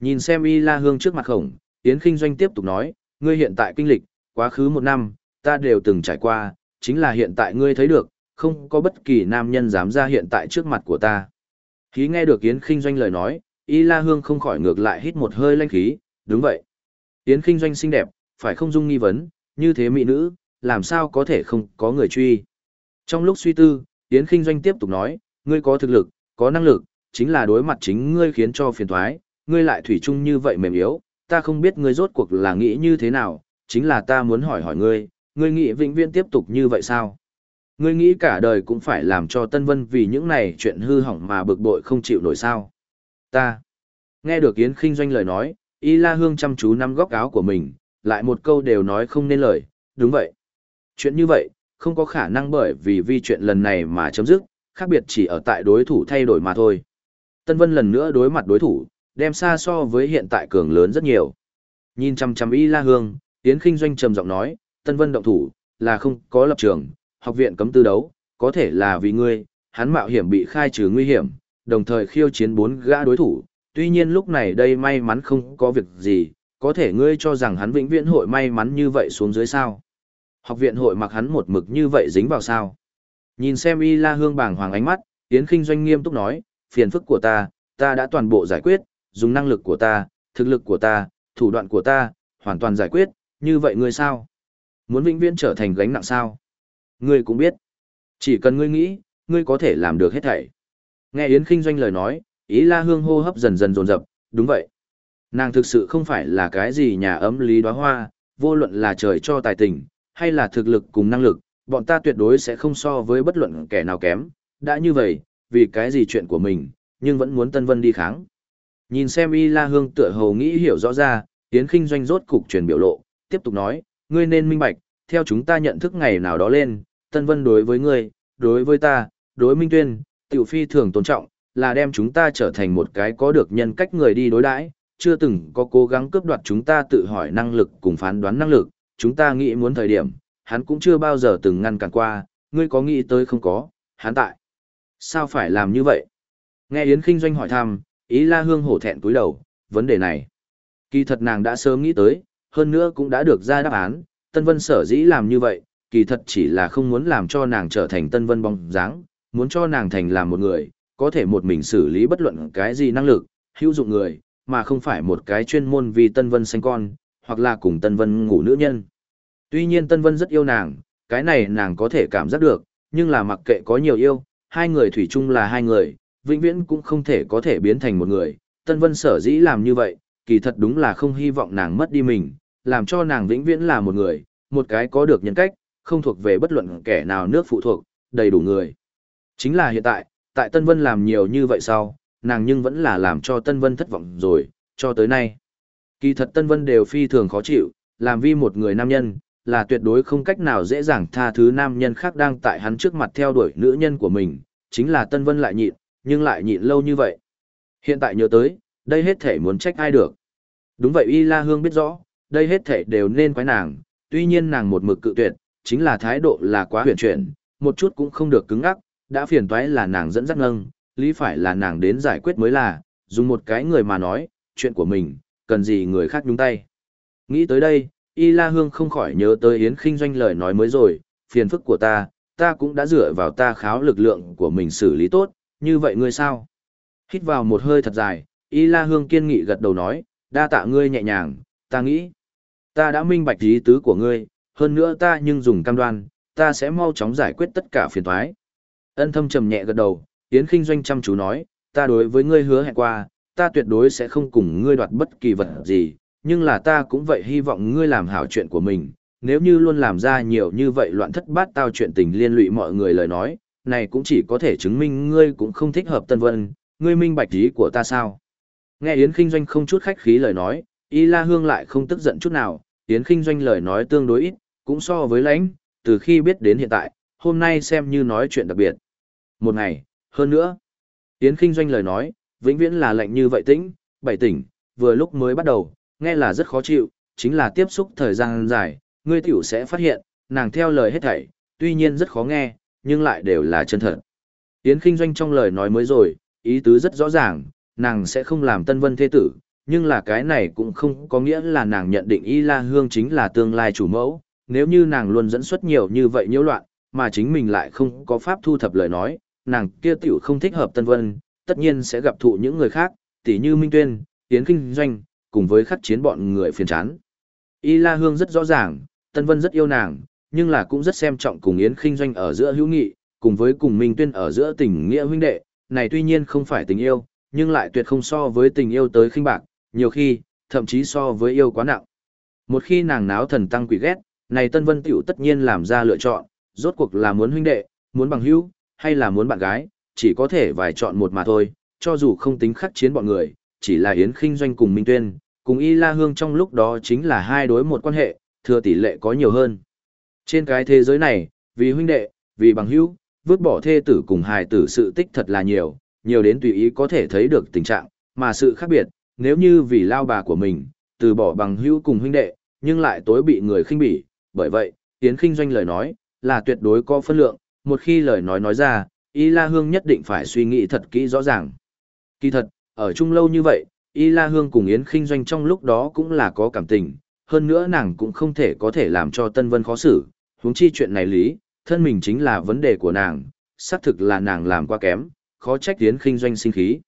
Nhìn xem Y La Hương trước mặt khổng, Yến Kinh Doanh tiếp tục nói, ngươi hiện tại kinh lịch, quá khứ một năm, ta đều từng trải qua, chính là hiện tại ngươi thấy được, không có bất kỳ nam nhân dám ra hiện tại trước mặt của ta. Khí nghe được Yến Kinh Doanh lời nói, Y La Hương không khỏi ngược lại hít một hơi lanh khí, đúng vậy. Yến Kinh Doanh xinh đẹp, phải không dung nghi vấn, như thế mỹ nữ, làm sao có thể không có người truy. Trong lúc suy tư, Yến Kinh Doanh tiếp tục nói, ngươi có thực lực, có năng lực, chính là đối mặt chính ngươi khiến cho phiền thoái, ngươi lại thủy chung như vậy mềm yếu, ta không biết ngươi rốt cuộc là nghĩ như thế nào, chính là ta muốn hỏi hỏi ngươi, ngươi nghĩ vĩnh viễn tiếp tục như vậy sao? Ngươi nghĩ cả đời cũng phải làm cho Tân Vân vì những này chuyện hư hỏng mà bực bội không chịu nổi sao? Ta. Nghe được Yến Kinh Doanh lời nói, Y La Hương chăm chú nắm góc áo của mình, lại một câu đều nói không nên lời, đúng vậy. Chuyện như vậy, không có khả năng bởi vì vi chuyện lần này mà chấm dứt, khác biệt chỉ ở tại đối thủ thay đổi mà thôi. Tân Vân lần nữa đối mặt đối thủ, đem xa so với hiện tại cường lớn rất nhiều. Nhìn chăm chăm Y La Hương, Yến Kinh Doanh trầm giọng nói, Tân Vân động thủ, là không có lập trường, học viện cấm tư đấu, có thể là vì ngươi, hắn mạo hiểm bị khai trừ nguy hiểm, đồng thời khiêu chiến bốn gã đối thủ, tuy nhiên lúc này đây may mắn không có việc gì, có thể ngươi cho rằng hắn vĩnh viễn hội may mắn như vậy xuống dưới sao. Học viện hội mặc hắn một mực như vậy dính vào sao. Nhìn xem y la hương bàng hoàng ánh mắt, Yến Kinh Doanh nghiêm túc nói, phiền phức của ta, ta đã toàn bộ giải quyết, dùng năng lực của ta, thực lực của ta, thủ đoạn của ta, hoàn toàn giải quyết, như vậy ngươi sao? Muốn vĩnh viễn trở thành gánh nặng sao? Ngươi cũng biết. Chỉ cần ngươi nghĩ, ngươi có thể làm được hết thảy. Nghe Yến Kinh Doanh lời nói, ý la hương hô hấp dần dần dồn dập, đúng vậy. Nàng thực sự không phải là cái gì nhà ấm lý đóa hoa, vô luận là trời cho tài tình, hay là thực lực cùng năng lực, bọn ta tuyệt đối sẽ không so với bất luận kẻ nào kém. Đã như vậy, vì cái gì chuyện của mình, nhưng vẫn muốn Tân Vân đi kháng. Nhìn xem Y La Hương tựa hồ nghĩ hiểu rõ ra, Yến Kinh Doanh rốt cục truyền biểu lộ, tiếp tục nói, ngươi nên minh bạch, theo chúng ta nhận thức ngày nào đó lên, Tân Vân đối với ngươi, đối với ta, đối Minh Tuyên, tiểu phi thường tôn trọng, là đem chúng ta trở thành một cái có được nhân cách người đi đối đãi, chưa từng có cố gắng cướp đoạt chúng ta tự hỏi năng lực cùng phán đoán năng lực, chúng ta nghĩ muốn thời điểm, hắn cũng chưa bao giờ từng ngăn cản qua, ngươi có nghĩ tới không có, hắn tại. Sao phải làm như vậy? Nghe Yến Kinh Doanh hỏi thăm, ý la hương hổ thẹn túi đầu, vấn đề này. Kỳ thật nàng đã sớm nghĩ tới, hơn nữa cũng đã được ra đáp án, Tân Vân sở dĩ làm như vậy, kỳ thật chỉ là không muốn làm cho nàng trở thành Tân Vân bóng dáng, muốn cho nàng thành làm một người, có thể một mình xử lý bất luận cái gì năng lực, hữu dụng người, mà không phải một cái chuyên môn vì Tân Vân sinh con, hoặc là cùng Tân Vân ngủ nữ nhân. Tuy nhiên Tân Vân rất yêu nàng, cái này nàng có thể cảm giác được, nhưng là mặc kệ có nhiều yêu, hai người thủy chung là hai người, vĩnh viễn cũng không thể có thể biến thành một người. Tân Vân sở dĩ làm như vậy, kỳ thật đúng là không hy vọng nàng mất đi mình, làm cho nàng vĩnh viễn là một người, một cái có được nhân cách, không thuộc về bất luận kẻ nào nước phụ thuộc, đầy đủ người. Chính là hiện tại, tại Tân Vân làm nhiều như vậy sau, nàng nhưng vẫn là làm cho Tân Vân thất vọng rồi, cho tới nay. Kỳ thật Tân Vân đều phi thường khó chịu, làm vi một người nam nhân, là tuyệt đối không cách nào dễ dàng tha thứ nam nhân khác đang tại hắn trước mặt theo đuổi nữ nhân của mình, chính là Tân Vân lại nhịn, nhưng lại nhịn lâu như vậy. Hiện tại nhớ tới, đây hết thể muốn trách ai được. Đúng vậy Y La Hương biết rõ, đây hết thể đều nên quái nàng, tuy nhiên nàng một mực cự tuyệt, chính là thái độ là quá huyền chuyển, một chút cũng không được cứng ắc, đã phiền toái là nàng dẫn dắt ngâng, lý phải là nàng đến giải quyết mới là, dùng một cái người mà nói, chuyện của mình, cần gì người khác nhúng tay. Nghĩ tới đây, Y La Hương không khỏi nhớ tới Yến Kinh Doanh lời nói mới rồi, phiền phức của ta, ta cũng đã dựa vào ta kháo lực lượng của mình xử lý tốt, như vậy ngươi sao? Hít vào một hơi thật dài, Y La Hương kiên nghị gật đầu nói, đa tạ ngươi nhẹ nhàng, ta nghĩ, ta đã minh bạch ý tứ của ngươi, hơn nữa ta nhưng dùng cam đoan, ta sẽ mau chóng giải quyết tất cả phiền toái. Ân thâm trầm nhẹ gật đầu, Yến Kinh Doanh chăm chú nói, ta đối với ngươi hứa hẹn qua, ta tuyệt đối sẽ không cùng ngươi đoạt bất kỳ vật gì, nhưng là ta cũng vậy hy vọng ngươi làm hảo chuyện của mình. Nếu như luôn làm ra nhiều như vậy loạn thất bát tao chuyện tình liên lụy mọi người lời nói, này cũng chỉ có thể chứng minh ngươi cũng không thích hợp Tân Vân, ngươi minh bạch ý của ta sao? Nghe Yến Kinh Doanh không chút khách khí lời nói, Y La Hương lại không tức giận chút nào, Yến Kinh Doanh lời nói tương đối ít, cũng so với lãnh, từ khi biết đến hiện tại, hôm nay xem như nói chuyện đặc biệt. Một ngày, hơn nữa. Yến Kinh Doanh lời nói, vĩnh viễn là lạnh như vậy tĩnh, bảy tỉnh, vừa lúc mới bắt đầu, nghe là rất khó chịu, chính là tiếp xúc thời gian dài, ngươi tiểu sẽ phát hiện, nàng theo lời hết thảy, tuy nhiên rất khó nghe, nhưng lại đều là chân thật. Yến Kinh Doanh trong lời nói mới rồi, ý tứ rất rõ ràng, nàng sẽ không làm tân vân thế tử, nhưng là cái này cũng không có nghĩa là nàng nhận định Y La Hương chính là tương lai chủ mẫu, nếu như nàng luôn dẫn xuất nhiều như vậy nhiễu loạn, mà chính mình lại không có pháp thu thập lời nói, nàng kia tiểu không thích hợp Tân Vân, tất nhiên sẽ gặp thụ những người khác, tỉ như Minh Tuyên, Tiễn Kinh Doanh, cùng với khắc chiến bọn người phiền chán. Y La Hương rất rõ ràng, Tân Vân rất yêu nàng, nhưng là cũng rất xem trọng cùng Yến Kinh Doanh ở giữa hữu nghị, cùng với cùng Minh Tuyên ở giữa tình nghĩa huynh đệ, này tuy nhiên không phải tình yêu, nhưng lại tuyệt không so với tình yêu tới khinh bạc, nhiều khi, thậm chí so với yêu quá nặng. Một khi nàng náo thần tăng quỷ ghét, này Tân Vân Tiểu tất nhiên làm ra lựa chọn, rốt cuộc là muốn huynh đệ, muốn bằng hữu, hay là muốn bạn gái, chỉ có thể vài chọn một mà thôi, cho dù không tính khắc chiến bọn người, chỉ là Yến Kinh Doanh cùng Minh Tuyên, cùng Y La Hương trong lúc đó chính là hai đối một quan hệ, thừa tỷ lệ có nhiều hơn. Trên cái thế giới này, vì huynh đệ, vì bằng hữu, vứt bỏ thê tử cùng hài tử sự tích thật là nhiều, nhiều đến tùy ý có thể thấy được tình trạng, mà sự khác biệt, nếu như vì lao bà của mình, từ bỏ bằng hữu cùng huynh đệ, nhưng lại tối bị người khinh bỉ, bởi vậy, Yến Kinh Doanh lời nói, là tuyệt đối có phân lượng, một khi lời nói nói ra, Y La Hương nhất định phải suy nghĩ thật kỹ rõ ràng. Kỳ thật, ở chung lâu như vậy, Y La Hương cùng Yến Kinh Doanh trong lúc đó cũng là có cảm tình, hơn nữa nàng cũng không thể có thể làm cho Tân Vân khó xử, huống chi chuyện này lý, thân mình chính là vấn đề của nàng, xác thực là nàng làm quá kém, khó trách Yến Kinh Doanh sinh khí.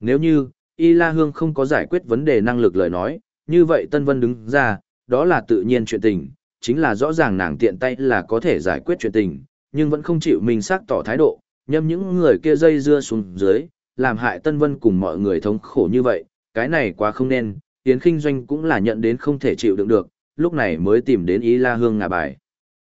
Nếu như, Y La Hương không có giải quyết vấn đề năng lực lời nói, như vậy Tân Vân đứng ra, đó là tự nhiên chuyện tình, chính là rõ ràng nàng tiện tay là có thể giải quyết chuyện tình, nhưng vẫn không chịu mình xác tỏ thái độ, nhâm những người kia dây dưa xuống dưới, làm hại Tân Vân cùng mọi người thống khổ như vậy, cái này quá không nên, Yến Kinh Doanh cũng là nhận đến không thể chịu đựng được, lúc này mới tìm đến Y La Hương ngả bài.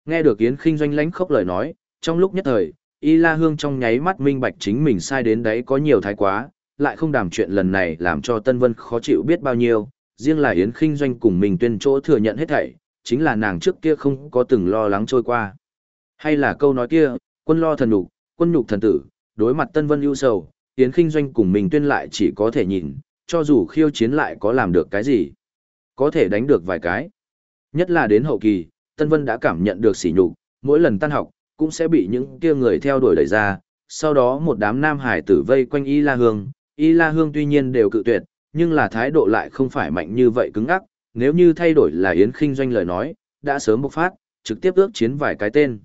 Nghe được Yến Kinh Doanh lánh khóc lời nói, trong lúc nhất thời, Y La Hương trong nháy mắt minh bạch chính mình sai đến đấy có nhiều thái quá, lại không đàm chuyện lần này làm cho Tân Vân khó chịu biết bao nhiêu, riêng là Yến Kinh Doanh cùng mình tuyên chỗ thừa nhận hết thảy, chính là nàng trước kia không có từng lo lắng trôi qua. Hay là câu nói kia, quân lo thần nhục, quân nhục thần tử, đối mặt Tân Vân ưu sầu, Yến Kinh Doanh cùng mình tuyên lại chỉ có thể nhìn, cho dù khiêu chiến lại có làm được cái gì. Có thể đánh được vài cái. Nhất là đến hậu kỳ, Tân Vân đã cảm nhận được sỉ nhục, mỗi lần tan học, cũng sẽ bị những kia người theo đuổi đẩy ra. Sau đó một đám nam hải tử vây quanh Y La Hương, Y La Hương tuy nhiên đều cự tuyệt, nhưng là thái độ lại không phải mạnh như vậy cứng ngắc, nếu như thay đổi là Yến Kinh Doanh lời nói, đã sớm bộc phát, trực tiếp ước chiến vài cái tên.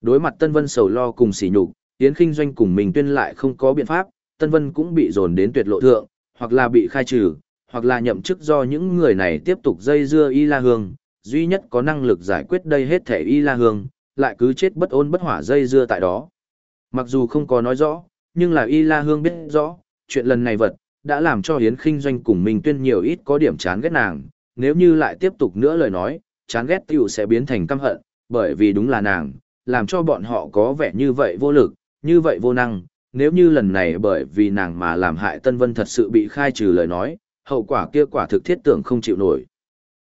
Đối mặt Tân Vân sầu lo cùng sỉ nhục, Yến Kinh Doanh cùng mình tuyên lại không có biện pháp, Tân Vân cũng bị dồn đến tuyệt lộ thượng, hoặc là bị khai trừ, hoặc là nhậm chức do những người này tiếp tục dây dưa Y La Hương, duy nhất có năng lực giải quyết đây hết thể Y La Hương, lại cứ chết bất ôn bất hỏa dây dưa tại đó. Mặc dù không có nói rõ, nhưng là Y La Hương biết rõ, chuyện lần này vật, đã làm cho Hiến Kinh Doanh cùng mình tuyên nhiều ít có điểm chán ghét nàng, nếu như lại tiếp tục nữa lời nói, chán ghét tiểu sẽ biến thành căm hận, bởi vì đúng là nàng, làm cho bọn họ có vẻ như vậy vô lực, như vậy vô năng, nếu như lần này bởi vì nàng mà làm hại Tân Vân thật sự bị khai trừ lời nói, hậu quả kia quả thực thiết tưởng không chịu nổi.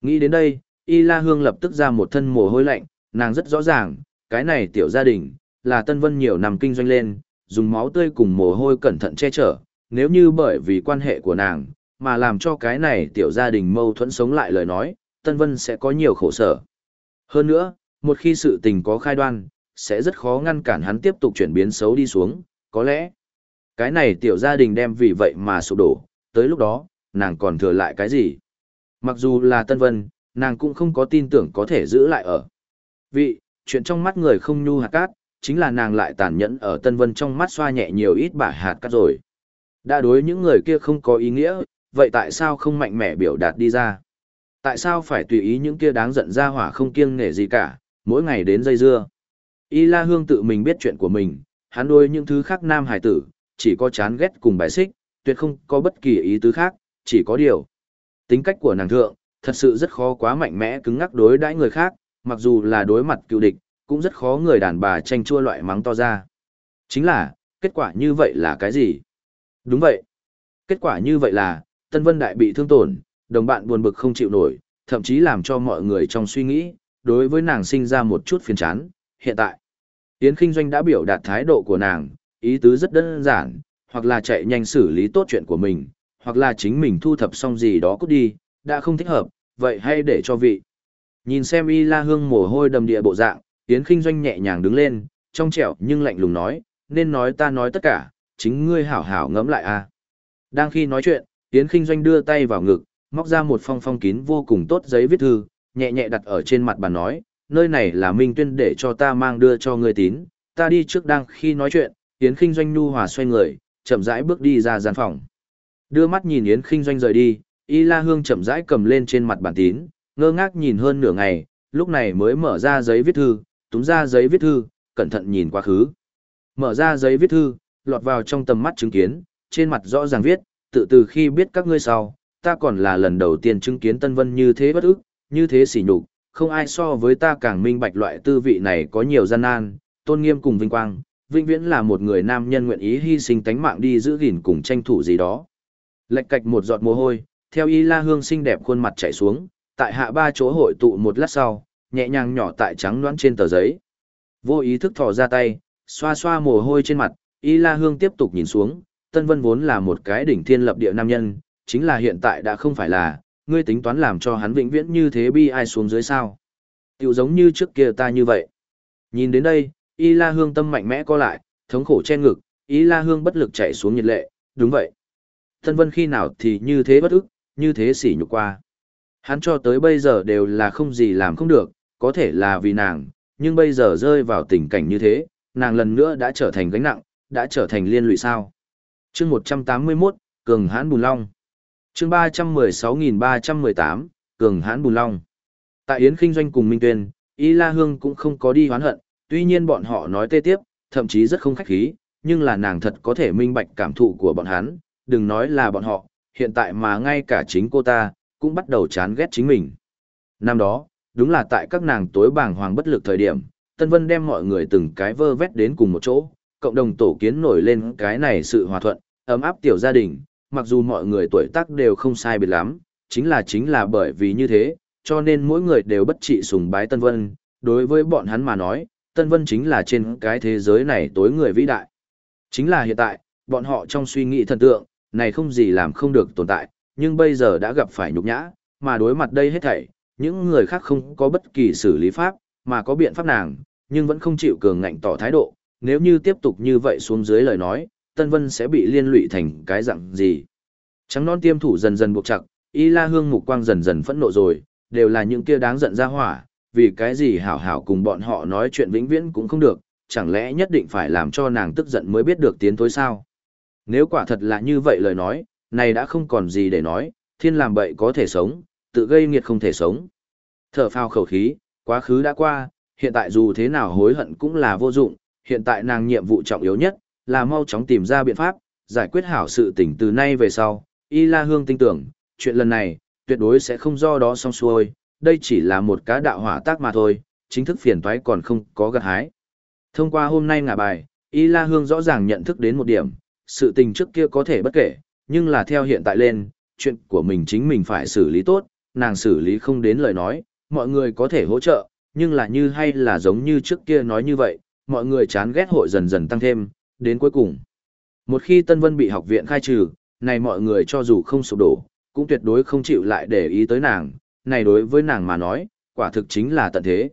Nghĩ đến đây, Y La Hương lập tức ra một thân mồ hôi lạnh, nàng rất rõ ràng, cái này tiểu gia đình, là Tân Vân nhiều năm kinh doanh lên, dùng máu tươi cùng mồ hôi cẩn thận che chở, nếu như bởi vì quan hệ của nàng, mà làm cho cái này tiểu gia đình mâu thuẫn sống lại lời nói, Tân Vân sẽ có nhiều khổ sở. Hơn nữa, một khi sự tình có khai đoan, sẽ rất khó ngăn cản hắn tiếp tục chuyển biến xấu đi xuống, có lẽ, cái này tiểu gia đình đem vì vậy mà sụp đổ, tới lúc đó, nàng còn thừa lại cái gì? Mặc dù là Tân Vân, nàng cũng không có tin tưởng có thể giữ lại ở. Vị, chuyện trong mắt người không nhu hạt cát, chính là nàng lại tàn nhẫn ở Tân Vân trong mắt xoa nhẹ nhiều ít bả hạt cát rồi. Đã đối những người kia không có ý nghĩa, vậy tại sao không mạnh mẽ biểu đạt đi ra? Tại sao phải tùy ý những kia đáng giận ra hỏa không kiêng nể gì cả, mỗi ngày đến dây dưa? Y La Hương tự mình biết chuyện của mình, hắn đối những thứ khác nam hải tử, chỉ có chán ghét cùng bài xích, tuyệt không có bất kỳ ý tứ khác, chỉ có điều. Tính cách của nàng thượng, thật sự rất khó quá mạnh mẽ cứng ngắc đối đãi người khác, mặc dù là đối mặt cựu địch, cũng rất khó người đàn bà tranh chua loại mắng to ra. Chính là, kết quả như vậy là cái gì? Đúng vậy. Kết quả như vậy là, Tân Vân Đại bị thương tổn, đồng bạn buồn bực không chịu nổi, thậm chí làm cho mọi người trong suy nghĩ, đối với nàng sinh ra một chút phiền chán. Hiện tại, Yến Kinh Doanh đã biểu đạt thái độ của nàng, ý tứ rất đơn giản, hoặc là chạy nhanh xử lý tốt chuyện của mình, hoặc là chính mình thu thập xong gì đó cút đi, đã không thích hợp, vậy hay để cho vị. Nhìn xem Y La Hương mồ hôi đầm địa bộ dạng, Yến Kinh Doanh nhẹ nhàng đứng lên, trong trẻo nhưng lạnh lùng nói, nên nói ta nói tất cả, chính ngươi hảo hảo ngẫm lại a. À. Đang khi nói chuyện, Yến Kinh Doanh đưa tay vào ngực, móc ra một phong phong kín vô cùng tốt giấy viết thư, nhẹ nhẹ đặt ở trên mặt bàn nói, nơi này là Minh Tuyên để cho ta mang đưa cho ngươi tín, ta đi trước đang khi nói chuyện, Yến Kinh Doanh nu hòa xoay người, chậm rãi bước đi ra gian phòng. Đưa mắt nhìn Yến Kinh Doanh rời đi, Y La Hương chậm rãi cầm lên trên mặt bản tín, ngơ ngác nhìn hơn nửa ngày, lúc này mới mở ra giấy viết thư, túm ra giấy viết thư, cẩn thận nhìn quá khứ. Mở ra giấy viết thư, lọt vào trong tầm mắt chứng kiến, trên mặt rõ ràng viết, tự từ khi biết các ngươi sau, ta còn là lần đầu tiên chứng kiến Tân Vân như thế bất ức, như thế sỉ nhục, không ai so với ta càng minh bạch loại tư vị này có nhiều gian nan, tôn nghiêm cùng vinh quang, vĩnh viễn là một người nam nhân nguyện ý hy sinh tánh mạng đi giữ gìn cùng tranh thủ gì đó. Lệch cạch một giọt mồ hôi, theo y la hương xinh đẹp khuôn mặt chảy xuống, tại hạ ba chỗ hội tụ một lát sau, nhẹ nhàng nhỏ tại trắng loãng trên tờ giấy. Vô ý thức thò ra tay, xoa xoa mồ hôi trên mặt, y la hương tiếp tục nhìn xuống, Tân Vân vốn là một cái đỉnh thiên lập địa nam nhân, chính là hiện tại đã không phải là, ngươi tính toán làm cho hắn vĩnh viễn như thế bi ai xuống dưới sao. Tiểu giống như trước kia ta như vậy. Nhìn đến đây, Y La Hương tâm mạnh mẽ co lại, thống khổ che ngực, Y La Hương bất lực chạy xuống nhiệt lệ, đúng vậy. thân Vân khi nào thì như thế bất ức, như thế sỉ nhục qua. Hắn cho tới bây giờ đều là không gì làm không được, có thể là vì nàng, nhưng bây giờ rơi vào tình cảnh như thế, nàng lần nữa đã trở thành gánh nặng, đã trở thành liên lụy sao. chương 181, Cường Hãn Bùn Long chương 316.318, Cường Hãn Bùn Long. Tại Yến Kinh Doanh cùng Minh Tuyên, Y La Hương cũng không có đi hoán hận, tuy nhiên bọn họ nói tê tiếp, thậm chí rất không khách khí, nhưng là nàng thật có thể minh bạch cảm thụ của bọn hắn, đừng nói là bọn họ, hiện tại mà ngay cả chính cô ta, cũng bắt đầu chán ghét chính mình. Năm đó, đúng là tại các nàng tối bàng hoàng bất lực thời điểm, Tân Vân đem mọi người từng cái vơ vét đến cùng một chỗ, cộng đồng tổ kiến nổi lên cái này sự hòa thuận, ấm áp tiểu gia đình, mặc dù mọi người tuổi tác đều không sai biệt lắm, chính là chính là bởi vì như thế, cho nên mỗi người đều bất trị sùng bái Tân Vân, đối với bọn hắn mà nói, Tân Vân chính là trên cái thế giới này tối người vĩ đại. Chính là hiện tại, bọn họ trong suy nghĩ thần tượng, này không gì làm không được tồn tại, nhưng bây giờ đã gặp phải nhục nhã, mà đối mặt đây hết thảy, những người khác không có bất kỳ xử lý pháp, mà có biện pháp nàng, nhưng vẫn không chịu cường ngạnh tỏ thái độ, nếu như tiếp tục như vậy xuống dưới lời nói, Tân Vân sẽ bị liên lụy thành cái dạng gì. Trắng non tiêm thủ dần dần buộc chặt, Y La Hương mục quang dần dần phẫn nộ rồi, đều là những kia đáng giận ra hỏa, vì cái gì hảo hảo cùng bọn họ nói chuyện vĩnh viễn cũng không được, chẳng lẽ nhất định phải làm cho nàng tức giận mới biết được tiến tối sao. Nếu quả thật là như vậy lời nói, này đã không còn gì để nói, thiên làm bậy có thể sống, tự gây nghiệt không thể sống. Thở phao khẩu khí, quá khứ đã qua, hiện tại dù thế nào hối hận cũng là vô dụng, hiện tại nàng nhiệm vụ trọng yếu nhất, là mau chóng tìm ra biện pháp, giải quyết hảo sự tình từ nay về sau. Y La Hương tin tưởng, chuyện lần này, tuyệt đối sẽ không do đó xong xuôi, đây chỉ là một cá đạo hỏa tác mà thôi, chính thức phiền toái còn không có gặt hái. Thông qua hôm nay ngả bài, Y La Hương rõ ràng nhận thức đến một điểm, sự tình trước kia có thể bất kể, nhưng là theo hiện tại lên, chuyện của mình chính mình phải xử lý tốt, nàng xử lý không đến lời nói, mọi người có thể hỗ trợ, nhưng là như hay là giống như trước kia nói như vậy, mọi người chán ghét hội dần dần tăng thêm, đến cuối cùng. Một khi Tân Vân bị học viện khai trừ, này mọi người cho dù không sụp đổ, cũng tuyệt đối không chịu lại để ý tới nàng, này đối với nàng mà nói, quả thực chính là tận thế.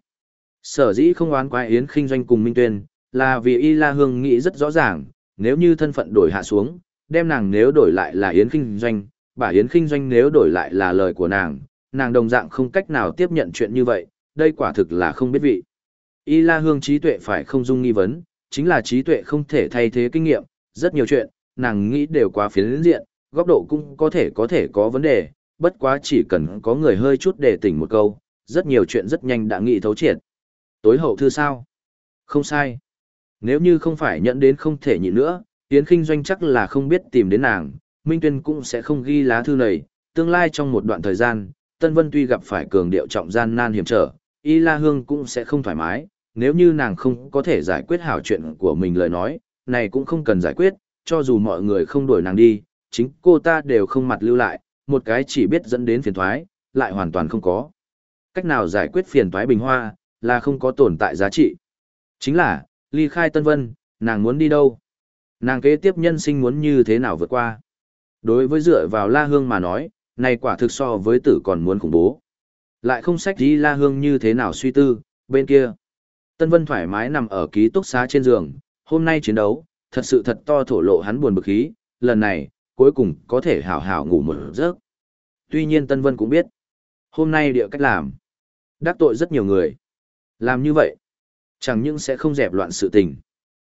Sở dĩ không oán quái Yến Kinh Doanh cùng Minh Tuyên, là vì Y La Hương nghĩ rất rõ ràng, nếu như thân phận đổi hạ xuống, đem nàng nếu đổi lại là Yến Kinh Doanh, bà Yến Kinh Doanh nếu đổi lại là lời của nàng, nàng đồng dạng không cách nào tiếp nhận chuyện như vậy, đây quả thực là không biết vị. Y La Hương trí tuệ phải không dung nghi vấn, chính là trí tuệ không thể thay thế kinh nghiệm, rất nhiều chuyện, nàng nghĩ đều quá phiến diện, góc độ cũng có thể có thể có vấn đề, bất quá chỉ cần có người hơi chút để tỉnh một câu, rất nhiều chuyện rất nhanh đã nghĩ thấu triệt. Tối hậu thư sao? Không sai. Nếu như không phải nhận đến không thể nhịn nữa, Yến Kinh Doanh chắc là không biết tìm đến nàng, Minh Tuyên cũng sẽ không ghi lá thư này, tương lai trong một đoạn thời gian, Tân Vân tuy gặp phải cường điệu trọng gian nan hiểm trở, Y La Hương cũng sẽ không thoải mái, nếu như nàng không có thể giải quyết hảo chuyện của mình lời nói, này cũng không cần giải quyết, cho dù mọi người không đuổi nàng đi, chính cô ta đều không mặt lưu lại, một cái chỉ biết dẫn đến phiền thoái, lại hoàn toàn không có. Cách nào giải quyết phiền thoái bình hoa, là không có tồn tại giá trị. Chính là, ly khai Tân Vân, nàng muốn đi đâu? Nàng kế tiếp nhân sinh muốn như thế nào vượt qua? Đối với dựa vào La Hương mà nói, này quả thực so với tử còn muốn khủng bố. Lại không sách đi La Hương như thế nào suy tư, bên kia. Tân Vân thoải mái nằm ở ký túc xá trên giường, hôm nay chiến đấu, thật sự thật to thổ lộ hắn buồn bực khí, lần này, cuối cùng có thể hảo hảo ngủ một giấc. Tuy nhiên Tân Vân cũng biết, hôm nay địa cách làm, đắc tội rất nhiều người. Làm như vậy, chẳng những sẽ không dẹp loạn sự tình,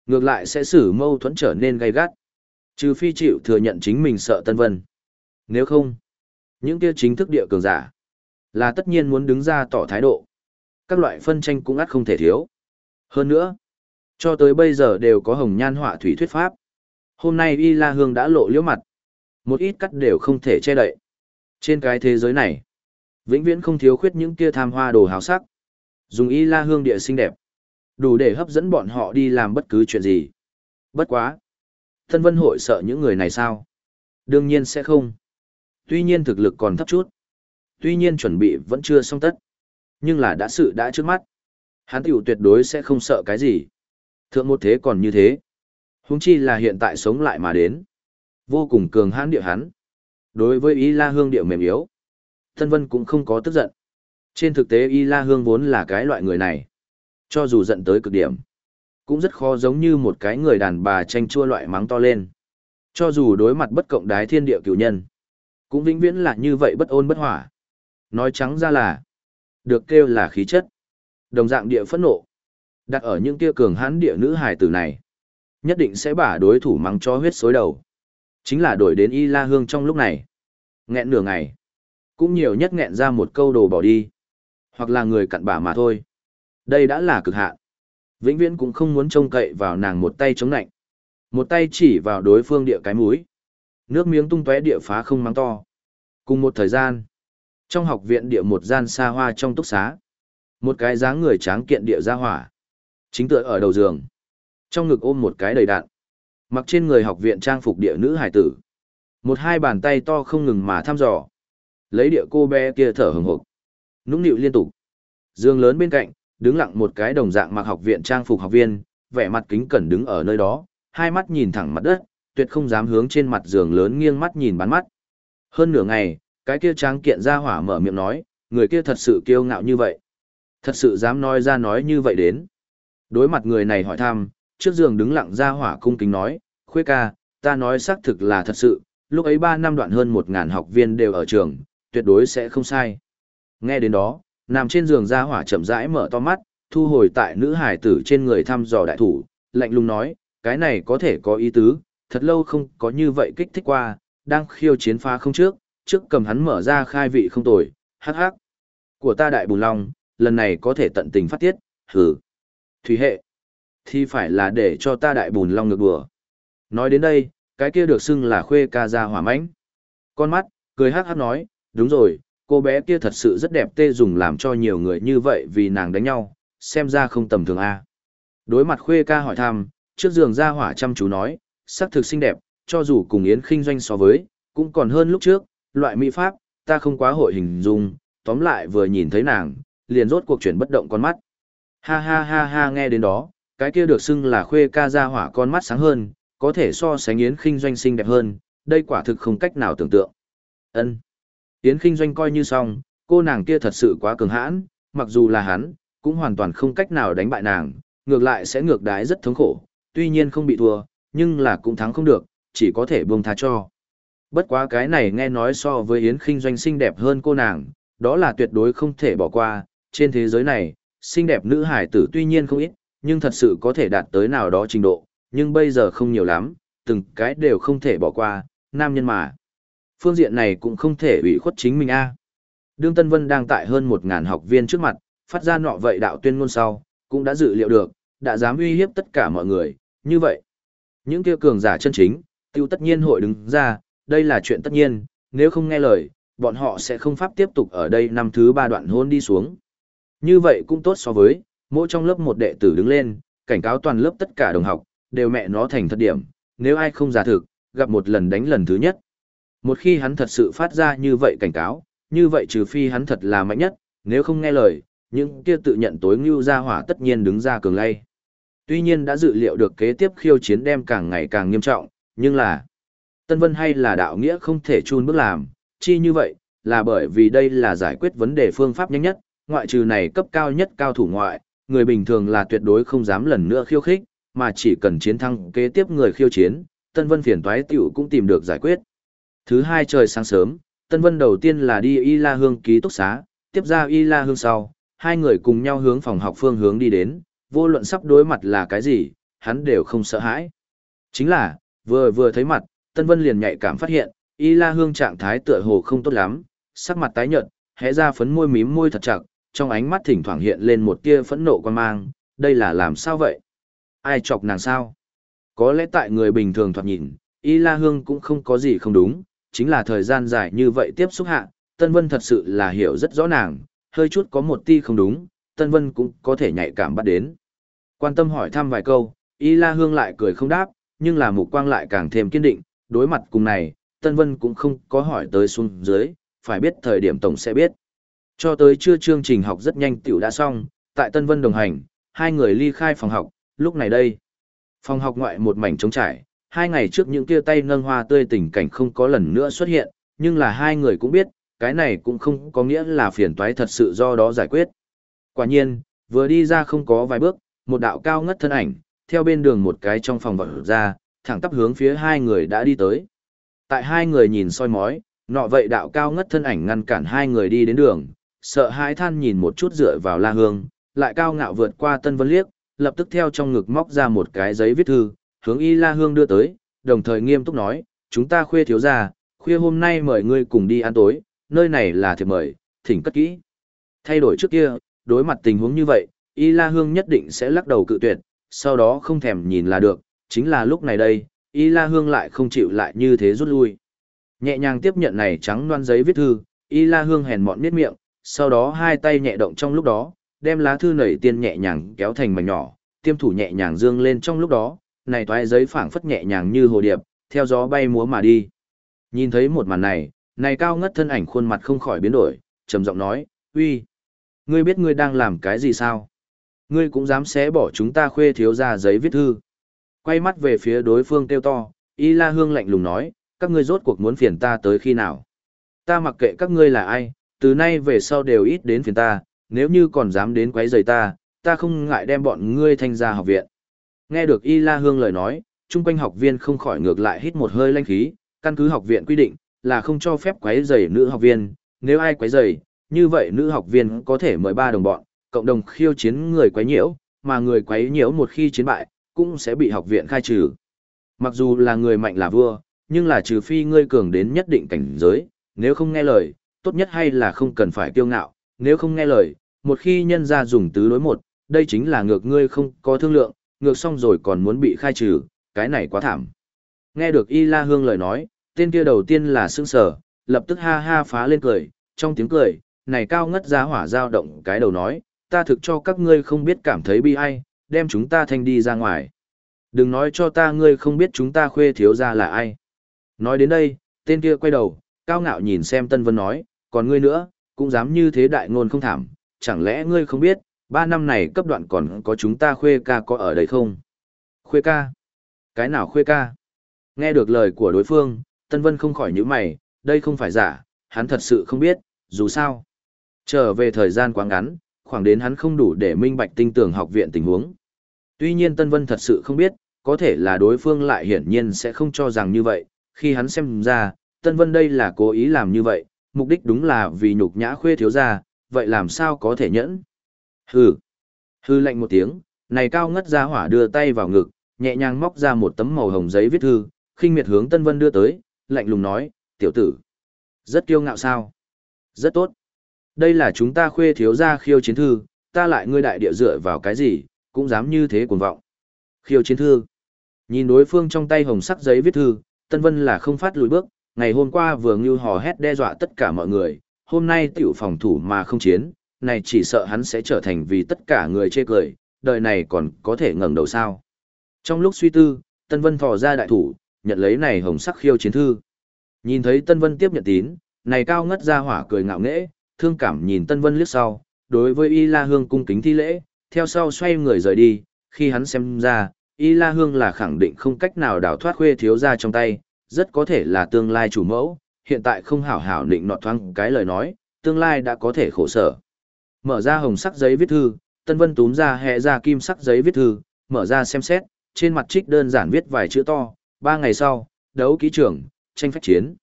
ngược lại sẽ xử mâu thuẫn trở nên gay gắt. Trừ phi chịu thừa nhận chính mình sợ Tân Vân. Nếu không, những kia chính thức địa cường giả, là tất nhiên muốn đứng ra tỏ thái độ. Các loại phân tranh cũng ắt không thể thiếu. Hơn nữa, Cho tới bây giờ đều có hồng nhan họa thủy thuyết pháp. Hôm nay Y La Hương đã lộ liễu mặt. Một ít cắt đều không thể che đậy. Trên cái thế giới này, vĩnh viễn không thiếu khuyết những kia tham hoa đồ hào sắc. Dùng Y La Hương địa xinh đẹp, đủ để hấp dẫn bọn họ đi làm bất cứ chuyện gì. Bất quá. Thân vân hội sợ những người này sao? Đương nhiên sẽ không. Tuy nhiên thực lực còn thấp chút. Tuy nhiên chuẩn bị vẫn chưa xong tất. Nhưng là đã sự đã trước mắt. Hắn tiểu tuyệt đối sẽ không sợ cái gì. Thượng một thế còn như thế. Húng chi là hiện tại sống lại mà đến. Vô cùng cường hãn địa hắn. Đối với Y La Hương địa mềm yếu. Thân vân cũng không có tức giận. Trên thực tế Y La Hương vốn là cái loại người này. Cho dù giận tới cực điểm cũng rất khó giống như một cái người đàn bà tranh chua loại mắng to lên. Cho dù đối mặt bất cộng đái thiên địa cửu nhân, cũng vĩnh viễn là như vậy bất ôn bất hỏa. Nói trắng ra là, được kêu là khí chất. Đồng dạng địa phẫn nộ, đặt ở những kia cường hãn địa nữ hài tử này, nhất định sẽ bả đối thủ mắng cho huyết xối đầu. Chính là đổi đến Y La Hương trong lúc này. Nghẹn nửa ngày, cũng nhiều nhất nghẹn ra một câu đồ bỏ đi. Hoặc là người cặn bả mà thôi. Đây đã là cực hạn. Vĩnh viễn cũng không muốn trông cậy vào nàng một tay chống nạnh. Một tay chỉ vào đối phương địa cái mũi. Nước miếng tung tóe địa phá không mắng to. Cùng một thời gian, trong học viện địa một gian xa hoa trong túc xá, một cái dáng người tráng kiện địa ra hỏa. Chính tựa ở đầu giường. Trong ngực ôm một cái đầy đạn. Mặc trên người học viện trang phục địa nữ hải tử. Một hai bàn tay to không ngừng mà thăm dò. Lấy địa cô bé kia thở hừng hực. Nũng nịu liên tục. Dương lớn bên cạnh, đứng lặng một cái đồng dạng mặc học viện trang phục học viên, vẻ mặt kính cẩn đứng ở nơi đó, hai mắt nhìn thẳng mặt đất, tuyệt không dám hướng trên mặt giường lớn nghiêng mắt nhìn bắn mắt. Hơn nửa ngày, cái kia tráng kiện ra hỏa mở miệng nói, người kia thật sự kiêu ngạo như vậy. Thật sự dám nói ra nói như vậy đến. Đối mặt người này hỏi thăm, trước giường đứng lặng ra hỏa cung kính nói, khuê ca, ta nói xác thực là thật sự, lúc ấy ba năm đoạn hơn một ngàn học viên đều ở trường, tuyệt đối sẽ không sai. Nghe đến đó, Nằm trên giường ra hỏa chậm rãi mở to mắt, thu hồi tại nữ hải tử trên người thăm dò đại thủ, lạnh lùng nói, cái này có thể có ý tứ, thật lâu không có như vậy kích thích qua, đang khiêu chiến phá không trước, trước cầm hắn mở ra khai vị không tồi, hắc hắc. Của ta đại bùn long, lần này có thể tận tình phát tiết, hừ Thủy hệ, thì phải là để cho ta đại bùn long ngược đùa. Nói đến đây, cái kia được xưng là khuê ca ra hỏa mãnh. Con mắt, cười hắc hắc nói, đúng rồi, cô bé kia thật sự rất đẹp tê dùng làm cho nhiều người như vậy vì nàng đánh nhau, xem ra không tầm thường a. Đối mặt Khuê ca hỏi thăm, trước giường ra hỏa chăm chú nói, sắc thực xinh đẹp, cho dù cùng Yến khinh doanh so với, cũng còn hơn lúc trước, loại mỹ pháp, ta không quá hội hình dung, tóm lại vừa nhìn thấy nàng, liền rốt cuộc chuyển bất động con mắt. Ha ha ha ha nghe đến đó, cái kia được xưng là Khuê ca ra hỏa con mắt sáng hơn, có thể so sánh Yến Kinh doanh xinh đẹp hơn, đây quả thực không cách nào tưởng tượng. Ân. Yến Kinh Doanh coi như xong, cô nàng kia thật sự quá cường hãn, mặc dù là hắn, cũng hoàn toàn không cách nào đánh bại nàng, ngược lại sẽ ngược đái rất thống khổ, tuy nhiên không bị thua, nhưng là cũng thắng không được, chỉ có thể buông tha cho. Bất quá cái này nghe nói so với Yến Kinh Doanh xinh đẹp hơn cô nàng, đó là tuyệt đối không thể bỏ qua, trên thế giới này, xinh đẹp nữ hải tử tuy nhiên không ít, nhưng thật sự có thể đạt tới nào đó trình độ, nhưng bây giờ không nhiều lắm, từng cái đều không thể bỏ qua, nam nhân mà phương diện này cũng không thể ủy khuất chính mình a. À. Đương Tân Vân đang tại hơn một ngàn học viên trước mặt, phát ra nọ vậy đạo tuyên ngôn sau, cũng đã dự liệu được, đã dám uy hiếp tất cả mọi người, như vậy. Những kia cường giả chân chính, tiêu tất nhiên hội đứng ra, đây là chuyện tất nhiên, nếu không nghe lời, bọn họ sẽ không pháp tiếp tục ở đây năm thứ ba đoạn hôn đi xuống. Như vậy cũng tốt so với, mỗi trong lớp một đệ tử đứng lên, cảnh cáo toàn lớp tất cả đồng học, đều mẹ nó thành thất điểm, nếu ai không giả thực, gặp một lần đánh lần thứ nhất. Một khi hắn thật sự phát ra như vậy cảnh cáo, như vậy trừ phi hắn thật là mạnh nhất, nếu không nghe lời, những kia tự nhận tối ngưu ra hỏa tất nhiên đứng ra cường lay. Tuy nhiên đã dự liệu được kế tiếp khiêu chiến đem càng ngày càng nghiêm trọng, nhưng là Tân Vân hay là đạo nghĩa không thể chun bước làm, chi như vậy, là bởi vì đây là giải quyết vấn đề phương pháp nhanh nhất, ngoại trừ này cấp cao nhất cao thủ ngoại, người bình thường là tuyệt đối không dám lần nữa khiêu khích, mà chỉ cần chiến thắng kế tiếp người khiêu chiến, Tân Vân phiền toái tiểu cũng tìm được giải quyết. Thứ hai trời sáng sớm, Tân Vân đầu tiên là đi Y La Hương ký túc xá, tiếp ra Y La Hương sau, hai người cùng nhau hướng phòng học phương hướng đi đến, vô luận sắp đối mặt là cái gì, hắn đều không sợ hãi. Chính là, vừa vừa thấy mặt, Tân Vân liền nhạy cảm phát hiện, Y La Hương trạng thái tựa hồ không tốt lắm, sắc mặt tái nhợt, hé ra phấn môi mím môi thật chặt, trong ánh mắt thỉnh thoảng hiện lên một tia phẫn nộ quan mang, đây là làm sao vậy? Ai chọc nàng sao? Có lẽ tại người bình thường thoạt nhìn, Y La Hương cũng không có gì không đúng, chính là thời gian dài như vậy tiếp xúc hạ, Tân Vân thật sự là hiểu rất rõ nàng, hơi chút có một ti không đúng, Tân Vân cũng có thể nhạy cảm bắt đến. Quan tâm hỏi thăm vài câu, Y La Hương lại cười không đáp, nhưng là mục quang lại càng thêm kiên định, đối mặt cùng này, Tân Vân cũng không có hỏi tới xuống dưới, phải biết thời điểm tổng sẽ biết. Cho tới trưa chương trình học rất nhanh tiểu đã xong, tại Tân Vân đồng hành, hai người ly khai phòng học, lúc này đây. Phòng học ngoại một mảnh trống trải, hai ngày trước những kia tay nâng hoa tươi tình cảnh không có lần nữa xuất hiện, nhưng là hai người cũng biết, cái này cũng không có nghĩa là phiền toái thật sự do đó giải quyết. Quả nhiên, vừa đi ra không có vài bước, một đạo cao ngất thân ảnh, theo bên đường một cái trong phòng vật ra, thẳng tắp hướng phía hai người đã đi tới. Tại hai người nhìn soi mói, nọ vậy đạo cao ngất thân ảnh ngăn cản hai người đi đến đường, sợ hãi than nhìn một chút dựa vào la hương, lại cao ngạo vượt qua tân vân liếc, lập tức theo trong ngực móc ra một cái giấy viết thư, hướng y la hương đưa tới, đồng thời nghiêm túc nói, chúng ta khuya thiếu ra, khuya hôm nay mời ngươi cùng đi ăn tối, nơi này là thiệp mời, thỉnh cất kỹ. Thay đổi trước kia, đối mặt tình huống như vậy, y la hương nhất định sẽ lắc đầu cự tuyệt, sau đó không thèm nhìn là được, chính là lúc này đây, y la hương lại không chịu lại như thế rút lui. Nhẹ nhàng tiếp nhận này trắng loan giấy viết thư, y la hương hèn mọn miết miệng, sau đó hai tay nhẹ động trong lúc đó, đem lá thư nảy tiên nhẹ nhàng kéo thành mảnh nhỏ, tiêm thủ nhẹ nhàng dương lên trong lúc đó, này toái giấy phảng phất nhẹ nhàng như hồ điệp, theo gió bay múa mà đi. Nhìn thấy một màn này, này cao ngất thân ảnh khuôn mặt không khỏi biến đổi, trầm giọng nói, uy, ngươi biết ngươi đang làm cái gì sao? Ngươi cũng dám xé bỏ chúng ta khuê thiếu ra giấy viết thư. Quay mắt về phía đối phương kêu to, Y La Hương lạnh lùng nói, các ngươi rốt cuộc muốn phiền ta tới khi nào? Ta mặc kệ các ngươi là ai, từ nay về sau đều ít đến phiền ta, nếu như còn dám đến quấy rầy ta, ta không ngại đem bọn ngươi thanh ra học viện. Nghe được Y La Hương lời nói, chung quanh học viên không khỏi ngược lại hít một hơi lanh khí, căn cứ học viện quy định, là không cho phép quấy rầy nữ học viên, nếu ai quấy rầy, như vậy nữ học viên có thể mời ba đồng bọn, cộng đồng khiêu chiến người quấy nhiễu, mà người quấy nhiễu một khi chiến bại, cũng sẽ bị học viện khai trừ. Mặc dù là người mạnh là vua, nhưng là trừ phi ngươi cường đến nhất định cảnh giới, nếu không nghe lời, tốt nhất hay là không cần phải kiêu ngạo, nếu không nghe lời, một khi nhân ra dùng tứ đối một, đây chính là ngược ngươi không có thương lượng, ngược xong rồi còn muốn bị khai trừ, cái này quá thảm. Nghe được Y La Hương lời nói, tên kia đầu tiên là sững sờ, lập tức ha ha phá lên cười, trong tiếng cười, này cao ngất giá hỏa dao động cái đầu nói, ta thực cho các ngươi không biết cảm thấy bi ai, đem chúng ta thanh đi ra ngoài. Đừng nói cho ta ngươi không biết chúng ta khuê thiếu ra là ai. Nói đến đây, tên kia quay đầu, cao ngạo nhìn xem Tân Vân nói, còn ngươi nữa, cũng dám như thế đại ngôn không thảm, chẳng lẽ ngươi không biết, ba năm này cấp đoạn còn có chúng ta khuê ca có ở đây không? Khuê ca? Cái nào khuê ca? Nghe được lời của đối phương, Tân Vân không khỏi nhíu mày, đây không phải giả, hắn thật sự không biết, dù sao. Trở về thời gian quá ngắn, khoảng đến hắn không đủ để minh bạch tinh tường học viện tình huống. Tuy nhiên Tân Vân thật sự không biết, có thể là đối phương lại hiển nhiên sẽ không cho rằng như vậy, khi hắn xem ra, Tân Vân đây là cố ý làm như vậy, mục đích đúng là vì nhục nhã khuê thiếu gia, vậy làm sao có thể nhẫn? Hừ. Hừ lạnh một tiếng, này cao ngất ra hỏa đưa tay vào ngực, nhẹ nhàng móc ra một tấm màu hồng giấy viết thư, khinh miệt hướng Tân Vân đưa tới, lạnh lùng nói, tiểu tử. Rất kiêu ngạo sao? Rất tốt. Đây là chúng ta khuê thiếu gia khiêu chiến thư, ta lại ngươi đại địa dựa vào cái gì, cũng dám như thế cuồng vọng. Khiêu chiến thư. Nhìn đối phương trong tay hồng sắc giấy viết thư, Tân Vân là không phát lùi bước, ngày hôm qua vừa ngưu hò hét đe dọa tất cả mọi người, hôm nay tiểu phòng thủ mà không chiến, này chỉ sợ hắn sẽ trở thành vì tất cả người chê cười, đời này còn có thể ngẩng đầu sao. Trong lúc suy tư, Tân Vân thò ra đại thủ, nhận lấy này hồng sắc khiêu chiến thư. Nhìn thấy Tân Vân tiếp nhận tín, này cao ngất ra hỏa cười ngạo nghễ, thương cảm nhìn Tân Vân liếc sau, đối với Y La Hương cung kính thi lễ, theo sau xoay người rời đi, khi hắn xem ra, Y La Hương là khẳng định không cách nào đào thoát khuê thiếu ra trong tay, rất có thể là tương lai chủ mẫu, hiện tại không hảo hảo định nọt thoáng cái lời nói, tương lai đã có thể khổ sở. Mở ra hồng sắc giấy viết thư, Tân Vân túm ra hẹ ra kim sắc giấy viết thư, mở ra xem xét, trên mặt trích đơn giản viết vài chữ to, ba ngày sau, đấu ký trưởng, tranh phách chiến.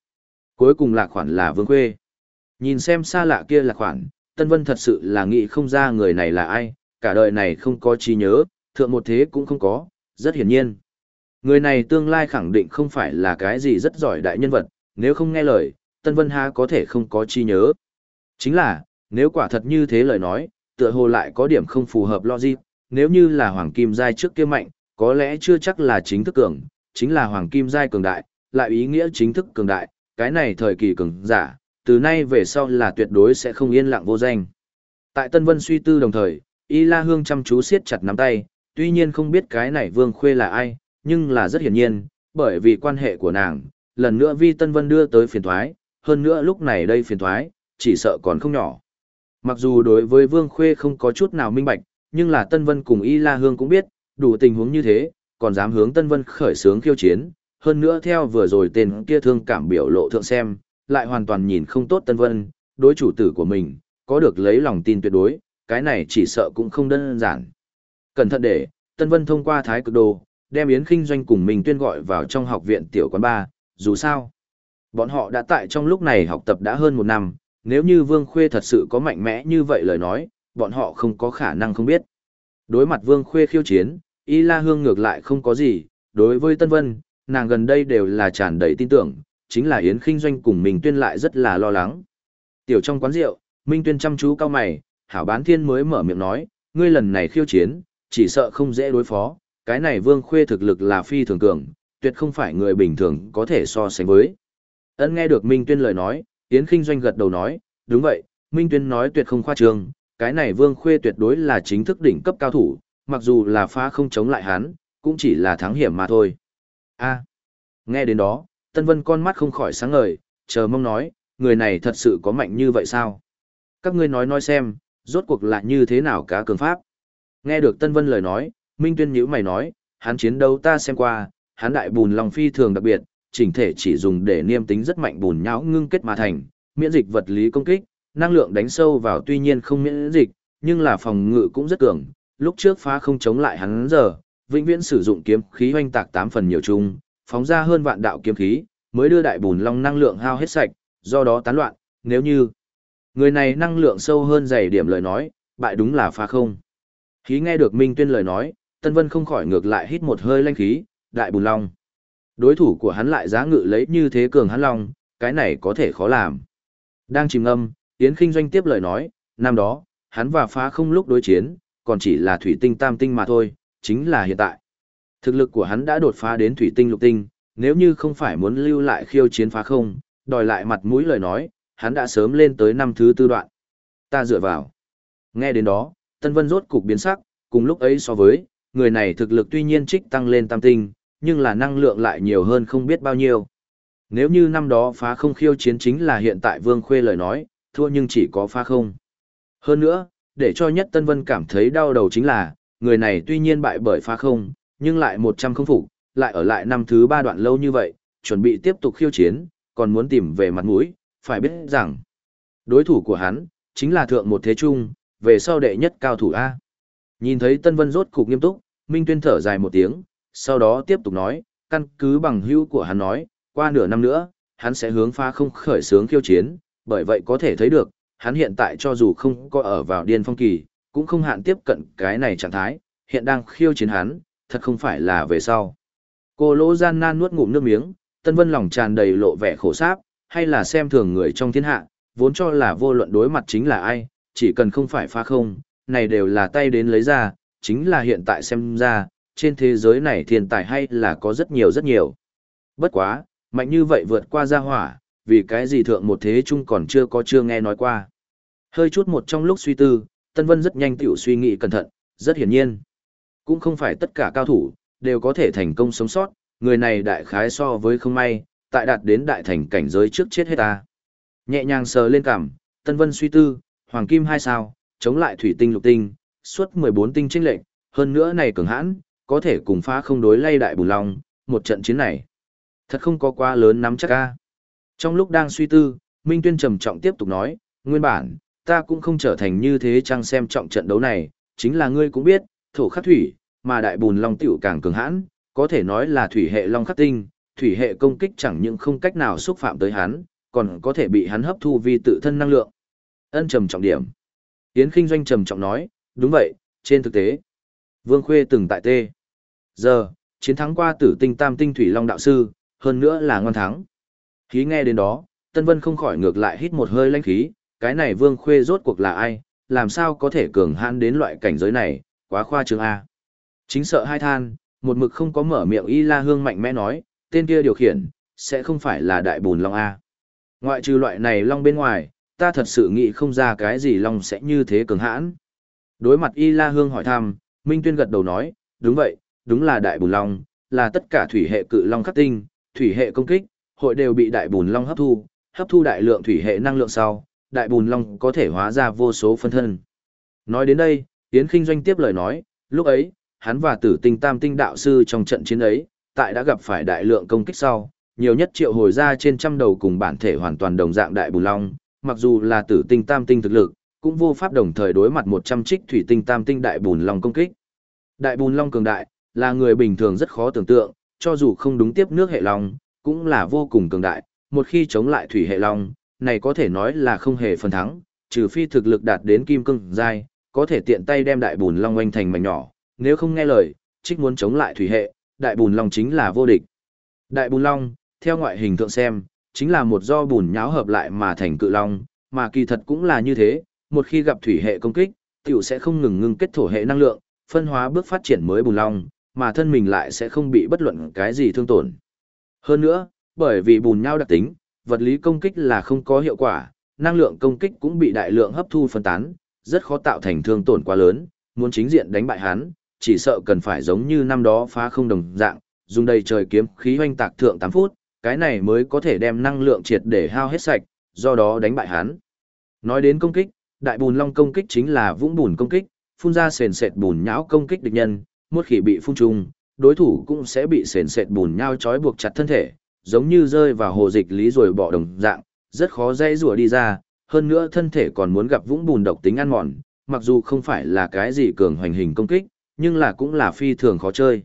Cuối cùng là khoản là Vương Khuê. Nhìn xem xa lạ kia là khoản, Tân Vân thật sự là nghĩ không ra người này là ai, cả đời này không có trí nhớ, thượng một thế cũng không có, rất hiển nhiên. Người này tương lai khẳng định không phải là cái gì rất giỏi đại nhân vật, nếu không nghe lời, Tân Vân ha có thể không có trí nhớ. Chính là, nếu quả thật như thế lời nói, tựa hồ lại có điểm không phù hợp logic, nếu như là Hoàng Kim Giai trước kia mạnh, Có lẽ chưa chắc là chính thức cường, chính là hoàng kim giai cường đại, lại ý nghĩa chính thức cường đại, cái này thời kỳ cường giả, từ nay về sau là tuyệt đối sẽ không yên lặng vô danh. Tại Tân Vân suy tư đồng thời, Y La Hương chăm chú siết chặt nắm tay, tuy nhiên không biết cái này Vương Khuê là ai, nhưng là rất hiển nhiên, bởi vì quan hệ của nàng, lần nữa Vi Tân Vân đưa tới phiền thoái, hơn nữa lúc này đây phiền thoái, chỉ sợ còn không nhỏ. Mặc dù đối với Vương Khuê không có chút nào minh bạch, nhưng là Tân Vân cùng Y La Hương cũng biết, đủ tình huống như thế, còn dám hướng Tân Vân khởi sướng khiêu chiến, hơn nữa theo vừa rồi tên kia thương cảm biểu lộ thượng xem, lại hoàn toàn nhìn không tốt Tân Vân, đối chủ tử của mình, có được lấy lòng tin tuyệt đối, cái này chỉ sợ cũng không đơn giản. Cẩn thận để, Tân Vân thông qua Thái Cực Đồ, đem Yến Kinh Doanh cùng mình tuyên gọi vào trong học viện tiểu quán ba, dù sao. Bọn họ đã tại trong lúc này học tập đã hơn một năm, nếu như Vương Khuê thật sự có mạnh mẽ như vậy lời nói, bọn họ không có khả năng không biết. Đối mặt Vương Khuê khiêu chiến, Y La Hương ngược lại không có gì, đối với Tân Vân, nàng gần đây đều là tràn đầy tin tưởng, chính là Yến Kinh Doanh cùng mình tuyên lại rất là lo lắng. Tiểu trong quán rượu, Minh Tuyên chăm chú cao mày, Hảo Bán Thiên mới mở miệng nói, ngươi lần này khiêu chiến, chỉ sợ không dễ đối phó, cái này Vương Khuê thực lực là phi thường cường, tuyệt không phải người bình thường có thể so sánh với. Ân nghe được Minh Tuyên lời nói, Yến Kinh Doanh gật đầu nói, đúng vậy, Minh Tuyên nói tuyệt không khoa trương, cái này Vương Khuê tuyệt đối là chính thức đỉnh cấp cao thủ, mặc dù là phá không chống lại hắn, cũng chỉ là thắng hiểm mà thôi. A. nghe đến đó, Tân Vân con mắt không khỏi sáng ngời, chờ mong nói, người này thật sự có mạnh như vậy sao? Các ngươi nói nói xem, rốt cuộc là như thế nào cá cường pháp? Nghe được Tân Vân lời nói, Minh Tuyên nhíu mày nói, hắn chiến đấu ta xem qua, hắn đại bùn lòng phi thường đặc biệt, chỉnh thể chỉ dùng để niêm tính rất mạnh bùn nhão ngưng kết mà thành, miễn dịch vật lý công kích, năng lượng đánh sâu vào tuy nhiên không miễn dịch, nhưng là phòng ngự cũng rất cường, lúc trước phá không chống lại hắn giờ, vĩnh viễn sử dụng kiếm khí hoanh tạc 8 phần nhiều chung, phóng ra hơn vạn đạo kiếm khí, mới đưa đại bùn long năng lượng hao hết sạch, do đó tán loạn, nếu như người này năng lượng sâu hơn dày điểm lời nói, bại đúng là phá không. Khí nghe được Minh Tuyên lời nói, Tân Vân không khỏi ngược lại hít một hơi lanh khí, đại bùn long. Đối thủ của hắn lại giá ngự lấy như thế cường hắn long, cái này có thể khó làm. Đang chìm ngâm, Yến Kinh Doanh tiếp lời nói, năm đó, hắn và phá không lúc đối chiến, còn chỉ là thủy tinh tam tinh mà thôi, chính là hiện tại. Thực lực của hắn đã đột phá đến thủy tinh lục tinh, nếu như không phải muốn lưu lại khiêu chiến phá không, đòi lại mặt mũi lời nói, hắn đã sớm lên tới năm thứ tư đoạn. Ta dựa vào. Nghe đến đó, Tân Vân rốt cục biến sắc, cùng lúc ấy so với, người này thực lực tuy nhiên trích tăng lên tam tinh, nhưng là năng lượng lại nhiều hơn không biết bao nhiêu. Nếu như năm đó phá không khiêu chiến chính là hiện tại Vương Khuê lời nói, thua nhưng chỉ có phá không. Hơn nữa, để cho nhất Tân Vân cảm thấy đau đầu chính là, người này tuy nhiên bại bởi phá không, nhưng lại một trăm không phục, lại ở lại năm thứ ba đoạn lâu như vậy, chuẩn bị tiếp tục khiêu chiến, còn muốn tìm về mặt mũi, phải biết rằng, đối thủ của hắn, chính là thượng một thế trung, về sau đệ nhất cao thủ A. Nhìn thấy Tân Vân rốt cục nghiêm túc, Minh Tuyên thở dài một tiếng, sau đó tiếp tục nói, căn cứ bằng hữu của hắn nói, qua nửa năm nữa, hắn sẽ hướng pha không khởi sướng khiêu chiến, bởi vậy có thể thấy được, hắn hiện tại cho dù không có ở vào điên phong kỳ, cũng không hạn tiếp cận cái này trạng thái, hiện đang khiêu chiến hắn, thật không phải là về sau. Cô lỗ gian nan nuốt ngụm nước miếng, Tân Vân lòng tràn đầy lộ vẻ khổ sáp, hay là xem thường người trong thiên hạ, vốn cho là vô luận đối mặt chính là ai, chỉ cần không phải phá không, này đều là tay đến lấy ra, chính là hiện tại xem ra, trên thế giới này thiên tài hay là có rất nhiều rất nhiều. Bất quá, mạnh như vậy vượt qua gia hỏa, vì cái gì thượng một thế chung còn chưa có chưa nghe nói qua. Hơi chút một trong lúc suy tư, Tân Vân rất nhanh tiểu suy nghĩ cẩn thận, rất hiển nhiên. Cũng không phải tất cả cao thủ, đều có thể thành công sống sót, người này đại khái so với không may, tại đạt đến đại thành cảnh giới trước chết hết ta. Nhẹ nhàng sờ lên cằm, Tân Vân suy tư, Hoàng Kim hai sao, chống lại Thủy Tinh lục tinh, suốt 14 tinh chênh lệnh, hơn nữa này cường hãn, có thể cùng phá không đối lay đại bùn long, một trận chiến này. Thật không có quá lớn nắm chắc a. Trong lúc đang suy tư, Minh Tuyên trầm trọng tiếp tục nói, nguyên bản, ta cũng không trở thành như thế chăng xem trọng trận đấu này, chính là ngươi cũng biết, thổ khắc thủy, mà đại bùn long tiểu càng cường hãn, có thể nói là thủy hệ long khắc tinh, thủy hệ công kích chẳng những không cách nào xúc phạm tới hắn, còn có thể bị hắn hấp thu vì tự thân năng lượng. Ân trầm trọng điểm. Yến Kinh Doanh trầm trọng nói, đúng vậy, trên thực tế. Vương Khuê từng tại tê. Giờ, chiến thắng qua tử tinh tam tinh thủy long đạo sư, hơn nữa là ngon thắng. Khí nghe đến đó, Tân Vân không khỏi ngược lại hít một hơi lãnh khí, cái này Vương Khuê rốt cuộc là ai, làm sao có thể cường hãn đến loại cảnh giới này, quá khoa trương A. Chính sợ hai than, một mực không có mở miệng Y La Hương mạnh mẽ nói, tên kia điều khiển, sẽ không phải là đại bùn long A. Ngoại trừ loại này long bên ngoài, ta thật sự nghĩ không ra cái gì long sẽ như thế cường hãn. Đối mặt Y La Hương hỏi thăm, Minh Tuyên gật đầu nói, đúng vậy, đúng là đại bùn long, là tất cả thủy hệ cự long khắc tinh, thủy hệ công kích, hội đều bị đại bùn long hấp thu, hấp thu đại lượng thủy hệ năng lượng sau, đại bùn long có thể hóa ra vô số phân thân. Nói đến đây, Yến Kinh Doanh tiếp lời nói, lúc ấy, hắn và tử tinh tam tinh đạo sư trong trận chiến ấy, tại đã gặp phải đại lượng công kích sau, nhiều nhất triệu hồi ra trên trăm đầu cùng bản thể hoàn toàn đồng dạng đại bùn long, mặc dù là tử tinh tam tinh thực lực, cũng vô pháp đồng thời đối mặt 100 trích thủy tinh tam tinh đại bùn long công kích. Đại bùn long cường đại, là người bình thường rất khó tưởng tượng, cho dù không đúng tiếp nước hệ long, cũng là vô cùng cường đại, một khi chống lại thủy hệ long, này có thể nói là không hề phần thắng, trừ phi thực lực đạt đến kim cương giai, có thể tiện tay đem đại bùn long oanh thành mảnh nhỏ, nếu không nghe lời, trích muốn chống lại thủy hệ, đại bùn long chính là vô địch. Đại bùn long, theo ngoại hình thượng xem, chính là một do bùn nháo hợp lại mà thành cự long, mà kỳ thật cũng là như thế, một khi gặp thủy hệ công kích, tiểu sẽ không ngừng ngưng kết thổ hệ năng lượng, phân hóa bước phát triển mới bùn long, mà thân mình lại sẽ không bị bất luận cái gì thương tổn. Hơn nữa, bởi vì bùn nhau đặc tính, vật lý công kích là không có hiệu quả, năng lượng công kích cũng bị đại lượng hấp thu phân tán, rất khó tạo thành thương tổn quá lớn, muốn chính diện đánh bại hắn, chỉ sợ cần phải giống như năm đó phá không đồng dạng, dùng đầy trời kiếm khí hoanh tạc thượng 8 phút, cái này mới có thể đem năng lượng triệt để hao hết sạch, do đó đánh bại hắn. Nói đến công kích, đại bùn long công kích chính là vũng bùn công kích, phun ra sền sệt bùn nhão công kích địch nhân, một khi bị phun trùng, đối thủ cũng sẽ bị sền sệt bùn nhão trói buộc chặt thân thể, giống như rơi vào hồ dịch lý rồi bỏ đồng dạng, rất khó dễ rùa đi ra, hơn nữa thân thể còn muốn gặp vũng bùn độc tính ăn mòn, mặc dù không phải là cái gì cường hoành hình công kích, nhưng là cũng là phi thường khó chơi.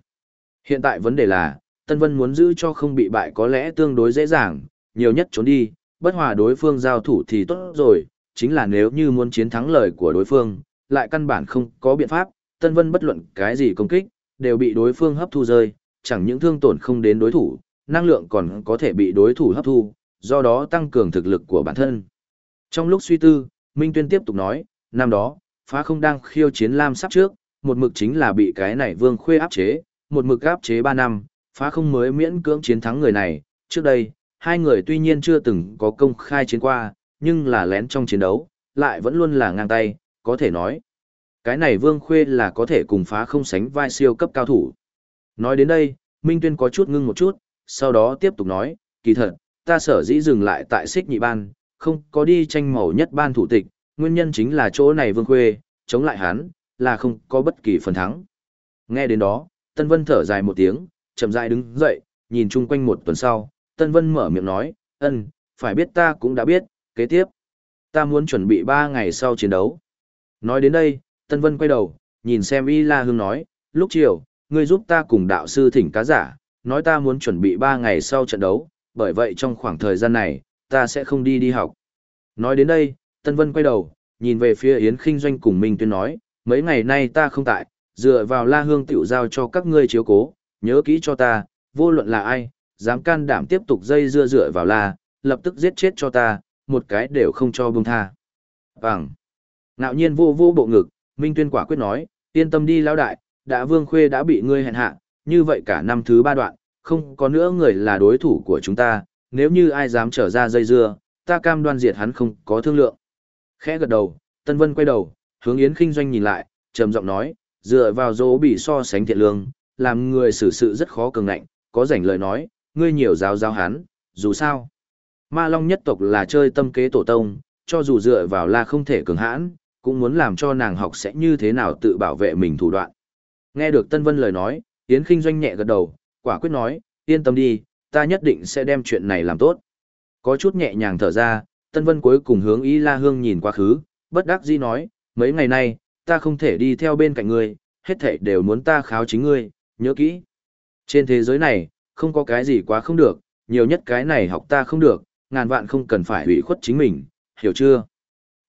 Hiện tại vấn đề là, Tân Vân muốn giữ cho không bị bại có lẽ tương đối dễ dàng, nhiều nhất trốn đi, bất hòa đối phương giao thủ thì tốt rồi, chính là nếu như muốn chiến thắng lời của đối phương, lại căn bản không có biện pháp, Tân Vân bất luận cái gì công kích, đều bị đối phương hấp thu rơi, chẳng những thương tổn không đến đối thủ, năng lượng còn có thể bị đối thủ hấp thu, do đó tăng cường thực lực của bản thân. Trong lúc suy tư, Minh Tuyên tiếp tục nói, năm đó, phá không đang khiêu chiến Lam sắp trước, một mực chính là bị cái này vương khuê áp chế, một mực áp chế 3 năm, phá không mới miễn cưỡng chiến thắng người này. Trước đây, hai người tuy nhiên chưa từng có công khai chiến qua, nhưng là lén trong chiến đấu, lại vẫn luôn là ngang tay, có thể nói. Cái này vương khuê là có thể cùng phá không sánh vai siêu cấp cao thủ. Nói đến đây, Minh Tuyên có chút ngưng một chút, sau đó tiếp tục nói, kỳ thật, ta sở dĩ dừng lại tại xích nhị ban, không có đi tranh màu nhất ban thủ tịch, nguyên nhân chính là chỗ này vương khuê, chống lại hắn, là không có bất kỳ phần thắng. Nghe đến đó, Tân Vân thở dài một tiếng, chậm rãi đứng dậy, nhìn chung quanh một tuần sau, Tân Vân mở miệng nói, ân, phải biết ta cũng đã biết, kế tiếp, ta muốn chuẩn bị 3 ngày sau chiến đấu. Nói đến đây, Tân Vân quay đầu, nhìn xem Y La Hương nói, lúc chiều, ngươi giúp ta cùng đạo sư thỉnh cá giả, nói ta muốn chuẩn bị 3 ngày sau trận đấu, bởi vậy trong khoảng thời gian này, ta sẽ không đi đi học. Nói đến đây, Tân Vân quay đầu, nhìn về phía Yến Kinh Doanh cùng Minh Tuyên nói, mấy ngày nay ta không tại, dựa vào La Hương tiểu giao cho các ngươi chiếu cố, nhớ kỹ cho ta, vô luận là ai, dám can đảm tiếp tục dây dưa dựa vào La, lập tức giết chết cho ta, một cái đều không cho buông tha. Vâng. Bằng. Nạo nhiên vô vô bộ ngực, Minh Tuyên quả quyết nói, yên tâm đi lão đại, đã Vương Khuê đã bị ngươi hẹn hạ, như vậy cả năm thứ ba đoạn, không có nữa người là đối thủ của chúng ta, nếu như ai dám trở ra dây dưa, ta cam đoan diệt hắn không có thương lượng. Khẽ gật đầu, Tân Vân quay đầu, hướng Yến Kinh Doanh nhìn lại, trầm giọng nói, dựa vào dỗ bị so sánh thiện lương, làm người xử sự rất khó cường ngạnh, có rảnh lời nói, ngươi nhiều giáo giáo hắn, dù sao. Ma Long nhất tộc là chơi tâm kế tổ tông, cho dù dựa vào là không thể cường hãn, cũng muốn làm cho nàng học sẽ như thế nào tự bảo vệ mình thủ đoạn. Nghe được Tân Vân lời nói, Yến Kinh Doanh nhẹ gật đầu, quả quyết nói, yên tâm đi, ta nhất định sẽ đem chuyện này làm tốt. Có chút nhẹ nhàng thở ra, Tân Vân cuối cùng hướng Y La Hương nhìn quá khứ, bất đắc dĩ nói, mấy ngày nay, ta không thể đi theo bên cạnh ngươi, hết thảy đều muốn ta kháo chính ngươi, nhớ kỹ. Trên thế giới này, không có cái gì quá không được, nhiều nhất cái này học ta không được, ngàn vạn không cần phải hủy khuất chính mình, hiểu chưa?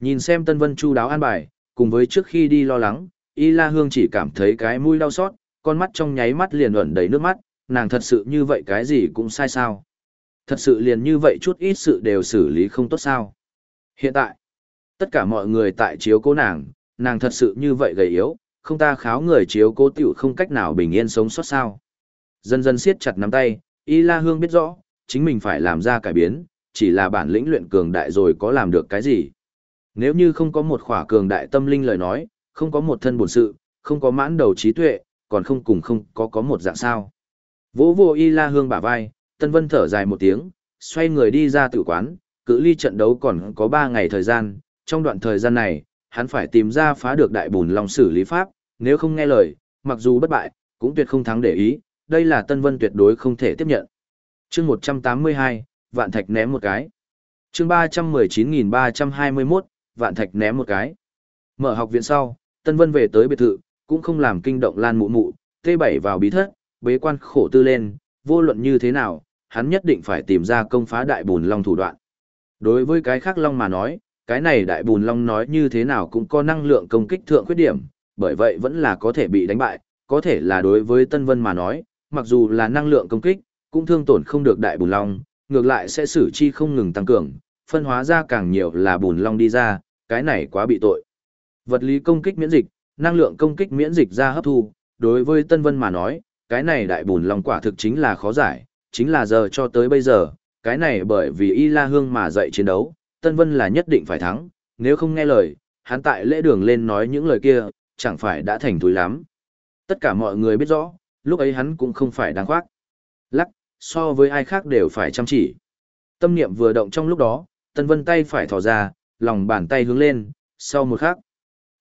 Nhìn xem Tân Vân chu đáo an bài, cùng với trước khi đi lo lắng, Y La Hương chỉ cảm thấy cái mũi đau xót, con mắt trong nháy mắt liền ẩn đầy nước mắt, nàng thật sự như vậy cái gì cũng sai sao. Thật sự liền như vậy chút ít sự đều xử lý không tốt sao. Hiện tại, tất cả mọi người tại chiếu cố nàng, nàng thật sự như vậy gầy yếu, không ta kháo người chiếu cố tiểu không cách nào bình yên sống sót sao. Dần dần siết chặt nắm tay, Y La Hương biết rõ, chính mình phải làm ra cải biến, chỉ là bản lĩnh luyện cường đại rồi có làm được cái gì. Nếu như không có một khỏa cường đại tâm linh lời nói, không có một thân bổn sự, không có mãn đầu trí tuệ, còn không cùng không có có một dạng sao. Vỗ vô Y La Hương bả vai, Tân Vân thở dài một tiếng, xoay người đi ra tử quán, cự ly trận đấu còn có 3 ngày thời gian, trong đoạn thời gian này, hắn phải tìm ra phá được đại bùn lòng xử lý pháp, nếu không nghe lời, mặc dù bất bại, cũng tuyệt không thắng để ý, đây là Tân Vân tuyệt đối không thể tiếp nhận. chương 182, Vạn Thạch ném một cái. chương 319.321, Vạn Thạch ném một cái. Mở học viện sau, Tân Vân về tới biệt thự, cũng không làm kinh động lan mụ mụ, T7 vào bí thất, bế quan khổ tư lên, vô luận như thế nào, hắn nhất định phải tìm ra công phá đại bùn long thủ đoạn. Đối với cái khác long mà nói, cái này đại bùn long nói như thế nào cũng có năng lượng công kích thượng khuyết điểm, bởi vậy vẫn là có thể bị đánh bại, có thể là đối với Tân Vân mà nói, mặc dù là năng lượng công kích, cũng thương tổn không được đại bùn long, ngược lại sẽ xử chi không ngừng tăng cường, phân hóa ra càng nhiều là bùn long đi ra, cái này quá bị tội. Vật lý công kích miễn dịch, năng lượng công kích miễn dịch ra hấp thu, đối với Tân Vân mà nói, cái này đại bùn long quả thực chính là khó giải, chính là giờ cho tới bây giờ, cái này bởi vì Y La Hương mà dạy chiến đấu, Tân Vân là nhất định phải thắng, nếu không nghe lời, hắn tại lễ đường lên nói những lời kia, chẳng phải đã thành túi lắm. Tất cả mọi người biết rõ, lúc ấy hắn cũng không phải đáng khoác. Lắc, so với ai khác đều phải chăm chỉ. Tâm niệm vừa động trong lúc đó, Tân Vân tay phải thò ra, lòng bàn tay hướng lên, sau một khắc.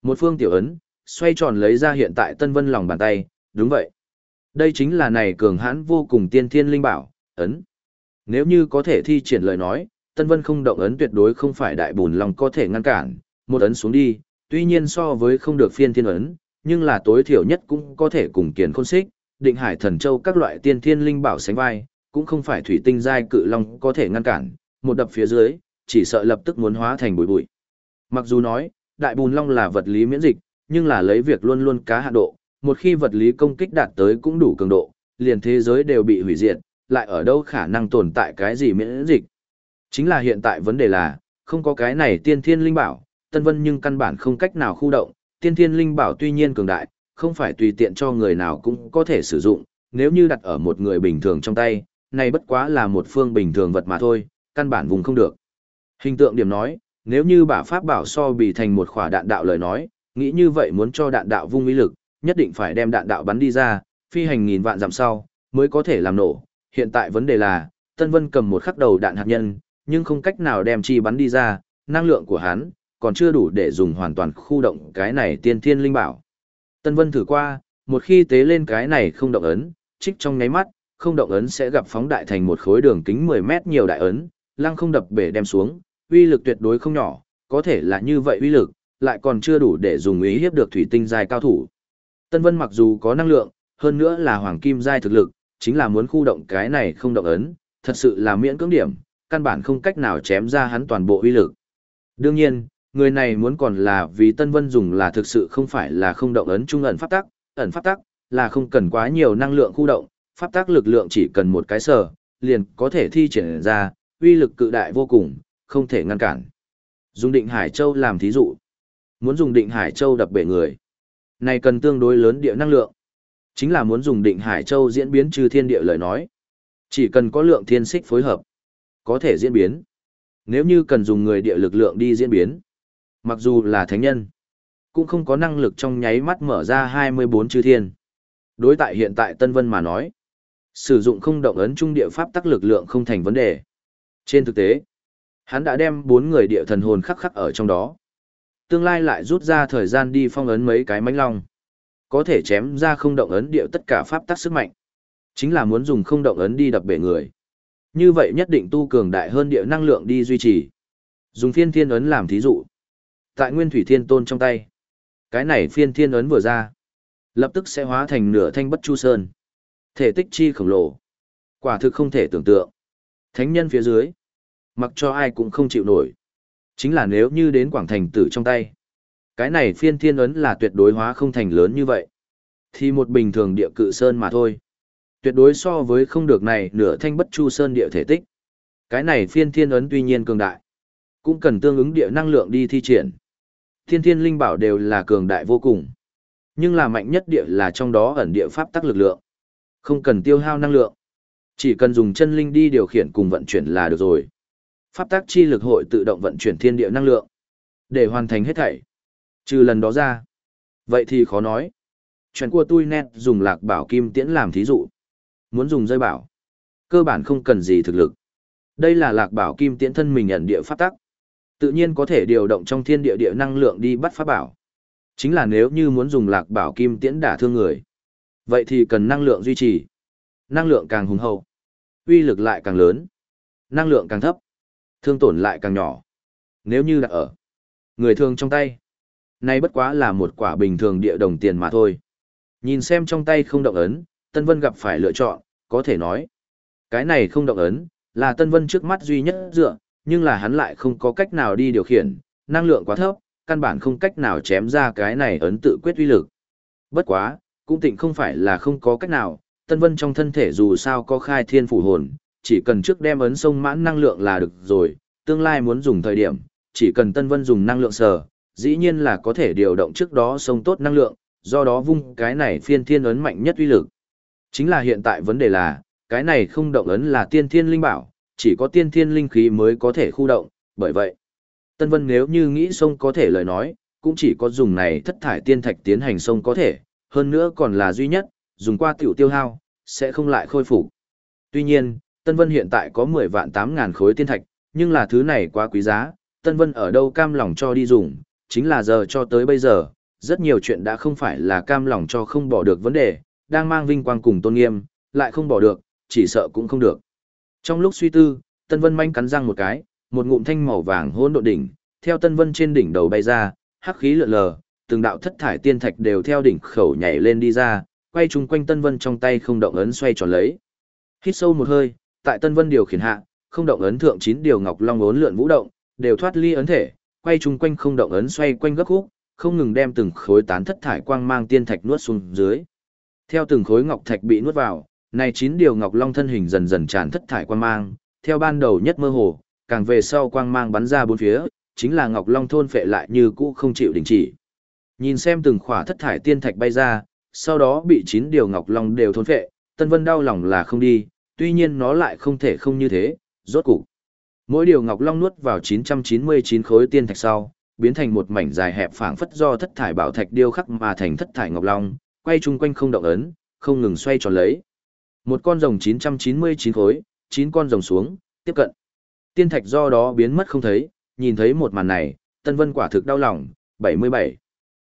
Một phương tiểu ấn, xoay tròn lấy ra hiện tại Tân Vân lòng bàn tay, đúng vậy. Đây chính là này cường hãn vô cùng tiên thiên linh bảo, ấn. Nếu như có thể thi triển lời nói, Tân Vân không động ấn tuyệt đối không phải đại bùn lòng có thể ngăn cản, một ấn xuống đi, tuy nhiên so với không được phiên thiên ấn, nhưng là tối thiểu nhất cũng có thể cùng kiền khôn xích, định hải thần châu các loại tiên thiên linh bảo sánh vai, cũng không phải thủy tinh giai cự long có thể ngăn cản, một đập phía dưới, chỉ sợ lập tức muốn hóa thành bụi bụi. Mặc dù nói, đại bùn long là vật lý miễn dịch, nhưng là lấy việc luôn luôn cá hạ độ, một khi vật lý công kích đạt tới cũng đủ cường độ, liền thế giới đều bị hủy diệt, lại ở đâu khả năng tồn tại cái gì miễn dịch. Chính là hiện tại vấn đề là, không có cái này tiên thiên linh bảo, Tân Vân nhưng căn bản không cách nào khu động, tiên thiên linh bảo tuy nhiên cường đại, không phải tùy tiện cho người nào cũng có thể sử dụng, nếu như đặt ở một người bình thường trong tay, này bất quá là một phương bình thường vật mà thôi, căn bản vùng không được. Hình tượng điểm nói, nếu như bả pháp bảo so bì thành một khỏa đạn đạo lời nói, nghĩ như vậy muốn cho đạn đạo vung uy lực, nhất định phải đem đạn đạo bắn đi ra, phi hành nghìn vạn dặm sau, mới có thể làm nổ. Hiện tại vấn đề là, Tân Vân cầm một khắc đầu đạn hạt nhân, nhưng không cách nào đem chi bắn đi ra, năng lượng của hắn còn chưa đủ để dùng hoàn toàn khu động cái này tiên thiên linh bảo. Tân Vân thử qua, một khi tế lên cái này không động ấn, trích trong nháy mắt, không động ấn sẽ gặp phóng đại thành một khối đường kính 10 mét nhiều đại ấn, lăng không đập bể đem xuống, uy lực tuyệt đối không nhỏ, có thể là như vậy uy lực, lại còn chưa đủ để dùng ý hiếp được thủy tinh giai cao thủ. Tân Vân mặc dù có năng lượng, hơn nữa là hoàng kim giai thực lực, chính là muốn khu động cái này không động ấn, thật sự là miễn cưỡng điểm, căn bản không cách nào chém ra hắn toàn bộ uy lực. Đương nhiên, người này muốn còn là vì Tân Vân dùng là thực sự không phải là không động ấn trung ẩn pháp tắc, ẩn pháp tắc là không cần quá nhiều năng lượng khu động, pháp tắc lực lượng chỉ cần một cái sở, liền có thể thi triển ra, uy lực cự đại vô cùng, không thể ngăn cản. Dùng định Hải Châu làm thí dụ. Muốn dùng định Hải Châu đập bể người. Này cần tương đối lớn địa năng lượng. Chính là muốn dùng định Hải Châu diễn biến trừ thiên địa lời nói. Chỉ cần có lượng thiên xích phối hợp, có thể diễn biến. Nếu như cần dùng người địa lực lượng đi diễn biến, mặc dù là thánh nhân, cũng không có năng lực trong nháy mắt mở ra 24 chư thiên. Đối tại hiện tại Tân Vân mà nói, sử dụng không động ấn trung địa pháp tắc lực lượng không thành vấn đề. Trên thực tế, hắn đã đem bốn người địa thần hồn khắc khắc ở trong đó. Tương lai lại rút ra thời gian đi phong ấn mấy cái mánh long. Có thể chém ra không động ấn địa tất cả pháp tắc sức mạnh. Chính là muốn dùng không động ấn đi đập bể người. Như vậy nhất định tu cường đại hơn địa năng lượng đi duy trì. Dùng phiên thiên ấn làm thí dụ. Tại nguyên thủy thiên tôn trong tay. Cái này phiên thiên ấn vừa ra. Lập tức sẽ hóa thành nửa thanh bất chu sơn. Thể tích chi khổng lồ. Quả thực không thể tưởng tượng. Thánh nhân phía dưới. Mặc cho ai cũng không chịu nổi. Chính là nếu như đến quảng thành tử trong tay. Cái này phiên thiên ấn là tuyệt đối hóa không thành lớn như vậy. Thì một bình thường địa cự sơn mà thôi tuyệt đối so với không được này nửa thanh bất chu sơn địa thể tích. Cái này phiên thiên ấn tuy nhiên cường đại, cũng cần tương ứng địa năng lượng đi thi triển. Thiên thiên linh bảo đều là cường đại vô cùng. Nhưng là mạnh nhất địa là trong đó ẩn địa pháp tắc lực lượng. Không cần tiêu hao năng lượng. Chỉ cần dùng chân linh đi điều khiển cùng vận chuyển là được rồi. Pháp tắc chi lực hội tự động vận chuyển thiên địa năng lượng. Để hoàn thành hết thảy. Trừ lần đó ra. Vậy thì khó nói. Chuyện của tôi nét dùng lạc bảo kim tiễn làm thí dụ. Muốn dùng rơi bảo. Cơ bản không cần gì thực lực. Đây là lạc bảo kim tiễn thân mình ẩn địa pháp tắc. Tự nhiên có thể điều động trong thiên địa địa năng lượng đi bắt pháp bảo. Chính là nếu như muốn dùng lạc bảo kim tiễn đả thương người. Vậy thì cần năng lượng duy trì. Năng lượng càng hùng hậu. uy lực lại càng lớn. Năng lượng càng thấp. Thương tổn lại càng nhỏ. Nếu như đặt ở người thường trong tay. Nay bất quá là một quả bình thường địa đồng tiền mà thôi. Nhìn xem trong tay không động ấn, Tân Vân gặp phải lựa chọn, có thể nói. Cái này không động ấn, là Tân Vân trước mắt duy nhất dựa, nhưng là hắn lại không có cách nào đi điều khiển, năng lượng quá thấp, căn bản không cách nào chém ra cái này ấn tự quyết uy lực. Bất quá, cũng tịnh không phải là không có cách nào, Tân Vân trong thân thể dù sao có khai thiên phủ hồn, chỉ cần trước đem ấn sông mãn năng lượng là được rồi, tương lai muốn dùng thời điểm, chỉ cần Tân Vân dùng năng lượng sở, dĩ nhiên là có thể điều động trước đó sông tốt năng lượng, do đó vung cái này phiên thiên ấn mạnh nhất uy lực. Chính là hiện tại vấn đề là, cái này không động ấn là tiên thiên linh bảo, chỉ có tiên thiên linh khí mới có thể khu động, bởi vậy, Tân Vân nếu như nghĩ sông có thể lời nói, cũng chỉ có dùng này thất thải tiên thạch tiến hành sông có thể, hơn nữa còn là duy nhất, dùng qua tiểu tiêu hao, sẽ không lại khôi phục. Tuy nhiên, Tân Vân hiện tại có 10 vạn 8 ngàn khối tiên thạch, nhưng là thứ này quá quý giá, Tân Vân ở đâu cam lòng cho đi dùng, chính là giờ cho tới bây giờ, rất nhiều chuyện đã không phải là cam lòng cho không bỏ được vấn đề, đang mang vinh quang cùng tôn nghiêm, lại không bỏ được, chỉ sợ cũng không được. Trong lúc suy tư, Tân Vân manh cắn răng một cái, một ngụm thanh màu vàng hỗn độn đỉnh, theo Tân Vân trên đỉnh đầu bay ra, hắc khí lượn lờ, từng đạo thất thải tiên thạch đều theo đỉnh khẩu nhảy lên đi ra, quay chung quanh Tân Vân trong tay không động ấn xoay tròn lấy. Hít sâu một hơi, tại Tân Vân điều khiển hạ, không động ấn thượng chín điều ngọc long ốn lượn vũ động, đều thoát ly ấn thể, quay chung quanh không động ấn xoay quanh gấp khúc, không ngừng đem từng khối tán thất thải quang mang tiên thạch nuốt xuống dưới. Theo từng khối ngọc thạch bị nuốt vào, này chín điều ngọc long thân hình dần dần tràn thất thải quang mang, theo ban đầu nhất mơ hồ, càng về sau quang mang bắn ra bốn phía, chính là ngọc long thôn phệ lại như cũ không chịu đình chỉ. Nhìn xem từng khỏa thất thải tiên thạch bay ra, sau đó bị chín điều ngọc long đều thôn phệ, Tân Vân đau lòng là không đi, tuy nhiên nó lại không thể không như thế, rốt cục. Mỗi điều ngọc long nuốt vào 999 khối tiên thạch sau, biến thành một mảnh dài hẹp phảng phất do thất thải bảo thạch điêu khắc mà thành thất thải ngọc long, quay chung quanh không động ấn, không ngừng xoay tròn lấy. Một con rồng 999 khối, 9 con rồng xuống, tiếp cận. Tiên thạch do đó biến mất không thấy, nhìn thấy một màn này, Tân Vân quả thực đau lòng, 77.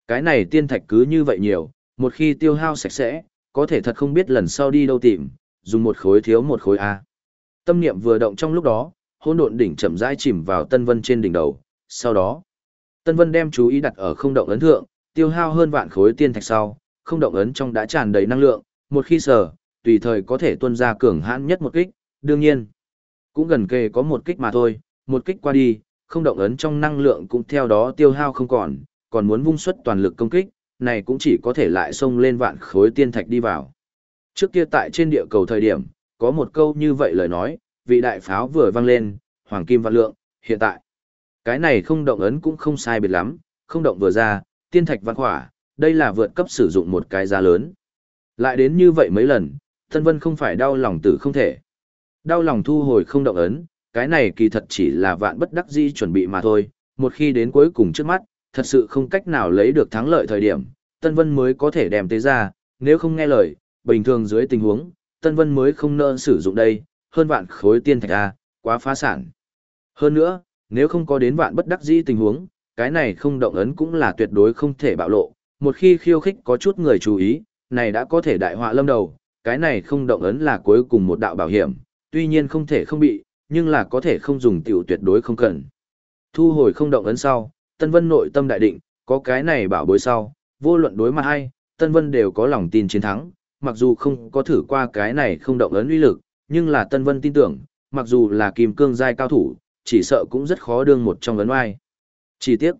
Cái này tiên thạch cứ như vậy nhiều, một khi tiêu hao sạch sẽ, có thể thật không biết lần sau đi đâu tìm, dùng một khối thiếu một khối A. Tâm niệm vừa động trong lúc đó, hỗn độn đỉnh chậm rãi chìm vào Tân Vân trên đỉnh đầu, sau đó, Tân Vân đem chú ý đặt ở không động ấn thượng, tiêu hao hơn vạn khối tiên thạch sau, không động ấn trong đã tràn đầy năng lượng, một khi sở, tùy thời có thể tuôn ra cường hãn nhất một kích, đương nhiên, cũng gần kề có một kích mà thôi, một kích qua đi, không động ấn trong năng lượng cũng theo đó tiêu hao không còn, còn muốn vung xuất toàn lực công kích, này cũng chỉ có thể lại xông lên vạn khối tiên thạch đi vào. Trước kia tại trên địa cầu thời điểm, có một câu như vậy lời nói, vị đại pháo vừa vang lên, hoàng kim vạn lượng, hiện tại. Cái này không động ấn cũng không sai biệt lắm, không động vừa ra, tiên thạch vạn hỏa, đây là vượt cấp sử dụng một cái giá lớn. Lại đến như vậy mấy lần, thân vân không phải đau lòng tử không thể. Đau lòng thu hồi không động ấn, cái này kỳ thật chỉ là vạn bất đắc di chuẩn bị mà thôi, một khi đến cuối cùng trước mắt, thật sự không cách nào lấy được thắng lợi thời điểm, Tân Vân mới có thể đem tế ra, nếu không nghe lời, bình thường dưới tình huống, Tân Vân mới không nỡ sử dụng đây, hơn vạn khối tiên thạch A, quá phá sản. Hơn nữa, nếu không có đến vạn bất đắc dĩ tình huống, cái này không động ấn cũng là tuyệt đối không thể bạo lộ, một khi khiêu khích có chút người chú ý, này đã có thể đại họa lâm đầu, cái này không động ấn là cuối cùng một đạo bảo hiểm, tuy nhiên không thể không bị, nhưng là có thể không dùng tiểu tuyệt đối không cần. Thu hồi không động ấn sau, Tân Vân nội tâm đại định, có cái này bảo bối sau, vô luận đối mặt hay, Tân Vân đều có lòng tin chiến thắng, mặc dù không có thử qua cái này không động ấn uy lực, nhưng là Tân Vân tin tưởng, mặc dù là kim cương giai cao thủ, chỉ sợ cũng rất khó đương một trong ấn oai. Chỉ tiếc,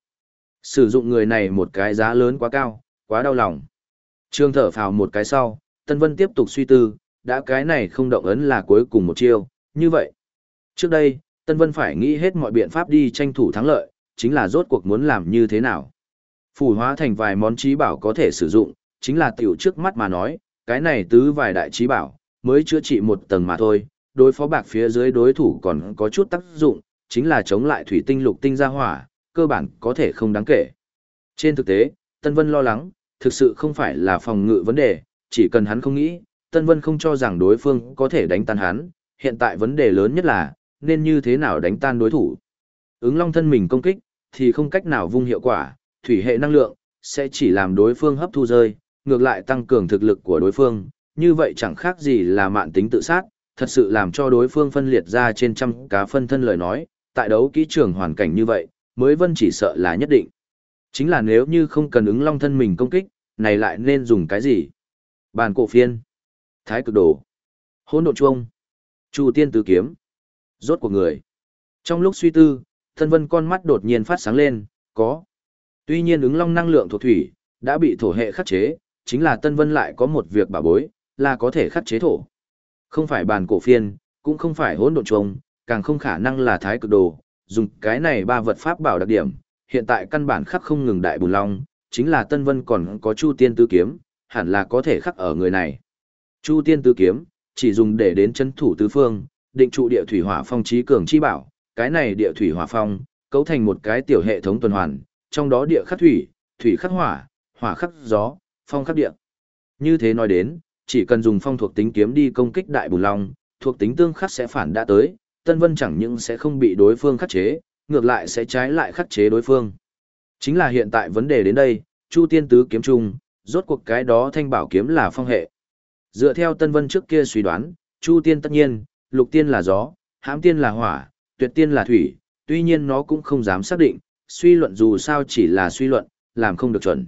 sử dụng người này một cái giá lớn quá cao, quá đau lòng. Trương thở phào một cái sau, Tân Vân tiếp tục suy tư, đã cái này không động ấn là cuối cùng một chiêu, như vậy. Trước đây, Tân Vân phải nghĩ hết mọi biện pháp đi tranh thủ thắng lợi, chính là rốt cuộc muốn làm như thế nào. Phủ hóa thành vài món trí bảo có thể sử dụng, chính là tiểu trước mắt mà nói, cái này tứ vài đại trí bảo, mới chữa trị một tầng mà thôi, đối phó bạc phía dưới đối thủ còn có chút tác dụng, chính là chống lại thủy tinh lục tinh ra hỏa, cơ bản có thể không đáng kể. Trên thực tế, Tân Vân lo lắng, thực sự không phải là phòng ngự vấn đề, chỉ cần hắn không nghĩ, Tân Vân không cho rằng đối phương có thể đánh tan hắn, hiện tại vấn đề lớn nhất là, nên như thế nào đánh tan đối thủ. Ứng long thân mình công kích, thì không cách nào vung hiệu quả, thủy hệ năng lượng, sẽ chỉ làm đối phương hấp thu rơi, ngược lại tăng cường thực lực của đối phương, như vậy chẳng khác gì là mạn tính tự sát, thật sự làm cho đối phương phân liệt ra trên trăm cá phân thân lời nói, tại đấu kỹ trường hoàn cảnh như vậy, mới vân chỉ sợ là nhất định. Chính là nếu như không cần ứng long thân mình công kích, này lại nên dùng cái gì? Bàn cổ phiên, thái cực đồ, hỗn độn chuông, chu tiên tứ kiếm, rốt của người. Trong lúc suy tư, thân vân con mắt đột nhiên phát sáng lên, có. Tuy nhiên ứng long năng lượng thuộc thủy, đã bị thổ hệ khắc chế, chính là Tân Vân lại có một việc bảo bối, là có thể khắc chế thổ. Không phải bàn cổ phiên, cũng không phải hỗn độn chuông, càng không khả năng là thái cực đồ, dùng cái này ba vật pháp bảo đặc điểm, hiện tại căn bản khắc không ngừng đại bùn long, chính là Tân Vân còn có Chu Tiên Tứ Kiếm, hẳn là có thể khắc ở người này. Chu Tiên Tứ Kiếm, chỉ dùng để đến chân thủ tứ phương, định trụ địa thủy hỏa phong trí cường chi bảo, cái này địa thủy hỏa phong, cấu thành một cái tiểu hệ thống tuần hoàn, trong đó địa khắc thủy, thủy khắc hỏa, hỏa khắc gió, phong khắc địa. Như thế nói đến, chỉ cần dùng phong thuộc tính kiếm đi công kích đại bùn long, thuộc tính tương khắc sẽ phản đã tới, Tân Vân chẳng những sẽ không bị đối phương khắc chế, ngược lại sẽ trái lại khắc chế đối phương. Chính là hiện tại vấn đề đến đây, Chu Tiên Tứ kiếm trùng, rốt cuộc cái đó thanh bảo kiếm là phong hệ. Dựa theo Tân Vân trước kia suy đoán, Chu Tiên tất nhiên, Lục Tiên là gió, Hãm Tiên là hỏa, Tuyệt Tiên là thủy, tuy nhiên nó cũng không dám xác định, suy luận dù sao chỉ là suy luận, làm không được chuẩn.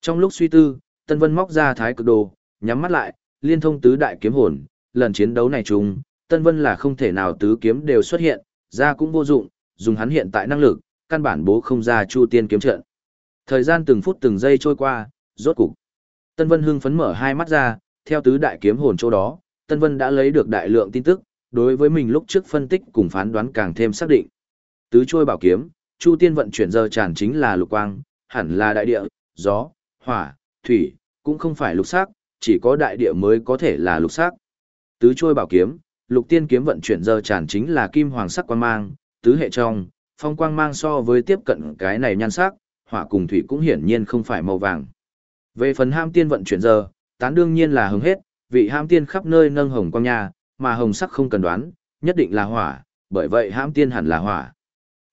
Trong lúc suy tư, Tân Vân móc ra thái cực đồ, nhắm mắt lại, liên thông tứ đại kiếm hồn, lần chiến đấu này chung, Tân Vân là không thể nào tứ kiếm đều xuất hiện, ra cũng vô dụng, dùng hắn hiện tại năng lực, căn bản bố không ra Chu Tiên kiếm trận. Thời gian từng phút từng giây trôi qua, rốt cục. Tân Vân hưng phấn mở hai mắt ra, theo tứ đại kiếm hồn chỗ đó, Tân Vân đã lấy được đại lượng tin tức, đối với mình lúc trước phân tích cùng phán đoán càng thêm xác định. Tứ trôi bảo kiếm, Chu Tiên vận chuyển giờ tràn chính là lục quang, hẳn là đại địa, gió, hỏa, thủy, cũng không phải lục sắc, chỉ có đại địa mới có thể là lục sắc. Tứ trôi bảo kiếm, lục tiên kiếm vận chuyển giờ tràn chính là kim hoàng sắc quang mang, tứ hệ trong, phong quang mang so với tiếp cận cái này nhan sắc, hỏa cùng thủy cũng hiển nhiên không phải màu vàng. Về phần ham tiên vận chuyển giờ, tán đương nhiên là hứng hết, vị ham tiên khắp nơi nâng hồng quang nha, mà hồng sắc không cần đoán, nhất định là hỏa, bởi vậy ham tiên hẳn là hỏa.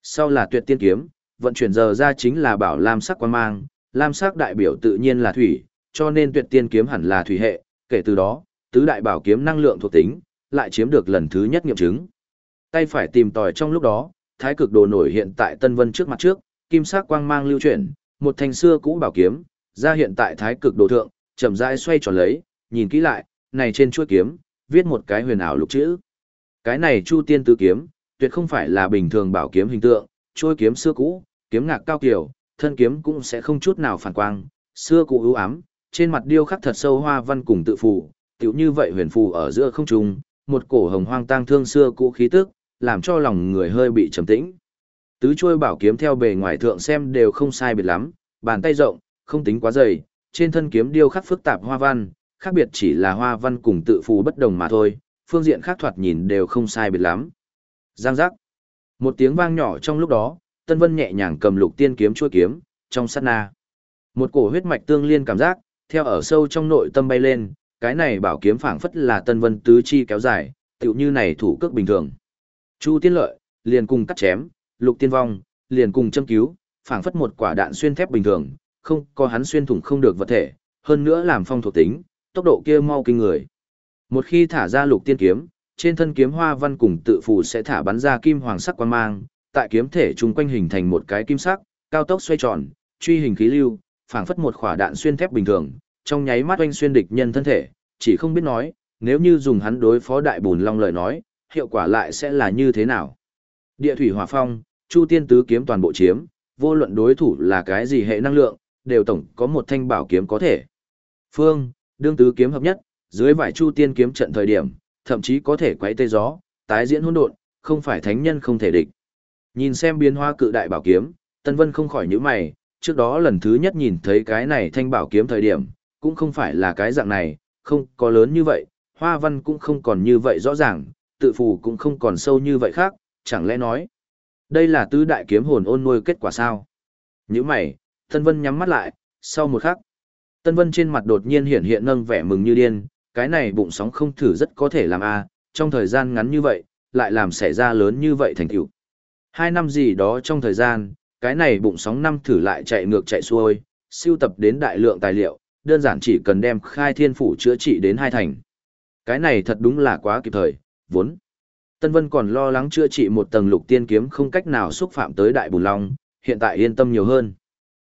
Sau là tuyệt tiên kiếm, vận chuyển giờ ra chính là bảo lam sắc quang mang, lam sắc đại biểu tự nhiên là thủy, cho nên tuyệt tiên kiếm hẳn là thủy hệ, kể từ đó, tứ đại bảo kiếm năng lượng thuộc tính, lại chiếm được lần thứ nhất nghiệm chứng. Tay phải tìm tòi trong lúc đó, thái cực đồ nổi hiện tại Tân Vân trước mặt trước, kim sắc quang mang lưu chuyển, một thanh xưa cũ bảo kiếm, ra hiện tại thái cực đồ thượng, chậm rãi xoay tròn lấy, nhìn kỹ lại, này trên chuôi kiếm, viết một cái huyền ảo lục chữ. Cái này Chu Tiên Tứ kiếm, tuyệt không phải là bình thường bảo kiếm hình tượng, chuôi kiếm xưa cũ, kiếm ngạc cao kiều, thân kiếm cũng sẽ không chút nào phản quang, xưa cũ ưu ám, trên mặt điêu khắc thật sâu hoa văn cùng tự phù, tiểu như vậy huyền phù ở giữa không trung, một cổ hồng hoang tang thương xưa cũ khí tức, làm cho lòng người hơi bị trầm tĩnh. Tứ chuôi bảo kiếm theo bề ngoài thượng xem đều không sai biệt lắm, bàn tay rộng, không tính quá dày, trên thân kiếm điêu khắc phức tạp hoa văn, khác biệt chỉ là hoa văn cùng tự phù bất đồng mà thôi, phương diện khác thoạt nhìn đều không sai biệt lắm. Giang giác. Một tiếng vang nhỏ trong lúc đó, Tân Vân nhẹ nhàng cầm lục tiên kiếm chuôi kiếm, trong sát na. Một cổ huyết mạch tương liên cảm giác, theo ở sâu trong nội tâm bay lên, cái này bảo kiếm phảng phất là Tân Vân tứ chi kéo dài, tựu như này thủ cước bình thường. Chu Tiên Lợi, liền cùng cắt chém, Lục Tiên Vong, liền cùng châm cứu, phảng phất một quả đạn xuyên thép bình thường, không có hắn xuyên thủng không được vật thể, hơn nữa làm phong thuộc tính, tốc độ kia mau kinh người. Một khi thả ra Lục Tiên kiếm, trên thân kiếm hoa văn cùng tự phù sẽ thả bắn ra kim hoàng sắc quang mang, tại kiếm thể chung quanh hình thành một cái kim sắc, cao tốc xoay tròn, truy hình khí lưu, phảng phất một quả đạn xuyên thép bình thường, trong nháy mắt oanh xuyên địch nhân thân thể, chỉ không biết nói, nếu như dùng hắn đối phó đại bùn long lời nói, hiệu quả lại sẽ là như thế nào. Địa thủy hỏa phong, Chu Tiên tứ kiếm toàn bộ chiếm, vô luận đối thủ là cái gì hệ năng lượng, đều tổng có một thanh bảo kiếm có thể. Phương, đương tứ kiếm hợp nhất, dưới vải Chu Tiên kiếm trận thời điểm, thậm chí có thể quấy tê gió, tái diễn hỗn độn, không phải thánh nhân không thể địch. Nhìn xem biến hóa cự đại bảo kiếm, Tân Vân không khỏi nhíu mày, trước đó lần thứ nhất nhìn thấy cái này thanh bảo kiếm thời điểm, cũng không phải là cái dạng này, không có lớn như vậy, hoa văn cũng không còn như vậy rõ ràng, tự phù cũng không còn sâu như vậy khác, chẳng lẽ nói, đây là tứ đại kiếm hồn ôn nuôi kết quả sao? Như mày, Tân Vân nhắm mắt lại, sau một khắc, Tân Vân trên mặt đột nhiên hiện hiện nâng vẻ mừng như điên, cái này bụng sóng không thử rất có thể làm a trong thời gian ngắn như vậy, lại làm xảy ra lớn như vậy thành tựu. Hai năm gì đó trong thời gian, cái này bụng sóng năm thử lại chạy ngược chạy xuôi, siêu tập đến đại lượng tài liệu, đơn giản chỉ cần đem khai thiên phủ chữa trị đến hai thành. Cái này thật đúng là quá kịp thời, vốn. Tân Vân còn lo lắng chữa trị một tầng lục tiên kiếm không cách nào xúc phạm tới đại bùn long, hiện tại yên tâm nhiều hơn.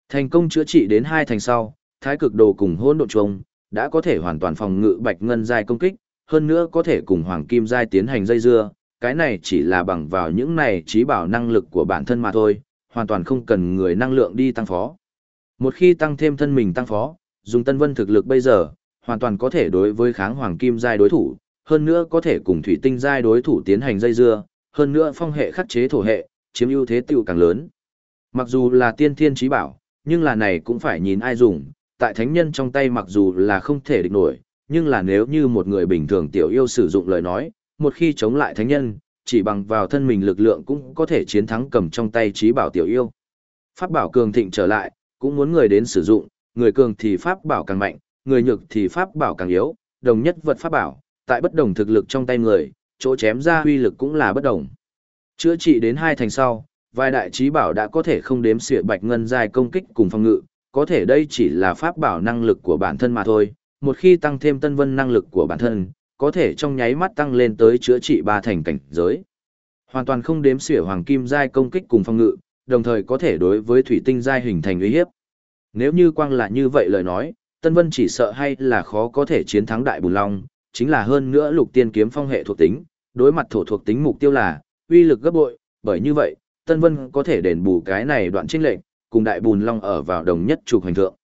Thành công chữa trị đến hai thành sau, thái cực đồ cùng hôn độ trùng, đã có thể hoàn toàn phòng ngự bạch ngân giai công kích, hơn nữa có thể cùng hoàng kim giai tiến hành dây dưa, cái này chỉ là bằng vào những này trí bảo năng lực của bản thân mà thôi, hoàn toàn không cần người năng lượng đi tăng phó. Một khi tăng thêm thân mình tăng phó, dùng Tân Vân thực lực bây giờ, hoàn toàn có thể đối với kháng hoàng kim giai đối thủ, hơn nữa có thể cùng thủy tinh giai đối thủ tiến hành dây dưa, hơn nữa phong hệ khắc chế thổ hệ, chiếm ưu thế tiêu càng lớn. Mặc dù là tiên thiên trí bảo, nhưng là này cũng phải nhìn ai dùng, tại thánh nhân trong tay mặc dù là không thể địch nổi, nhưng là nếu như một người bình thường tiểu yêu sử dụng lời nói, một khi chống lại thánh nhân, chỉ bằng vào thân mình lực lượng cũng có thể chiến thắng cầm trong tay trí bảo tiểu yêu. Pháp bảo cường thịnh trở lại, cũng muốn người đến sử dụng, người cường thì pháp bảo càng mạnh, người nhược thì pháp bảo càng yếu, đồng nhất vật pháp bảo, tại bất đồng thực lực trong tay người, chỗ chém ra huy lực cũng là bất đồng. Chữa trị đến hai thành sau, vài đại trí bảo đã có thể không đếm xỉa bạch ngân dài công kích cùng phòng ngự, có thể đây chỉ là pháp bảo năng lực của bản thân mà thôi, một khi tăng thêm tân vân năng lực của bản thân, có thể trong nháy mắt tăng lên tới chữa trị ba thành cảnh giới. Hoàn toàn không đếm xỉa hoàng kim giai công kích cùng phòng ngự, đồng thời có thể đối với thủy tinh giai hình thành uy hiếp. Nếu như quang là như vậy lời nói, Tân Vân chỉ sợ hay là khó có thể chiến thắng Đại Bùn Long, chính là hơn nữa lục tiên kiếm phong hệ thuộc tính, đối mặt thổ thuộc tính mục tiêu là uy lực gấp bội, bởi như vậy, Tân Vân có thể đền bù cái này đoạn chênh lệnh, cùng Đại Bùn Long ở vào đồng nhất trục hành thượng.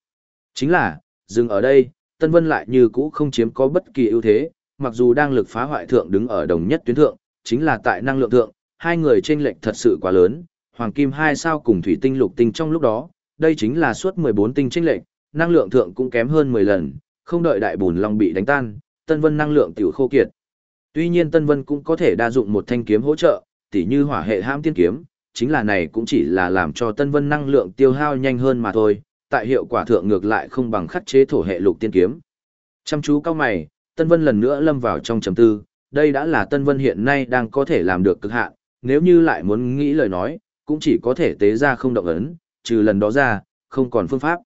Chính là, dừng ở đây, Tân Vân lại như cũ không chiếm có bất kỳ ưu thế, mặc dù đang lực phá hoại thượng đứng ở đồng nhất tuyến thượng, chính là tại năng lượng thượng, hai người chênh lệch thật sự quá lớn, hoàng kim hai sao cùng thủy tinh lục tinh trong lúc đó, đây chính là suốt 14 tinh chênh lệch, năng lượng thượng cũng kém hơn 10 lần, không đợi đại bùn long bị đánh tan, Tân Vân năng lượng tiểu khô kiệt. Tuy nhiên Tân Vân cũng có thể đa dụng một thanh kiếm hỗ trợ, tỉ như hỏa hệ hãm tiên kiếm, chính là này cũng chỉ là làm cho Tân Vân năng lượng tiêu hao nhanh hơn mà thôi, tại hiệu quả thượng ngược lại không bằng khắc chế thổ hệ lục tiên kiếm. Chăm chú cao mày, Tân Vân lần nữa lâm vào trong trầm tư, đây đã là Tân Vân hiện nay đang có thể làm được cực hạn, nếu như lại muốn nghĩ lời nói, cũng chỉ có thể tế ra không động ấn, trừ lần đó ra, không còn phương pháp.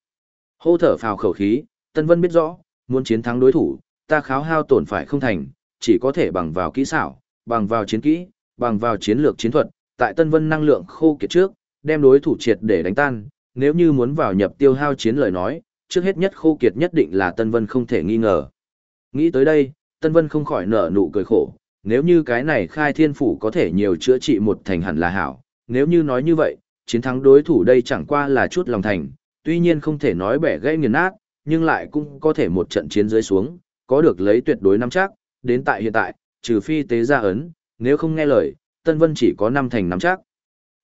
Hô thở phào khẩu khí, Tân Vân biết rõ, muốn chiến thắng đối thủ, ta kháo hao tổn phải không thành, chỉ có thể bằng vào kỹ xảo, bằng vào chiến kỹ, bằng vào chiến lược chiến thuật, tại Tân Vân năng lượng khô kiệt trước, đem đối thủ triệt để đánh tan, nếu như muốn vào nhập tiêu hao chiến lời nói, trước hết nhất khô kiệt nhất định là Tân Vân không thể nghi ngờ. Nghĩ tới đây, Tân Vân không khỏi nở nụ cười khổ, nếu như cái này khai thiên phủ có thể nhiều chữa trị một thành hẳn là hảo, nếu như nói như vậy, chiến thắng đối thủ đây chẳng qua là chút lòng thành, tuy nhiên không thể nói bẻ gãy nghiền nát, nhưng lại cũng có thể một trận chiến dưới xuống, có được lấy tuyệt đối nắm chắc, đến tại hiện tại, trừ phi tế ra ấn, nếu không nghe lời, Tân Vân chỉ có năm thành nắm chắc.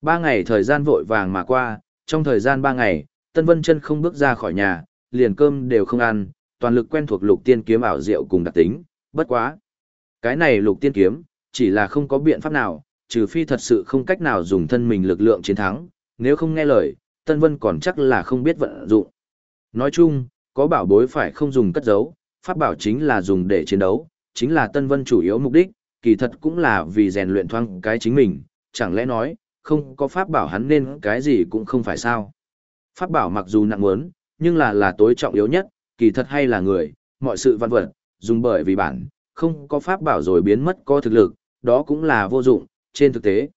Ba ngày thời gian vội vàng mà qua, trong thời gian ba ngày, Tân Vân chân không bước ra khỏi nhà, liền cơm đều không ăn, toàn lực quen thuộc lục tiên kiếm ảo diệu cùng đặc tính, bất quá. Cái này lục tiên kiếm, chỉ là không có biện pháp nào, trừ phi thật sự không cách nào dùng thân mình lực lượng chiến thắng, nếu không nghe lời, Tân Vân còn chắc là không biết vận dụng. Nói chung, có bảo bối phải không dùng cất giấu, pháp bảo chính là dùng để chiến đấu, chính là Tân Vân chủ yếu mục đích, kỳ thật cũng là vì rèn luyện thoáng cái chính mình, chẳng lẽ nói, không có pháp bảo hắn nên cái gì cũng không phải sao. Pháp bảo mặc dù nặng muốn, nhưng là là tối trọng yếu nhất, kỳ thật hay là người, mọi sự văn vật, dùng bởi vì bản, không có pháp bảo rồi biến mất có thực lực, đó cũng là vô dụng, trên thực tế.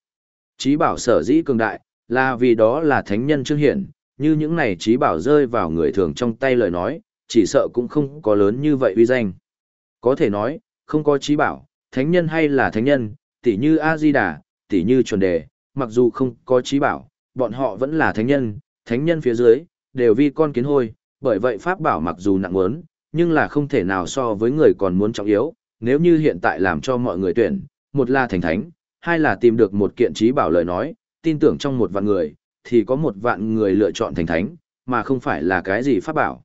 Trí bảo sở dĩ cường đại, là vì đó là thánh nhân trương hiển, như những này trí bảo rơi vào người thường trong tay lời nói, chỉ sợ cũng không có lớn như vậy uy danh. Có thể nói, không có trí bảo, thánh nhân hay là thánh nhân, tỷ như A-di-đà, tỷ như chuẩn đề, mặc dù không có trí bảo, bọn họ vẫn là thánh nhân, thánh nhân phía dưới, đều vi con kiến hôi, bởi vậy pháp bảo mặc dù nặng muốn, nhưng là không thể nào so với người còn muốn trọng yếu, nếu như hiện tại làm cho mọi người tuyển, một là thành thánh, hai là tìm được một kiện trí bảo lời nói, tin tưởng trong một vạn người, thì có một vạn người lựa chọn thành thánh, mà không phải là cái gì pháp bảo.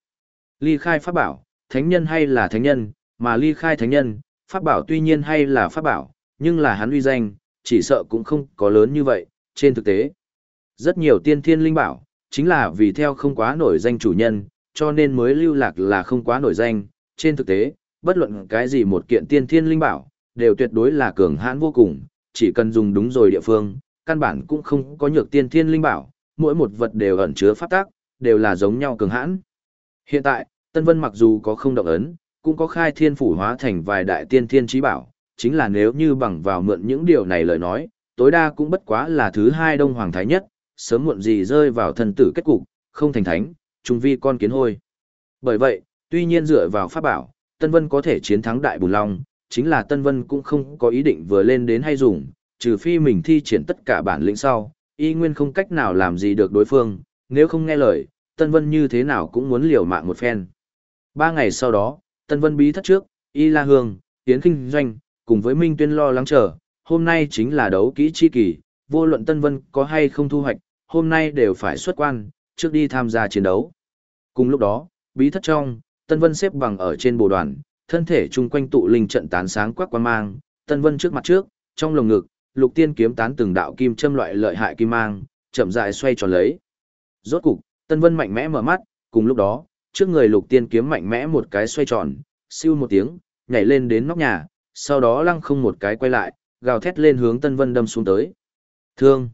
Ly khai pháp bảo, thánh nhân hay là thánh nhân, mà ly khai thánh nhân, pháp bảo tuy nhiên hay là pháp bảo, nhưng là hắn uy danh, chỉ sợ cũng không có lớn như vậy, trên thực tế. Rất nhiều tiên thiên linh bảo, chính là vì theo không quá nổi danh chủ nhân, cho nên mới lưu lạc là không quá nổi danh, trên thực tế, bất luận cái gì một kiện tiên thiên linh bảo, đều tuyệt đối là cường hãn vô cùng, chỉ cần dùng đúng rồi địa phương, căn bản cũng không có nhược tiên thiên linh bảo, mỗi một vật đều ẩn chứa pháp tác, đều là giống nhau cường hãn. Hiện tại, Tân Vân mặc dù có không động ấn, cũng có khai thiên phủ hóa thành vài đại tiên thiên trí bảo, chính là nếu như bằng vào mượn những điều này lời nói, tối đa cũng bất quá là thứ hai đông hoàng thái nhất, sớm muộn gì rơi vào thần tử kết cục, không thành thánh, trung vi con kiến hôi. Bởi vậy, tuy nhiên dựa vào pháp bảo, Tân Vân có thể chiến thắng Đại Bùn Long, chính là Tân Vân cũng không có ý định vừa lên đến hay dùng, trừ phi mình thi triển tất cả bản lĩnh sau, y nguyên không cách nào làm gì được đối phương, nếu không nghe lời, Tân Vân như thế nào cũng muốn liều mạng một phen. Ba ngày sau đó, Tân Vân bí thất trước, Y La Hương, Yến Kinh Doanh, cùng với Minh Tuyên lo lắng chờ, hôm nay chính là đấu kỹ chi kỳ, vô luận Tân Vân có hay không thu hoạch, hôm nay đều phải xuất quan, trước đi tham gia chiến đấu. Cùng lúc đó, bí thất trong, Tân Vân xếp bằng ở trên bồ đoàn, thân thể chung quanh tụ linh trận tán sáng quắc quan mang, Tân Vân trước mặt trước, trong lồng ngực, lục tiên kiếm tán từng đạo kim châm loại lợi hại kim mang, chậm rãi xoay tròn lấy. Rốt cục, Tân Vân mạnh mẽ mở mắt, cùng lúc đó, trước người lục tiên kiếm mạnh mẽ một cái xoay tròn, siêu một tiếng, nhảy lên đến nóc nhà, sau đó lăng không một cái quay lại, gào thét lên hướng Tân Vân đâm xuống tới. Thương.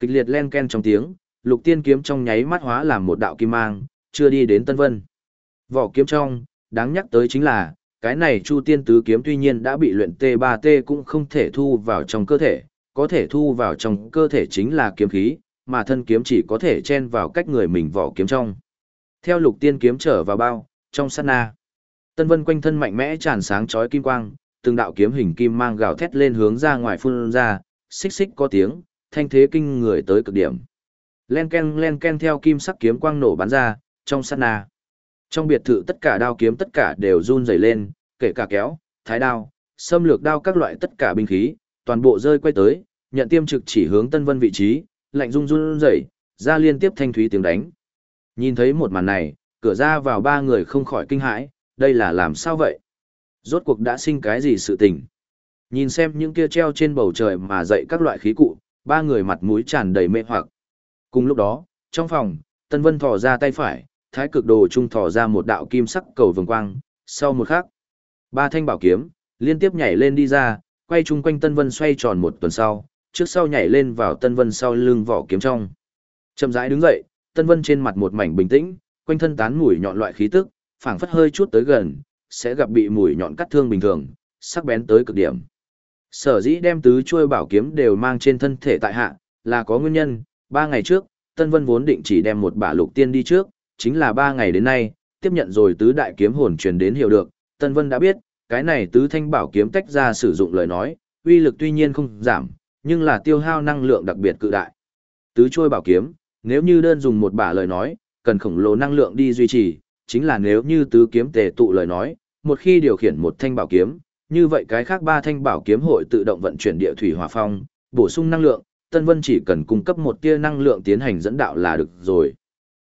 Kịch liệt len ken trong tiếng, lục tiên kiếm trong nháy mắt hóa làm một đạo kim mang, chưa đi đến Tân Vân. Vỏ kiếm trong, đáng nhắc tới chính là, cái này Chu Tiên Tứ kiếm tuy nhiên đã bị luyện T3T cũng không thể thu vào trong cơ thể, có thể thu vào trong cơ thể chính là kiếm khí, mà thân kiếm chỉ có thể chen vào cách người mình vỏ kiếm trong. Theo lục tiên kiếm trở vào bao, trong sát na. Tân vân quanh thân mạnh mẽ tràn sáng chói kim quang, từng đạo kiếm hình kim mang gào thét lên hướng ra ngoài phun ra, xích xích có tiếng, thanh thế kinh người tới cực điểm. Len ken len ken theo kim sắc kiếm quang nổ bắn ra, trong sát na. Trong biệt thự tất cả đao kiếm tất cả đều run rẩy lên, kể cả kéo, thái đao, xâm lược đao các loại tất cả binh khí, toàn bộ rơi quay tới, nhận tiêm trực chỉ hướng Tân Vân vị trí, lạnh run run rẩy, ra liên tiếp thanh thúy tiếng đánh. Nhìn thấy một màn này, cửa ra vào ba người không khỏi kinh hãi, đây là làm sao vậy? Rốt cuộc đã sinh cái gì sự tình? Nhìn xem những kia treo trên bầu trời mà dậy các loại khí cụ, ba người mặt mũi tràn đầy mê hoặc. Cùng lúc đó, trong phòng, Tân Vân thò ra tay phải, thái cực đồ trung thò ra một đạo kim sắc cầu vồng quang, sau một khắc, ba thanh bảo kiếm liên tiếp nhảy lên đi ra, quay chung quanh Tân Vân xoay tròn một tuần sau, trước sau nhảy lên vào Tân Vân sau lưng vỏ kiếm trong. Chậm rãi đứng dậy, Tân Vân trên mặt một mảnh bình tĩnh, quanh thân tán mũi nhọn loại khí tức, phảng phất hơi chút tới gần, sẽ gặp bị mũi nhọn cắt thương bình thường, sắc bén tới cực điểm. Sở dĩ đem tứ chuôi bảo kiếm đều mang trên thân thể tại hạ, là có nguyên nhân, ba ngày trước, Tân Vân vốn định chỉ đem một bả lục tiên đi trước, chính là ba ngày đến nay, tiếp nhận rồi tứ đại kiếm hồn truyền đến hiểu được, Tân Vân đã biết, cái này tứ thanh bảo kiếm tách ra sử dụng lời nói, uy lực tuy nhiên không giảm, nhưng là tiêu hao năng lượng đặc biệt cự đại. Tứ trôi bảo kiếm, nếu như đơn dùng một bả lời nói, cần khổng lồ năng lượng đi duy trì, chính là nếu như tứ kiếm tề tụ lời nói, một khi điều khiển một thanh bảo kiếm, như vậy cái khác ba thanh bảo kiếm hội tự động vận chuyển địa thủy hỏa phong, bổ sung năng lượng, Tân Vân chỉ cần cung cấp một tia năng lượng tiến hành dẫn đạo là được rồi.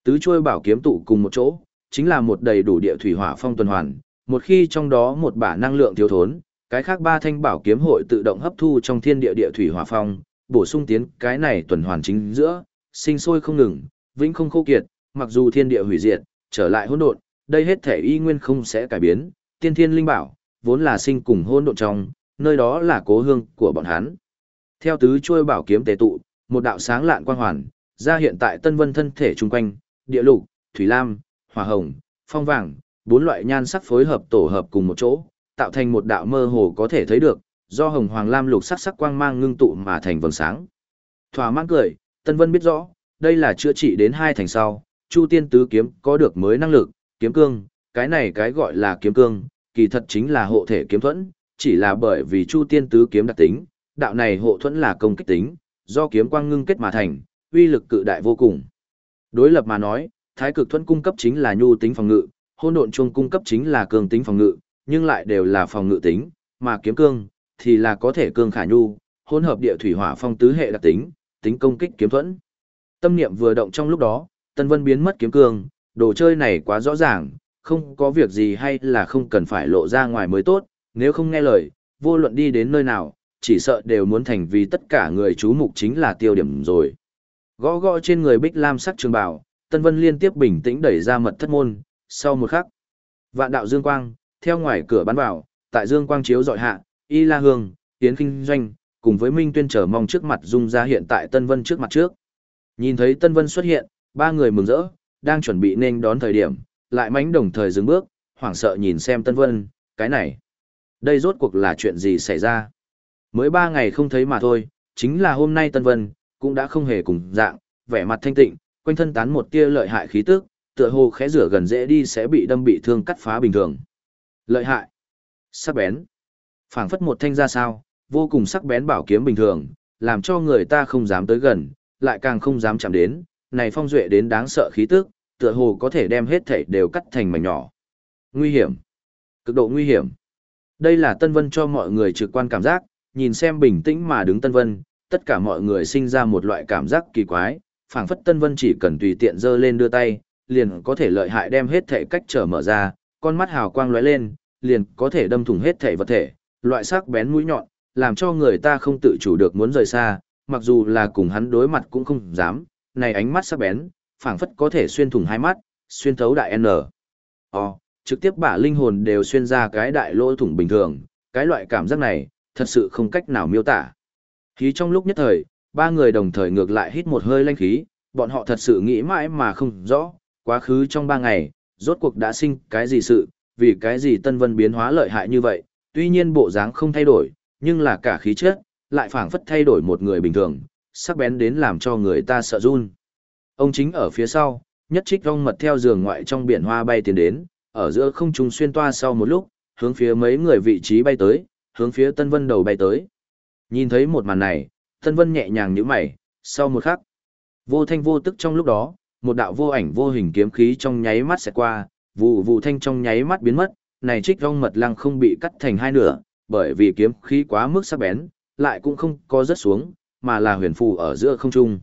Tứ chuôi bảo kiếm tụ cùng một chỗ, chính là một đầy đủ địa thủy hỏa phong tuần hoàn, một khi trong đó một bả năng lượng thiếu thốn, cái khác ba thanh bảo kiếm hội tự động hấp thu trong thiên địa địa thủy hỏa phong, bổ sung tiến cái này tuần hoàn chính giữa, sinh sôi không ngừng, vĩnh không khô kiệt, mặc dù thiên địa hủy diệt, trở lại hỗn độn, đây hết thể y nguyên không sẽ cải biến, tiên thiên linh bảo, vốn là sinh cùng hỗn độn trong, nơi đó là cố hương của bọn hắn. Theo tứ chuôi bảo kiếm tế tụ, một đạo sáng lạn quang hoàn, ra hiện tại Tân Vân thân thể trung quanh, địa lục, thủy lam, hỏa hồng, phong vàng, bốn loại nhan sắc phối hợp tổ hợp cùng một chỗ, tạo thành một đạo mơ hồ có thể thấy được, do hồng hoàng lam lục sắc sắc quang mang ngưng tụ mà thành vầng sáng. Thỏa mãn cười, Tân Vân biết rõ, đây là chữa trị đến hai thành sau, Chu Tiên Tứ kiếm có được mới năng lực, kiếm cương, cái này cái gọi là kiếm cương, kỳ thật chính là hộ thể kiếm thuẫn, chỉ là bởi vì Chu Tiên Tứ kiếm đặc tính, đạo này hộ thuẫn là công kích tính, do kiếm quang ngưng kết mà thành, uy lực cự đại vô cùng. Đối lập mà nói, Thái Cực thuẫn cung cấp chính là nhu tính phòng ngự, hôn độn chuông cung cấp chính là cường tính phòng ngự, nhưng lại đều là phòng ngự tính, mà kiếm cương thì là có thể cương khả nhu, hỗn hợp địa thủy hỏa phong tứ hệ đặc tính, tính công kích kiếm thuẫn. Tâm niệm vừa động trong lúc đó, Tân Vân biến mất kiếm cương, đồ chơi này quá rõ ràng, không có việc gì hay là không cần phải lộ ra ngoài mới tốt, nếu không nghe lời, vô luận đi đến nơi nào, chỉ sợ đều muốn thành vì tất cả người chú mục chính là tiêu điểm rồi. Gõ gõ trên người Bích Lam sắc trường bảo Tân Vân liên tiếp bình tĩnh đẩy ra mật thất môn, sau một khắc, vạn đạo dương quang, theo ngoài cửa bắn vào, tại dương quang chiếu dọi hạ, Y La Hương, Tiến Kinh Doanh, cùng với Minh Tuyên trở mong trước mặt dung ra hiện tại Tân Vân trước mặt trước. Nhìn thấy Tân Vân xuất hiện, ba người mừng rỡ, đang chuẩn bị nên đón thời điểm, lại mánh đồng thời dừng bước, hoảng sợ nhìn xem Tân Vân, cái này. Đây rốt cuộc là chuyện gì xảy ra? Mới ba ngày không thấy mà thôi, chính là hôm nay Tân Vân, cũng đã không hề cùng dạng, vẻ mặt thanh tịnh, quanh thân tán một tia lợi hại khí tức, tựa hồ khẽ rửa gần dễ đi sẽ bị đâm bị thương cắt phá bình thường. Lợi hại, sắc bén, phảng phất một thanh ra sao, vô cùng sắc bén bảo kiếm bình thường, làm cho người ta không dám tới gần, lại càng không dám chạm đến, này phong duệ đến đáng sợ khí tức, tựa hồ có thể đem hết thảy đều cắt thành mảnh nhỏ. Nguy hiểm, cực độ nguy hiểm. Đây là Tân Vân cho mọi người trực quan cảm giác, nhìn xem bình tĩnh mà đứng Tân Vân, tất cả mọi người sinh ra một loại cảm giác kỳ quái, phảng phất Tân Vân chỉ cần tùy tiện giơ lên đưa tay, liền có thể lợi hại đem hết thể cách trở mở ra, con mắt hào quang lóe lên, liền có thể đâm thủng hết thể vật thể, loại sắc bén mũi nhọn, làm cho người ta không tự chủ được muốn rời xa, mặc dù là cùng hắn đối mặt cũng không dám, này ánh mắt sắc bén, phảng phất có thể xuyên thủng hai mắt, xuyên thấu đại N. O, trực tiếp bả linh hồn đều xuyên ra cái đại lỗ thủng bình thường, cái loại cảm giác này, thật sự không cách nào miêu tả. Khí trong lúc nhất thời, ba người đồng thời ngược lại hít một hơi lanh khí, bọn họ thật sự nghĩ mãi mà không rõ, quá khứ trong ba ngày, rốt cuộc đã sinh cái gì sự, vì cái gì Tân Vân biến hóa lợi hại như vậy, tuy nhiên bộ dáng không thay đổi, nhưng là cả khí chất, lại phảng phất thay đổi một người bình thường, sắc bén đến làm cho người ta sợ run. Ông chính ở phía sau, nhất trích rong mật theo giường ngoại trong biển hoa bay tiến đến, ở giữa không trung xuyên toa sau một lúc, hướng phía mấy người vị trí bay tới, hướng phía Tân Vân đầu bay tới. Nhìn thấy một màn này, Tân Vân nhẹ nhàng nhíu mày, sau một khắc, vô thanh vô tức trong lúc đó, một đạo vô ảnh vô hình kiếm khí trong nháy mắt sẽ qua, vụ vụ thanh trong nháy mắt biến mất, này trích rong mật lăng không bị cắt thành hai nửa, bởi vì kiếm khí quá mức sắc bén, lại cũng không có rớt xuống, mà là huyền phù ở giữa không trung.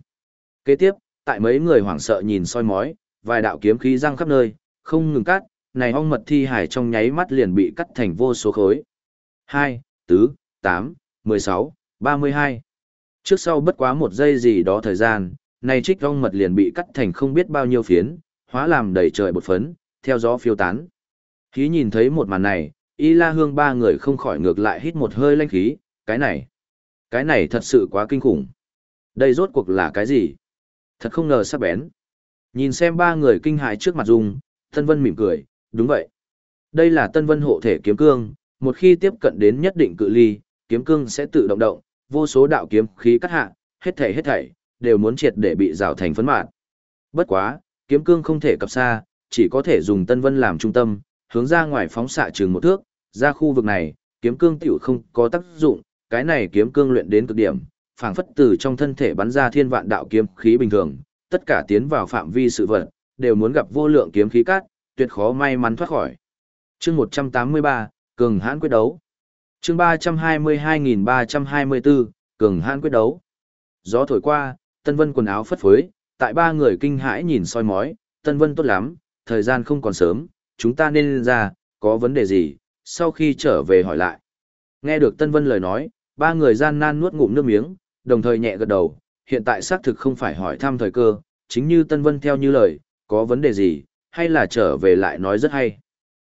Kế tiếp, tại mấy người hoảng sợ nhìn soi mói, vài đạo kiếm khí răng khắp nơi, không ngừng cắt, này ong mật thi hải trong nháy mắt liền bị cắt thành vô số khối. 2, tứ, 8, 16, 32. Trước sau bất quá một giây gì đó thời gian, này trích rong mật liền bị cắt thành không biết bao nhiêu phiến, hóa làm đầy trời bột phấn, theo gió phiêu tán. Khí nhìn thấy một màn này, y la hương ba người không khỏi ngược lại hít một hơi lanh khí, cái này, cái này thật sự quá kinh khủng. Đây rốt cuộc là cái gì? Thật không ngờ sắc bén. Nhìn xem ba người kinh hại trước mặt dùng, Tân Vân mỉm cười, đúng vậy. Đây là Tân Vân hộ thể kiếm cương, một khi tiếp cận đến nhất định cự ly, kiếm cương sẽ tự động động, vô số đạo kiếm khí cắt hạ, hết thảy hết thảy đều muốn triệt để bị rào thành phấn mạt. Bất quá, kiếm cương không thể cập xa, chỉ có thể dùng Tân Vân làm trung tâm, hướng ra ngoài phóng xạ trường một thước, ra khu vực này, kiếm cương tiểu không có tác dụng, cái này kiếm cương luyện đến cực điểm, phảng phất từ trong thân thể bắn ra thiên vạn đạo kiếm khí bình thường, tất cả tiến vào phạm vi sự vật, đều muốn gặp vô lượng kiếm khí cát, tuyệt khó may mắn thoát khỏi. Chương 183, cường hãn quyết đấu. Chương 322324, cường hãn quyết đấu. Gió thổi qua, Tân Vân quần áo phất phới, tại ba người kinh hãi nhìn soi mói, Tân Vân tốt lắm, thời gian không còn sớm, chúng ta nên ra, có vấn đề gì, sau khi trở về hỏi lại. Nghe được Tân Vân lời nói, ba người gian nan nuốt ngụm nước miếng, đồng thời nhẹ gật đầu, hiện tại xác thực không phải hỏi thăm thời cơ, chính như Tân Vân theo như lời, có vấn đề gì, hay là trở về lại nói rất hay.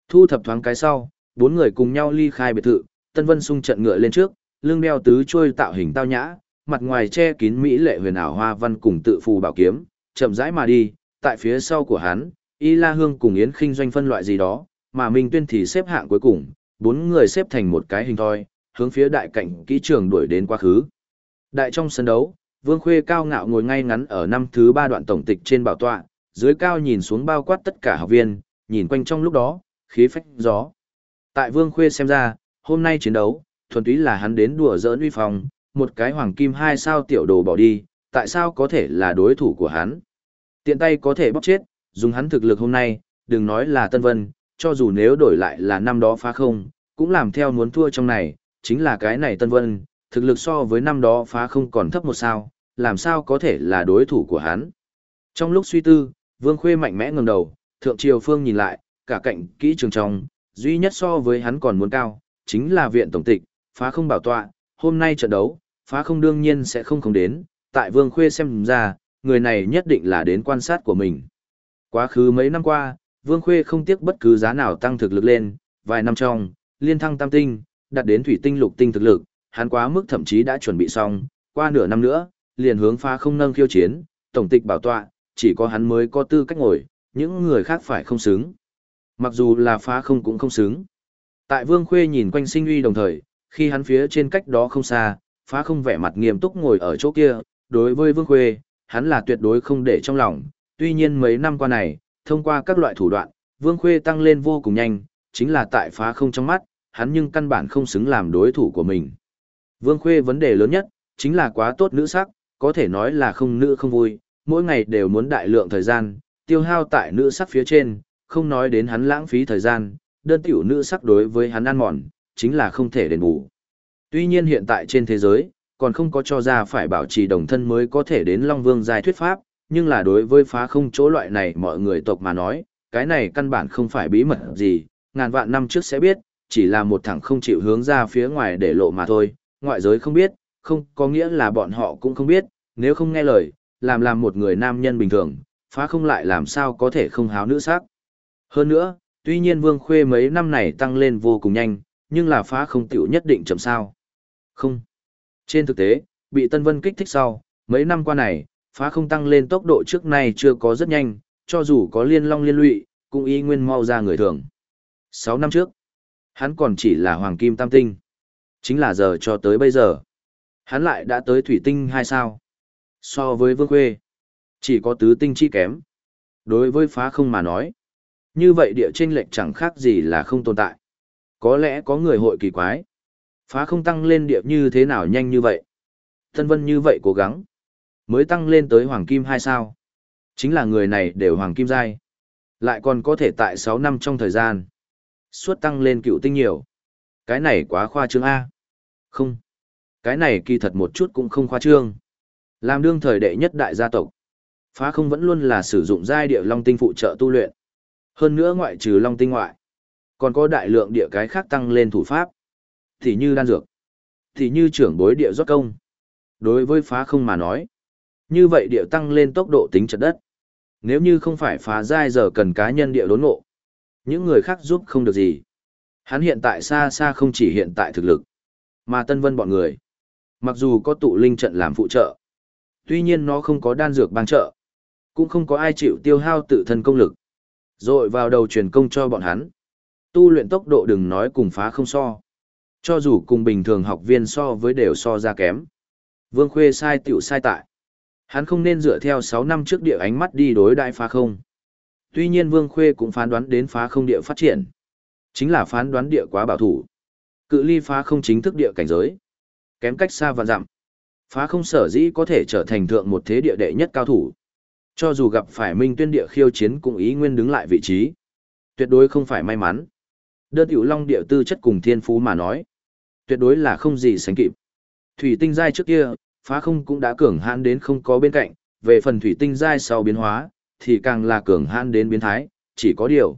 Thu thập thoáng cái sau, bốn người cùng nhau ly khai biệt thự, Tân Vân sung trận ngựa lên trước, lưng đeo tứ trôi tạo hình tao nhã, mặt ngoài che kín mỹ lệ huyền ảo hoa văn cùng tự phù bảo kiếm, chậm rãi mà đi, tại phía sau của hắn, Y La Hương cùng Yến Khinh doanh phân loại gì đó, mà Minh Tuyên thì xếp hạng cuối cùng, bốn người xếp thành một cái hình thoi, hướng phía đại cảnh kỹ trường đuổi đến quá khứ. Đại trong sân đấu, Vương Khuê cao ngạo ngồi ngay ngắn ở năm thứ ba đoạn tổng tịch trên bảo tọa, dưới cao nhìn xuống bao quát tất cả học viên, nhìn quanh trong lúc đó, khí phách gió. Tại Vương Khuê xem ra, hôm nay chiến đấu, thuần túy là hắn đến đùa giỡn uy phong, một cái hoàng kim hai sao tiểu đồ bỏ đi, tại sao có thể là đối thủ của hắn? Tiện tay có thể bóc chết, dùng hắn thực lực hôm nay, đừng nói là Tân Vân, cho dù nếu đổi lại là năm đó phá không, cũng làm theo muốn thua trong này, chính là cái này Tân Vân, thực lực so với năm đó phá không còn thấp một sao, làm sao có thể là đối thủ của hắn. Trong lúc suy tư, Vương Khuê mạnh mẽ ngẩng đầu, thượng triều phương nhìn lại, cả cạnh kỹ trường trong, duy nhất so với hắn còn muốn cao, chính là viện tổng tịch, phá không bảo tọa, hôm nay trận đấu, phá không đương nhiên sẽ không không đến, tại Vương Khuê xem ra, người này nhất định là đến quan sát của mình. Quá khứ mấy năm qua, Vương Khuê không tiếc bất cứ giá nào tăng thực lực lên, vài năm trong, liên thăng tam tinh, đạt đến thủy tinh lục tinh thực lực, hắn quá mức thậm chí đã chuẩn bị xong, qua nửa năm nữa, liền hướng phá không nâng khiêu chiến, tổng tịch bảo tọa, chỉ có hắn mới có tư cách ngồi, những người khác phải không xứng. Mặc dù là phá không cũng không xứng. Tại Vương Khuê nhìn quanh sinh uy đồng thời, khi hắn phía trên cách đó không xa, phá không vẻ mặt nghiêm túc ngồi ở chỗ kia, đối với Vương Khuê, hắn là tuyệt đối không để trong lòng, tuy nhiên mấy năm qua này, thông qua các loại thủ đoạn, Vương Khuê tăng lên vô cùng nhanh, chính là tại phá không trong mắt, hắn nhưng căn bản không xứng làm đối thủ của mình. Vương Khuê vấn đề lớn nhất, chính là quá tốt nữ sắc, có thể nói là không nữ không vui, mỗi ngày đều muốn đại lượng thời gian, tiêu hao tại nữ sắc phía trên, không nói đến hắn lãng phí thời gian, đơn tiểu nữ sắc đối với hắn ăn mòn, chính là không thể đền bù. Tuy nhiên hiện tại trên thế giới, còn không có cho ra phải bảo trì đồng thân mới có thể đến Long Vương giai thuyết pháp, nhưng là đối với phá không chỗ loại này mọi người tộc mà nói, cái này căn bản không phải bí mật gì, ngàn vạn năm trước sẽ biết, chỉ là một thằng không chịu hướng ra phía ngoài để lộ mà thôi, ngoại giới không biết, không có nghĩa là bọn họ cũng không biết, nếu không nghe lời, làm làm một người nam nhân bình thường, phá không lại làm sao có thể không háo nữ sắc. Hơn nữa, tuy nhiên Vương Khuê mấy năm này tăng lên vô cùng nhanh, nhưng là phá không tiểu nhất định chậm sao. Không. Trên thực tế, bị Tân Vân kích thích sau, mấy năm qua này, phá không tăng lên tốc độ trước nay chưa có rất nhanh, cho dù có liên long liên lụy, cũng y nguyên mau ra người thường. 6 năm trước, hắn còn chỉ là hoàng kim tam tinh. Chính là giờ cho tới bây giờ. Hắn lại đã tới thủy tinh hay sao? So với vương khuê, chỉ có tứ tinh chi kém. Đối với phá không mà nói, như vậy địa trên lệch chẳng khác gì là không tồn tại. Có lẽ có người hội kỳ quái. Phá không tăng lên địa như thế nào nhanh như vậy? Thân vân như vậy cố gắng. Mới tăng lên tới hoàng kim hai sao. Chính là người này đều hoàng kim giai. Lại còn có thể tại sáu năm trong thời gian. Suốt tăng lên cựu tinh nhiều. Cái này quá khoa trương A. Không. Cái này kỳ thật một chút cũng không khoa trương. Làm đương thời đệ nhất đại gia tộc. Phá không vẫn luôn là sử dụng giai địa long tinh phụ trợ tu luyện. Hơn nữa ngoại trừ long tinh ngoại. Còn có đại lượng địa cái khác tăng lên thủ pháp. Thì như đan dược. Thì như trưởng bối địa rót công. Đối với phá không mà nói. Như vậy địa tăng lên tốc độ tính trận đất. Nếu như không phải phá giai giờ cần cá nhân địa đốn ngộ. Những người khác giúp không được gì. Hắn hiện tại xa xa không chỉ hiện tại thực lực. Mà tân vân bọn người. Mặc dù có tụ linh trận làm phụ trợ. Tuy nhiên nó không có đan dược bang trợ. Cũng không có ai chịu tiêu hao tự thân công lực. Rồi vào đầu truyền công cho bọn hắn. Tu luyện tốc độ đừng nói cùng phá không so. Cho dù cùng bình thường học viên so với đều so ra kém. Vương Khuê sai tiểu sai tại. Hắn không nên dựa theo 6 năm trước địa ánh mắt đi đối đại phá không. Tuy nhiên Vương Khuê cũng phán đoán đến phá không địa phát triển. Chính là phán đoán địa quá bảo thủ. Cự ly phá không chính thức địa cảnh giới. Kém cách xa và dặm. Phá không sở dĩ có thể trở thành thượng một thế địa đệ nhất cao thủ. Cho dù gặp phải minh tuyên địa khiêu chiến cũng ý nguyên đứng lại vị trí. Tuyệt đối không phải may mắn. Đơn tiểu long địa tư chất cùng thiên phú mà nói. Tuyệt đối là không gì sánh kịp. Thủy tinh giai trước kia, phá không cũng đã cường hãn đến không có bên cạnh, về phần thủy tinh giai sau biến hóa, thì càng là cường hãn đến biến thái, chỉ có điều.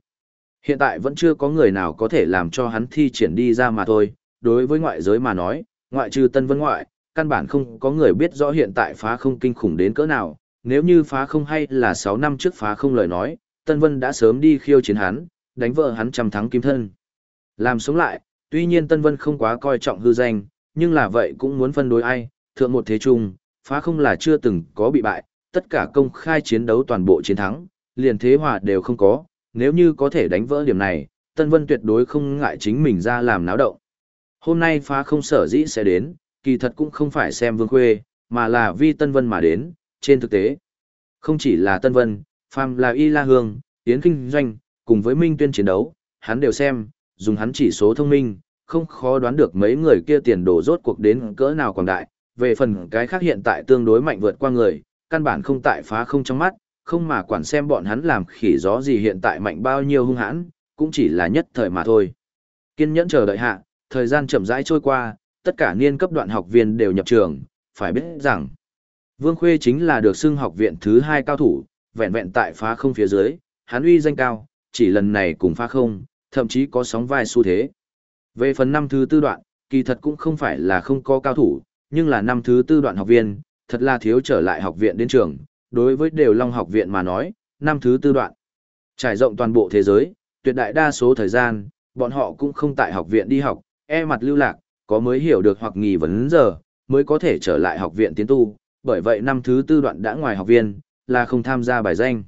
Hiện tại vẫn chưa có người nào có thể làm cho hắn thi triển đi ra mà thôi, đối với ngoại giới mà nói, ngoại trừ tân vân ngoại, căn bản không có người biết rõ hiện tại phá không kinh khủng đến cỡ nào, nếu như phá không hay là 6 năm trước phá không lời nói, tân vân đã sớm đi khiêu chiến hắn, đánh vợ hắn trăm thắng kim thân. Làm sống lại, tuy nhiên tân vân không quá coi trọng hư danh, nhưng là vậy cũng muốn phân đối ai, thượng một thế trung, phá không là chưa từng có bị bại, tất cả công khai chiến đấu toàn bộ chiến thắng, liền thế hòa đều không có, nếu như có thể đánh vỡ điểm này, Tân Vân tuyệt đối không ngại chính mình ra làm náo động. Hôm nay phá không sở dĩ sẽ đến, kỳ thật cũng không phải xem Vương Khuê, mà là vì Tân Vân mà đến, trên thực tế. Không chỉ là Tân Vân, Phàm là Y La Hương, Tiến Kinh Doanh, cùng với Minh Tuyên chiến đấu, hắn đều xem, dùng hắn chỉ số thông minh, không khó đoán được mấy người kia tiền đồ rốt cuộc đến cỡ nào quảng đại, về phần cái khác hiện tại tương đối mạnh vượt qua người, căn bản không tại phá không trong mắt, không mà quản xem bọn hắn làm khỉ gió gì hiện tại mạnh bao nhiêu hung hãn, cũng chỉ là nhất thời mà thôi. Kiên nhẫn chờ đợi hạ, thời gian chậm rãi trôi qua, tất cả niên cấp đoạn học viên đều nhập trường, phải biết rằng, Vương Khuê chính là được xưng học viện thứ hai cao thủ, vẹn vẹn tại phá không phía dưới, hắn uy danh cao, chỉ lần này cùng phá không, thậm chí có sóng vai xu thế. Về phần năm thứ tư đoạn, kỳ thật cũng không phải là không có cao thủ, nhưng là năm thứ tư đoạn học viên, thật là thiếu trở lại học viện đến trường, đối với đều long học viện mà nói, năm thứ tư đoạn. Trải rộng toàn bộ thế giới, tuyệt đại đa số thời gian, bọn họ cũng không tại học viện đi học, e mặt lưu lạc, có mới hiểu được hoặc nghi vấn giờ, mới có thể trở lại học viện tiến tu, bởi vậy năm thứ tư đoạn đã ngoài học viên, là không tham gia bài danh.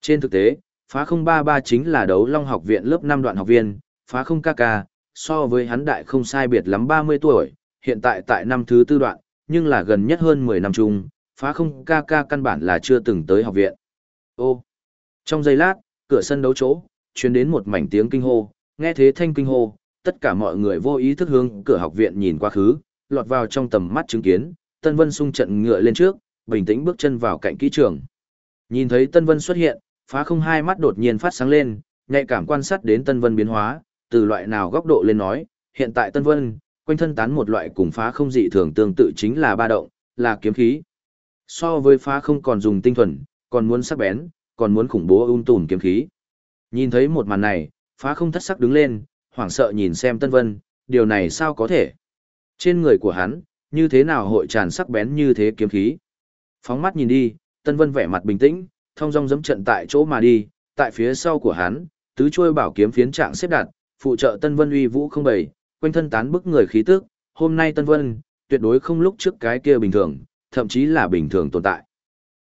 Trên thực tế, phá không ba ba chính là đấu long học viện lớp 5 đoạn học viên, phá không ca ca, so với hắn đại không sai biệt lắm 30 tuổi, hiện tại tại năm thứ tư đoạn, nhưng là gần nhất hơn 10 năm chung, phá không ca ca căn bản là chưa từng tới học viện. Ô, trong giây lát, cửa sân đấu chỗ, truyền đến một mảnh tiếng kinh hô, nghe thế thanh kinh hô, tất cả mọi người vô ý thức hướng cửa học viện nhìn qua khứ, lọt vào trong tầm mắt chứng kiến, Tân Vân sung trận ngựa lên trước, bình tĩnh bước chân vào cạnh kỹ trường. Nhìn thấy Tân Vân xuất hiện, phá không hai mắt đột nhiên phát sáng lên, nhạy cảm quan sát đến Tân Vân biến hóa, từ loại nào góc độ lên nói, hiện tại Tân Vân, quanh thân tán một loại cùng phá không dị thường tương tự chính là ba động, là kiếm khí. So với phá không còn dùng tinh thuần, còn muốn sắc bén, còn muốn khủng bố ung tùm kiếm khí. Nhìn thấy một màn này, phá không thất sắc đứng lên, hoảng sợ nhìn xem Tân Vân, điều này sao có thể? Trên người của hắn, như thế nào hội tràn sắc bén như thế kiếm khí? Phóng mắt nhìn đi, Tân Vân vẻ mặt bình tĩnh, thông dong dẫm trận tại chỗ mà đi, tại phía sau của hắn, tứ chuôi bảo kiếm phiến trạng xếp đặt, phụ trợ Tân Vân uy vũ không bầy, quanh thân tán bức người khí tức, hôm nay Tân Vân, tuyệt đối không lúc trước cái kia bình thường, thậm chí là bình thường tồn tại.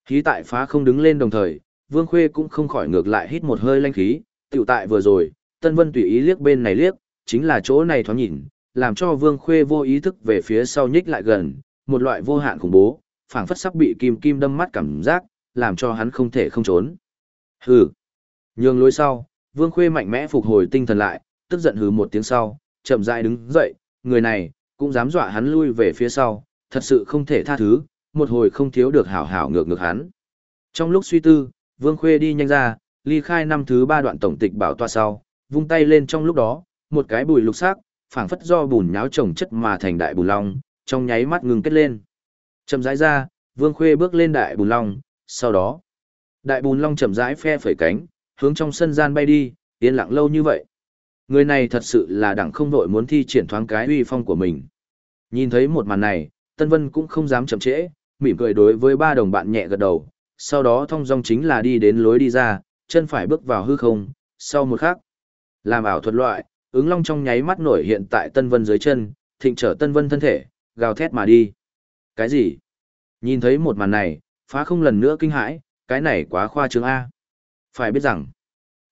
Khí tại phá không đứng lên đồng thời, Vương Khuê cũng không khỏi ngược lại hít một hơi lanh khí, tiểu tại vừa rồi, Tân Vân tùy ý liếc bên này liếc, chính là chỗ này thoáng nhìn, làm cho Vương Khuê vô ý thức về phía sau nhích lại gần, một loại vô hạn khủng bố, phảng phất sắp bị kim kim đâm mắt cảm giác, làm cho hắn không thể không trốn. Hừ. Nhường lối sau, Vương Khuê mạnh mẽ phục hồi tinh thần lại, tức giận hừ một tiếng sau, chậm rãi đứng dậy, người này cũng dám dọa hắn lui về phía sau, thật sự không thể tha thứ, một hồi không thiếu được hảo hảo ngược ngược hắn. Trong lúc suy tư, Vương Khuê đi nhanh ra, ly khai năm thứ ba đoạn tổng tịch bảo tọa sau, vung tay lên trong lúc đó, một cái bùi lục sắc, phảng phất do bùn nháo trồng chất mà thành đại bùn long, trong nháy mắt ngừng kết lên. Chậm rãi ra, Vương Khuê bước lên đại bùn long, sau đó, đại bùn long chậm rãi phe phẩy cánh, hướng trong sân gian bay đi, yên lặng lâu như vậy. Người này thật sự là đẳng không vội muốn thi triển thoáng cái uy phong của mình. Nhìn thấy một màn này, Tân Vân cũng không dám chậm trễ, mỉm cười đối với ba đồng bạn nhẹ gật đầu, sau đó thong dong chính là đi đến lối đi ra, chân phải bước vào hư không, sau một khắc. Làm ảo thuật loại, ứng long trong nháy mắt nổi hiện tại Tân Vân dưới chân, thịnh trở Tân Vân thân thể, gào thét mà đi. Cái gì? Nhìn thấy một màn này, phá không lần nữa kinh hãi, cái này quá khoa trương A. Phải biết rằng,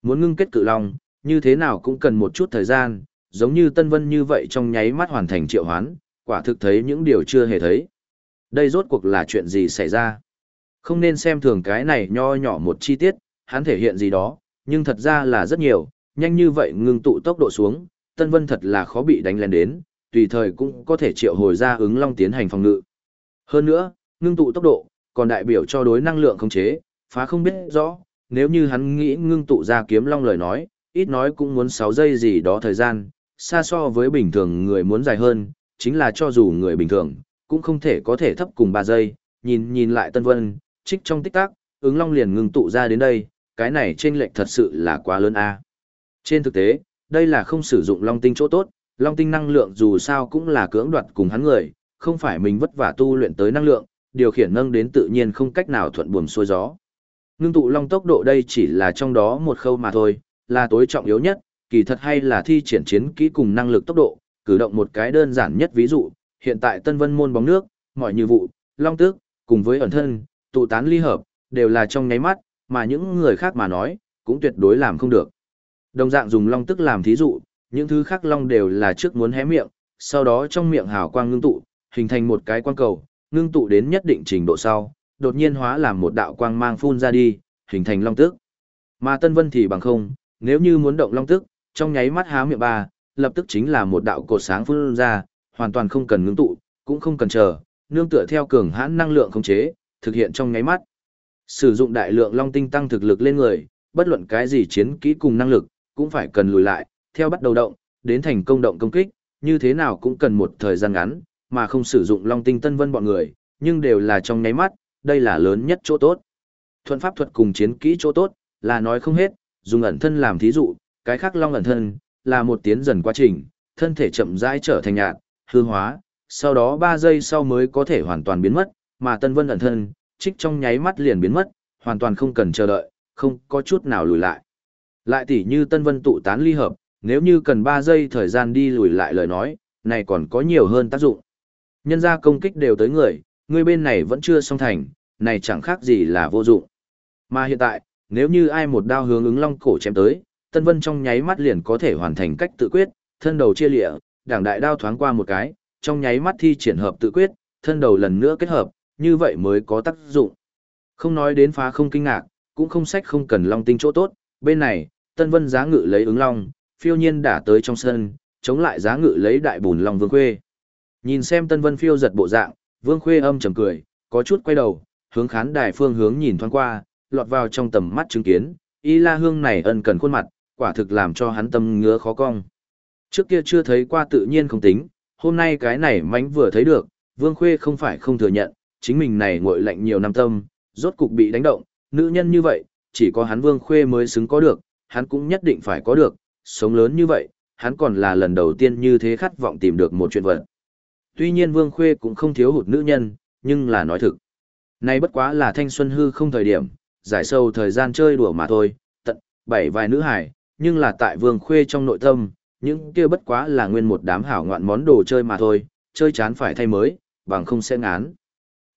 muốn ngưng kết cự long, như thế nào cũng cần một chút thời gian, giống như Tân Vân như vậy trong nháy mắt hoàn thành triệu hoán, quả thực thấy những điều chưa hề thấy. Đây rốt cuộc là chuyện gì xảy ra? Không nên xem thường cái này nho nhỏ một chi tiết, hắn thể hiện gì đó, nhưng thật ra là rất nhiều, nhanh như vậy ngưng tụ tốc độ xuống, Tân Vân thật là khó bị đánh lên đến, tùy thời cũng có thể triệu hồi ra ứng long tiến hành phòng ngự. Hơn nữa, ngưng tụ tốc độ, còn đại biểu cho đối năng lượng không chế, phá không biết rõ, nếu như hắn nghĩ ngưng tụ ra kiếm long lời nói, ít nói cũng muốn 6 giây gì đó thời gian, xa so với bình thường người muốn dài hơn, chính là cho dù người bình thường, cũng không thể có thể thấp cùng 3 giây, nhìn nhìn lại Tân Vân, trích trong tích tắc, ứng long liền ngưng tụ ra đến đây, cái này trên lệch thật sự là quá lớn a. Trên thực tế, đây là không sử dụng long tinh chỗ tốt, long tinh năng lượng dù sao cũng là cưỡng đoạt cùng hắn người, không phải mình vất vả tu luyện tới năng lượng, điều khiển nâng đến tự nhiên không cách nào thuận buồm xuôi gió. Ngưng tụ long tốc độ đây chỉ là trong đó một khâu mà thôi, là tối trọng yếu nhất, kỳ thật hay là thi triển chiến kỹ cùng năng lực tốc độ, cử động một cái đơn giản nhất ví dụ, hiện tại Tân Vân môn bóng nước, mọi như vụ, long tước, cùng với ẩn thân, tụ tán ly hợp, đều là trong nháy mắt, mà những người khác mà nói, cũng tuyệt đối làm không được. Đồng dạng dùng long tức làm thí dụ, những thứ khác long đều là trước muốn hé miệng, sau đó trong miệng hào quang ngưng tụ, hình thành một cái quang cầu, ngưng tụ đến nhất định trình độ sau, đột nhiên hóa làm một đạo quang mang phun ra đi, hình thành long tức. Mà Tân Vân thì bằng không, nếu như muốn động long tức, trong nháy mắt há miệng ba, lập tức chính là một đạo cột sáng phun ra, hoàn toàn không cần ngưng tụ, cũng không cần chờ, nương tựa theo cường hãn năng lượng khống chế, thực hiện trong nháy mắt. Sử dụng đại lượng long tinh tăng thực lực lên người, bất luận cái gì chiến kỹ cùng năng lực, cũng phải cần lùi lại, theo bắt đầu động, đến thành công động công kích, như thế nào cũng cần một thời gian ngắn, mà không sử dụng long tinh tân vân bọn người, nhưng đều là trong nháy mắt, đây là lớn nhất chỗ tốt. Thuận pháp thuật cùng chiến kỹ chỗ tốt, là nói không hết, dùng ẩn thân làm thí dụ, cái khác long ẩn thân, là một tiến dần quá trình, thân thể chậm rãi trở thành nhạt, hư hóa, sau đó 3 giây sau mới có thể hoàn toàn biến mất, mà Tân Vân ẩn thân, trích trong nháy mắt liền biến mất, hoàn toàn không cần chờ đợi, không có chút nào lùi lại. Lại tỉ như Tân Vân tụ tán ly hợp, nếu như cần 3 giây thời gian đi lùi lại lời nói, này còn có nhiều hơn tác dụng. Nhân ra công kích đều tới người, người bên này vẫn chưa xong thành, này chẳng khác gì là vô dụng. Mà hiện tại, nếu như ai một đao hướng ứng long cổ chém tới, Tân Vân trong nháy mắt liền có thể hoàn thành cách tự quyết, thân đầu chia lịa, đảng đại đao thoáng qua một cái, trong nháy mắt thi triển hợp tự quyết, thân đầu lần nữa kết hợp, như vậy mới có tác dụng. Không nói đến phá không kinh ngạc, cũng không sách không cần long tinh chỗ tốt, bên này, Tân Vân giá ngự lấy ứng long, phiêu nhiên đã tới trong sân, chống lại giá ngự lấy đại bùn long Vương Khuê. Nhìn xem Tân Vân phiêu giật bộ dạng, Vương Khuê âm trầm cười, có chút quay đầu, hướng khán đài phương hướng nhìn thoáng qua, lọt vào trong tầm mắt chứng kiến, y la hương này ân cần khuôn mặt, quả thực làm cho hắn tâm ngứa khó cong. Trước kia chưa thấy qua tự nhiên không tính, hôm nay cái này mánh vừa thấy được, Vương Khuê không phải không thừa nhận, chính mình này ngội lạnh nhiều năm tâm, rốt cục bị đánh động, nữ nhân như vậy, chỉ có hắn Vương Khuê mới xứng có được, hắn cũng nhất định phải có được, sống lớn như vậy, hắn còn là lần đầu tiên như thế khát vọng tìm được một chuyện vật. Tuy nhiên Vương Khuê cũng không thiếu hụt nữ nhân, nhưng là nói thực. Nay bất quá là thanh xuân hư không thời điểm, giải sâu thời gian chơi đùa mà thôi, tận, bảy vài nữ hải, nhưng là tại Vương Khuê trong nội tâm, những kia bất quá là nguyên một đám hảo ngoạn món đồ chơi mà thôi, chơi chán phải thay mới, bằng không sẽ ngán.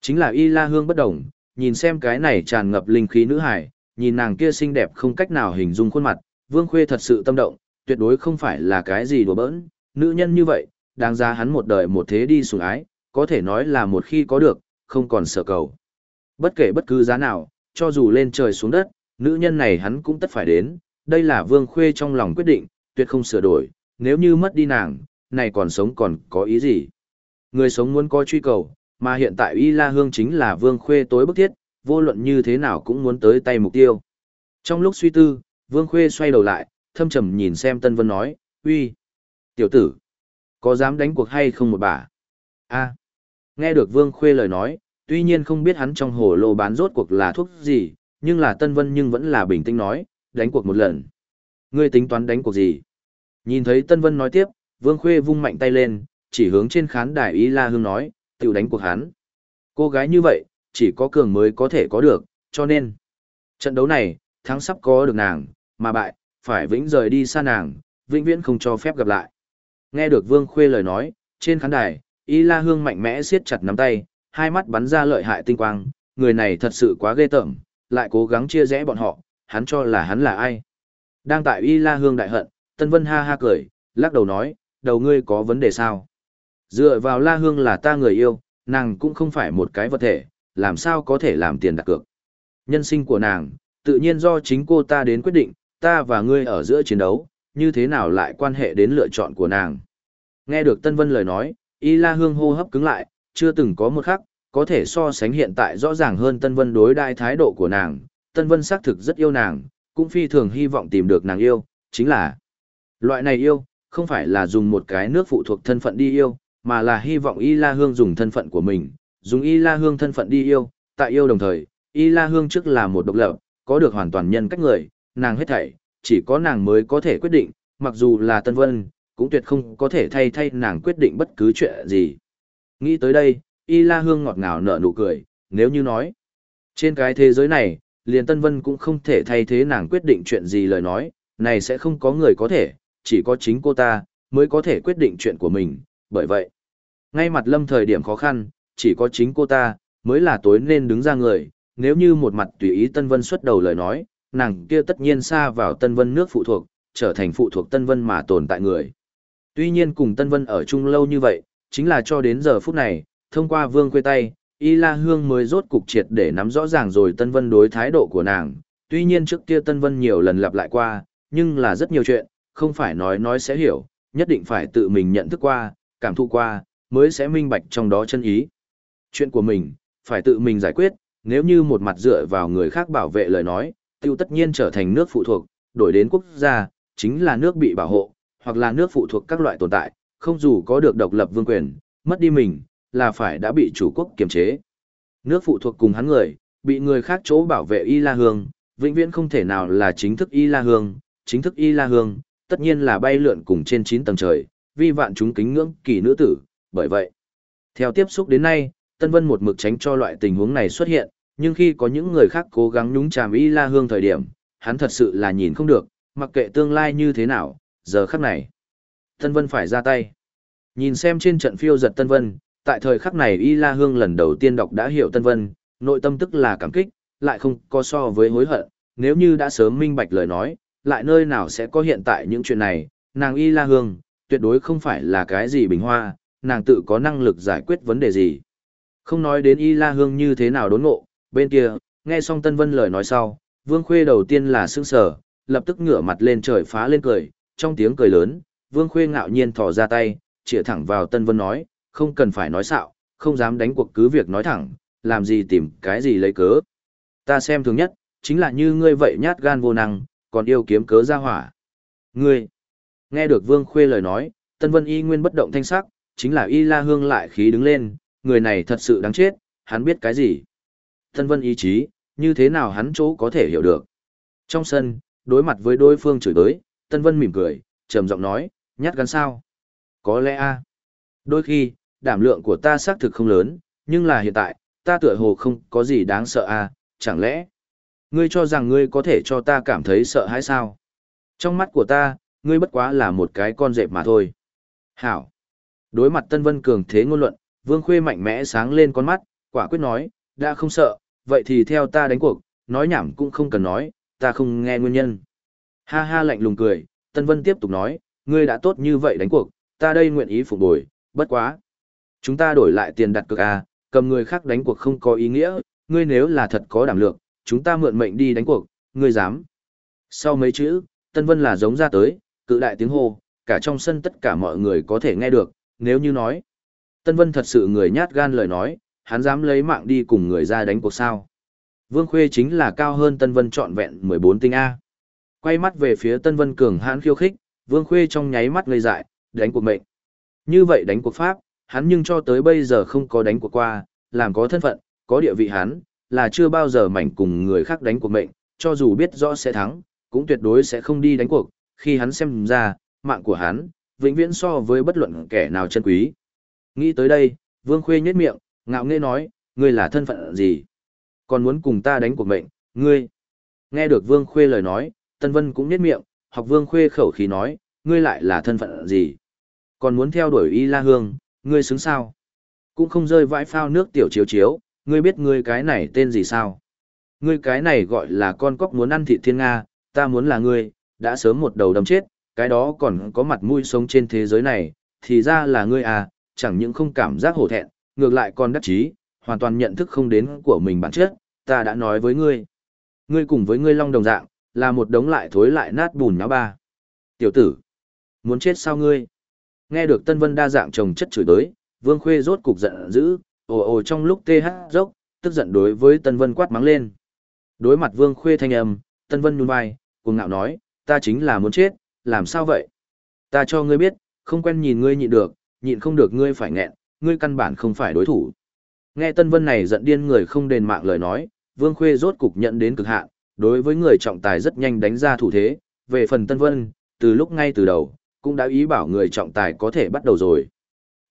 Chính là Y La Hương bất đồng, nhìn xem cái này tràn ngập linh khí nữ hải, nhìn nàng kia xinh đẹp không cách nào hình dung khuôn mặt, Vương Khuê thật sự tâm động, tuyệt đối không phải là cái gì đùa bỡn, nữ nhân như vậy, đáng ra hắn một đời một thế đi sủng ái, có thể nói là một khi có được, không còn sợ cầu. Bất kể bất cứ giá nào, cho dù lên trời xuống đất, nữ nhân này hắn cũng tất phải đến, đây là Vương Khuê trong lòng quyết định, tuyệt không sửa đổi, nếu như mất đi nàng, này còn sống còn có ý gì. Người sống muốn có truy cầu, mà hiện tại Y La Hương chính là Vương Khuê tối bức thiết, vô luận như thế nào cũng muốn tới tay mục tiêu. Trong lúc suy tư, Vương Khuê xoay đầu lại, thâm trầm nhìn xem Tân Vân nói, uy, tiểu tử, có dám đánh cuộc hay không một bà? a nghe được Vương Khuê lời nói, tuy nhiên không biết hắn trong hồ lô bán rốt cuộc là thuốc gì, nhưng là Tân Vân nhưng vẫn là bình tĩnh nói, đánh cuộc một lần. Ngươi tính toán đánh cuộc gì? Nhìn thấy Tân Vân nói tiếp, Vương Khuê vung mạnh tay lên, chỉ hướng trên khán đài Ý La Hương nói, tiểu đánh cuộc hắn. Cô gái như vậy, chỉ có cường mới có thể có được, cho nên. Trận đấu này, thắng sắp có được nàng, mà bại, phải vĩnh rời đi xa nàng, vĩnh viễn không cho phép gặp lại. Nghe được Vương Khuê lời nói, trên khán đài, Y La Hương mạnh mẽ siết chặt nắm tay, hai mắt bắn ra lợi hại tinh quang, người này thật sự quá ghê tởm, lại cố gắng chia rẽ bọn họ, hắn cho là hắn là ai. Đang tại Y La Hương đại hận, Tân Vân ha ha cười, lắc đầu nói, đầu ngươi có vấn đề sao? Dựa vào La Hương là ta người yêu, nàng cũng không phải một cái vật thể, làm sao có thể làm tiền đặt cược. Nhân sinh của nàng, tự nhiên do chính cô ta đến quyết định, ta và ngươi ở giữa chiến đấu, như thế nào lại quan hệ đến lựa chọn của nàng. Nghe được Tân Vân lời nói, Y La Hương hô hấp cứng lại, chưa từng có một khắc, có thể so sánh hiện tại rõ ràng hơn Tân Vân đối đại thái độ của nàng. Tân Vân xác thực rất yêu nàng, cũng phi thường hy vọng tìm được nàng yêu, chính là loại này yêu, không phải là dùng một cái nước phụ thuộc thân phận đi yêu, mà là hy vọng Y La Hương dùng thân phận của mình, dùng Y La Hương thân phận đi yêu, tại yêu đồng thời, Y La Hương trước là một độc lập, có được hoàn toàn nhân cách người, nàng hết thảy, chỉ có nàng mới có thể quyết định, mặc dù là Tân Vân, cũng tuyệt không có thể thay thay nàng quyết định bất cứ chuyện gì. Nghĩ tới đây, Y La Hương ngọt ngào nở nụ cười, nếu như nói, trên cái thế giới này, liền Tân Vân cũng không thể thay thế nàng quyết định chuyện gì lời nói, này sẽ không có người có thể, chỉ có chính cô ta, mới có thể quyết định chuyện của mình, bởi vậy, ngay mặt lâm thời điểm khó khăn, chỉ có chính cô ta, mới là tối nên đứng ra người, nếu như một mặt tùy ý Tân Vân xuất đầu lời nói, nàng kia tất nhiên xa vào Tân Vân nước phụ thuộc, trở thành phụ thuộc Tân Vân mà tồn tại người. Tuy nhiên cùng Tân Vân ở chung lâu như vậy, chính là cho đến giờ phút này, thông qua vương quê tay, Y La Hương mới rốt cục triệt để nắm rõ ràng rồi Tân Vân đối thái độ của nàng. Tuy nhiên trước kia Tân Vân nhiều lần lặp lại qua, nhưng là rất nhiều chuyện, không phải nói nói sẽ hiểu, nhất định phải tự mình nhận thức qua, cảm thụ qua, mới sẽ minh bạch trong đó chân ý. Chuyện của mình, phải tự mình giải quyết, nếu như một mặt dựa vào người khác bảo vệ lời nói, tiêu tất nhiên trở thành nước phụ thuộc, đổi đến quốc gia, chính là nước bị bảo hộ, hoặc là nước phụ thuộc các loại tồn tại, không dù có được độc lập vương quyền, mất đi mình, là phải đã bị chủ quốc kiềm chế. Nước phụ thuộc cùng hắn người, bị người khác chỗ bảo vệ Y La Hương, vĩnh viễn không thể nào là chính thức Y La Hương, chính thức Y La Hương, tất nhiên là bay lượn cùng trên 9 tầng trời, vi vạn chúng kính ngưỡng kỳ nữ tử, bởi vậy, theo tiếp xúc đến nay, Tân Vân một mực tránh cho loại tình huống này xuất hiện, nhưng khi có những người khác cố gắng nhúng chàm Y La Hương thời điểm, hắn thật sự là nhìn không được, mặc kệ tương lai như thế nào, giờ khắc này. Tân Vân phải ra tay. Nhìn xem trên trận phiêu giật Tân Vân, tại thời khắc này Y La Hương lần đầu tiên đọc đã hiểu Tân Vân, nội tâm tức là cảm kích, lại không có so với hối hận, nếu như đã sớm minh bạch lời nói, lại nơi nào sẽ có hiện tại những chuyện này, nàng Y La Hương, tuyệt đối không phải là cái gì bình hoa, nàng tự có năng lực giải quyết vấn đề gì. Không nói đến Y La Hương như thế nào đốn ngộ, bên kia, nghe xong Tân Vân lời nói sau, Vương Khuê đầu tiên là sững sờ, lập tức ngửa mặt lên trời phá lên cười, trong tiếng cười lớn, Vương Khuê ngạo nhiên thò ra tay, chĩa thẳng vào Tân Vân nói, không cần phải nói xạo, không dám đánh cuộc cứ việc nói thẳng, làm gì tìm cái gì lấy cớ. Ta xem thường nhất, chính là như ngươi vậy nhát gan vô năng, còn yêu kiếm cớ ra hỏa. Ngươi, nghe được Vương Khuê lời nói, Tân Vân y nguyên bất động thanh sắc, chính là y la hương lại khí đứng lên, người này thật sự đáng chết, hắn biết cái gì. Tân Vân ý chí, như thế nào hắn chỗ có thể hiểu được. Trong sân, đối mặt với đối phương chửi tới, Tân Vân mỉm cười, trầm giọng nói, nhát gan sao? Có lẽ a. Đôi khi, đảm lượng của ta xác thực không lớn, nhưng là hiện tại, ta tựa hồ không có gì đáng sợ a, chẳng lẽ ngươi cho rằng ngươi có thể cho ta cảm thấy sợ hãi sao? Trong mắt của ta, ngươi bất quá là một cái con dẹp mà thôi. Hảo. Đối mặt Tân Vân cường thế ngôn luận, Vương Khuê mạnh mẽ sáng lên con mắt, quả quyết nói, đã không sợ, vậy thì theo ta đánh cuộc, nói nhảm cũng không cần nói, ta không nghe nguyên nhân. Ha ha lạnh lùng cười, Tân Vân tiếp tục nói, ngươi đã tốt như vậy đánh cuộc, ta đây nguyện ý phục bồi, bất quá. Chúng ta đổi lại tiền đặt cược à, cầm người khác đánh cuộc không có ý nghĩa, ngươi nếu là thật có đảm lược, chúng ta mượn mệnh đi đánh cuộc, ngươi dám. Sau mấy chữ, Tân Vân là giống ra tới, cự đại tiếng hô, cả trong sân tất cả mọi người có thể nghe được, nếu như nói. Tân Vân thật sự người nhát gan lời nói, hắn dám lấy mạng đi cùng người ra đánh cuộc sao. Vương Khuê chính là cao hơn Tân Vân trọn vẹn 14 tinh A. Quay mắt về phía Tân Vân cường hãn khiêu khích, Vương Khuê trong nháy mắt ngây dại, đánh cuộc mệnh. Như vậy đánh cuộc pháp, hắn nhưng cho tới bây giờ không có đánh cuộc qua, làm có thân phận, có địa vị hắn, là chưa bao giờ mảnh cùng người khác đánh cuộc mệnh, cho dù biết rõ sẽ thắng, cũng tuyệt đối sẽ không đi đánh cuộc, khi hắn xem ra, mạng của hắn, vĩnh viễn so với bất luận kẻ nào chân quý. Nghĩ tới đây, Vương Khuê nhếch miệng, ngạo nghễ nói, ngươi là thân phận gì? Còn muốn cùng ta đánh cuộc mệnh, ngươi? Nghe được Vương Khuê lời nói, Tân Vân cũng nhếch miệng, học Vương Khuê khẩu khí nói, ngươi lại là thân phận gì? Còn muốn theo đuổi Y La Hương, ngươi xứng sao? Cũng không rơi vãi phao nước tiểu chiếu chiếu, ngươi biết ngươi cái này tên gì sao? Ngươi cái này gọi là con cóc muốn ăn thịt thiên Nga, ta muốn là ngươi, đã sớm một đầu đâm chết, cái đó còn có mặt mũi sống trên thế giới này, thì ra là ngươi à, chẳng những không cảm giác hổ thẹn, ngược lại còn đắc chí, hoàn toàn nhận thức không đến của mình bản chất, ta đã nói với ngươi. Ngươi cùng với ngươi long đồng dạng, là một đống lại thối lại nát bùn nháo ba. Tiểu tử, muốn chết sao ngươi? Nghe được Tân Vân đa dạng chồng chất chửi tới, Vương Khuê rốt cục giận dữ, ồ ồ trong lúc th dốc, tức giận đối với Tân Vân quát mắng lên. Đối mặt Vương Khuê thanh âm, Tân Vân nhún vai, cuồng ngạo nói, ta chính là muốn chết, làm sao vậy? Ta cho ngươi biết, không quen nhìn ngươi nhịn được, nhịn không được ngươi phải nghẹn, ngươi căn bản không phải đối thủ. Nghe Tân Vân này giận điên người không đền mạng lời nói, Vương Khuê rốt cục nhận đến cực hạn, đối với người trọng tài rất nhanh đánh ra thủ thế, về phần Tân Vân, từ lúc ngay từ đầu, cũng đã ý bảo người trọng tài có thể bắt đầu rồi.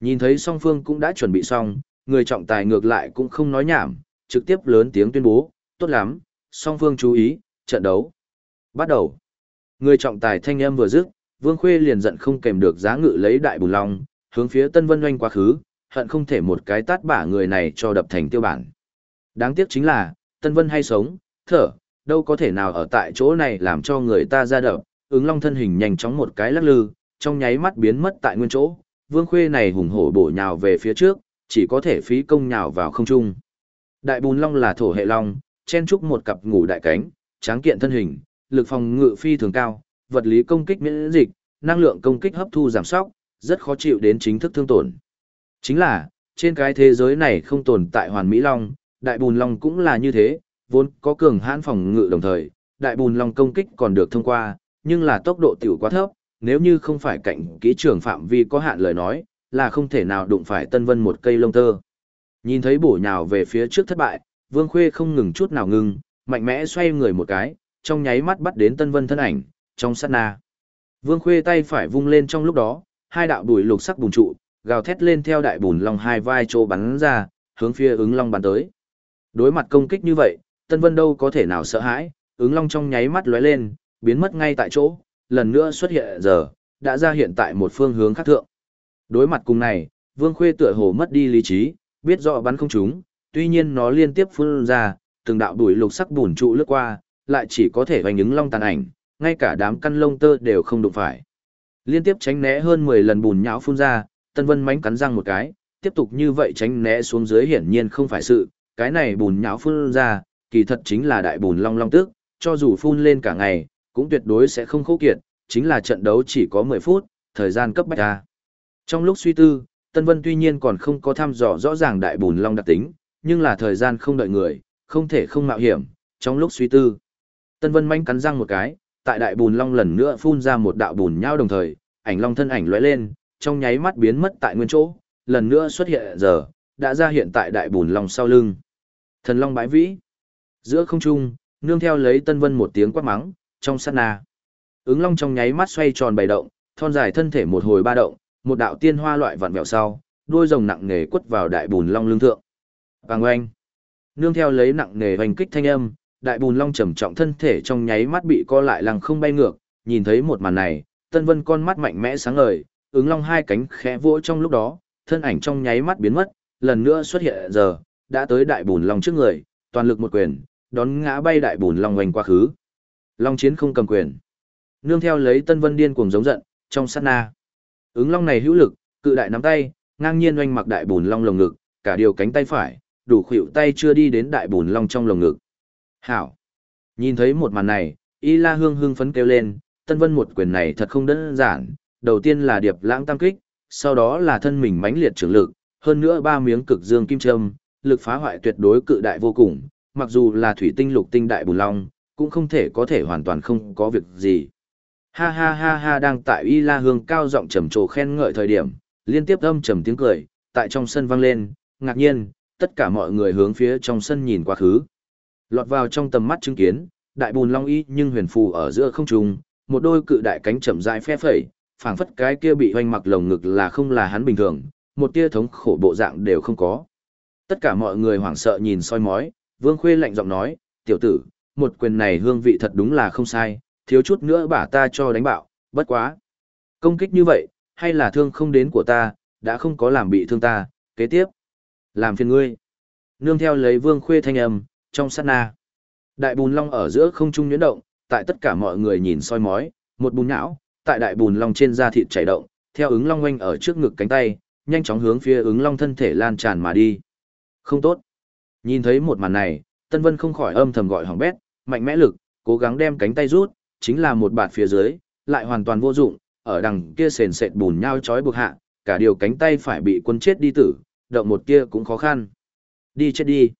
Nhìn thấy song phương cũng đã chuẩn bị xong, người trọng tài ngược lại cũng không nói nhảm, trực tiếp lớn tiếng tuyên bố, tốt lắm, song phương chú ý, trận đấu. Bắt đầu. Người trọng tài thanh âm vừa dứt, Vương Khuê liền giận không kèm được giá ngự lấy đại bùn long, hướng phía Tân Vân Oanh quá khứ, hận không thể một cái tát bả người này cho đập thành tiêu bản. Đáng tiếc chính là, Tân Vân hay sống, thở, đâu có thể nào ở tại chỗ này làm cho người ta ra đập, ứng long thân hình nhanh chóng một cái lắc lư, trong nháy mắt biến mất tại nguyên chỗ, Vương Khuê này hùng hổ bổ nhào về phía trước, chỉ có thể phí công nhào vào không trung. Đại bùn long là thổ hệ long, chen trúc một cặp ngủ đại cánh, tráng kiện thân hình, lực phòng ngự phi thường cao, vật lý công kích miễn dịch, năng lượng công kích hấp thu giảm sóc, rất khó chịu đến chính thức thương tổn. Chính là, trên cái thế giới này không tồn tại hoàn mỹ long, đại bùn long cũng là như thế, vốn có cường hãn phòng ngự đồng thời, đại bùn long công kích còn được thông qua, nhưng là tốc độ tiểu quá thấp, nếu như không phải cạnh kỹ trường phạm vi có hạn lời nói, là không thể nào đụng phải Tân Vân một cây lông tơ. Nhìn thấy bổ nhào về phía trước thất bại, Vương Khuê không ngừng chút nào ngừng, mạnh mẽ xoay người một cái, trong nháy mắt bắt đến Tân Vân thân ảnh, trong sát na. Vương Khuê tay phải vung lên trong lúc đó, hai đạo bùi lục sắc bùn trụ, gào thét lên theo đại bùn long hai vai chỗ bắn ra, hướng phía ứng long bắn tới. Đối mặt công kích như vậy, Tân Vân đâu có thể nào sợ hãi, ứng long trong nháy mắt lóe lên, biến mất ngay tại chỗ, lần nữa xuất hiện giờ, đã ra hiện tại một phương hướng khác thượng. Đối mặt cùng này, Vương Khuê tựa hồ mất đi lý trí, biết rõ bắn không trúng, tuy nhiên nó liên tiếp phun ra, từng đạo đuổi lục sắc bùn trụ lướt qua, lại chỉ có thể vành ứng long tàn ảnh, ngay cả đám căn lông tơ đều không đụng phải. Liên tiếp tránh né hơn 10 lần bùn nhão phun ra, Tân Vân mánh cắn răng một cái, tiếp tục như vậy tránh né xuống dưới hiển nhiên không phải sự, cái này bùn nhão phun ra, kỳ thật chính là đại bùn long long tức, cho dù phun lên cả ngày, cũng tuyệt đối sẽ không khô kiệt, chính là trận đấu chỉ có 10 phút, thời gian cấp bách ra. Trong lúc suy tư, Tân Vân tuy nhiên còn không có thăm dò rõ ràng đại bùn long đặc tính, nhưng là thời gian không đợi người, không thể không mạo hiểm, trong lúc suy tư. Tân Vân manh cắn răng một cái, tại đại bùn long lần nữa phun ra một đạo bùn nhau đồng thời, ảnh long thân ảnh lóe lên, trong nháy mắt biến mất tại nguyên chỗ, lần nữa xuất hiện giờ, đã ra hiện tại đại bùn long sau lưng. Thần long bái vĩ. Giữa không trung, nương theo lấy Tân Vân một tiếng quát mắng, trong sát na. Ứng long trong nháy mắt xoay tròn bảy động, thon dài thân thể một hồi ba động, một đạo tiên hoa loại vặn vẹo sau, đuôi rồng nặng nề quất vào đại bùn long lưng thượng. Vàng oanh. Nương theo lấy nặng nề hoành kích thanh âm, đại bùn long trầm trọng thân thể trong nháy mắt bị co lại lăng không bay ngược, nhìn thấy một màn này, Tân Vân con mắt mạnh mẽ sáng ngời, ứng long hai cánh khẽ vỗ trong lúc đó, thân ảnh trong nháy mắt biến mất, lần nữa xuất hiện giờ, đã tới đại bùn long trước người, toàn lực một quyền, đón ngã bay đại bùn long oanh quá khứ. Long chiến không cầm quyền. Nương theo lấy Tân Vân điên cuồng giống giận, trong sát na. Ứng long này hữu lực, cự đại nắm tay, ngang nhiên oanh mặc đại bùn long lồng ngực, cả điều cánh tay phải, đủ khuỷu tay chưa đi đến đại bùn long trong lồng ngực. Hảo. Nhìn thấy một màn này, Y La Hương hưng phấn kêu lên, Tân Vân một quyền này thật không đơn giản, đầu tiên là điệp lãng tam kích, sau đó là thân mình mãnh liệt trưởng lực, hơn nữa ba miếng cực dương kim châm, lực phá hoại tuyệt đối cự đại vô cùng, mặc dù là thủy tinh lục tinh đại bùn long, cũng không thể có thể hoàn toàn không có việc gì. Ha ha ha ha đang tại Y La Hương cao giọng trầm trồ khen ngợi thời điểm, liên tiếp âm trầm tiếng cười, tại trong sân vang lên, ngạc nhiên, tất cả mọi người hướng phía trong sân nhìn quá khứ. Lọt vào trong tầm mắt chứng kiến, đại bùn long y nhưng huyền phù ở giữa không trung, một đôi cự đại cánh chậm rãi phe phẩy, phảng phất cái kia bị hoành mặc lồng ngực là không là hắn bình thường, một tia thống khổ bộ dạng đều không có. Tất cả mọi người hoảng sợ nhìn soi mói, Vương Khuê lạnh giọng nói, tiểu tử, một quyền này hương vị thật đúng là không sai, thiếu chút nữa bả ta cho đánh bạo, bất quá. Công kích như vậy, hay là thương không đến của ta, đã không có làm bị thương ta, kế tiếp. Làm phiền ngươi. Nương theo lấy Vương Khuê thanh âm, trong sát na. Đại bùn long ở giữa không trung nhuyễn động, tại tất cả mọi người nhìn soi mói, một bùn nhão, tại đại bùn long trên da thịt chảy động, theo ứng long quanh ở trước ngực cánh tay, nhanh chóng hướng phía ứng long thân thể lan tràn mà đi. Không tốt. Nhìn thấy một màn này, Tân Vân không khỏi âm thầm gọi hỏng bét, mạnh mẽ lực, cố gắng đem cánh tay rút, chính là một bạt phía dưới, lại hoàn toàn vô dụng, ở đằng kia sền sệt bùn nhau chói buộc hạ, cả điều cánh tay phải bị quân chết đi tử, động một kia cũng khó khăn. Đi chết đi.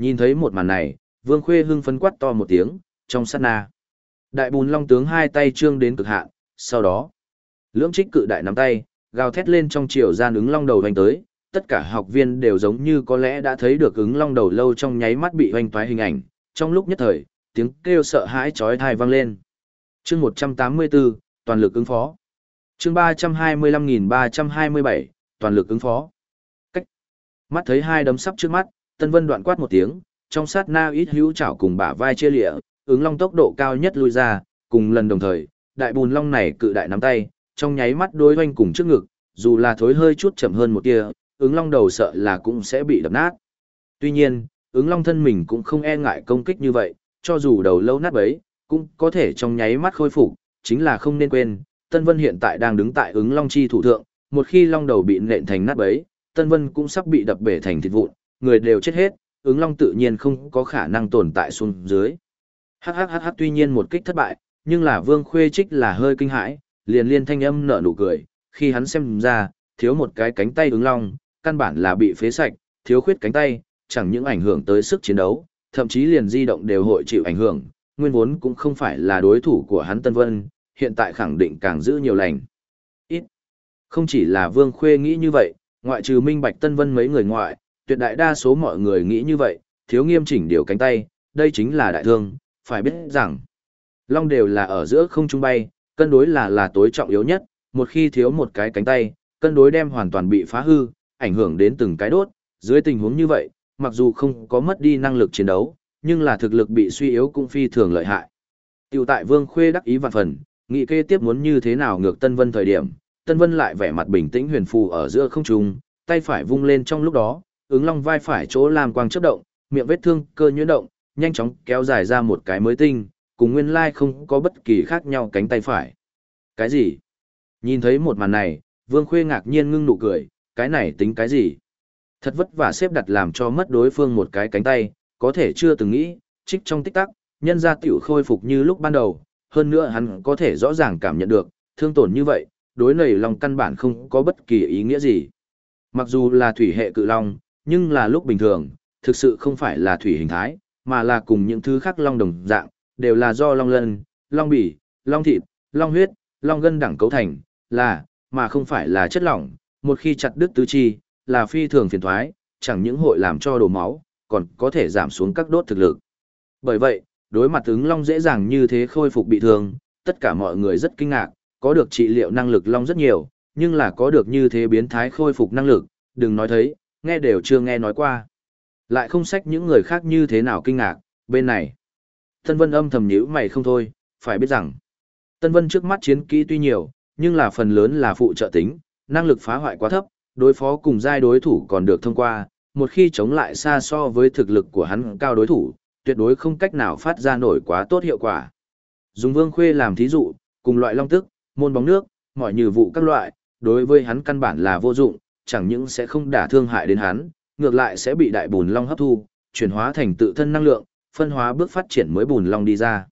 Nhìn thấy một màn này, Vương Khuê hưng phấn quát to một tiếng, trong sát na. Đại bùn long tướng hai tay trương đến cực hạn, sau đó, lưỡng trích cự đại nắm tay, gào thét lên trong chiều gian ứng long đầu hoành tới, tất cả học viên đều giống như có lẽ đã thấy được ứng long đầu lâu trong nháy mắt bị hoành toái hình ảnh, trong lúc nhất thời, tiếng kêu sợ hãi chói tai vang lên. Chương 184, toàn lực ứng phó. Chương 325327, toàn lực ứng phó. Cách. Mắt thấy hai đấm sắp trước mắt, Tân Vân đoạn quát một tiếng, trong sát na ít hữu chảo cùng bả vai chia lịa, ứng long tốc độ cao nhất lui ra, cùng lần đồng thời, đại bùn long này cự đại nắm tay, trong nháy mắt đối hoanh cùng trước ngực, dù là thối hơi chút chậm hơn một tia, ứng long đầu sợ là cũng sẽ bị đập nát. Tuy nhiên, ứng long thân mình cũng không e ngại công kích như vậy, cho dù đầu lâu nát bấy, cũng có thể trong nháy mắt khôi phục, chính là không nên quên, Tân Vân hiện tại đang đứng tại ứng long chi thủ thượng, một khi long đầu bị nện thành nát bấy, Tân Vân cũng sắp bị đập bể thành thịt vụn, người đều chết hết, ứng long tự nhiên không có khả năng tồn tại xuống dưới. Hắc hắc hắc hắc tuy nhiên một kích thất bại, nhưng là Vương Khuê Trích là hơi kinh hãi, liền liên thanh âm nở nụ cười, khi hắn xem ra, thiếu một cái cánh tay ứng long, căn bản là bị phế sạch, thiếu khuyết cánh tay, chẳng những ảnh hưởng tới sức chiến đấu, thậm chí liền di động đều hội chịu ảnh hưởng, nguyên vốn cũng không phải là đối thủ của hắn Tân Vân, hiện tại khẳng định càng giữ nhiều lành. Ít. Không chỉ là Vương Khuê nghĩ như vậy, ngoại trừ Minh Bạch Tân Vân mấy người ngoại, tuyệt đại đa số mọi người nghĩ như vậy, thiếu nghiêm chỉnh điều cánh tay, đây chính là đại thương, phải biết rằng, long đều là ở giữa không trung bay, cân đối là là tối trọng yếu nhất, một khi thiếu một cái cánh tay, cân đối đem hoàn toàn bị phá hư, ảnh hưởng đến từng cái đốt, dưới tình huống như vậy, mặc dù không có mất đi năng lực chiến đấu, nhưng là thực lực bị suy yếu cũng phi thường lợi hại. Tiểu tại Vương Khuê đắc ý vạn phần, nghị kế tiếp muốn như thế nào ngược Tân Vân thời điểm, Tân Vân lại vẻ mặt bình tĩnh huyền phù ở giữa không trung, tay phải vung lên trong lúc đó, ứng long vai phải chỗ làm quang chớp động, miệng vết thương cơ nhuyễn động, nhanh chóng kéo dài ra một cái mới tinh, cùng nguyên lai không có bất kỳ khác nhau cánh tay phải. Cái gì? Nhìn thấy một màn này, Vương Khuê ngạc nhiên ngưng nụ cười, cái này tính cái gì? Thật vất vả xếp đặt làm cho mất đối phương một cái cánh tay, có thể chưa từng nghĩ, trích trong tích tắc, nhân ra tiểu khôi phục như lúc ban đầu, hơn nữa hắn có thể rõ ràng cảm nhận được, thương tổn như vậy, đối nầy lòng căn bản không có bất kỳ ý nghĩa gì. Mặc dù là thủy hệ cự long, nhưng là lúc bình thường, thực sự không phải là thủy hình thái, mà là cùng những thứ khác long đồng dạng, đều là do long lân, long bỉ, long thịt, long huyết, long gân đẳng cấu thành, là, mà không phải là chất lỏng, một khi chặt đứt tứ chi, là phi thường phiền thoái, chẳng những hội làm cho đổ máu, còn có thể giảm xuống các đốt thực lực. Bởi vậy, đối mặt ứng long dễ dàng như thế khôi phục bị thương, tất cả mọi người rất kinh ngạc, có được trị liệu năng lực long rất nhiều, nhưng là có được như thế biến thái khôi phục năng lực, đừng nói thấy, nghe đều chưa nghe nói qua. Lại không sách những người khác như thế nào kinh ngạc, bên này. Tân Vân âm thầm nhíu mày không thôi, phải biết rằng, Tân Vân trước mắt chiến kỹ tuy nhiều, nhưng là phần lớn là phụ trợ tính, năng lực phá hoại quá thấp, đối phó cùng giai đối thủ còn được thông qua, một khi chống lại xa so với thực lực của hắn cao đối thủ, tuyệt đối không cách nào phát ra nổi quá tốt hiệu quả. Dùng Vương Khuê làm thí dụ, cùng loại long tức, môn bóng nước, mọi như vụ các loại, đối với hắn căn bản là vô dụng, chẳng những sẽ không đả thương hại đến hắn, ngược lại sẽ bị đại bùn long hấp thu, chuyển hóa thành tự thân năng lượng, phân hóa bước phát triển mới bùn long đi ra.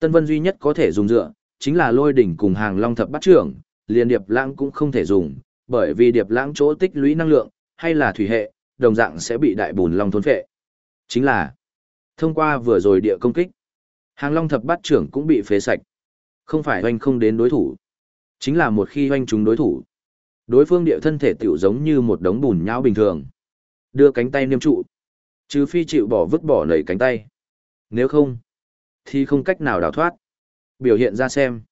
Tân Vân duy nhất có thể dùng dựa, chính là lôi đỉnh cùng hàng long thập bắt trưởng, liền điệp lãng cũng không thể dùng, bởi vì điệp lãng chỗ tích lũy năng lượng, hay là thủy hệ, đồng dạng sẽ bị đại bùn long thôn phệ. Chính là, thông qua vừa rồi địa công kích, hàng long thập bát trưởng cũng bị phế sạch. Không phải hoanh không đến đối thủ, chính là một khi hoanh chúng đối thủ. Đối phương địa thân thể tiểu giống như một đống bùn nhão bình thường. Đưa cánh tay niêm trụ. Trừ phi chịu bỏ vứt bỏ nảy cánh tay. Nếu không, thì không cách nào đào thoát. Biểu hiện ra xem.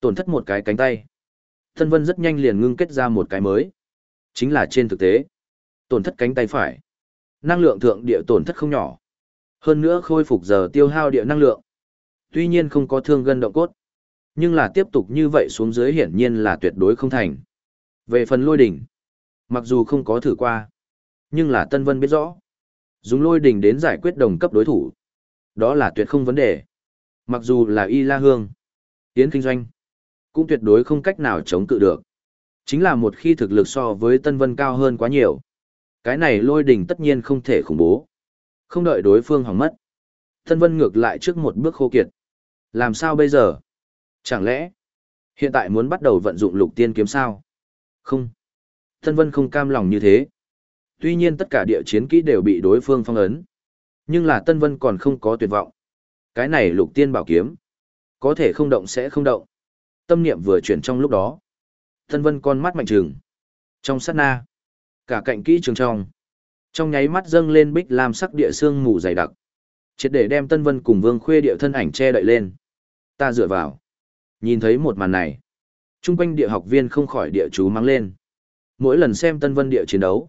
Tổn thất một cái cánh tay. Thân vân rất nhanh liền ngưng kết ra một cái mới. Chính là trên thực tế. Tổn thất cánh tay phải. Năng lượng thượng địa tổn thất không nhỏ. Hơn nữa khôi phục giờ tiêu hao địa năng lượng. Tuy nhiên không có thương gân động cốt. Nhưng là tiếp tục như vậy xuống dưới hiển nhiên là tuyệt đối không thành. Về phần lôi đỉnh. Mặc dù không có thử qua. Nhưng là Tân Vân biết rõ. Dùng lôi đỉnh đến giải quyết đồng cấp đối thủ. Đó là tuyệt không vấn đề. Mặc dù là Y La Hương. Tiến kinh doanh cũng tuyệt đối không cách nào chống cự được. Chính là một khi thực lực so với Tân Vân cao hơn quá nhiều. Cái này lôi đỉnh tất nhiên không thể khủng bố. Không đợi đối phương hỏng mất. Tân Vân ngược lại trước một bước khô kiệt. Làm sao bây giờ? Chẳng lẽ, hiện tại muốn bắt đầu vận dụng lục tiên kiếm sao? Không. Tân Vân không cam lòng như thế. Tuy nhiên tất cả địa chiến kỹ đều bị đối phương phong ấn. Nhưng là Tân Vân còn không có tuyệt vọng. Cái này lục tiên bảo kiếm. Có thể không động sẽ không động. Tâm niệm vừa chuyển trong lúc đó. Tân Vân con mắt mạnh trừng. Trong sát na. Cả cạnh kỹ trường trong. Trong nháy mắt dâng lên bích làm sắc địa xương mù dày đặc. Triệt để đem Tân Vân cùng Vương Khuê địa thân ảnh che đậy lên. Ta dựa vào. Nhìn thấy một màn này. Trung quanh địa học viên không khỏi địa chú mang lên. Mỗi lần xem Tân Vân địa chiến đấu.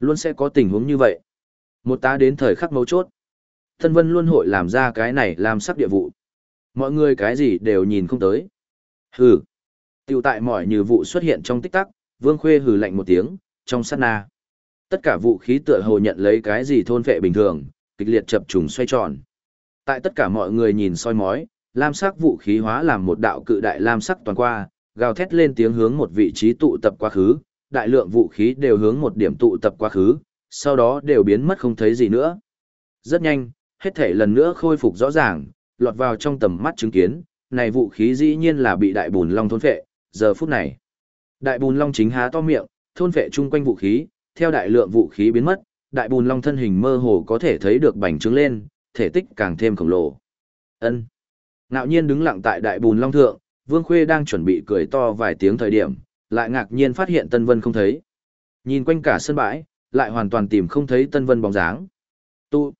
Luôn sẽ có tình huống như vậy. Một tá đến thời khắc mấu chốt. Tân Vân luôn hội làm ra cái này làm sắc địa vụ. Mọi người cái gì đều nhìn không tới. Hừ. Tiểu tại mọi như vụ xuất hiện trong tích tắc, Vương Khuê hừ lạnh một tiếng, trong sát na. Tất cả vũ khí tựa hồ nhận lấy cái gì thôn vệ bình thường, kịch liệt chập trùng xoay tròn. Tại tất cả mọi người nhìn soi mói, lam sắc vũ khí hóa làm một đạo cự đại lam sắc toàn qua, gào thét lên tiếng hướng một vị trí tụ tập quá khứ, đại lượng vũ khí đều hướng một điểm tụ tập quá khứ, sau đó đều biến mất không thấy gì nữa. Rất nhanh, hết thể lần nữa khôi phục rõ ràng, lọt vào trong tầm mắt chứng kiến, này vũ khí dĩ nhiên là bị đại bùn long thôn phệ, giờ phút này. Đại bùn long chính há to miệng, thôn phệ chung quanh vũ khí, theo đại lượng vũ khí biến mất, đại bùn long thân hình mơ hồ có thể thấy được bành trướng lên, thể tích càng thêm khổng lồ. Ân. Ngạo nhiên đứng lặng tại đại bùn long thượng, Vương Khuê đang chuẩn bị cười to vài tiếng thời điểm, lại ngạc nhiên phát hiện Tân Vân không thấy. Nhìn quanh cả sân bãi, lại hoàn toàn tìm không thấy Tân Vân bóng dáng. Tu.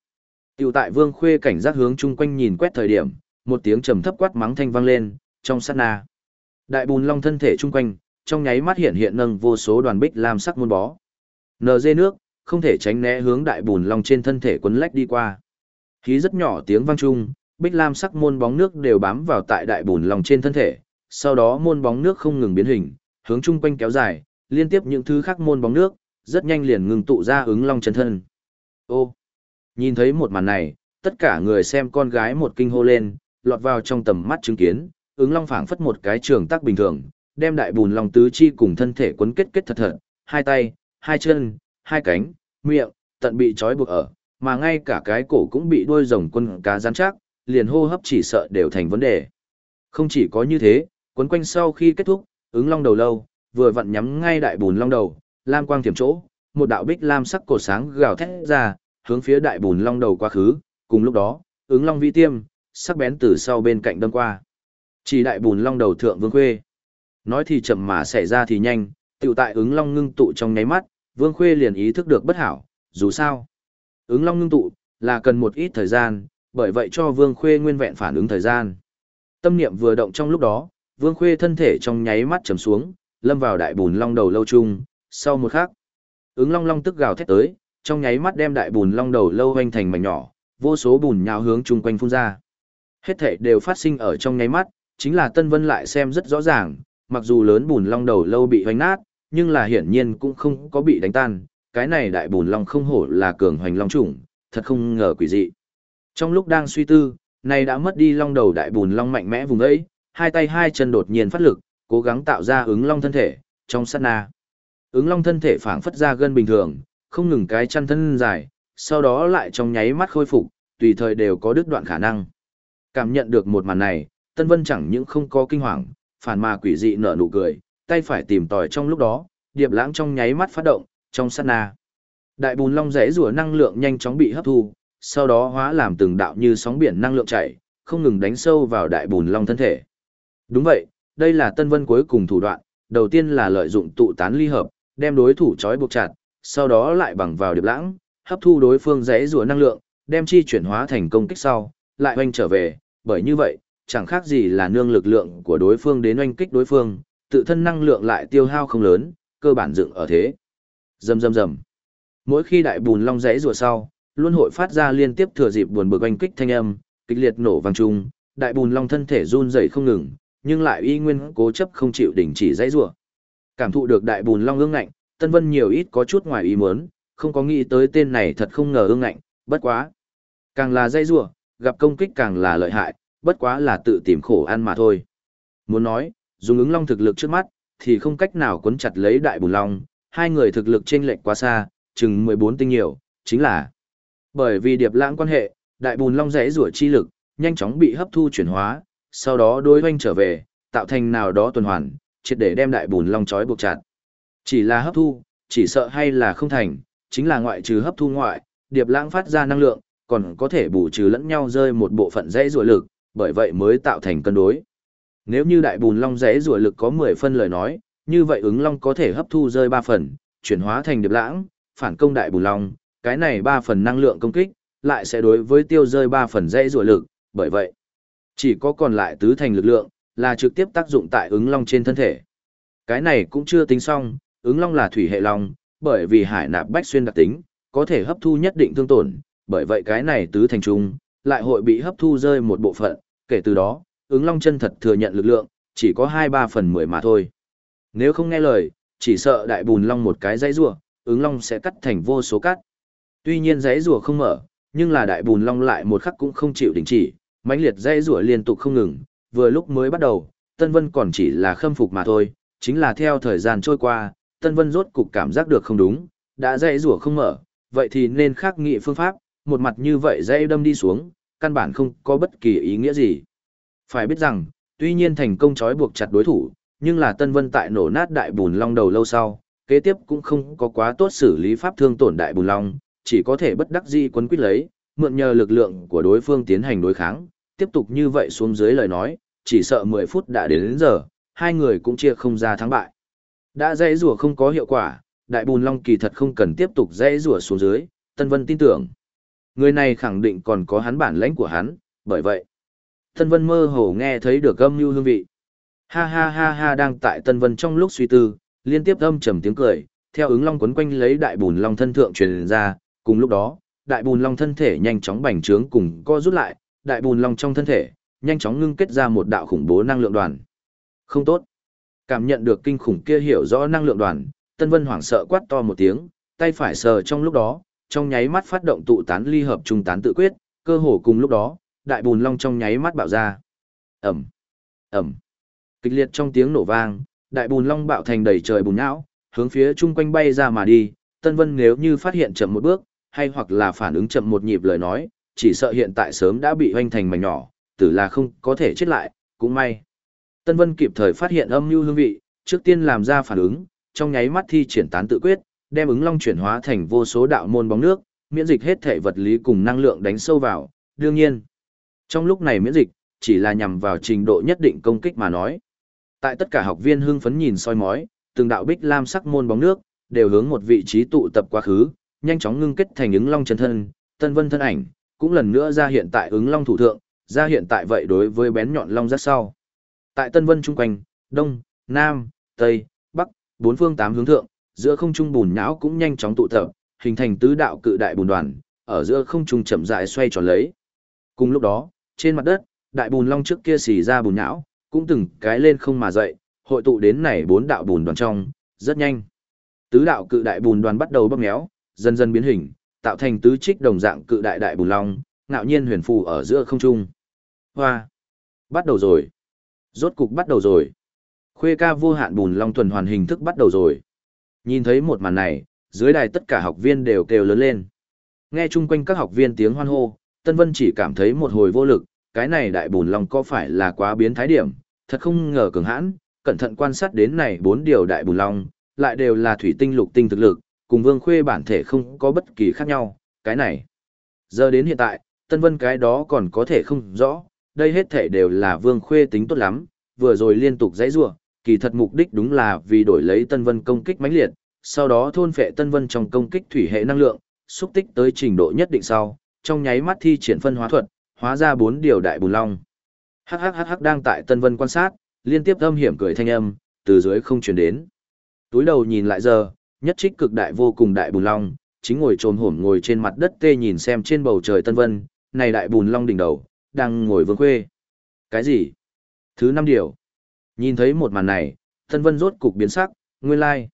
Tiểu tại Vương Khuê cảnh giác hướng chung quanh nhìn quét thời điểm, một tiếng trầm thấp quát mắng thanh vang lên, trong sát na. Đại bùn long thân thể chung quanh, trong nháy mắt hiện hiện nâng vô số đoàn bích lam sắc muôn bó. NG nước, không thể tránh né hướng đại bùn long trên thân thể quấn lách đi qua. Khí rất nhỏ tiếng vang chung, bích lam sắc môn bóng nước đều bám vào tại đại bùn long trên thân thể, sau đó môn bóng nước không ngừng biến hình, hướng chung quanh kéo dài, liên tiếp những thứ khác môn bóng nước, rất nhanh liền ngừng tụ ra ứng long chân thân. Ô! Nhìn thấy một màn này, tất cả người xem con gái một kinh hô lên, lọt vào trong tầm mắt chứng kiến, ứng long phảng phất một cái trường tác bình thường, đem đại bùn long tứ chi cùng thân thể quấn kết kết thật thật, hai tay, hai chân, hai cánh, miệng, tận bị trói buộc ở, mà ngay cả cái cổ cũng bị đuôi rồng quân cá rắn chắc, liền hô hấp chỉ sợ đều thành vấn đề. Không chỉ có như thế, quấn quanh sau khi kết thúc, ứng long đầu lâu, vừa vặn nhắm ngay đại bùn long đầu, lam quang thiểm chỗ, một đạo bích lam sắc cổ sáng gào thét ra, hướng phía đại bùn long đầu quá khứ, cùng lúc đó, ứng long vi tiêm, sắc bén từ sau bên cạnh đâm qua. Chỉ đại bùn long đầu thượng vương khuê. Nói thì chậm mà xảy ra thì nhanh, tiểu tại ứng long ngưng tụ trong nháy mắt, vương khuê liền ý thức được bất hảo, dù sao. Ứng long ngưng tụ, là cần một ít thời gian, bởi vậy cho vương khuê nguyên vẹn phản ứng thời gian. Tâm niệm vừa động trong lúc đó, vương khuê thân thể trong nháy mắt trầm xuống, lâm vào đại bùn long đầu lâu chung, sau một khắc. Ứng long long tức gào thét tới, trong nháy mắt đem đại bùn long đầu lâu hoành thành mảnh nhỏ, vô số bùn nhào hướng chung quanh phun ra. Hết thể đều phát sinh ở trong nháy mắt, chính là Tân Vân lại xem rất rõ ràng, mặc dù lớn bùn long đầu lâu bị hoành nát, nhưng là hiển nhiên cũng không có bị đánh tan, cái này đại bùn long không hổ là cường hoành long chủng, thật không ngờ quỷ dị. Trong lúc đang suy tư, này đã mất đi long đầu đại bùn long mạnh mẽ vùng ấy, hai tay hai chân đột nhiên phát lực, cố gắng tạo ra ứng long thân thể, trong sát na. Ứng long thân thể phảng phất ra gân bình thường, không ngừng cái chăn thân dài, sau đó lại trong nháy mắt khôi phục, tùy thời đều có đứt đoạn khả năng. Cảm nhận được một màn này, Tân Vân chẳng những không có kinh hoàng, phản mà quỷ dị nở nụ cười, tay phải tìm tòi trong lúc đó, điệp lãng trong nháy mắt phát động, trong sát na. Đại bùn long rẽ rùa năng lượng nhanh chóng bị hấp thu, sau đó hóa làm từng đạo như sóng biển năng lượng chảy, không ngừng đánh sâu vào đại bùn long thân thể. Đúng vậy, đây là Tân Vân cuối cùng thủ đoạn, đầu tiên là lợi dụng tụ tán ly hợp, đem đối thủ trói buộc chặt, sau đó lại bằng vào điệp lãng, hấp thu đối phương rẽ rùa năng lượng, đem chi chuyển hóa thành công kích sau, lại oanh trở về, bởi như vậy, chẳng khác gì là nương lực lượng của đối phương đến oanh kích đối phương, tự thân năng lượng lại tiêu hao không lớn, cơ bản dựng ở thế. dầm dầm dầm. Mỗi khi đại bùn long rẽ rùa sau, luôn hội phát ra liên tiếp thừa dịp buồn bực oanh kích thanh âm, kịch liệt nổ vang trung, đại bùn long thân thể run rẩy không ngừng, nhưng lại y nguyên cố chấp không chịu đình chỉ dãy rủa. Cảm thụ được đại bùn long ương ngạnh, Tân Vân nhiều ít có chút ngoài ý muốn, không có nghĩ tới tên này thật không ngờ ương ngạnh, bất quá. Càng là dãy rủa, gặp công kích càng là lợi hại, bất quá là tự tìm khổ ăn mà thôi. Muốn nói, dùng ứng long thực lực trước mắt, thì không cách nào cuốn chặt lấy đại bùn long, hai người thực lực chênh lệch quá xa, chừng 14 tinh nhiều, chính là bởi vì điệp lãng quan hệ, đại bùn long rẽ rủa chi lực, nhanh chóng bị hấp thu chuyển hóa, sau đó đối hoanh trở về, tạo thành nào đó tuần hoàn, triệt để đem đại bùn long trói buộc chặt. Chỉ là hấp thu, chỉ sợ hay là không thành, chính là ngoại trừ hấp thu ngoại, điệp lãng phát ra năng lượng, còn có thể bù trừ lẫn nhau rơi một bộ phận dãy rủa lực, bởi vậy mới tạo thành cân đối. Nếu như đại bùn long rẽ rủa lực có 10 phân lời nói, như vậy ứng long có thể hấp thu rơi 3 phần, chuyển hóa thành điệp lãng, phản công đại bùn long, cái này 3 phần năng lượng công kích, lại sẽ đối với tiêu rơi 3 phần dây rùa lực, bởi vậy, chỉ có còn lại tứ thành lực lượng, là trực tiếp tác dụng tại ứng long trên thân thể. Cái này cũng chưa tính xong, ứng long là thủy hệ long, bởi vì hải nạp bách xuyên đặc tính, có thể hấp thu nhất định thương tổn, bởi vậy cái này tứ thành trung, lại hội bị hấp thu rơi một bộ phận, kể từ đó, ứng long chân thật thừa nhận lực lượng, chỉ có 2-3 phần 10 mà thôi. Nếu không nghe lời, chỉ sợ đại bùn long một cái dây rùa, ứng long sẽ cắt thành vô số cắt. Tuy nhiên dãy rùa không mở, nhưng là đại bùn long lại một khắc cũng không chịu đình chỉ, mãnh liệt dãy rùa liên tục không ngừng, vừa lúc mới bắt đầu, Tân Vân còn chỉ là khâm phục mà thôi, chính là theo thời gian trôi qua, Tân Vân rốt cục cảm giác được không đúng, đã dãy rùa không mở, vậy thì nên khắc nghị phương pháp, một mặt như vậy dãy đâm đi xuống, căn bản không có bất kỳ ý nghĩa gì. Phải biết rằng, tuy nhiên thành công trói buộc chặt đối thủ, nhưng là Tân Vân tại nổ nát đại bùn long đầu lâu sau, kế tiếp cũng không có quá tốt xử lý pháp thương tổn đại bùn long, chỉ có thể bất đắc dĩ quấn quýt lấy, mượn nhờ lực lượng của đối phương tiến hành đối kháng, tiếp tục như vậy xuống dưới lời nói, chỉ sợ 10 phút đã đến, đến giờ, hai người cũng chia không ra thắng bại. Đã dãy rùa không có hiệu quả, đại bùn long kỳ thật không cần tiếp tục dãy rùa xuống dưới, Tân Vân tin tưởng. Người này khẳng định còn có hắn bản lãnh của hắn, bởi vậy. Tân Vân mơ hồ nghe thấy được âm mưu hương vị. Ha ha ha ha đang tại Tân Vân trong lúc suy tư, liên tiếp âm trầm tiếng cười, theo ứng long quấn quanh lấy đại bùn long thân thượng truyền ra, cùng lúc đó, đại bùn long thân thể nhanh chóng bành trướng cùng co rút lại, đại bùn long trong thân thể, nhanh chóng ngưng kết ra một đạo khủng bố năng lượng đoàn. Không tốt. Cảm nhận được kinh khủng kia hiểu rõ năng lượng đoàn, Tân Vân hoảng sợ quát to một tiếng, tay phải sờ trong lúc đó, trong nháy mắt phát động tụ tán ly hợp trung tán tự quyết, cơ hồ cùng lúc đó, đại bùn long trong nháy mắt bạo ra. Ầm. Ầm. Kịch liệt trong tiếng nổ vang, đại bùn long bạo thành đầy trời bùn não, hướng phía chung quanh bay ra mà đi, Tân Vân nếu như phát hiện chậm một bước, hay hoặc là phản ứng chậm một nhịp lời nói, chỉ sợ hiện tại sớm đã bị hoanh thành mảnh nhỏ, tử là không có thể chết lại, cũng may. Tân Vân kịp thời phát hiện âm mưu hương vị, trước tiên làm ra phản ứng, trong nháy mắt thi triển tán tự quyết, đem ứng long chuyển hóa thành vô số đạo môn bóng nước, miễn dịch hết thể vật lý cùng năng lượng đánh sâu vào, đương nhiên. Trong lúc này miễn dịch, chỉ là nhằm vào trình độ nhất định công kích mà nói. Tại tất cả học viên hưng phấn nhìn soi mói, từng đạo bích lam sắc môn bóng nước, đều hướng một vị trí tụ tập quá khứ, nhanh chóng ngưng kết thành ứng long chân thân, tân vân thân ảnh, cũng lần nữa ra hiện tại ứng long thủ thượng, ra hiện tại vậy đối với bén nhọn long rất sau. Tại tân vân trung quanh, đông, nam, tây, bắc, bốn phương tám hướng thượng, giữa không trung bùn nhão cũng nhanh chóng tụ tập, hình thành tứ đạo cự đại bùn đoàn, ở giữa không trung chậm rãi xoay tròn lấy. Cùng lúc đó, trên mặt đất, đại bùn long trước kia xì ra bùn nhão, cũng từng cái lên không mà dậy, hội tụ đến này bốn đạo bùn đoàn trong, rất nhanh. Tứ đạo cự đại bùn đoàn bắt đầu bóp méo, dần dần biến hình, tạo thành tứ trích đồng dạng cự đại đại bùn long, ngạo nhiên huyền phù ở giữa không trung. Hoa! Bắt đầu rồi! Rốt cục bắt đầu rồi! Khuê ca vô hạn bùn long tuần hoàn hình thức bắt đầu rồi. Nhìn thấy một màn này, dưới đài tất cả học viên đều kêu lớn lên. Nghe chung quanh các học viên tiếng hoan hô, Tân Vân chỉ cảm thấy một hồi vô lực, cái này đại bùn long có phải là quá biến thái điểm, thật không ngờ cường hãn, cẩn thận quan sát đến này bốn điều đại bùn long, lại đều là thủy tinh lục tinh thực lực, cùng vương khuê bản thể không có bất kỳ khác nhau, cái này. Giờ đến hiện tại, Tân Vân cái đó còn có thể không rõ, đây hết thể đều là vương khuê tính tốt lắm, vừa rồi liên tục dãy rua, kỳ thật mục đích đúng là vì đổi lấy Tân Vân công kích mãnh liệt, sau đó thôn phệ Tân Vân trong công kích thủy hệ năng lượng, xúc tích tới trình độ nhất định sau, trong nháy mắt thi triển phân hóa thuật, hóa ra bốn điều đại bùn long. Hắc hắc hắc hắc đang tại Tân Vân quan sát, liên tiếp âm hiểm cười thanh âm, từ dưới không truyền đến. Túi đầu nhìn lại giờ, nhất trích cực đại vô cùng đại bùn long, chính ngồi trồm hổm ngồi trên mặt đất tê nhìn xem trên bầu trời Tân Vân, này đại bùn long đỉnh đầu, đang ngồi vương khuê. Cái gì? Thứ năm điều. Nhìn thấy một màn này, Tân Vân rốt cục biến sắc, nguyên lai.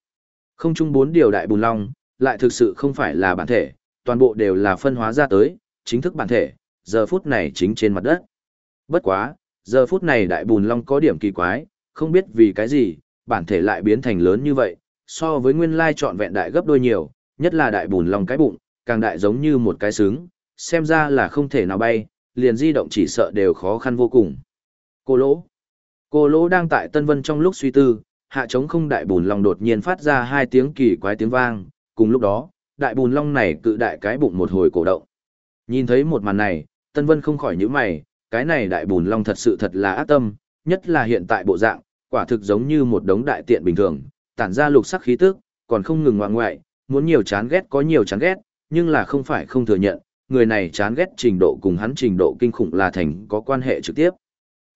Không chung bốn điều đại bùn long, lại thực sự không phải là bản thể, toàn bộ đều là phân hóa ra tới, chính thức bản thể, giờ phút này chính trên mặt đất. Bất quá, giờ phút này đại bùn long có điểm kỳ quái, không biết vì cái gì, bản thể lại biến thành lớn như vậy, so với nguyên lai trọn vẹn đại gấp đôi nhiều, nhất là đại bùn long cái bụng, càng đại giống như một cái sướng, xem ra là không thể nào bay, liền di động chỉ sợ đều khó khăn vô cùng. Cô lỗ. Cô lỗ đang tại Tân Vân trong lúc suy tư, hạ trống không đại bùn long đột nhiên phát ra hai tiếng kỳ quái tiếng vang, cùng lúc đó, đại bùn long này cự đại cái bụng một hồi cổ động. Nhìn thấy một màn này, Tân Vân không khỏi nhíu mày, cái này đại bùn long thật sự thật là ác tâm, nhất là hiện tại bộ dạng, quả thực giống như một đống đại tiện bình thường, tản ra lục sắc khí tức, còn không ngừng ngoại ngoại, muốn nhiều chán ghét có nhiều chán ghét, nhưng là không phải không thừa nhận, người này chán ghét trình độ cùng hắn trình độ kinh khủng là thành có quan hệ trực tiếp.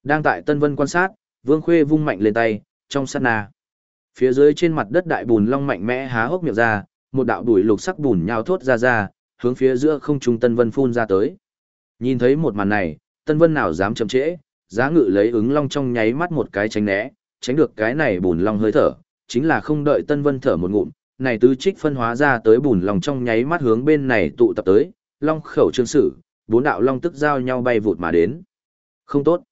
Đang tại Tân Vân quan sát, Vương Khuê vung mạnh lên tay, trong sát na. Phía dưới trên mặt đất đại bùn long mạnh mẽ há hốc miệng ra, một đạo đuổi lục sắc bùn nhào thốt ra ra, hướng phía giữa không trung Tân Vân phun ra tới. Nhìn thấy một màn này, Tân Vân nào dám chậm trễ, giá ngự lấy ứng long trong nháy mắt một cái tránh né, tránh được cái này bùn long hơi thở, chính là không đợi Tân Vân thở một ngụm, này tứ trích phân hóa ra tới bùn lòng trong nháy mắt hướng bên này tụ tập tới, long khẩu trương sử, bốn đạo long tức giao nhau bay vụt mà đến. Không tốt.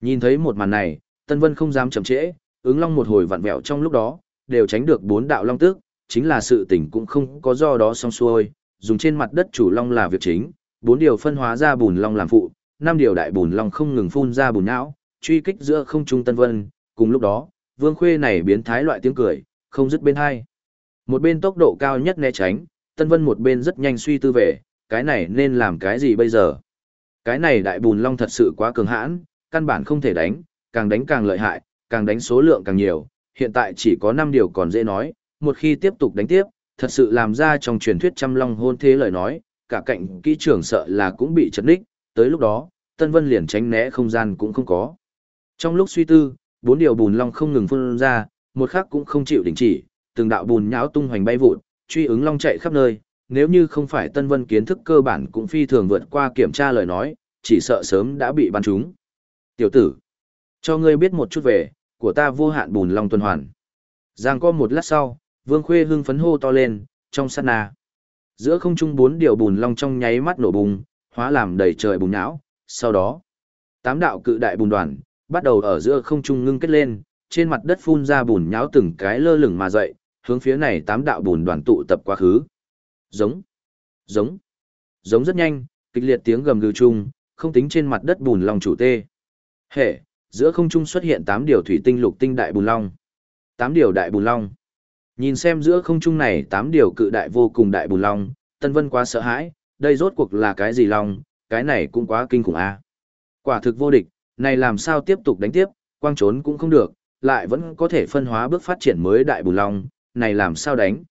Nhìn thấy một màn này, Tân Vân không dám chậm trễ, ứng long một hồi vặn vẹo trong lúc đó, đều tránh được bốn đạo long tức, chính là sự tỉnh cũng không có do đó xong xuôi, dùng trên mặt đất chủ long là việc chính, bốn điều phân hóa ra bùn long làm phụ, năm điều đại bùn long không ngừng phun ra bùn não, truy kích giữa không trung Tân Vân, cùng lúc đó, Vương Khuê này biến thái loại tiếng cười, không dứt bên hai. Một bên tốc độ cao nhất né tránh, Tân Vân một bên rất nhanh suy tư về, cái này nên làm cái gì bây giờ? Cái này đại bùn long thật sự quá cường hãn, căn bản không thể đánh, càng đánh càng lợi hại, càng đánh số lượng càng nhiều, hiện tại chỉ có 5 điều còn dễ nói, một khi tiếp tục đánh tiếp, thật sự làm ra trong truyền thuyết trăm long hôn thế lời nói, cả cạnh kỹ trưởng sợ là cũng bị chật ních, tới lúc đó, Tân Vân liền tránh né không gian cũng không có. Trong lúc suy tư, bốn điều bùn long không ngừng phun ra, một khắc cũng không chịu đình chỉ, từng đạo bùn nhão tung hoành bay vụt, truy ứng long chạy khắp nơi, nếu như không phải Tân Vân kiến thức cơ bản cũng phi thường vượt qua kiểm tra lời nói, chỉ sợ sớm đã bị bắn trúng. Tiểu tử, cho ngươi biết một chút về, của ta vô hạn bùn long tuần hoàn. Giang có một lát sau, Vương Khuê hưng phấn hô to lên, trong sát na. Giữa không trung bốn điều bùn long trong nháy mắt nổ bùng, hóa làm đầy trời bùn nhão. sau đó, tám đạo cự đại bùn đoàn, bắt đầu ở giữa không trung ngưng kết lên, trên mặt đất phun ra bùn nháo từng cái lơ lửng mà dậy, hướng phía này tám đạo bùn đoàn tụ tập quá khứ. Giống, giống, giống rất nhanh, kịch liệt tiếng gầm gừ chung, không tính trên mặt đất bùn long chủ tê. Hệ, giữa không trung xuất hiện tám điều thủy tinh lục tinh đại bùn long. tám điều đại bùn long. Nhìn xem giữa không trung này tám điều cự đại vô cùng đại bùn long, Tân Vân quá sợ hãi, đây rốt cuộc là cái gì long, cái này cũng quá kinh khủng a. Quả thực vô địch, này làm sao tiếp tục đánh tiếp, quang trốn cũng không được, lại vẫn có thể phân hóa bước phát triển mới đại bùn long, này làm sao đánh.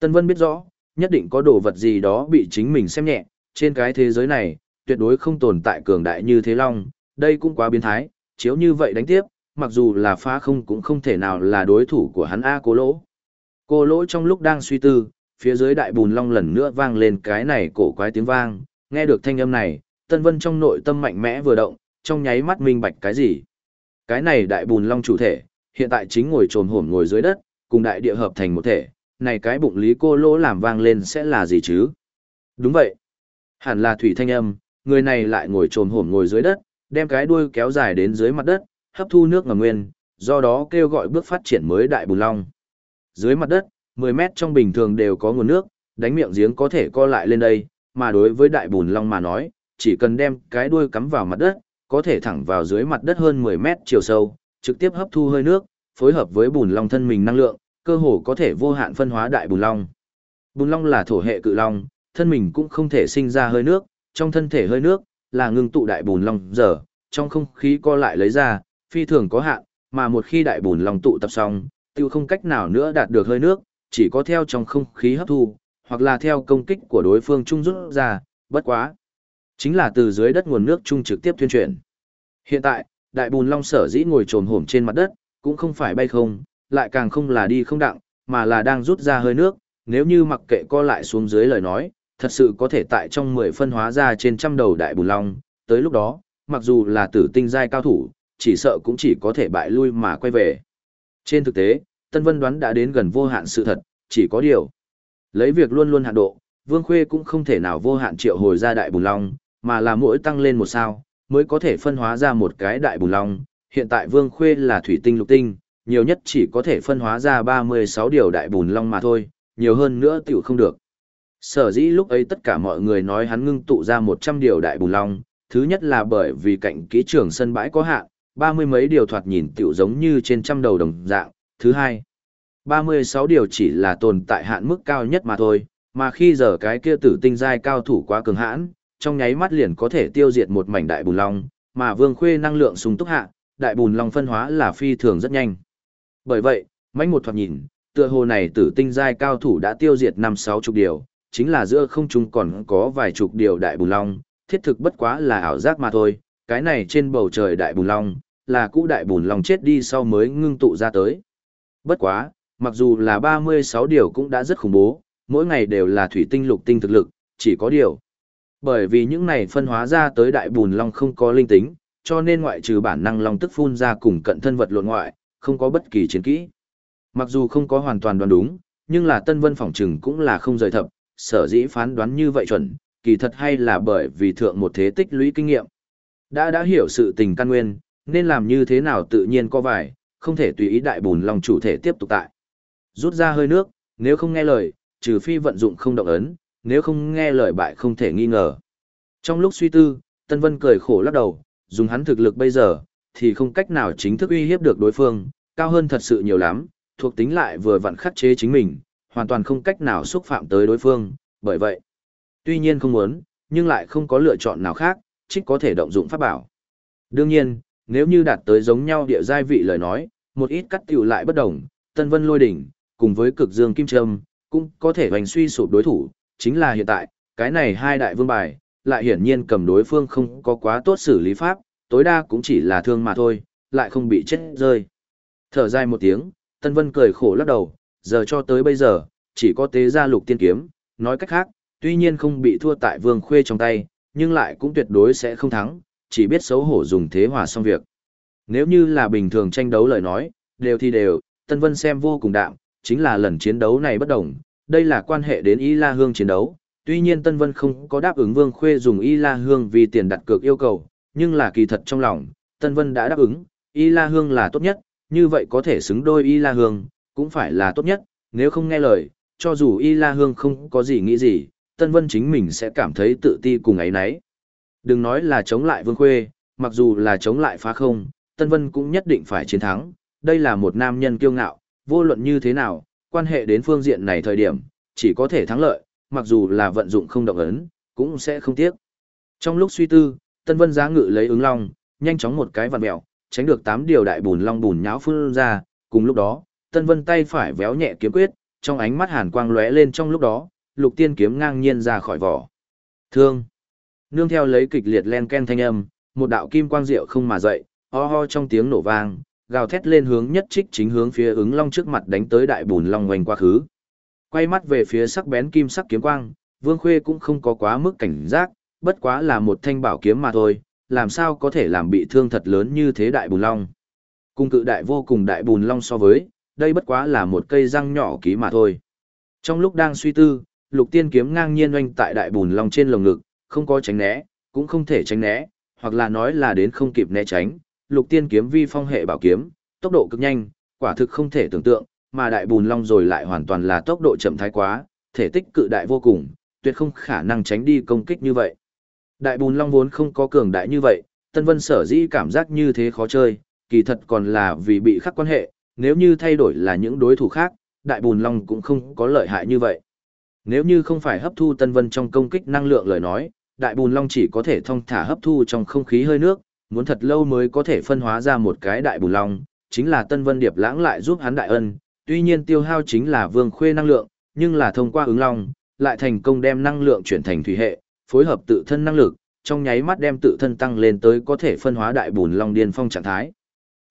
Tân Vân biết rõ, nhất định có đồ vật gì đó bị chính mình xem nhẹ, trên cái thế giới này, tuyệt đối không tồn tại cường đại như thế long, đây cũng quá biến thái, chiếu như vậy đánh tiếp, mặc dù là phá không cũng không thể nào là đối thủ của hắn A cố lỗ. Cô lỗ trong lúc đang suy tư, phía dưới đại bùn long lần nữa vang lên cái này cổ quái tiếng vang, nghe được thanh âm này, Tân Vân trong nội tâm mạnh mẽ vừa động, trong nháy mắt minh bạch cái gì. Cái này đại bùn long chủ thể, hiện tại chính ngồi trồn hổm ngồi dưới đất, cùng đại địa hợp thành một thể, này cái bụng lý cô lỗ làm vang lên sẽ là gì chứ? Đúng vậy. Hẳn là thủy thanh âm, người này lại ngồi trồn hổm ngồi dưới đất, đem cái đuôi kéo dài đến dưới mặt đất, hấp thu nước ngầm nguyên, do đó kêu gọi bước phát triển mới đại bùn long. Dưới mặt đất, 10 mét trong bình thường đều có nguồn nước, đánh miệng giếng có thể co lại lên đây, mà đối với đại bùn long mà nói, chỉ cần đem cái đuôi cắm vào mặt đất, có thể thẳng vào dưới mặt đất hơn 10 mét chiều sâu, trực tiếp hấp thu hơi nước, phối hợp với bùn long thân mình năng lượng, cơ hồ có thể vô hạn phân hóa đại bùn long. Bùn long là thổ hệ cự long, thân mình cũng không thể sinh ra hơi nước, trong thân thể hơi nước là ngưng tụ đại bùn long giờ, trong không khí co lại lấy ra, phi thường có hạn, mà một khi đại bùn long tụ tập xong, tiêu không cách nào nữa đạt được hơi nước, chỉ có theo trong không khí hấp thu, hoặc là theo công kích của đối phương trung rút ra, bất quá. Chính là từ dưới đất nguồn nước trung trực tiếp tuyên truyền. Hiện tại, đại bùn long sở dĩ ngồi trồm hổm trên mặt đất, cũng không phải bay không, lại càng không là đi không đặng, mà là đang rút ra hơi nước, nếu như mặc kệ co lại xuống dưới lời nói, thật sự có thể tại trong 10 phân hóa ra trên trăm đầu đại bùn long, tới lúc đó, mặc dù là tử tinh giai cao thủ, chỉ sợ cũng chỉ có thể bại lui mà quay về. Trên thực tế, Tân Vân đoán đã đến gần vô hạn sự thật, chỉ có điều. Lấy việc luôn luôn hạn độ, Vương Khuê cũng không thể nào vô hạn triệu hồi ra đại bùn long, mà là mỗi tăng lên một sao, mới có thể phân hóa ra một cái đại bùn long. Hiện tại Vương Khuê là thủy tinh lục tinh, nhiều nhất chỉ có thể phân hóa ra 36 điều đại bùn long mà thôi, nhiều hơn nữa tiểu không được. Sở dĩ lúc ấy tất cả mọi người nói hắn ngưng tụ ra 100 điều đại bùn long, thứ nhất là bởi vì cạnh kỹ trường sân bãi có hạn, ba mươi mấy điều thoạt nhìn tiểu giống như trên trăm đầu đồng dạng, thứ hai, 36 điều chỉ là tồn tại hạn mức cao nhất mà thôi, mà khi giờ cái kia tử tinh giai cao thủ quá cường hãn, trong nháy mắt liền có thể tiêu diệt một mảnh đại bùn long, mà vương khuê năng lượng sung túc hạ, đại bùn long phân hóa là phi thường rất nhanh. Bởi vậy, mãnh một thoạt nhìn, tựa hồ này tử tinh giai cao thủ đã tiêu diệt năm sáu chục điều, chính là giữa không trung còn có vài chục điều đại bùn long, thiết thực bất quá là ảo giác mà thôi, cái này trên bầu trời đại bùn long, là cũ đại bùn long chết đi sau mới ngưng tụ ra tới. Bất quá, mặc dù là 36 điều cũng đã rất khủng bố, mỗi ngày đều là thủy tinh lục tinh thực lực, chỉ có điều. Bởi vì những này phân hóa ra tới đại bùn long không có linh tính, cho nên ngoại trừ bản năng long tức phun ra cùng cận thân vật lộn ngoại, không có bất kỳ chiến kỹ. Mặc dù không có hoàn toàn đoán đúng, nhưng là Tân Vân phỏng trừng cũng là không rời thập, sở dĩ phán đoán như vậy chuẩn, kỳ thật hay là bởi vì thượng một thế tích lũy kinh nghiệm. Đã đã hiểu sự tình căn nguyên, nên làm như thế nào tự nhiên có vài, không thể tùy ý đại bùn long chủ thể tiếp tục tại. Rút ra hơi nước, nếu không nghe lời, trừ phi vận dụng không động ấn, nếu không nghe lời bại không thể nghi ngờ. Trong lúc suy tư, Tân Vân cười khổ lắc đầu, dùng hắn thực lực bây giờ, thì không cách nào chính thức uy hiếp được đối phương, cao hơn thật sự nhiều lắm, thuộc tính lại vừa vặn khắc chế chính mình, hoàn toàn không cách nào xúc phạm tới đối phương, bởi vậy, tuy nhiên không muốn, nhưng lại không có lựa chọn nào khác, trích có thể động dụng pháp bảo. Đương nhiên, nếu như đạt tới giống nhau địa giai vị lời nói, một ít cắt tiểu lại bất đồng, Tân Vân lôi đỉnh, cùng với cực dương kim trâm, cũng có thể hoành suy sụp đối thủ, chính là hiện tại, cái này hai đại vương bài, lại hiển nhiên cầm đối phương không có quá tốt xử lý pháp, tối đa cũng chỉ là thương mà thôi, lại không bị chết rơi. Thở dài một tiếng, Tân Vân cười khổ lắc đầu, giờ cho tới bây giờ, chỉ có tế gia lục tiên kiếm, nói cách khác, tuy nhiên không bị thua tại vương khuê trong tay, nhưng lại cũng tuyệt đối sẽ không thắng, chỉ biết xấu hổ dùng thế hòa xong việc. Nếu như là bình thường tranh đấu lời nói, đều thì đều, Tân Vân xem vô cùng đạm, chính là lần chiến đấu này bất đồng, đây là quan hệ đến Y La Hương chiến đấu. Tuy nhiên Tân Vân không có đáp ứng Vương Khuê dùng Y La Hương vì tiền đặt cược yêu cầu, nhưng là kỳ thật trong lòng, Tân Vân đã đáp ứng, Y La Hương là tốt nhất, như vậy có thể xứng đôi Y La Hương, cũng phải là tốt nhất, nếu không nghe lời, cho dù Y La Hương không có gì nghĩ gì, Tân Vân chính mình sẽ cảm thấy tự ti cùng ấy nấy. Đừng nói là chống lại Vương Khuê, mặc dù là chống lại phá không, Tân Vân cũng nhất định phải chiến thắng, đây là một nam nhân kiêu ngạo, vô luận như thế nào, quan hệ đến phương diện này thời điểm, chỉ có thể thắng lợi, mặc dù là vận dụng không động ấn, cũng sẽ không tiếc. Trong lúc suy tư, Tân Vân giá ngự lấy ứng long, nhanh chóng một cái vặn mèo, tránh được tám điều đại bùn long bùn nháo phun ra, cùng lúc đó, Tân Vân tay phải véo nhẹ kiếm quyết, trong ánh mắt hàn quang lóe lên trong lúc đó, lục tiên kiếm ngang nhiên ra khỏi vỏ. Thương. Nương theo lấy kịch liệt len ken thanh âm, một đạo kim quang diệu không mà dậy, ho ho trong tiếng nổ vang, gào thét lên hướng nhất trích chính hướng phía ứng long trước mặt đánh tới đại bùn long ngoành quá khứ. Quay mắt về phía sắc bén kim sắc kiếm quang, Vương Khuê cũng không có quá mức cảnh giác, bất quá là một thanh bảo kiếm mà thôi, làm sao có thể làm bị thương thật lớn như thế đại bùn long. Cung cự đại vô cùng đại bùn long so với, đây bất quá là một cây răng nhỏ ký mà thôi. Trong lúc đang suy tư, lục tiên kiếm ngang nhiên oanh tại đại bùn long trên lồng ngực, không có tránh né, cũng không thể tránh né, hoặc là nói là đến không kịp né tránh, lục tiên kiếm vi phong hệ bảo kiếm, tốc độ cực nhanh, quả thực không thể tưởng tượng, mà đại bùn long rồi lại hoàn toàn là tốc độ chậm thái quá, thể tích cự đại vô cùng, tuyệt không khả năng tránh đi công kích như vậy. Đại bùn long vốn không có cường đại như vậy, Tân Vân sở dĩ cảm giác như thế khó chơi, kỳ thật còn là vì bị khắc quan hệ, nếu như thay đổi là những đối thủ khác, đại bùn long cũng không có lợi hại như vậy. Nếu như không phải hấp thu Tân Vân trong công kích năng lượng lời nói, đại bùn long chỉ có thể thông thả hấp thu trong không khí hơi nước, muốn thật lâu mới có thể phân hóa ra một cái đại bùn long, chính là Tân Vân Điệp lãng lại giúp hắn đại ân, tuy nhiên tiêu hao chính là vương khuê năng lượng, nhưng là thông qua ứng long, lại thành công đem năng lượng chuyển thành thủy hệ, phối hợp tự thân năng lực, trong nháy mắt đem tự thân tăng lên tới có thể phân hóa đại bùn long điên phong trạng thái.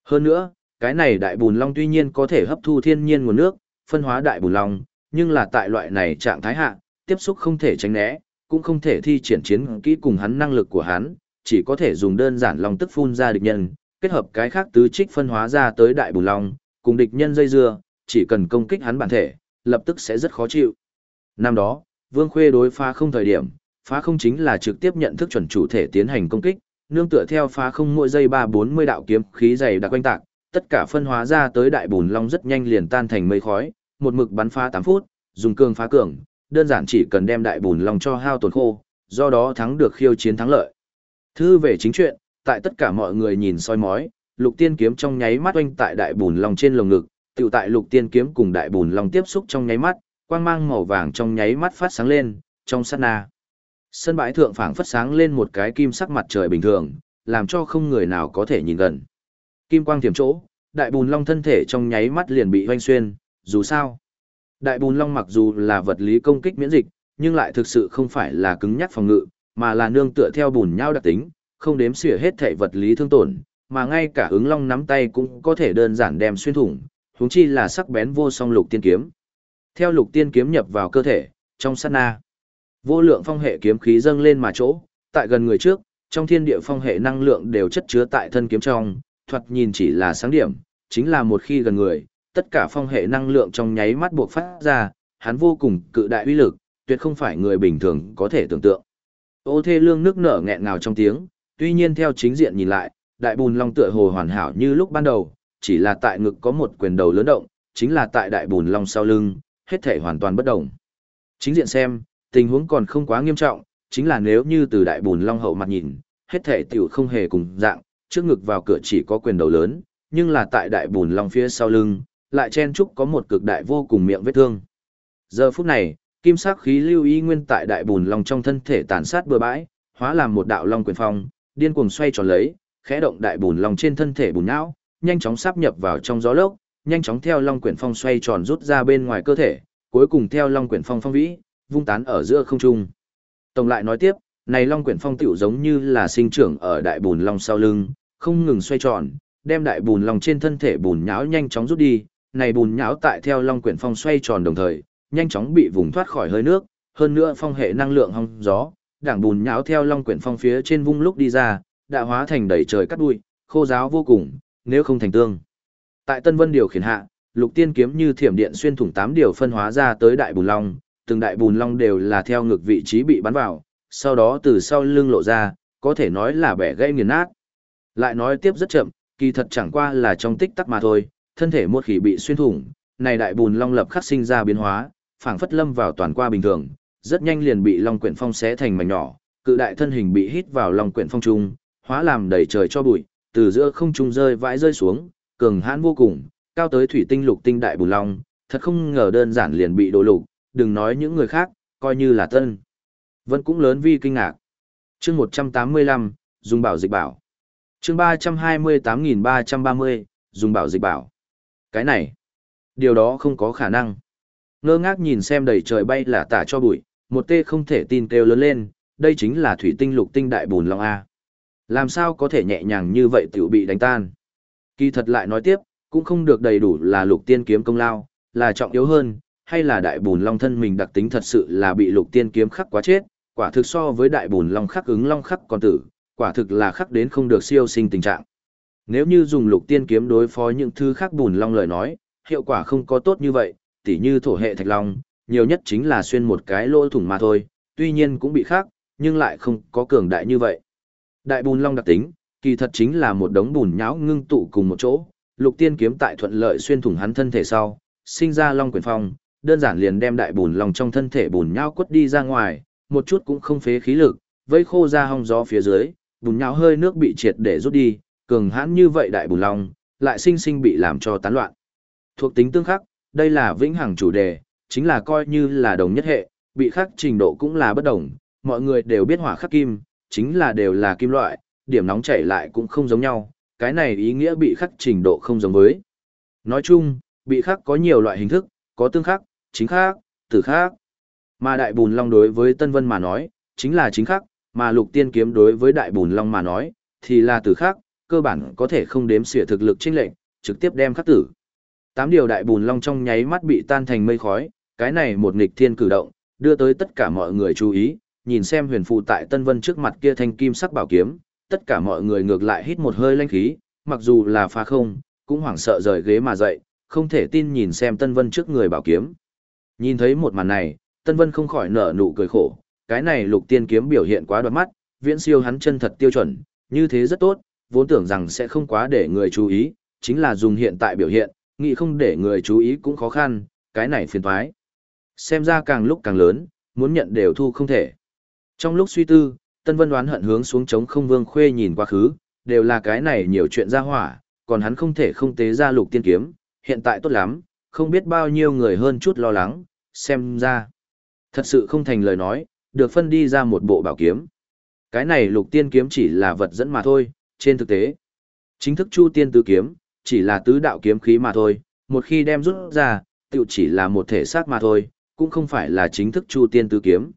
Hơn nữa, cái này đại bùn long tuy nhiên có thể hấp thu thiên nhiên nguồn nước, phân hóa đại bùn long, nhưng là tại loại này trạng thái hạ, tiếp xúc không thể tránh né, cũng không thể thi triển chiến kỹ cùng hắn năng lực của hắn, chỉ có thể dùng đơn giản long tức phun ra địch nhân, kết hợp cái khác tứ trích phân hóa ra tới đại bùn long, cùng địch nhân dây dưa, chỉ cần công kích hắn bản thể, lập tức sẽ rất khó chịu. Năm đó, Vương Khuê đối phá không thời điểm, phá không chính là trực tiếp nhận thức chuẩn chủ thể tiến hành công kích, nương tựa theo phá không mỗi giây 340 đạo kiếm khí dày đặc quanh tạc, tất cả phân hóa ra tới đại bùn long rất nhanh liền tan thành mây khói, một mực bắn phá 8 phút, dùng cường phá cường, đơn giản chỉ cần đem đại bùn long cho hao tổn khô, do đó thắng được khiêu chiến thắng lợi. Thư về chính chuyện, tại tất cả mọi người nhìn soi mói, lục tiên kiếm trong nháy mắt oanh tại đại bùn long trên lồng ngực, tiểu tại lục tiên kiếm cùng đại bùn long tiếp xúc trong nháy mắt, quang mang màu vàng trong nháy mắt phát sáng lên, trong sát na. Sân bãi thượng phảng phất sáng lên một cái kim sắc mặt trời bình thường, làm cho không người nào có thể nhìn gần. Kim quang tiềm chỗ, đại bùn long thân thể trong nháy mắt liền bị hoanh xuyên, dù sao. Đại bùn long mặc dù là vật lý công kích miễn dịch, nhưng lại thực sự không phải là cứng nhắc phòng ngự, mà là nương tựa theo bùn nhau đặc tính, không đếm xỉa hết thể vật lý thương tổn, mà ngay cả ứng long nắm tay cũng có thể đơn giản đem xuyên thủng, huống chi là sắc bén vô song lục tiên kiếm. Theo lục tiên kiếm nhập vào cơ thể, trong sát na, vô lượng phong hệ kiếm khí dâng lên mà chỗ, tại gần người trước, trong thiên địa phong hệ năng lượng đều chất chứa tại thân kiếm trong, thoạt nhìn chỉ là sáng điểm, chính là một khi gần người, tất cả phong hệ năng lượng trong nháy mắt buộc phát ra, hắn vô cùng cự đại uy lực, tuyệt không phải người bình thường có thể tưởng tượng. Ô thê lương nước nở nghẹn ngào trong tiếng, tuy nhiên theo chính diện nhìn lại, đại bùn long tựa hồ hoàn hảo như lúc ban đầu, chỉ là tại ngực có một quyền đầu lớn động, chính là tại đại bùn long sau lưng, hết thể hoàn toàn bất động. Chính diện xem, tình huống còn không quá nghiêm trọng, chính là nếu như từ đại bùn long hậu mặt nhìn, hết thể tiểu không hề cùng dạng, trước ngực vào cửa chỉ có quyền đầu lớn, nhưng là tại đại bùn long phía sau lưng, lại chen chúc có một cực đại vô cùng miệng vết thương. Giờ phút này, kim sắc khí lưu y nguyên tại đại bùn long trong thân thể tàn sát bừa bãi, hóa làm một đạo long quyền phong, điên cuồng xoay tròn lấy, khẽ động đại bùn long trên thân thể bùn não, nhanh chóng sáp nhập vào trong gió lốc, nhanh chóng theo long quyển phong xoay tròn rút ra bên ngoài cơ thể, cuối cùng theo long quyển phong phong vĩ, vung tán ở giữa không trung. Tổng lại nói tiếp, này Long Quyển Phong tiểu giống như là sinh trưởng ở đại bùn long sau lưng, không ngừng xoay tròn, đem đại bùn long trên thân thể bùn nhão nhanh chóng rút đi, này bùn nhão tại theo Long Quyển Phong xoay tròn đồng thời, nhanh chóng bị vùng thoát khỏi hơi nước, hơn nữa phong hệ năng lượng hong gió, đảng bùn nháo theo Long Quyển Phong phía trên vung lúc đi ra, đã hóa thành đầy trời cát bụi, khô giáo vô cùng, nếu không thành tương. Tại Tân Vân điều khiển hạ, Lục Tiên kiếm như thiểm điện xuyên thủng tám điều phân hóa ra tới đại bùn long, từng đại bùn long đều là theo ngược vị trí bị bắn vào, sau đó từ sau lưng lộ ra, có thể nói là bẻ gãy nghiền nát. Lại nói tiếp rất chậm, kỳ thật chẳng qua là trong tích tắc mà thôi, thân thể một khỉ bị xuyên thủng, này đại bùn long lập khắc sinh ra biến hóa, phảng phất lâm vào toàn qua bình thường, rất nhanh liền bị long quyển phong xé thành mảnh nhỏ, cự đại thân hình bị hít vào long quyển phong trung, hóa làm đầy trời cho bụi, từ giữa không trung rơi vãi rơi xuống, cường hãn vô cùng, cao tới thủy tinh lục tinh đại bùn long, thật không ngờ đơn giản liền bị đổ lục, đừng nói những người khác, coi như là tân. Vẫn cũng lớn vi kinh ngạc. chương 185, dùng bảo dịch bảo. chương 328.330, dùng bảo dịch bảo. Cái này, điều đó không có khả năng. Ngơ ngác nhìn xem đầy trời bay là tả cho bụi, một tê không thể tin kêu lớn lên, đây chính là thủy tinh lục tinh đại bùn long A. Làm sao có thể nhẹ nhàng như vậy tiểu bị đánh tan. Kỳ thật lại nói tiếp, cũng không được đầy đủ là lục tiên kiếm công lao, là trọng yếu hơn, hay là đại bùn long thân mình đặc tính thật sự là bị lục tiên kiếm khắc quá chết, quả thực so với đại bùn long khắc ứng long khắc còn tử, quả thực là khắc đến không được siêu sinh tình trạng. Nếu như dùng lục tiên kiếm đối phó những thứ khác bùn long lời nói, hiệu quả không có tốt như vậy, tỉ như thổ hệ thạch long, nhiều nhất chính là xuyên một cái lỗ thủng mà thôi, tuy nhiên cũng bị khắc, nhưng lại không có cường đại như vậy. Đại bùn long đặc tính, kỳ thật chính là một đống bùn nhão ngưng tụ cùng một chỗ, lục tiên kiếm tại thuận lợi xuyên thủng hắn thân thể sau, sinh ra long quyền phong, đơn giản liền đem đại bùn long trong thân thể bùn nhão quất đi ra ngoài, một chút cũng không phế khí lực, vây khô ra hong gió phía dưới, bùn nhão hơi nước bị triệt để rút đi, cường hãn như vậy đại bùn long, lại sinh sinh bị làm cho tán loạn. Thuộc tính tương khắc, đây là vĩnh hằng chủ đề, chính là coi như là đồng nhất hệ, bị khắc trình độ cũng là bất đồng, mọi người đều biết hỏa khắc kim, chính là đều là kim loại, điểm nóng chảy lại cũng không giống nhau, cái này ý nghĩa bị khắc trình độ không giống với. Nói chung, bị khắc có nhiều loại hình thức, có tương khắc, chính khắc, tử khắc. Mà đại bùn long đối với Tân Vân mà nói, chính là chính khắc, mà lục tiên kiếm đối với đại bùn long mà nói, thì là tử khắc, cơ bản có thể không đếm xỉa thực lực chênh lệnh, trực tiếp đem khắc tử. Tám điều đại bùn long trong nháy mắt bị tan thành mây khói, cái này một nghịch thiên cử động, đưa tới tất cả mọi người chú ý, nhìn xem huyền phụ tại Tân Vân trước mặt kia thanh kim sắc bảo kiếm, tất cả mọi người ngược lại hít một hơi lanh khí, mặc dù là phá không, cũng hoảng sợ rời ghế mà dậy, không thể tin nhìn xem Tân Vân trước người bảo kiếm. Nhìn thấy một màn này, Tân Vân không khỏi nở nụ cười khổ, cái này lục tiên kiếm biểu hiện quá đoạt mắt, viễn siêu hắn chân thật tiêu chuẩn, như thế rất tốt, vốn tưởng rằng sẽ không quá để người chú ý, chính là dùng hiện tại biểu hiện, nghĩ không để người chú ý cũng khó khăn, cái này phiền toái. Xem ra càng lúc càng lớn, muốn nhận đều thu không thể. Trong lúc suy tư, Tân Vân đoán hận hướng xuống chống không vương khuê nhìn quá khứ, đều là cái này nhiều chuyện ra hỏa, còn hắn không thể không tế ra lục tiên kiếm, hiện tại tốt lắm, không biết bao nhiêu người hơn chút lo lắng, xem ra. Thật sự không thành lời nói, được phân đi ra một bộ bảo kiếm. Cái này lục tiên kiếm chỉ là vật dẫn mà thôi, trên thực tế. Chính thức chu tiên tứ kiếm, chỉ là tứ đạo kiếm khí mà thôi, một khi đem rút ra, tự chỉ là một thể xác mà thôi, cũng không phải là chính thức chu tiên tứ kiếm.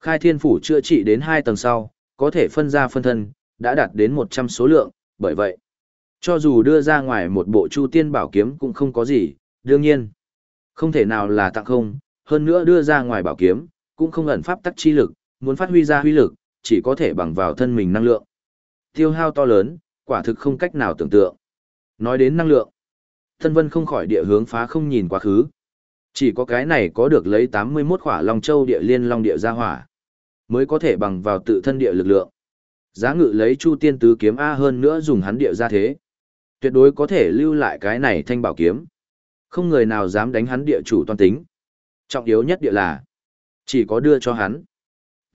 Khai thiên phủ chữa trị đến hai tầng sau, có thể phân ra phân thân, đã đạt đến 100 số lượng, bởi vậy, cho dù đưa ra ngoài một bộ chu tiên bảo kiếm cũng không có gì, đương nhiên, không thể nào là tặng không, hơn nữa đưa ra ngoài bảo kiếm, cũng không ẩn pháp tắc chi lực, muốn phát huy ra huy lực, chỉ có thể bằng vào thân mình năng lượng. Tiêu hao to lớn, quả thực không cách nào tưởng tượng. Nói đến năng lượng, thân vân không khỏi địa hướng phá không nhìn quá khứ. Chỉ có cái này có được lấy 81 khỏa Long Châu địa liên Long địa ra hỏa mới có thể bằng vào tự thân địa lực lượng. Giá ngự lấy Chu Tiên Tứ kiếm A hơn nữa dùng hắn địa ra thế. Tuyệt đối có thể lưu lại cái này thanh bảo kiếm. Không người nào dám đánh hắn địa chủ toàn tính. Trọng yếu nhất địa là, chỉ có đưa cho hắn.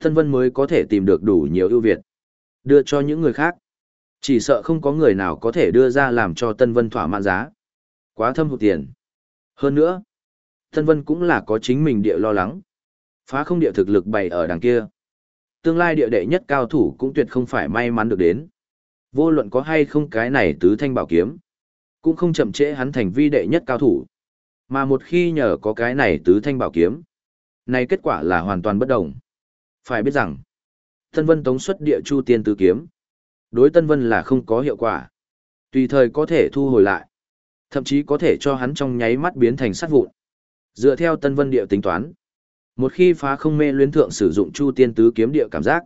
Thân vân mới có thể tìm được đủ nhiều ưu việt. Đưa cho những người khác. Chỉ sợ không có người nào có thể đưa ra làm cho Tân Vân thỏa mãn giá. Quá thâm hụt tiền. Hơn nữa, Tân Vân cũng là có chính mình địa lo lắng. Phá không địa thực lực bày ở đằng kia tương lai địa đệ nhất cao thủ cũng tuyệt không phải may mắn được đến. Vô luận có hay không cái này tứ thanh bảo kiếm, cũng không chậm trễ hắn thành vi đệ nhất cao thủ. Mà một khi nhờ có cái này tứ thanh bảo kiếm, này kết quả là hoàn toàn bất đồng. Phải biết rằng, Tân Vân tống xuất địa chu tiên tứ kiếm. Đối Tân Vân là không có hiệu quả. Tùy thời có thể thu hồi lại. Thậm chí có thể cho hắn trong nháy mắt biến thành sát vụn. Dựa theo Tân Vân địa tính toán. Một khi phá không mê luyến thượng sử dụng chu tiên tứ kiếm địa cảm giác,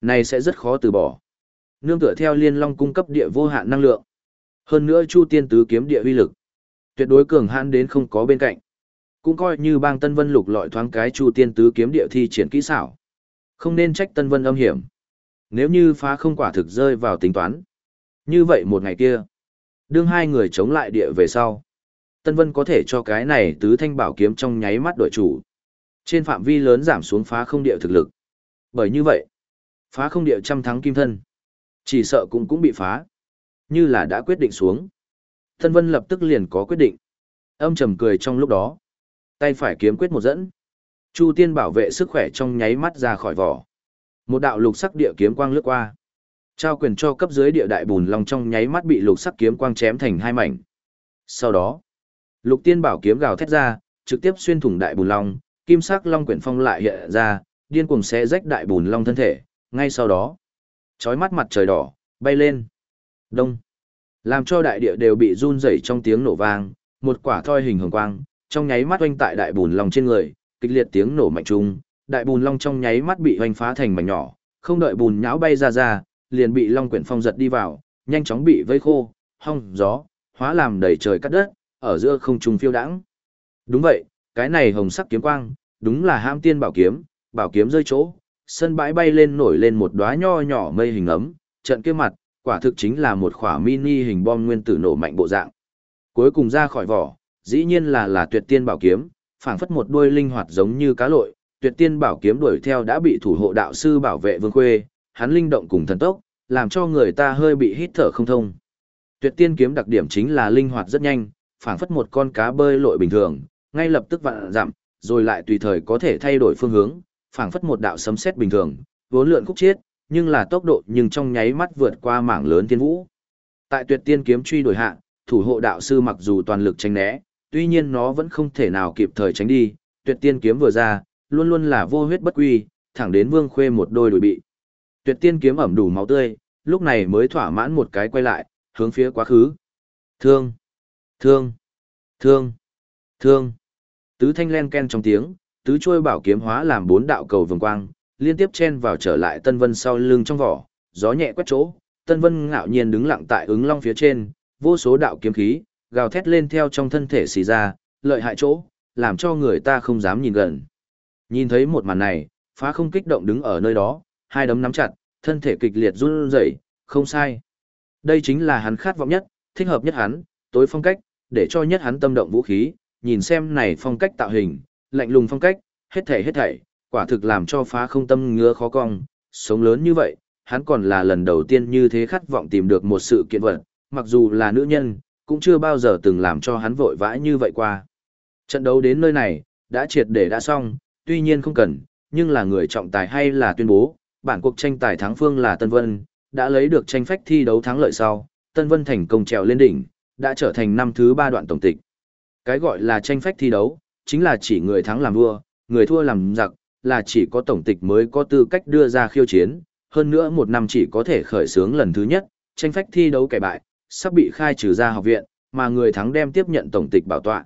này sẽ rất khó từ bỏ. Nương tựa theo liên long cung cấp địa vô hạn năng lượng. Hơn nữa chu tiên tứ kiếm địa uy lực. Tuyệt đối cường hãn đến không có bên cạnh. Cũng coi như bang Tân Vân lục lọi thoáng cái chu tiên tứ kiếm địa thi triển kỹ xảo. Không nên trách Tân Vân âm hiểm. Nếu như phá không quả thực rơi vào tính toán. Như vậy một ngày kia, đương hai người chống lại địa về sau. Tân Vân có thể cho cái này tứ thanh bảo kiếm trong nháy mắt đội chủ. Trên phạm vi lớn giảm xuống phá không địa thực lực. Bởi như vậy, phá không địa trăm thắng kim thân. Chỉ sợ cũng cũng bị phá. Như là đã quyết định xuống. Tân Vân lập tức liền có quyết định. Âm trầm cười trong lúc đó. Tay phải kiếm quyết một dẫn. Chu tiên bảo vệ sức khỏe trong nháy mắt ra khỏi vỏ. Một đạo lục sắc địa kiếm quang lướt qua. Trao quyền cho cấp dưới địa đại bùn long trong nháy mắt bị lục sắc kiếm quang chém thành hai mảnh. Sau đó, lục tiên bảo kiếm gào thét ra, trực tiếp xuyên thủng đại bùn long, kim sắc long quyển phong lại hiện ra, điên cuồng xé rách đại bùn long thân thể. Ngay sau đó, chói mắt mặt trời đỏ, bay lên. Đông. Làm cho đại địa đều bị run rẩy trong tiếng nổ vang, một quả thoi hình hồng quang, trong nháy mắt oanh tại đại bùn long trên người, kịch liệt tiếng nổ mạnh trung, đại bùn long trong nháy mắt bị hoành phá thành mảnh nhỏ, không đợi bùn nhão bay ra ra, liền bị long quyển phong giật đi vào, nhanh chóng bị vây khô, hong gió, hóa làm đầy trời cắt đất, ở giữa không trung phiêu đãng. Đúng vậy, cái này hồng sắc kiếm quang, đúng là ham tiên bảo kiếm, bảo kiếm rơi chỗ, sân bãi bay lên nổi lên một đóa nho nhỏ mây hình ấm, trận kia mặt, quả thực chính là một khỏa mini hình bom nguyên tử nổ mạnh bộ dạng. Cuối cùng ra khỏi vỏ, dĩ nhiên là là tuyệt tiên bảo kiếm, phảng phất một đuôi linh hoạt giống như cá lội, tuyệt tiên bảo kiếm đuổi theo đã bị thủ hộ đạo sư bảo vệ vương khuê, hắn linh động cùng thần tốc, làm cho người ta hơi bị hít thở không thông. Tuyệt tiên kiếm đặc điểm chính là linh hoạt rất nhanh, phảng phất một con cá bơi lội bình thường, ngay lập tức vặn dặm, rồi lại tùy thời có thể thay đổi phương hướng, phảng phất một đạo sấm sét bình thường, vốn lượn khúc chiết, nhưng là tốc độ nhưng trong nháy mắt vượt qua mảng lớn thiên vũ. Tại tuyệt tiên kiếm truy đuổi hạ, thủ hộ đạo sư mặc dù toàn lực tránh né, tuy nhiên nó vẫn không thể nào kịp thời tránh đi, tuyệt tiên kiếm vừa ra, luôn luôn là vô huyết bất quy, thẳng đến Vương Khuê một đôi đuổi bị. Tuyệt tiên kiếm ẩm đủ máu tươi, lúc này mới thỏa mãn một cái quay lại, hướng phía quá khứ. Thương, thương, thương, thương. Tứ thanh len ken trong tiếng, tứ trôi bảo kiếm hóa làm bốn đạo cầu vồng quang, liên tiếp chen vào trở lại Tân Vân sau lưng trong vỏ, gió nhẹ quét chỗ, Tân Vân ngạo nhiên đứng lặng tại ứng long phía trên, vô số đạo kiếm khí, gào thét lên theo trong thân thể xì ra, lợi hại chỗ, làm cho người ta không dám nhìn gần. Nhìn thấy một màn này, phá không kích động đứng ở nơi đó, hai đấm nắm chặt, thân thể kịch liệt run rẩy, không sai. Đây chính là hắn khát vọng nhất, thích hợp nhất hắn, tối phong cách, để cho nhất hắn tâm động vũ khí, nhìn xem này phong cách tạo hình, lạnh lùng phong cách, hết thảy hết thảy, quả thực làm cho phá không tâm ngứa khó cong, sống lớn như vậy, hắn còn là lần đầu tiên như thế khát vọng tìm được một sự kiện vật, mặc dù là nữ nhân, cũng chưa bao giờ từng làm cho hắn vội vã như vậy qua. Trận đấu đến nơi này, đã triệt để đã xong, tuy nhiên không cần, nhưng là người trọng tài hay là tuyên bố, bản cuộc tranh tài thắng phương là Tân Vân, đã lấy được tranh phách thi đấu thắng lợi sau, Tân Vân thành công trèo lên đỉnh, đã trở thành năm thứ ba đoạn tổng tịch. Cái gọi là tranh phách thi đấu, chính là chỉ người thắng làm vua, người thua làm giặc, là chỉ có tổng tịch mới có tư cách đưa ra khiêu chiến, hơn nữa một năm chỉ có thể khởi xướng lần thứ nhất, tranh phách thi đấu kẻ bại, sắp bị khai trừ ra học viện, mà người thắng đem tiếp nhận tổng tịch bảo tọa.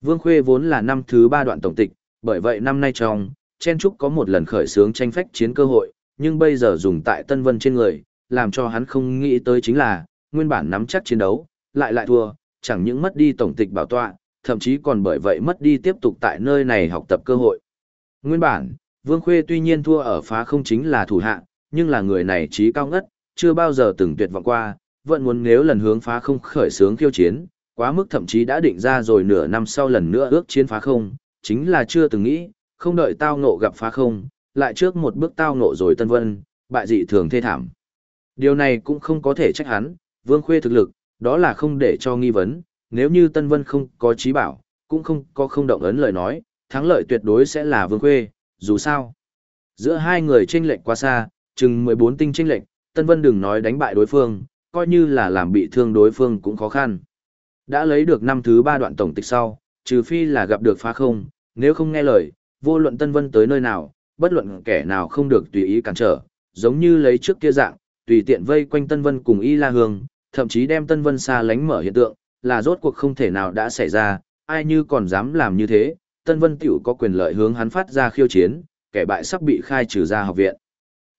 Vương Khuê vốn là năm thứ ba đoạn tổng tịch, bởi vậy năm nay trong, Chen Trúc có một lần khởi xướng tranh phách chiến cơ hội, nhưng bây giờ dùng tại Tân Vân trên người, làm cho hắn không nghĩ tới chính là, nguyên bản nắm chắc chiến đấu, lại lại thua, chẳng những mất đi tổng tịch bảo tọa, thậm chí còn bởi vậy mất đi tiếp tục tại nơi này học tập cơ hội. Nguyên bản, Vương Khuê tuy nhiên thua ở phá không chính là thủ hạ, nhưng là người này trí cao ngất, chưa bao giờ từng tuyệt vọng qua, vẫn muốn nếu lần hướng phá không khởi sướng khiêu chiến, quá mức thậm chí đã định ra rồi nửa năm sau lần nữa ước chiến phá không, chính là chưa từng nghĩ, không đợi tao ngộ gặp phá không, lại trước một bước tao ngộ rồi Tân Vân, bại dị thường thê thảm. Điều này cũng không có thể trách hắn, Vương Khuê thực lực, đó là không để cho nghi vấn, nếu như Tân Vân không có trí bảo, cũng không có không động ấn lời nói, thắng lợi tuyệt đối sẽ là Vương Khuê, dù sao. Giữa hai người chênh lệch quá xa, chừng 14 tinh chênh lệch, Tân Vân đừng nói đánh bại đối phương, coi như là làm bị thương đối phương cũng khó khăn. Đã lấy được năm thứ ba đoạn tổng tịch sau, trừ phi là gặp được phá không, nếu không nghe lời, vô luận Tân Vân tới nơi nào, bất luận kẻ nào không được tùy ý cản trở, giống như lấy trước kia dạng, tùy tiện vây quanh Tân Vân cùng Y La Hương, thậm chí đem Tân Vân xa lánh mở hiện tượng, là rốt cuộc không thể nào đã xảy ra, ai như còn dám làm như thế, Tân Vân tiểu có quyền lợi hướng hắn phát ra khiêu chiến, kẻ bại sắp bị khai trừ ra học viện.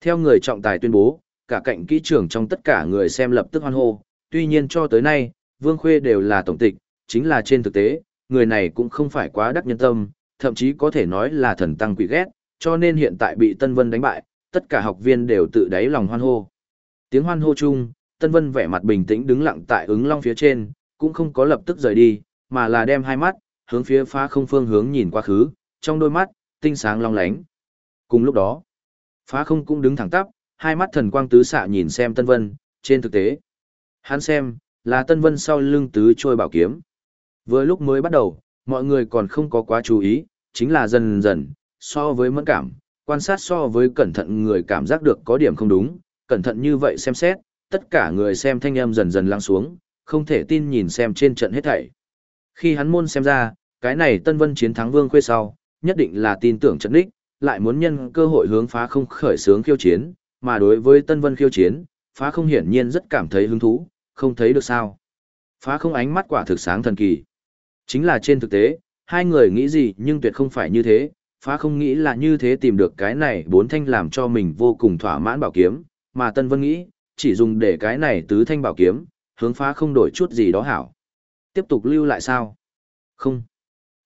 Theo người trọng tài tuyên bố, cả cạnh kỹ trưởng trong tất cả người xem lập tức hoan hô, tuy nhiên cho tới nay, Vương Khuê đều là tổng tịch, chính là trên thực tế, người này cũng không phải quá đắc nhân tâm, thậm chí có thể nói là thần tăng quỷ ghét, cho nên hiện tại bị Tân Vân đánh bại, tất cả học viên đều tự đáy lòng hoan hô. Tiếng hoan hô chung, Tân Vân vẻ mặt bình tĩnh đứng lặng tại ứng long phía trên, cũng không có lập tức rời đi, mà là đem hai mắt, hướng phía phá không phương hướng nhìn qua khứ, trong đôi mắt, tinh sáng long lánh. Cùng lúc đó, phá không cũng đứng thẳng tắp, hai mắt thần quang tứ xạ nhìn xem Tân Vân, trên thực tế. Hắn xem, là Tân Vân sau lưng tứ trôi bảo kiếm. Vừa lúc mới bắt đầu, mọi người còn không có quá chú ý, chính là dần dần, so với mẫn cảm, quan sát so với cẩn thận người cảm giác được có điểm không đúng, cẩn thận như vậy xem xét, tất cả người xem thanh âm dần dần lắng xuống, không thể tin nhìn xem trên trận hết thảy. Khi hắn môn xem ra, cái này Tân Vân chiến thắng Vương Khuê sau, nhất định là tin tưởng trận đích, lại muốn nhân cơ hội hướng phá không khởi sướng khiêu chiến, mà đối với Tân Vân khiêu chiến, phá không hiển nhiên rất cảm thấy hứng thú, không thấy được sao. Phá không ánh mắt quả thực sáng thần kỳ. Chính là trên thực tế, hai người nghĩ gì nhưng tuyệt không phải như thế, phá không nghĩ là như thế tìm được cái này bốn thanh làm cho mình vô cùng thỏa mãn bảo kiếm, mà Tân Vân nghĩ, chỉ dùng để cái này tứ thanh bảo kiếm, hướng phá không đổi chút gì đó hảo. Tiếp tục lưu lại sao? Không.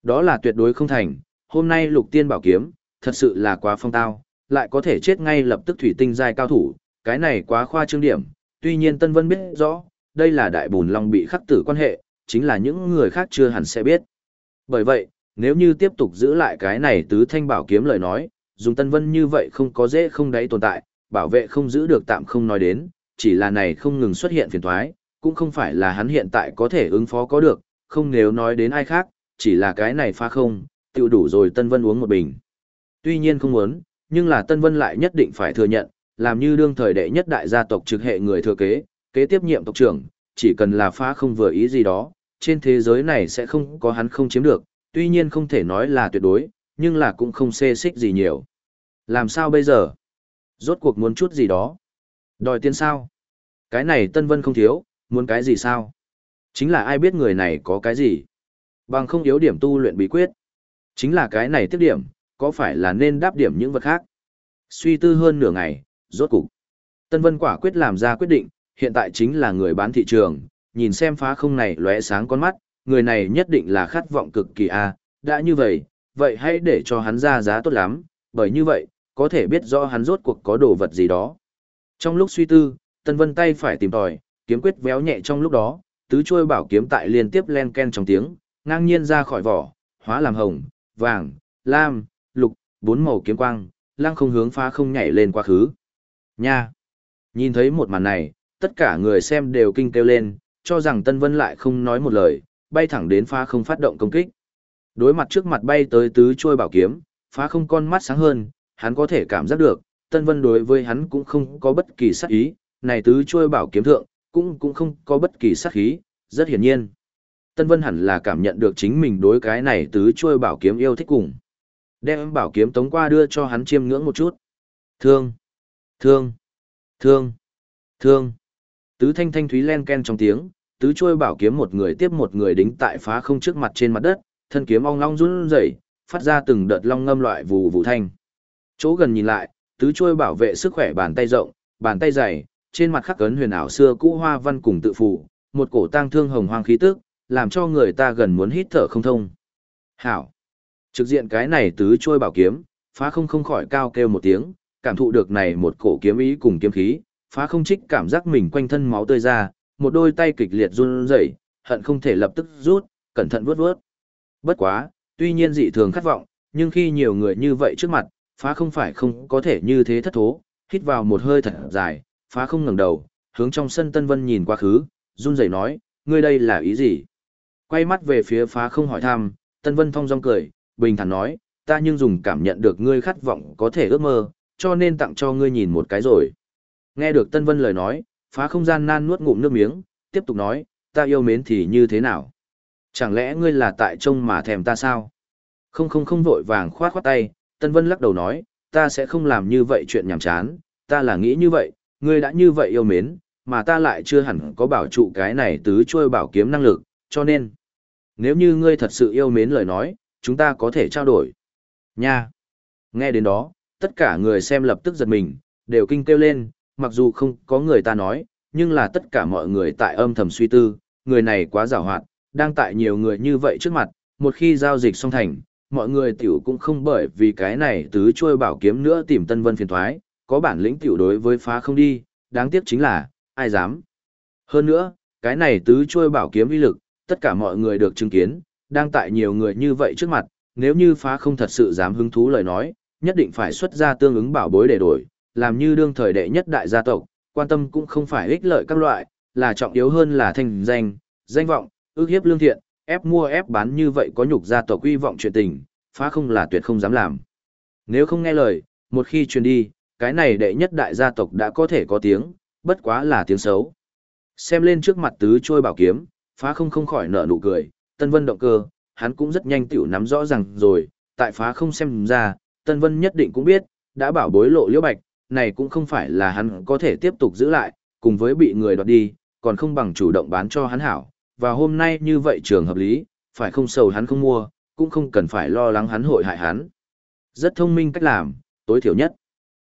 Đó là tuyệt đối không thành, hôm nay lục tiên bảo kiếm, thật sự là quá phong tao, lại có thể chết ngay lập tức thủy tinh giai cao thủ, cái này quá khoa trương điểm, tuy nhiên Tân Vân biết rõ, đây là đại bùn long bị khắc tử quan hệ, chính là những người khác chưa hẳn sẽ biết. Bởi vậy, nếu như tiếp tục giữ lại cái này tứ thanh bảo kiếm lời nói, dùng Tân Vân như vậy không có dễ không đáy tồn tại, bảo vệ không giữ được tạm không nói đến, chỉ là này không ngừng xuất hiện phiền thoái, cũng không phải là hắn hiện tại có thể ứng phó có được, không nếu nói đến ai khác, chỉ là cái này pha không, tiêu đủ rồi Tân Vân uống một bình. Tuy nhiên không muốn, nhưng là Tân Vân lại nhất định phải thừa nhận, làm như đương thời đệ nhất đại gia tộc trực hệ người thừa kế, kế tiếp nhiệm tộc trưởng, chỉ cần là phá không vừa ý gì đó, trên thế giới này sẽ không có hắn không chiếm được, tuy nhiên không thể nói là tuyệt đối, nhưng là cũng không xê xích gì nhiều. Làm sao bây giờ? Rốt cuộc muốn chút gì đó? Đòi tiền sao? Cái này Tân Vân không thiếu, muốn cái gì sao? Chính là ai biết người này có cái gì? Bằng không yếu điểm tu luyện bí quyết. Chính là cái này tiếp điểm, có phải là nên đáp điểm những vật khác? Suy tư hơn nửa ngày, rốt cục. Tân Vân quả quyết làm ra quyết định, hiện tại chính là người bán thị trường, nhìn xem phá không này lóe sáng con mắt, người này nhất định là khát vọng cực kỳ a, đã như vậy, vậy hãy để cho hắn ra giá tốt lắm, bởi như vậy, có thể biết rõ hắn rốt cuộc có đồ vật gì đó. Trong lúc suy tư, Tân Vân tay phải tìm tòi, kiếm quyết véo nhẹ trong lúc đó, tứ chuôi bảo kiếm tại liên tiếp len ken trong tiếng, ngang nhiên ra khỏi vỏ, hóa làm hồng, vàng, lam, lục, bốn màu kiếm quang, lăng không hướng phá không nhảy lên quá khứ. Nha! Nhìn thấy một màn này, tất cả người xem đều kinh kêu lên, cho rằng Tân Vân lại không nói một lời, bay thẳng đến phá không phát động công kích. Đối mặt trước mặt bay tới tứ trôi bảo kiếm, phá không con mắt sáng hơn, hắn có thể cảm giác được, Tân Vân đối với hắn cũng không có bất kỳ sát ý, này tứ trôi bảo kiếm thượng, cũng cũng không có bất kỳ sát khí, rất hiển nhiên. Tân Vân hẳn là cảm nhận được chính mình đối cái này tứ trôi bảo kiếm yêu thích cùng. Đem bảo kiếm tống qua đưa cho hắn chiêm ngưỡng một chút. Thương, thương, thương, thương. Tứ thanh thanh thúy len ken trong tiếng, tứ trôi bảo kiếm một người tiếp một người đính tại phá không trước mặt trên mặt đất, thân kiếm ong long run rẩy, phát ra từng đợt long ngâm loại vù vù thanh. Chỗ gần nhìn lại, tứ trôi bảo vệ sức khỏe bàn tay rộng, bàn tay dày, trên mặt khắc cấn huyền ảo xưa cũ hoa văn cùng tự phụ, một cổ tang thương hồng hoang khí tức, làm cho người ta gần muốn hít thở không thông. Hảo. Trực diện cái này tứ trôi bảo kiếm, phá không không khỏi cao kêu một tiếng, cảm thụ được này một cổ kiếm ý cùng kiếm khí, phá không trích cảm giác mình quanh thân máu tươi ra, một đôi tay kịch liệt run rẩy, hận không thể lập tức rút, cẩn thận vuốt vuốt. Bất quá, tuy nhiên dị thường khát vọng, nhưng khi nhiều người như vậy trước mặt, phá không phải không có thể như thế thất thố, hít vào một hơi thật dài, phá không ngẩng đầu, hướng trong sân Tân Vân nhìn qua khứ, run rẩy nói, ngươi đây là ý gì? Quay mắt về phía phá không hỏi thăm, Tân Vân thong dong cười, bình thản nói, ta nhưng dùng cảm nhận được ngươi khát vọng có thể ước mơ, cho nên tặng cho ngươi nhìn một cái rồi. Nghe được Tân Vân lời nói, phá không gian nan nuốt ngụm nước miếng, tiếp tục nói, ta yêu mến thì như thế nào? Chẳng lẽ ngươi là tại trông mà thèm ta sao? Không không không vội vàng khoát khoát tay, Tân Vân lắc đầu nói, ta sẽ không làm như vậy chuyện nhảm chán, ta là nghĩ như vậy, ngươi đã như vậy yêu mến, mà ta lại chưa hẳn có bảo trụ cái này tứ trôi bảo kiếm năng lực, cho nên, nếu như ngươi thật sự yêu mến lời nói, chúng ta có thể trao đổi. Nha! Nghe đến đó, tất cả người xem lập tức giật mình, đều kinh kêu lên, mặc dù không có người ta nói, nhưng là tất cả mọi người tại âm thầm suy tư, người này quá giàu hoạt, đang tại nhiều người như vậy trước mặt, một khi giao dịch xong thành, mọi người tiểu cũng không bởi vì cái này tứ trôi bảo kiếm nữa tìm Tân Vân phiền thoái, có bản lĩnh tiểu đối với phá không đi, đáng tiếc chính là, ai dám. Hơn nữa, cái này tứ trôi bảo kiếm uy lực, tất cả mọi người được chứng kiến, đang tại nhiều người như vậy trước mặt, nếu như phá không thật sự dám hứng thú lời nói, nhất định phải xuất ra tương ứng bảo bối để đổi, làm như đương thời đệ nhất đại gia tộc, quan tâm cũng không phải ích lợi các loại, là trọng yếu hơn là thành danh, danh vọng, ước hiếp lương thiện, ép mua ép bán như vậy có nhục gia tộc uy vọng chuyện tình, phá không là tuyệt không dám làm. Nếu không nghe lời, một khi truyền đi, cái này đệ nhất đại gia tộc đã có thể có tiếng, bất quá là tiếng xấu. Xem lên trước mặt tứ trôi bảo kiếm, phá không không khỏi nở nụ cười, tân vân động cơ, hắn cũng rất nhanh tiểu nắm rõ ràng rồi, tại phá không xem ra, tân vân nhất định cũng biết, đã bảo bối lộ liễu bạch, này cũng không phải là hắn có thể tiếp tục giữ lại, cùng với bị người đoạt đi, còn không bằng chủ động bán cho hắn hảo, và hôm nay như vậy trường hợp lý, phải không sầu hắn không mua, cũng không cần phải lo lắng hắn hội hại hắn. Rất thông minh cách làm, tối thiểu nhất.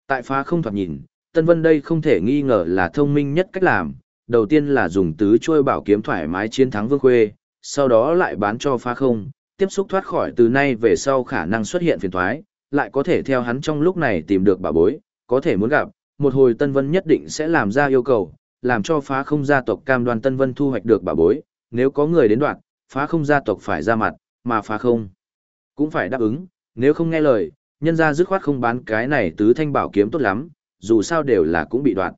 Tại phá không thoạt nhìn, Tân Vân đây không thể nghi ngờ là thông minh nhất cách làm, đầu tiên là dùng tứ trôi bảo kiếm thoải mái chiến thắng Vương Khuê, sau đó lại bán cho phá không, tiếp xúc thoát khỏi từ nay về sau khả năng xuất hiện phiền thoái, lại có thể theo hắn trong lúc này tìm được bảo bối, có thể muốn gặp, một hồi Tân Vân nhất định sẽ làm ra yêu cầu, làm cho phá không gia tộc cam đoan Tân Vân thu hoạch được bảo bối, nếu có người đến đoạn, phá không gia tộc phải ra mặt, mà phá không cũng phải đáp ứng, nếu không nghe lời, nhân gia dứt khoát không bán cái này tứ thanh bảo kiếm tốt lắm, dù sao đều là cũng bị đoạn.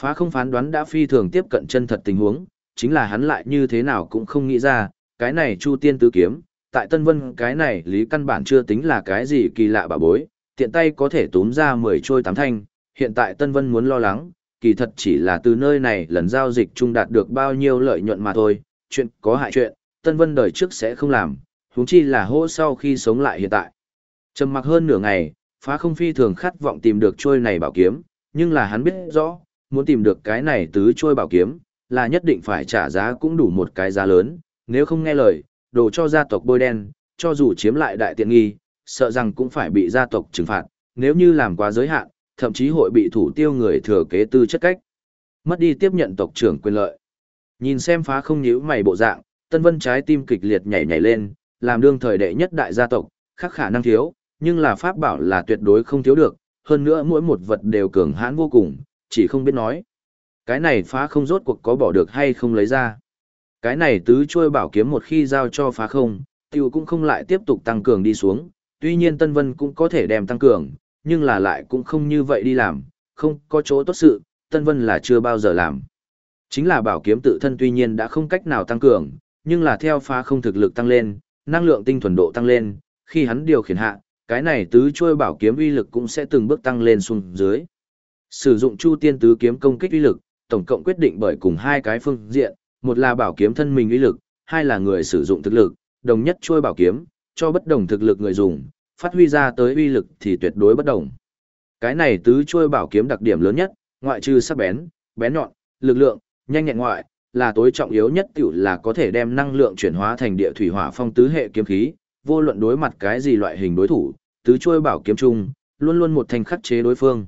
Phá không phán đoán đã phi thường tiếp cận chân thật tình huống, chính là hắn lại như thế nào cũng không nghĩ ra, cái này Chu Tiên tứ kiếm, tại Tân Vân cái này lý căn bản chưa tính là cái gì kỳ lạ bà bối, tiện tay có thể túm ra 10 trôi tám thanh, hiện tại Tân Vân muốn lo lắng, kỳ thật chỉ là từ nơi này lần giao dịch chung đạt được bao nhiêu lợi nhuận mà thôi, chuyện có hại chuyện, Tân Vân đời trước sẽ không làm, huống chi là hô sau khi sống lại hiện tại. Trầm mặc hơn nửa ngày, phá không phi thường khát vọng tìm được trôi này bảo kiếm, nhưng là hắn biết rõ, muốn tìm được cái này tứ trôi bảo kiếm, là nhất định phải trả giá cũng đủ một cái giá lớn, nếu không nghe lời, đồ cho gia tộc bôi đen, cho dù chiếm lại đại tiện nghi, sợ rằng cũng phải bị gia tộc trừng phạt, nếu như làm quá giới hạn, thậm chí hội bị thủ tiêu người thừa kế tư chất cách. Mất đi tiếp nhận tộc trưởng quyền lợi. Nhìn xem phá không nhíu mày bộ dạng, Tân Vân trái tim kịch liệt nhảy nhảy lên, làm đương thời đệ nhất đại gia tộc, khắc khả năng thiếu, nhưng là pháp bảo là tuyệt đối không thiếu được, hơn nữa mỗi một vật đều cường hãn vô cùng, chỉ không biết nói. Cái này phá không rốt cuộc có bỏ được hay không lấy ra. Cái này tứ trôi bảo kiếm một khi giao cho phá không, tiêu cũng không lại tiếp tục tăng cường đi xuống, tuy nhiên Tân Vân cũng có thể đem tăng cường, nhưng là lại cũng không như vậy đi làm, không có chỗ tốt sự, Tân Vân là chưa bao giờ làm. Chính là bảo kiếm tự thân tuy nhiên đã không cách nào tăng cường, nhưng là theo phá không thực lực tăng lên, năng lượng tinh thuần độ tăng lên, khi hắn điều khiển hạ, cái này tứ trôi bảo kiếm uy lực cũng sẽ từng bước tăng lên xuống dưới. Sử dụng Chu Tiên tứ kiếm công kích uy lực, tổng cộng quyết định bởi cùng hai cái phương diện, một là bảo kiếm thân mình uy lực, hai là người sử dụng thực lực, đồng nhất trôi bảo kiếm, cho bất đồng thực lực người dùng, phát huy ra tới uy lực thì tuyệt đối bất đồng. Cái này tứ chuôi bảo kiếm đặc điểm lớn nhất, ngoại trừ sắc bén, bén nhọn, lực lượng, nhanh nhẹn ngoại, là tối trọng yếu nhất tiểu là có thể đem năng lượng chuyển hóa thành địa thủy hỏa phong tứ hệ kiếm khí, vô luận đối mặt cái gì loại hình đối thủ, tứ chuôi bảo kiếm chung, luôn luôn một thành khắc chế đối phương.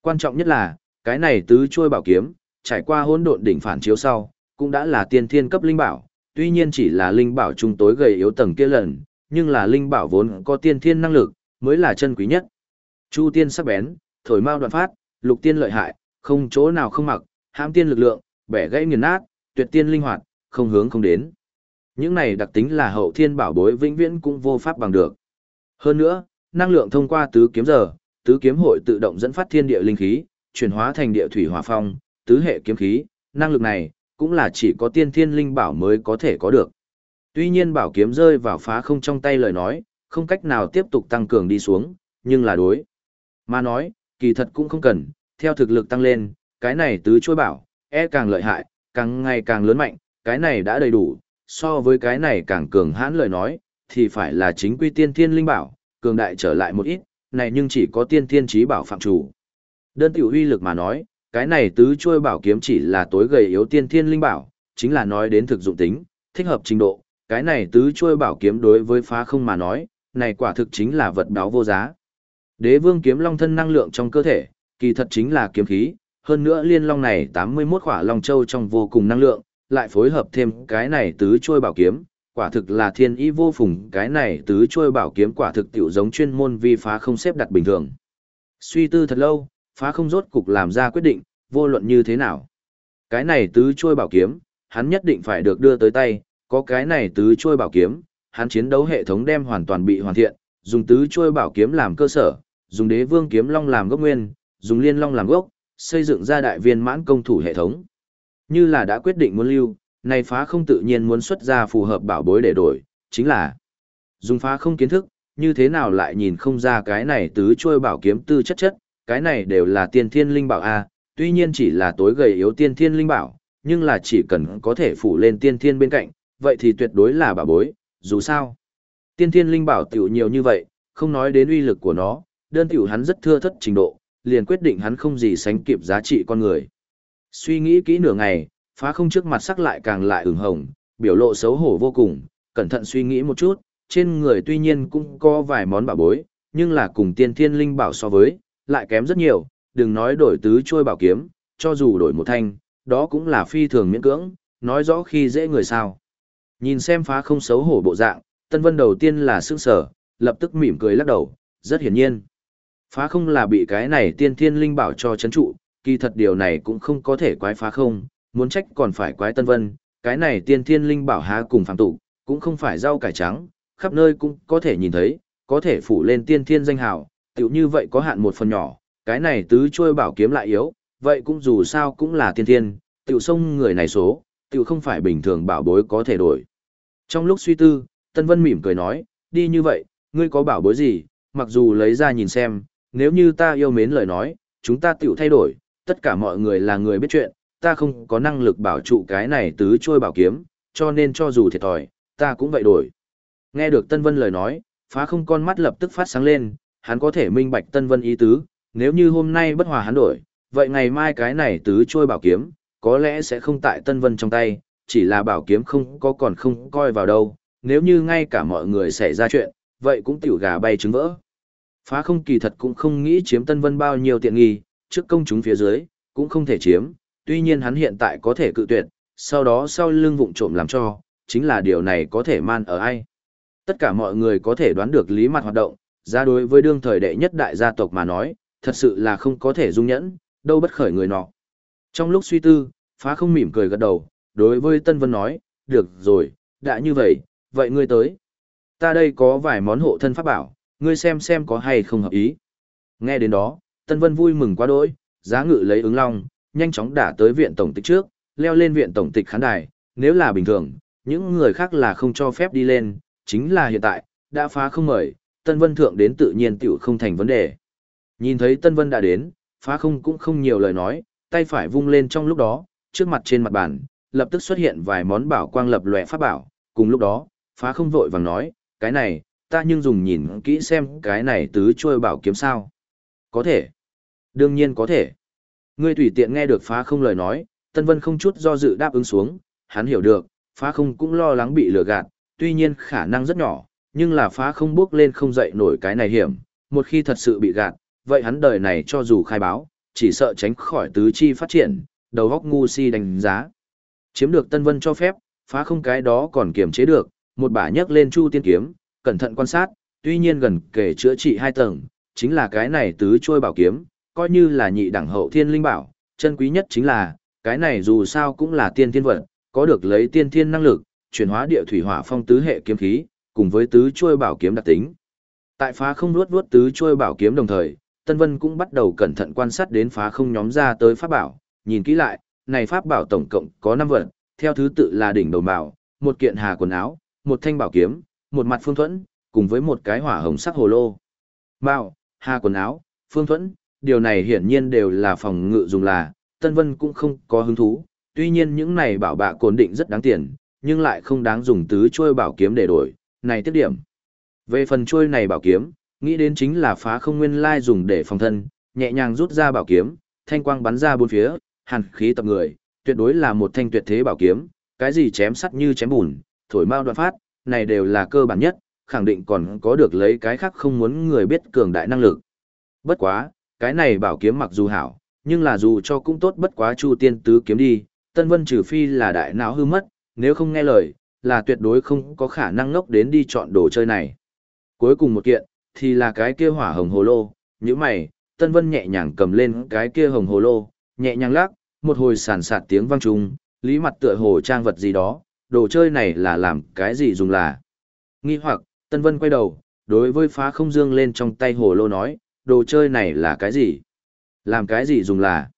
Quan trọng nhất là, cái này tứ chuôi bảo kiếm, trải qua hỗn độn đỉnh phản chiếu sau, cũng đã là tiên thiên cấp linh bảo, tuy nhiên chỉ là linh bảo trung tối gầy yếu tầng kia lần, nhưng là linh bảo vốn có tiên thiên năng lực, mới là chân quý nhất. Chu tiên sắc bén, thổi mau đoạn phát, lục tiên lợi hại, không chỗ nào không mặc, hãm tiên lực lượng, bẻ gãy nghiền nát, tuyệt tiên linh hoạt, không hướng không đến. Những này đặc tính là hậu thiên bảo bối vĩnh viễn cũng vô pháp bằng được. Hơn nữa, năng lượng thông qua tứ kiếm giờ, tứ kiếm hội tự động dẫn phát thiên địa linh khí, chuyển hóa thành địa thủy hỏa phong, tứ hệ kiếm khí, năng lực này cũng là chỉ có tiên thiên linh bảo mới có thể có được. Tuy nhiên bảo kiếm rơi vào phá không trong tay lời nói, không cách nào tiếp tục tăng cường đi xuống, nhưng là đối. Mà nói, kỳ thật cũng không cần, theo thực lực tăng lên, cái này tứ chuôi bảo, e càng lợi hại, càng ngày càng lớn mạnh, cái này đã đầy đủ, so với cái này càng cường hãn lời nói, thì phải là chính quy tiên thiên linh bảo, cường đại trở lại một ít, này nhưng chỉ có tiên thiên trí bảo phạm chủ. Đơn tiểu huy lực mà nói, cái này tứ chuôi bảo kiếm chỉ là tối gầy yếu tiên thiên linh bảo, chính là nói đến thực dụng tính, thích hợp trình độ, cái này tứ chuôi bảo kiếm đối với phá không mà nói, này quả thực chính là vật báo vô giá. Đế vương kiếm long thân năng lượng trong cơ thể, kỳ thật chính là kiếm khí, hơn nữa liên long này 81 khỏa long châu trong vô cùng năng lượng, lại phối hợp thêm cái này tứ chuôi bảo kiếm, quả thực là thiên ý vô phùng, cái này tứ chuôi bảo kiếm quả thực tiểu giống chuyên môn vi phá không xếp đặt bình thường. Suy tư thật lâu, phá không rốt cục làm ra quyết định, vô luận như thế nào. Cái này tứ chuôi bảo kiếm, hắn nhất định phải được đưa tới tay, có cái này tứ trôi bảo kiếm, hắn chiến đấu hệ thống đem hoàn toàn bị hoàn thiện, dùng tứ trôi bảo kiếm làm cơ sở, dùng đế vương kiếm long làm gốc nguyên, dùng liên long làm gốc, xây dựng ra đại viên mãn công thủ hệ thống. Như là đã quyết định muốn lưu, này phá không tự nhiên muốn xuất ra phù hợp bảo bối để đổi, chính là dùng phá không kiến thức, như thế nào lại nhìn không ra cái này tứ trôi bảo kiếm tư chất chất, cái này đều là tiên thiên linh bảo A, tuy nhiên chỉ là tối gầy yếu tiên thiên linh bảo, nhưng là chỉ cần có thể phủ lên tiên thiên bên cạnh, vậy thì tuyệt đối là bảo bối, dù sao. Tiên thiên linh bảo tiểu nhiều như vậy, không nói đến uy lực của nó, đơn tiểu hắn rất thưa thất trình độ, liền quyết định hắn không gì sánh kịp giá trị con người. Suy nghĩ kỹ nửa ngày, phá không trước mặt sắc lại càng lại ửng hồng, biểu lộ xấu hổ vô cùng, cẩn thận suy nghĩ một chút, trên người tuy nhiên cũng có vài món bảo bối, nhưng là cùng tiên thiên linh bảo so với, lại kém rất nhiều, đừng nói đổi tứ trôi bảo kiếm, cho dù đổi một thanh, đó cũng là phi thường miễn cưỡng, nói rõ khi dễ người sao. Nhìn xem phá không xấu hổ bộ dạng, Tân Vân đầu tiên là sững sở, lập tức mỉm cười lắc đầu, rất hiển nhiên. Phá không là bị cái này tiên thiên linh bảo cho chấn trụ, kỳ thật điều này cũng không có thể quái phá không, muốn trách còn phải quái Tân Vân, cái này tiên thiên linh bảo há cùng phạm tụ, cũng không phải rau cải trắng, khắp nơi cũng có thể nhìn thấy, có thể phủ lên tiên thiên danh hào, tiểu như vậy có hạn một phần nhỏ, cái này tứ trôi bảo kiếm lại yếu, vậy cũng dù sao cũng là tiên thiên, tiểu sông người này số, tiểu không phải bình thường bảo bối có thể đổi. Trong lúc suy tư, Tân Vân mỉm cười nói, đi như vậy, ngươi có bảo bối gì, mặc dù lấy ra nhìn xem, nếu như ta yêu mến lời nói, chúng ta tiểu thay đổi, tất cả mọi người là người biết chuyện, ta không có năng lực bảo trụ cái này tứ trôi bảo kiếm, cho nên cho dù thiệt thòi, ta cũng vậy đổi. Nghe được Tân Vân lời nói, phá không con mắt lập tức phát sáng lên, hắn có thể minh bạch Tân Vân ý tứ, nếu như hôm nay bất hòa hắn đổi, vậy ngày mai cái này tứ trôi bảo kiếm, có lẽ sẽ không tại Tân Vân trong tay, chỉ là bảo kiếm không có còn không coi vào đâu, nếu như ngay cả mọi người xảy ra chuyện, vậy cũng tiểu gà bay trứng vỡ. Phá không kỳ thật cũng không nghĩ chiếm Tân Vân bao nhiêu tiện nghi, trước công chúng phía dưới, cũng không thể chiếm, tuy nhiên hắn hiện tại có thể cự tuyệt, sau đó sau lưng vụng trộm làm cho, chính là điều này có thể man ở ai. Tất cả mọi người có thể đoán được lý mặt hoạt động, ra đối với đương thời đệ nhất đại gia tộc mà nói, thật sự là không có thể dung nhẫn, đâu bất khởi người nọ. Trong lúc suy tư, phá không mỉm cười gật đầu, đối với Tân Vân nói, được rồi, đã như vậy, vậy ngươi tới. Ta đây có vài món hộ thân pháp bảo, ngươi xem xem có hay không hợp ý. Nghe đến đó, Tân Vân vui mừng quá đỗi, giá ngự lấy ứng long, nhanh chóng đả tới viện tổng tịch trước, leo lên viện tổng tịch khán đài, nếu là bình thường, những người khác là không cho phép đi lên, chính là hiện tại, đã phá không mời, Tân Vân thượng đến tự nhiên tiểu không thành vấn đề. Nhìn thấy Tân Vân đã đến, phá không cũng không nhiều lời nói, tay phải vung lên trong lúc đó, trước mặt trên mặt bàn, lập tức xuất hiện vài món bảo quang lập lòe pháp bảo, cùng lúc đó, phá không vội vàng nói, cái này, ta nhưng dùng nhìn kỹ xem cái này tứ trôi bảo kiếm sao. Có thể. Đương nhiên có thể. Ngươi tùy tiện nghe được phá không lời nói, Tân Vân không chút do dự đáp ứng xuống, hắn hiểu được, phá không cũng lo lắng bị lừa gạt, tuy nhiên khả năng rất nhỏ, nhưng là phá không bước lên không dậy nổi cái này hiểm, một khi thật sự bị gạt, vậy hắn đời này cho dù khai báo, chỉ sợ tránh khỏi tứ chi phát triển, đầu góc ngu si đánh giá. Chiếm được Tân Vân cho phép, phá không cái đó còn kiềm chế được, một bả nhấc lên Chu Tiên kiếm, cẩn thận quan sát, tuy nhiên gần kể chữa trị hai tầng, chính là cái này tứ trôi bảo kiếm, coi như là nhị đẳng hậu thiên linh bảo, chân quý nhất chính là, cái này dù sao cũng là tiên thiên vật, có được lấy tiên thiên năng lực, chuyển hóa địa thủy hỏa phong tứ hệ kiếm khí, cùng với tứ trôi bảo kiếm đặc tính. Tại phá không nuốt nuốt tứ trôi bảo kiếm đồng thời, Tân Vân cũng bắt đầu cẩn thận quan sát đến phá không nhóm ra tới pháp bảo, nhìn kỹ lại, này pháp bảo tổng cộng có 5 vật, theo thứ tự là đỉnh đầu bảo, một kiện hà quần áo, một thanh bảo kiếm, một mặt phương thuẫn, cùng với một cái hỏa hồng sắc hồ lô. Bảo, hà quần áo, phương thuẫn, điều này hiển nhiên đều là phòng ngự dùng là, Tân Vân cũng không có hứng thú, tuy nhiên những này bảo bạ cồn định rất đáng tiền, nhưng lại không đáng dùng tứ trôi bảo kiếm để đổi, này tiết điểm. Về phần trôi này bảo kiếm, Nghĩ đến chính là phá không nguyên lai dùng để phòng thân, nhẹ nhàng rút ra bảo kiếm, thanh quang bắn ra bốn phía, hàn khí tập người, tuyệt đối là một thanh tuyệt thế bảo kiếm, cái gì chém sắt như chém bùn, thổi mau đoạn phát, này đều là cơ bản nhất, khẳng định còn có được lấy cái khác không muốn người biết cường đại năng lực. Bất quá, cái này bảo kiếm mặc dù hảo, nhưng là dù cho cũng tốt bất quá Chu Tiên tứ kiếm đi, Tân Vân trừ phi là đại não hư mất, nếu không nghe lời, là tuyệt đối không có khả năng ngốc đến đi chọn đồ chơi này. Cuối cùng một kiện, thì là cái kia hỏa hồng hồ lô, như mày, Tân Vân nhẹ nhàng cầm lên cái kia hồng hồ lô, nhẹ nhàng lắc, một hồi sàn sạt tiếng vang trùng, lý mặt tựa hồ trang vật gì đó, đồ chơi này là làm cái gì dùng là. Nghi hoặc, Tân Vân quay đầu, đối với phá không dương lên trong tay hồ lô nói, đồ chơi này là cái gì? Làm cái gì dùng là?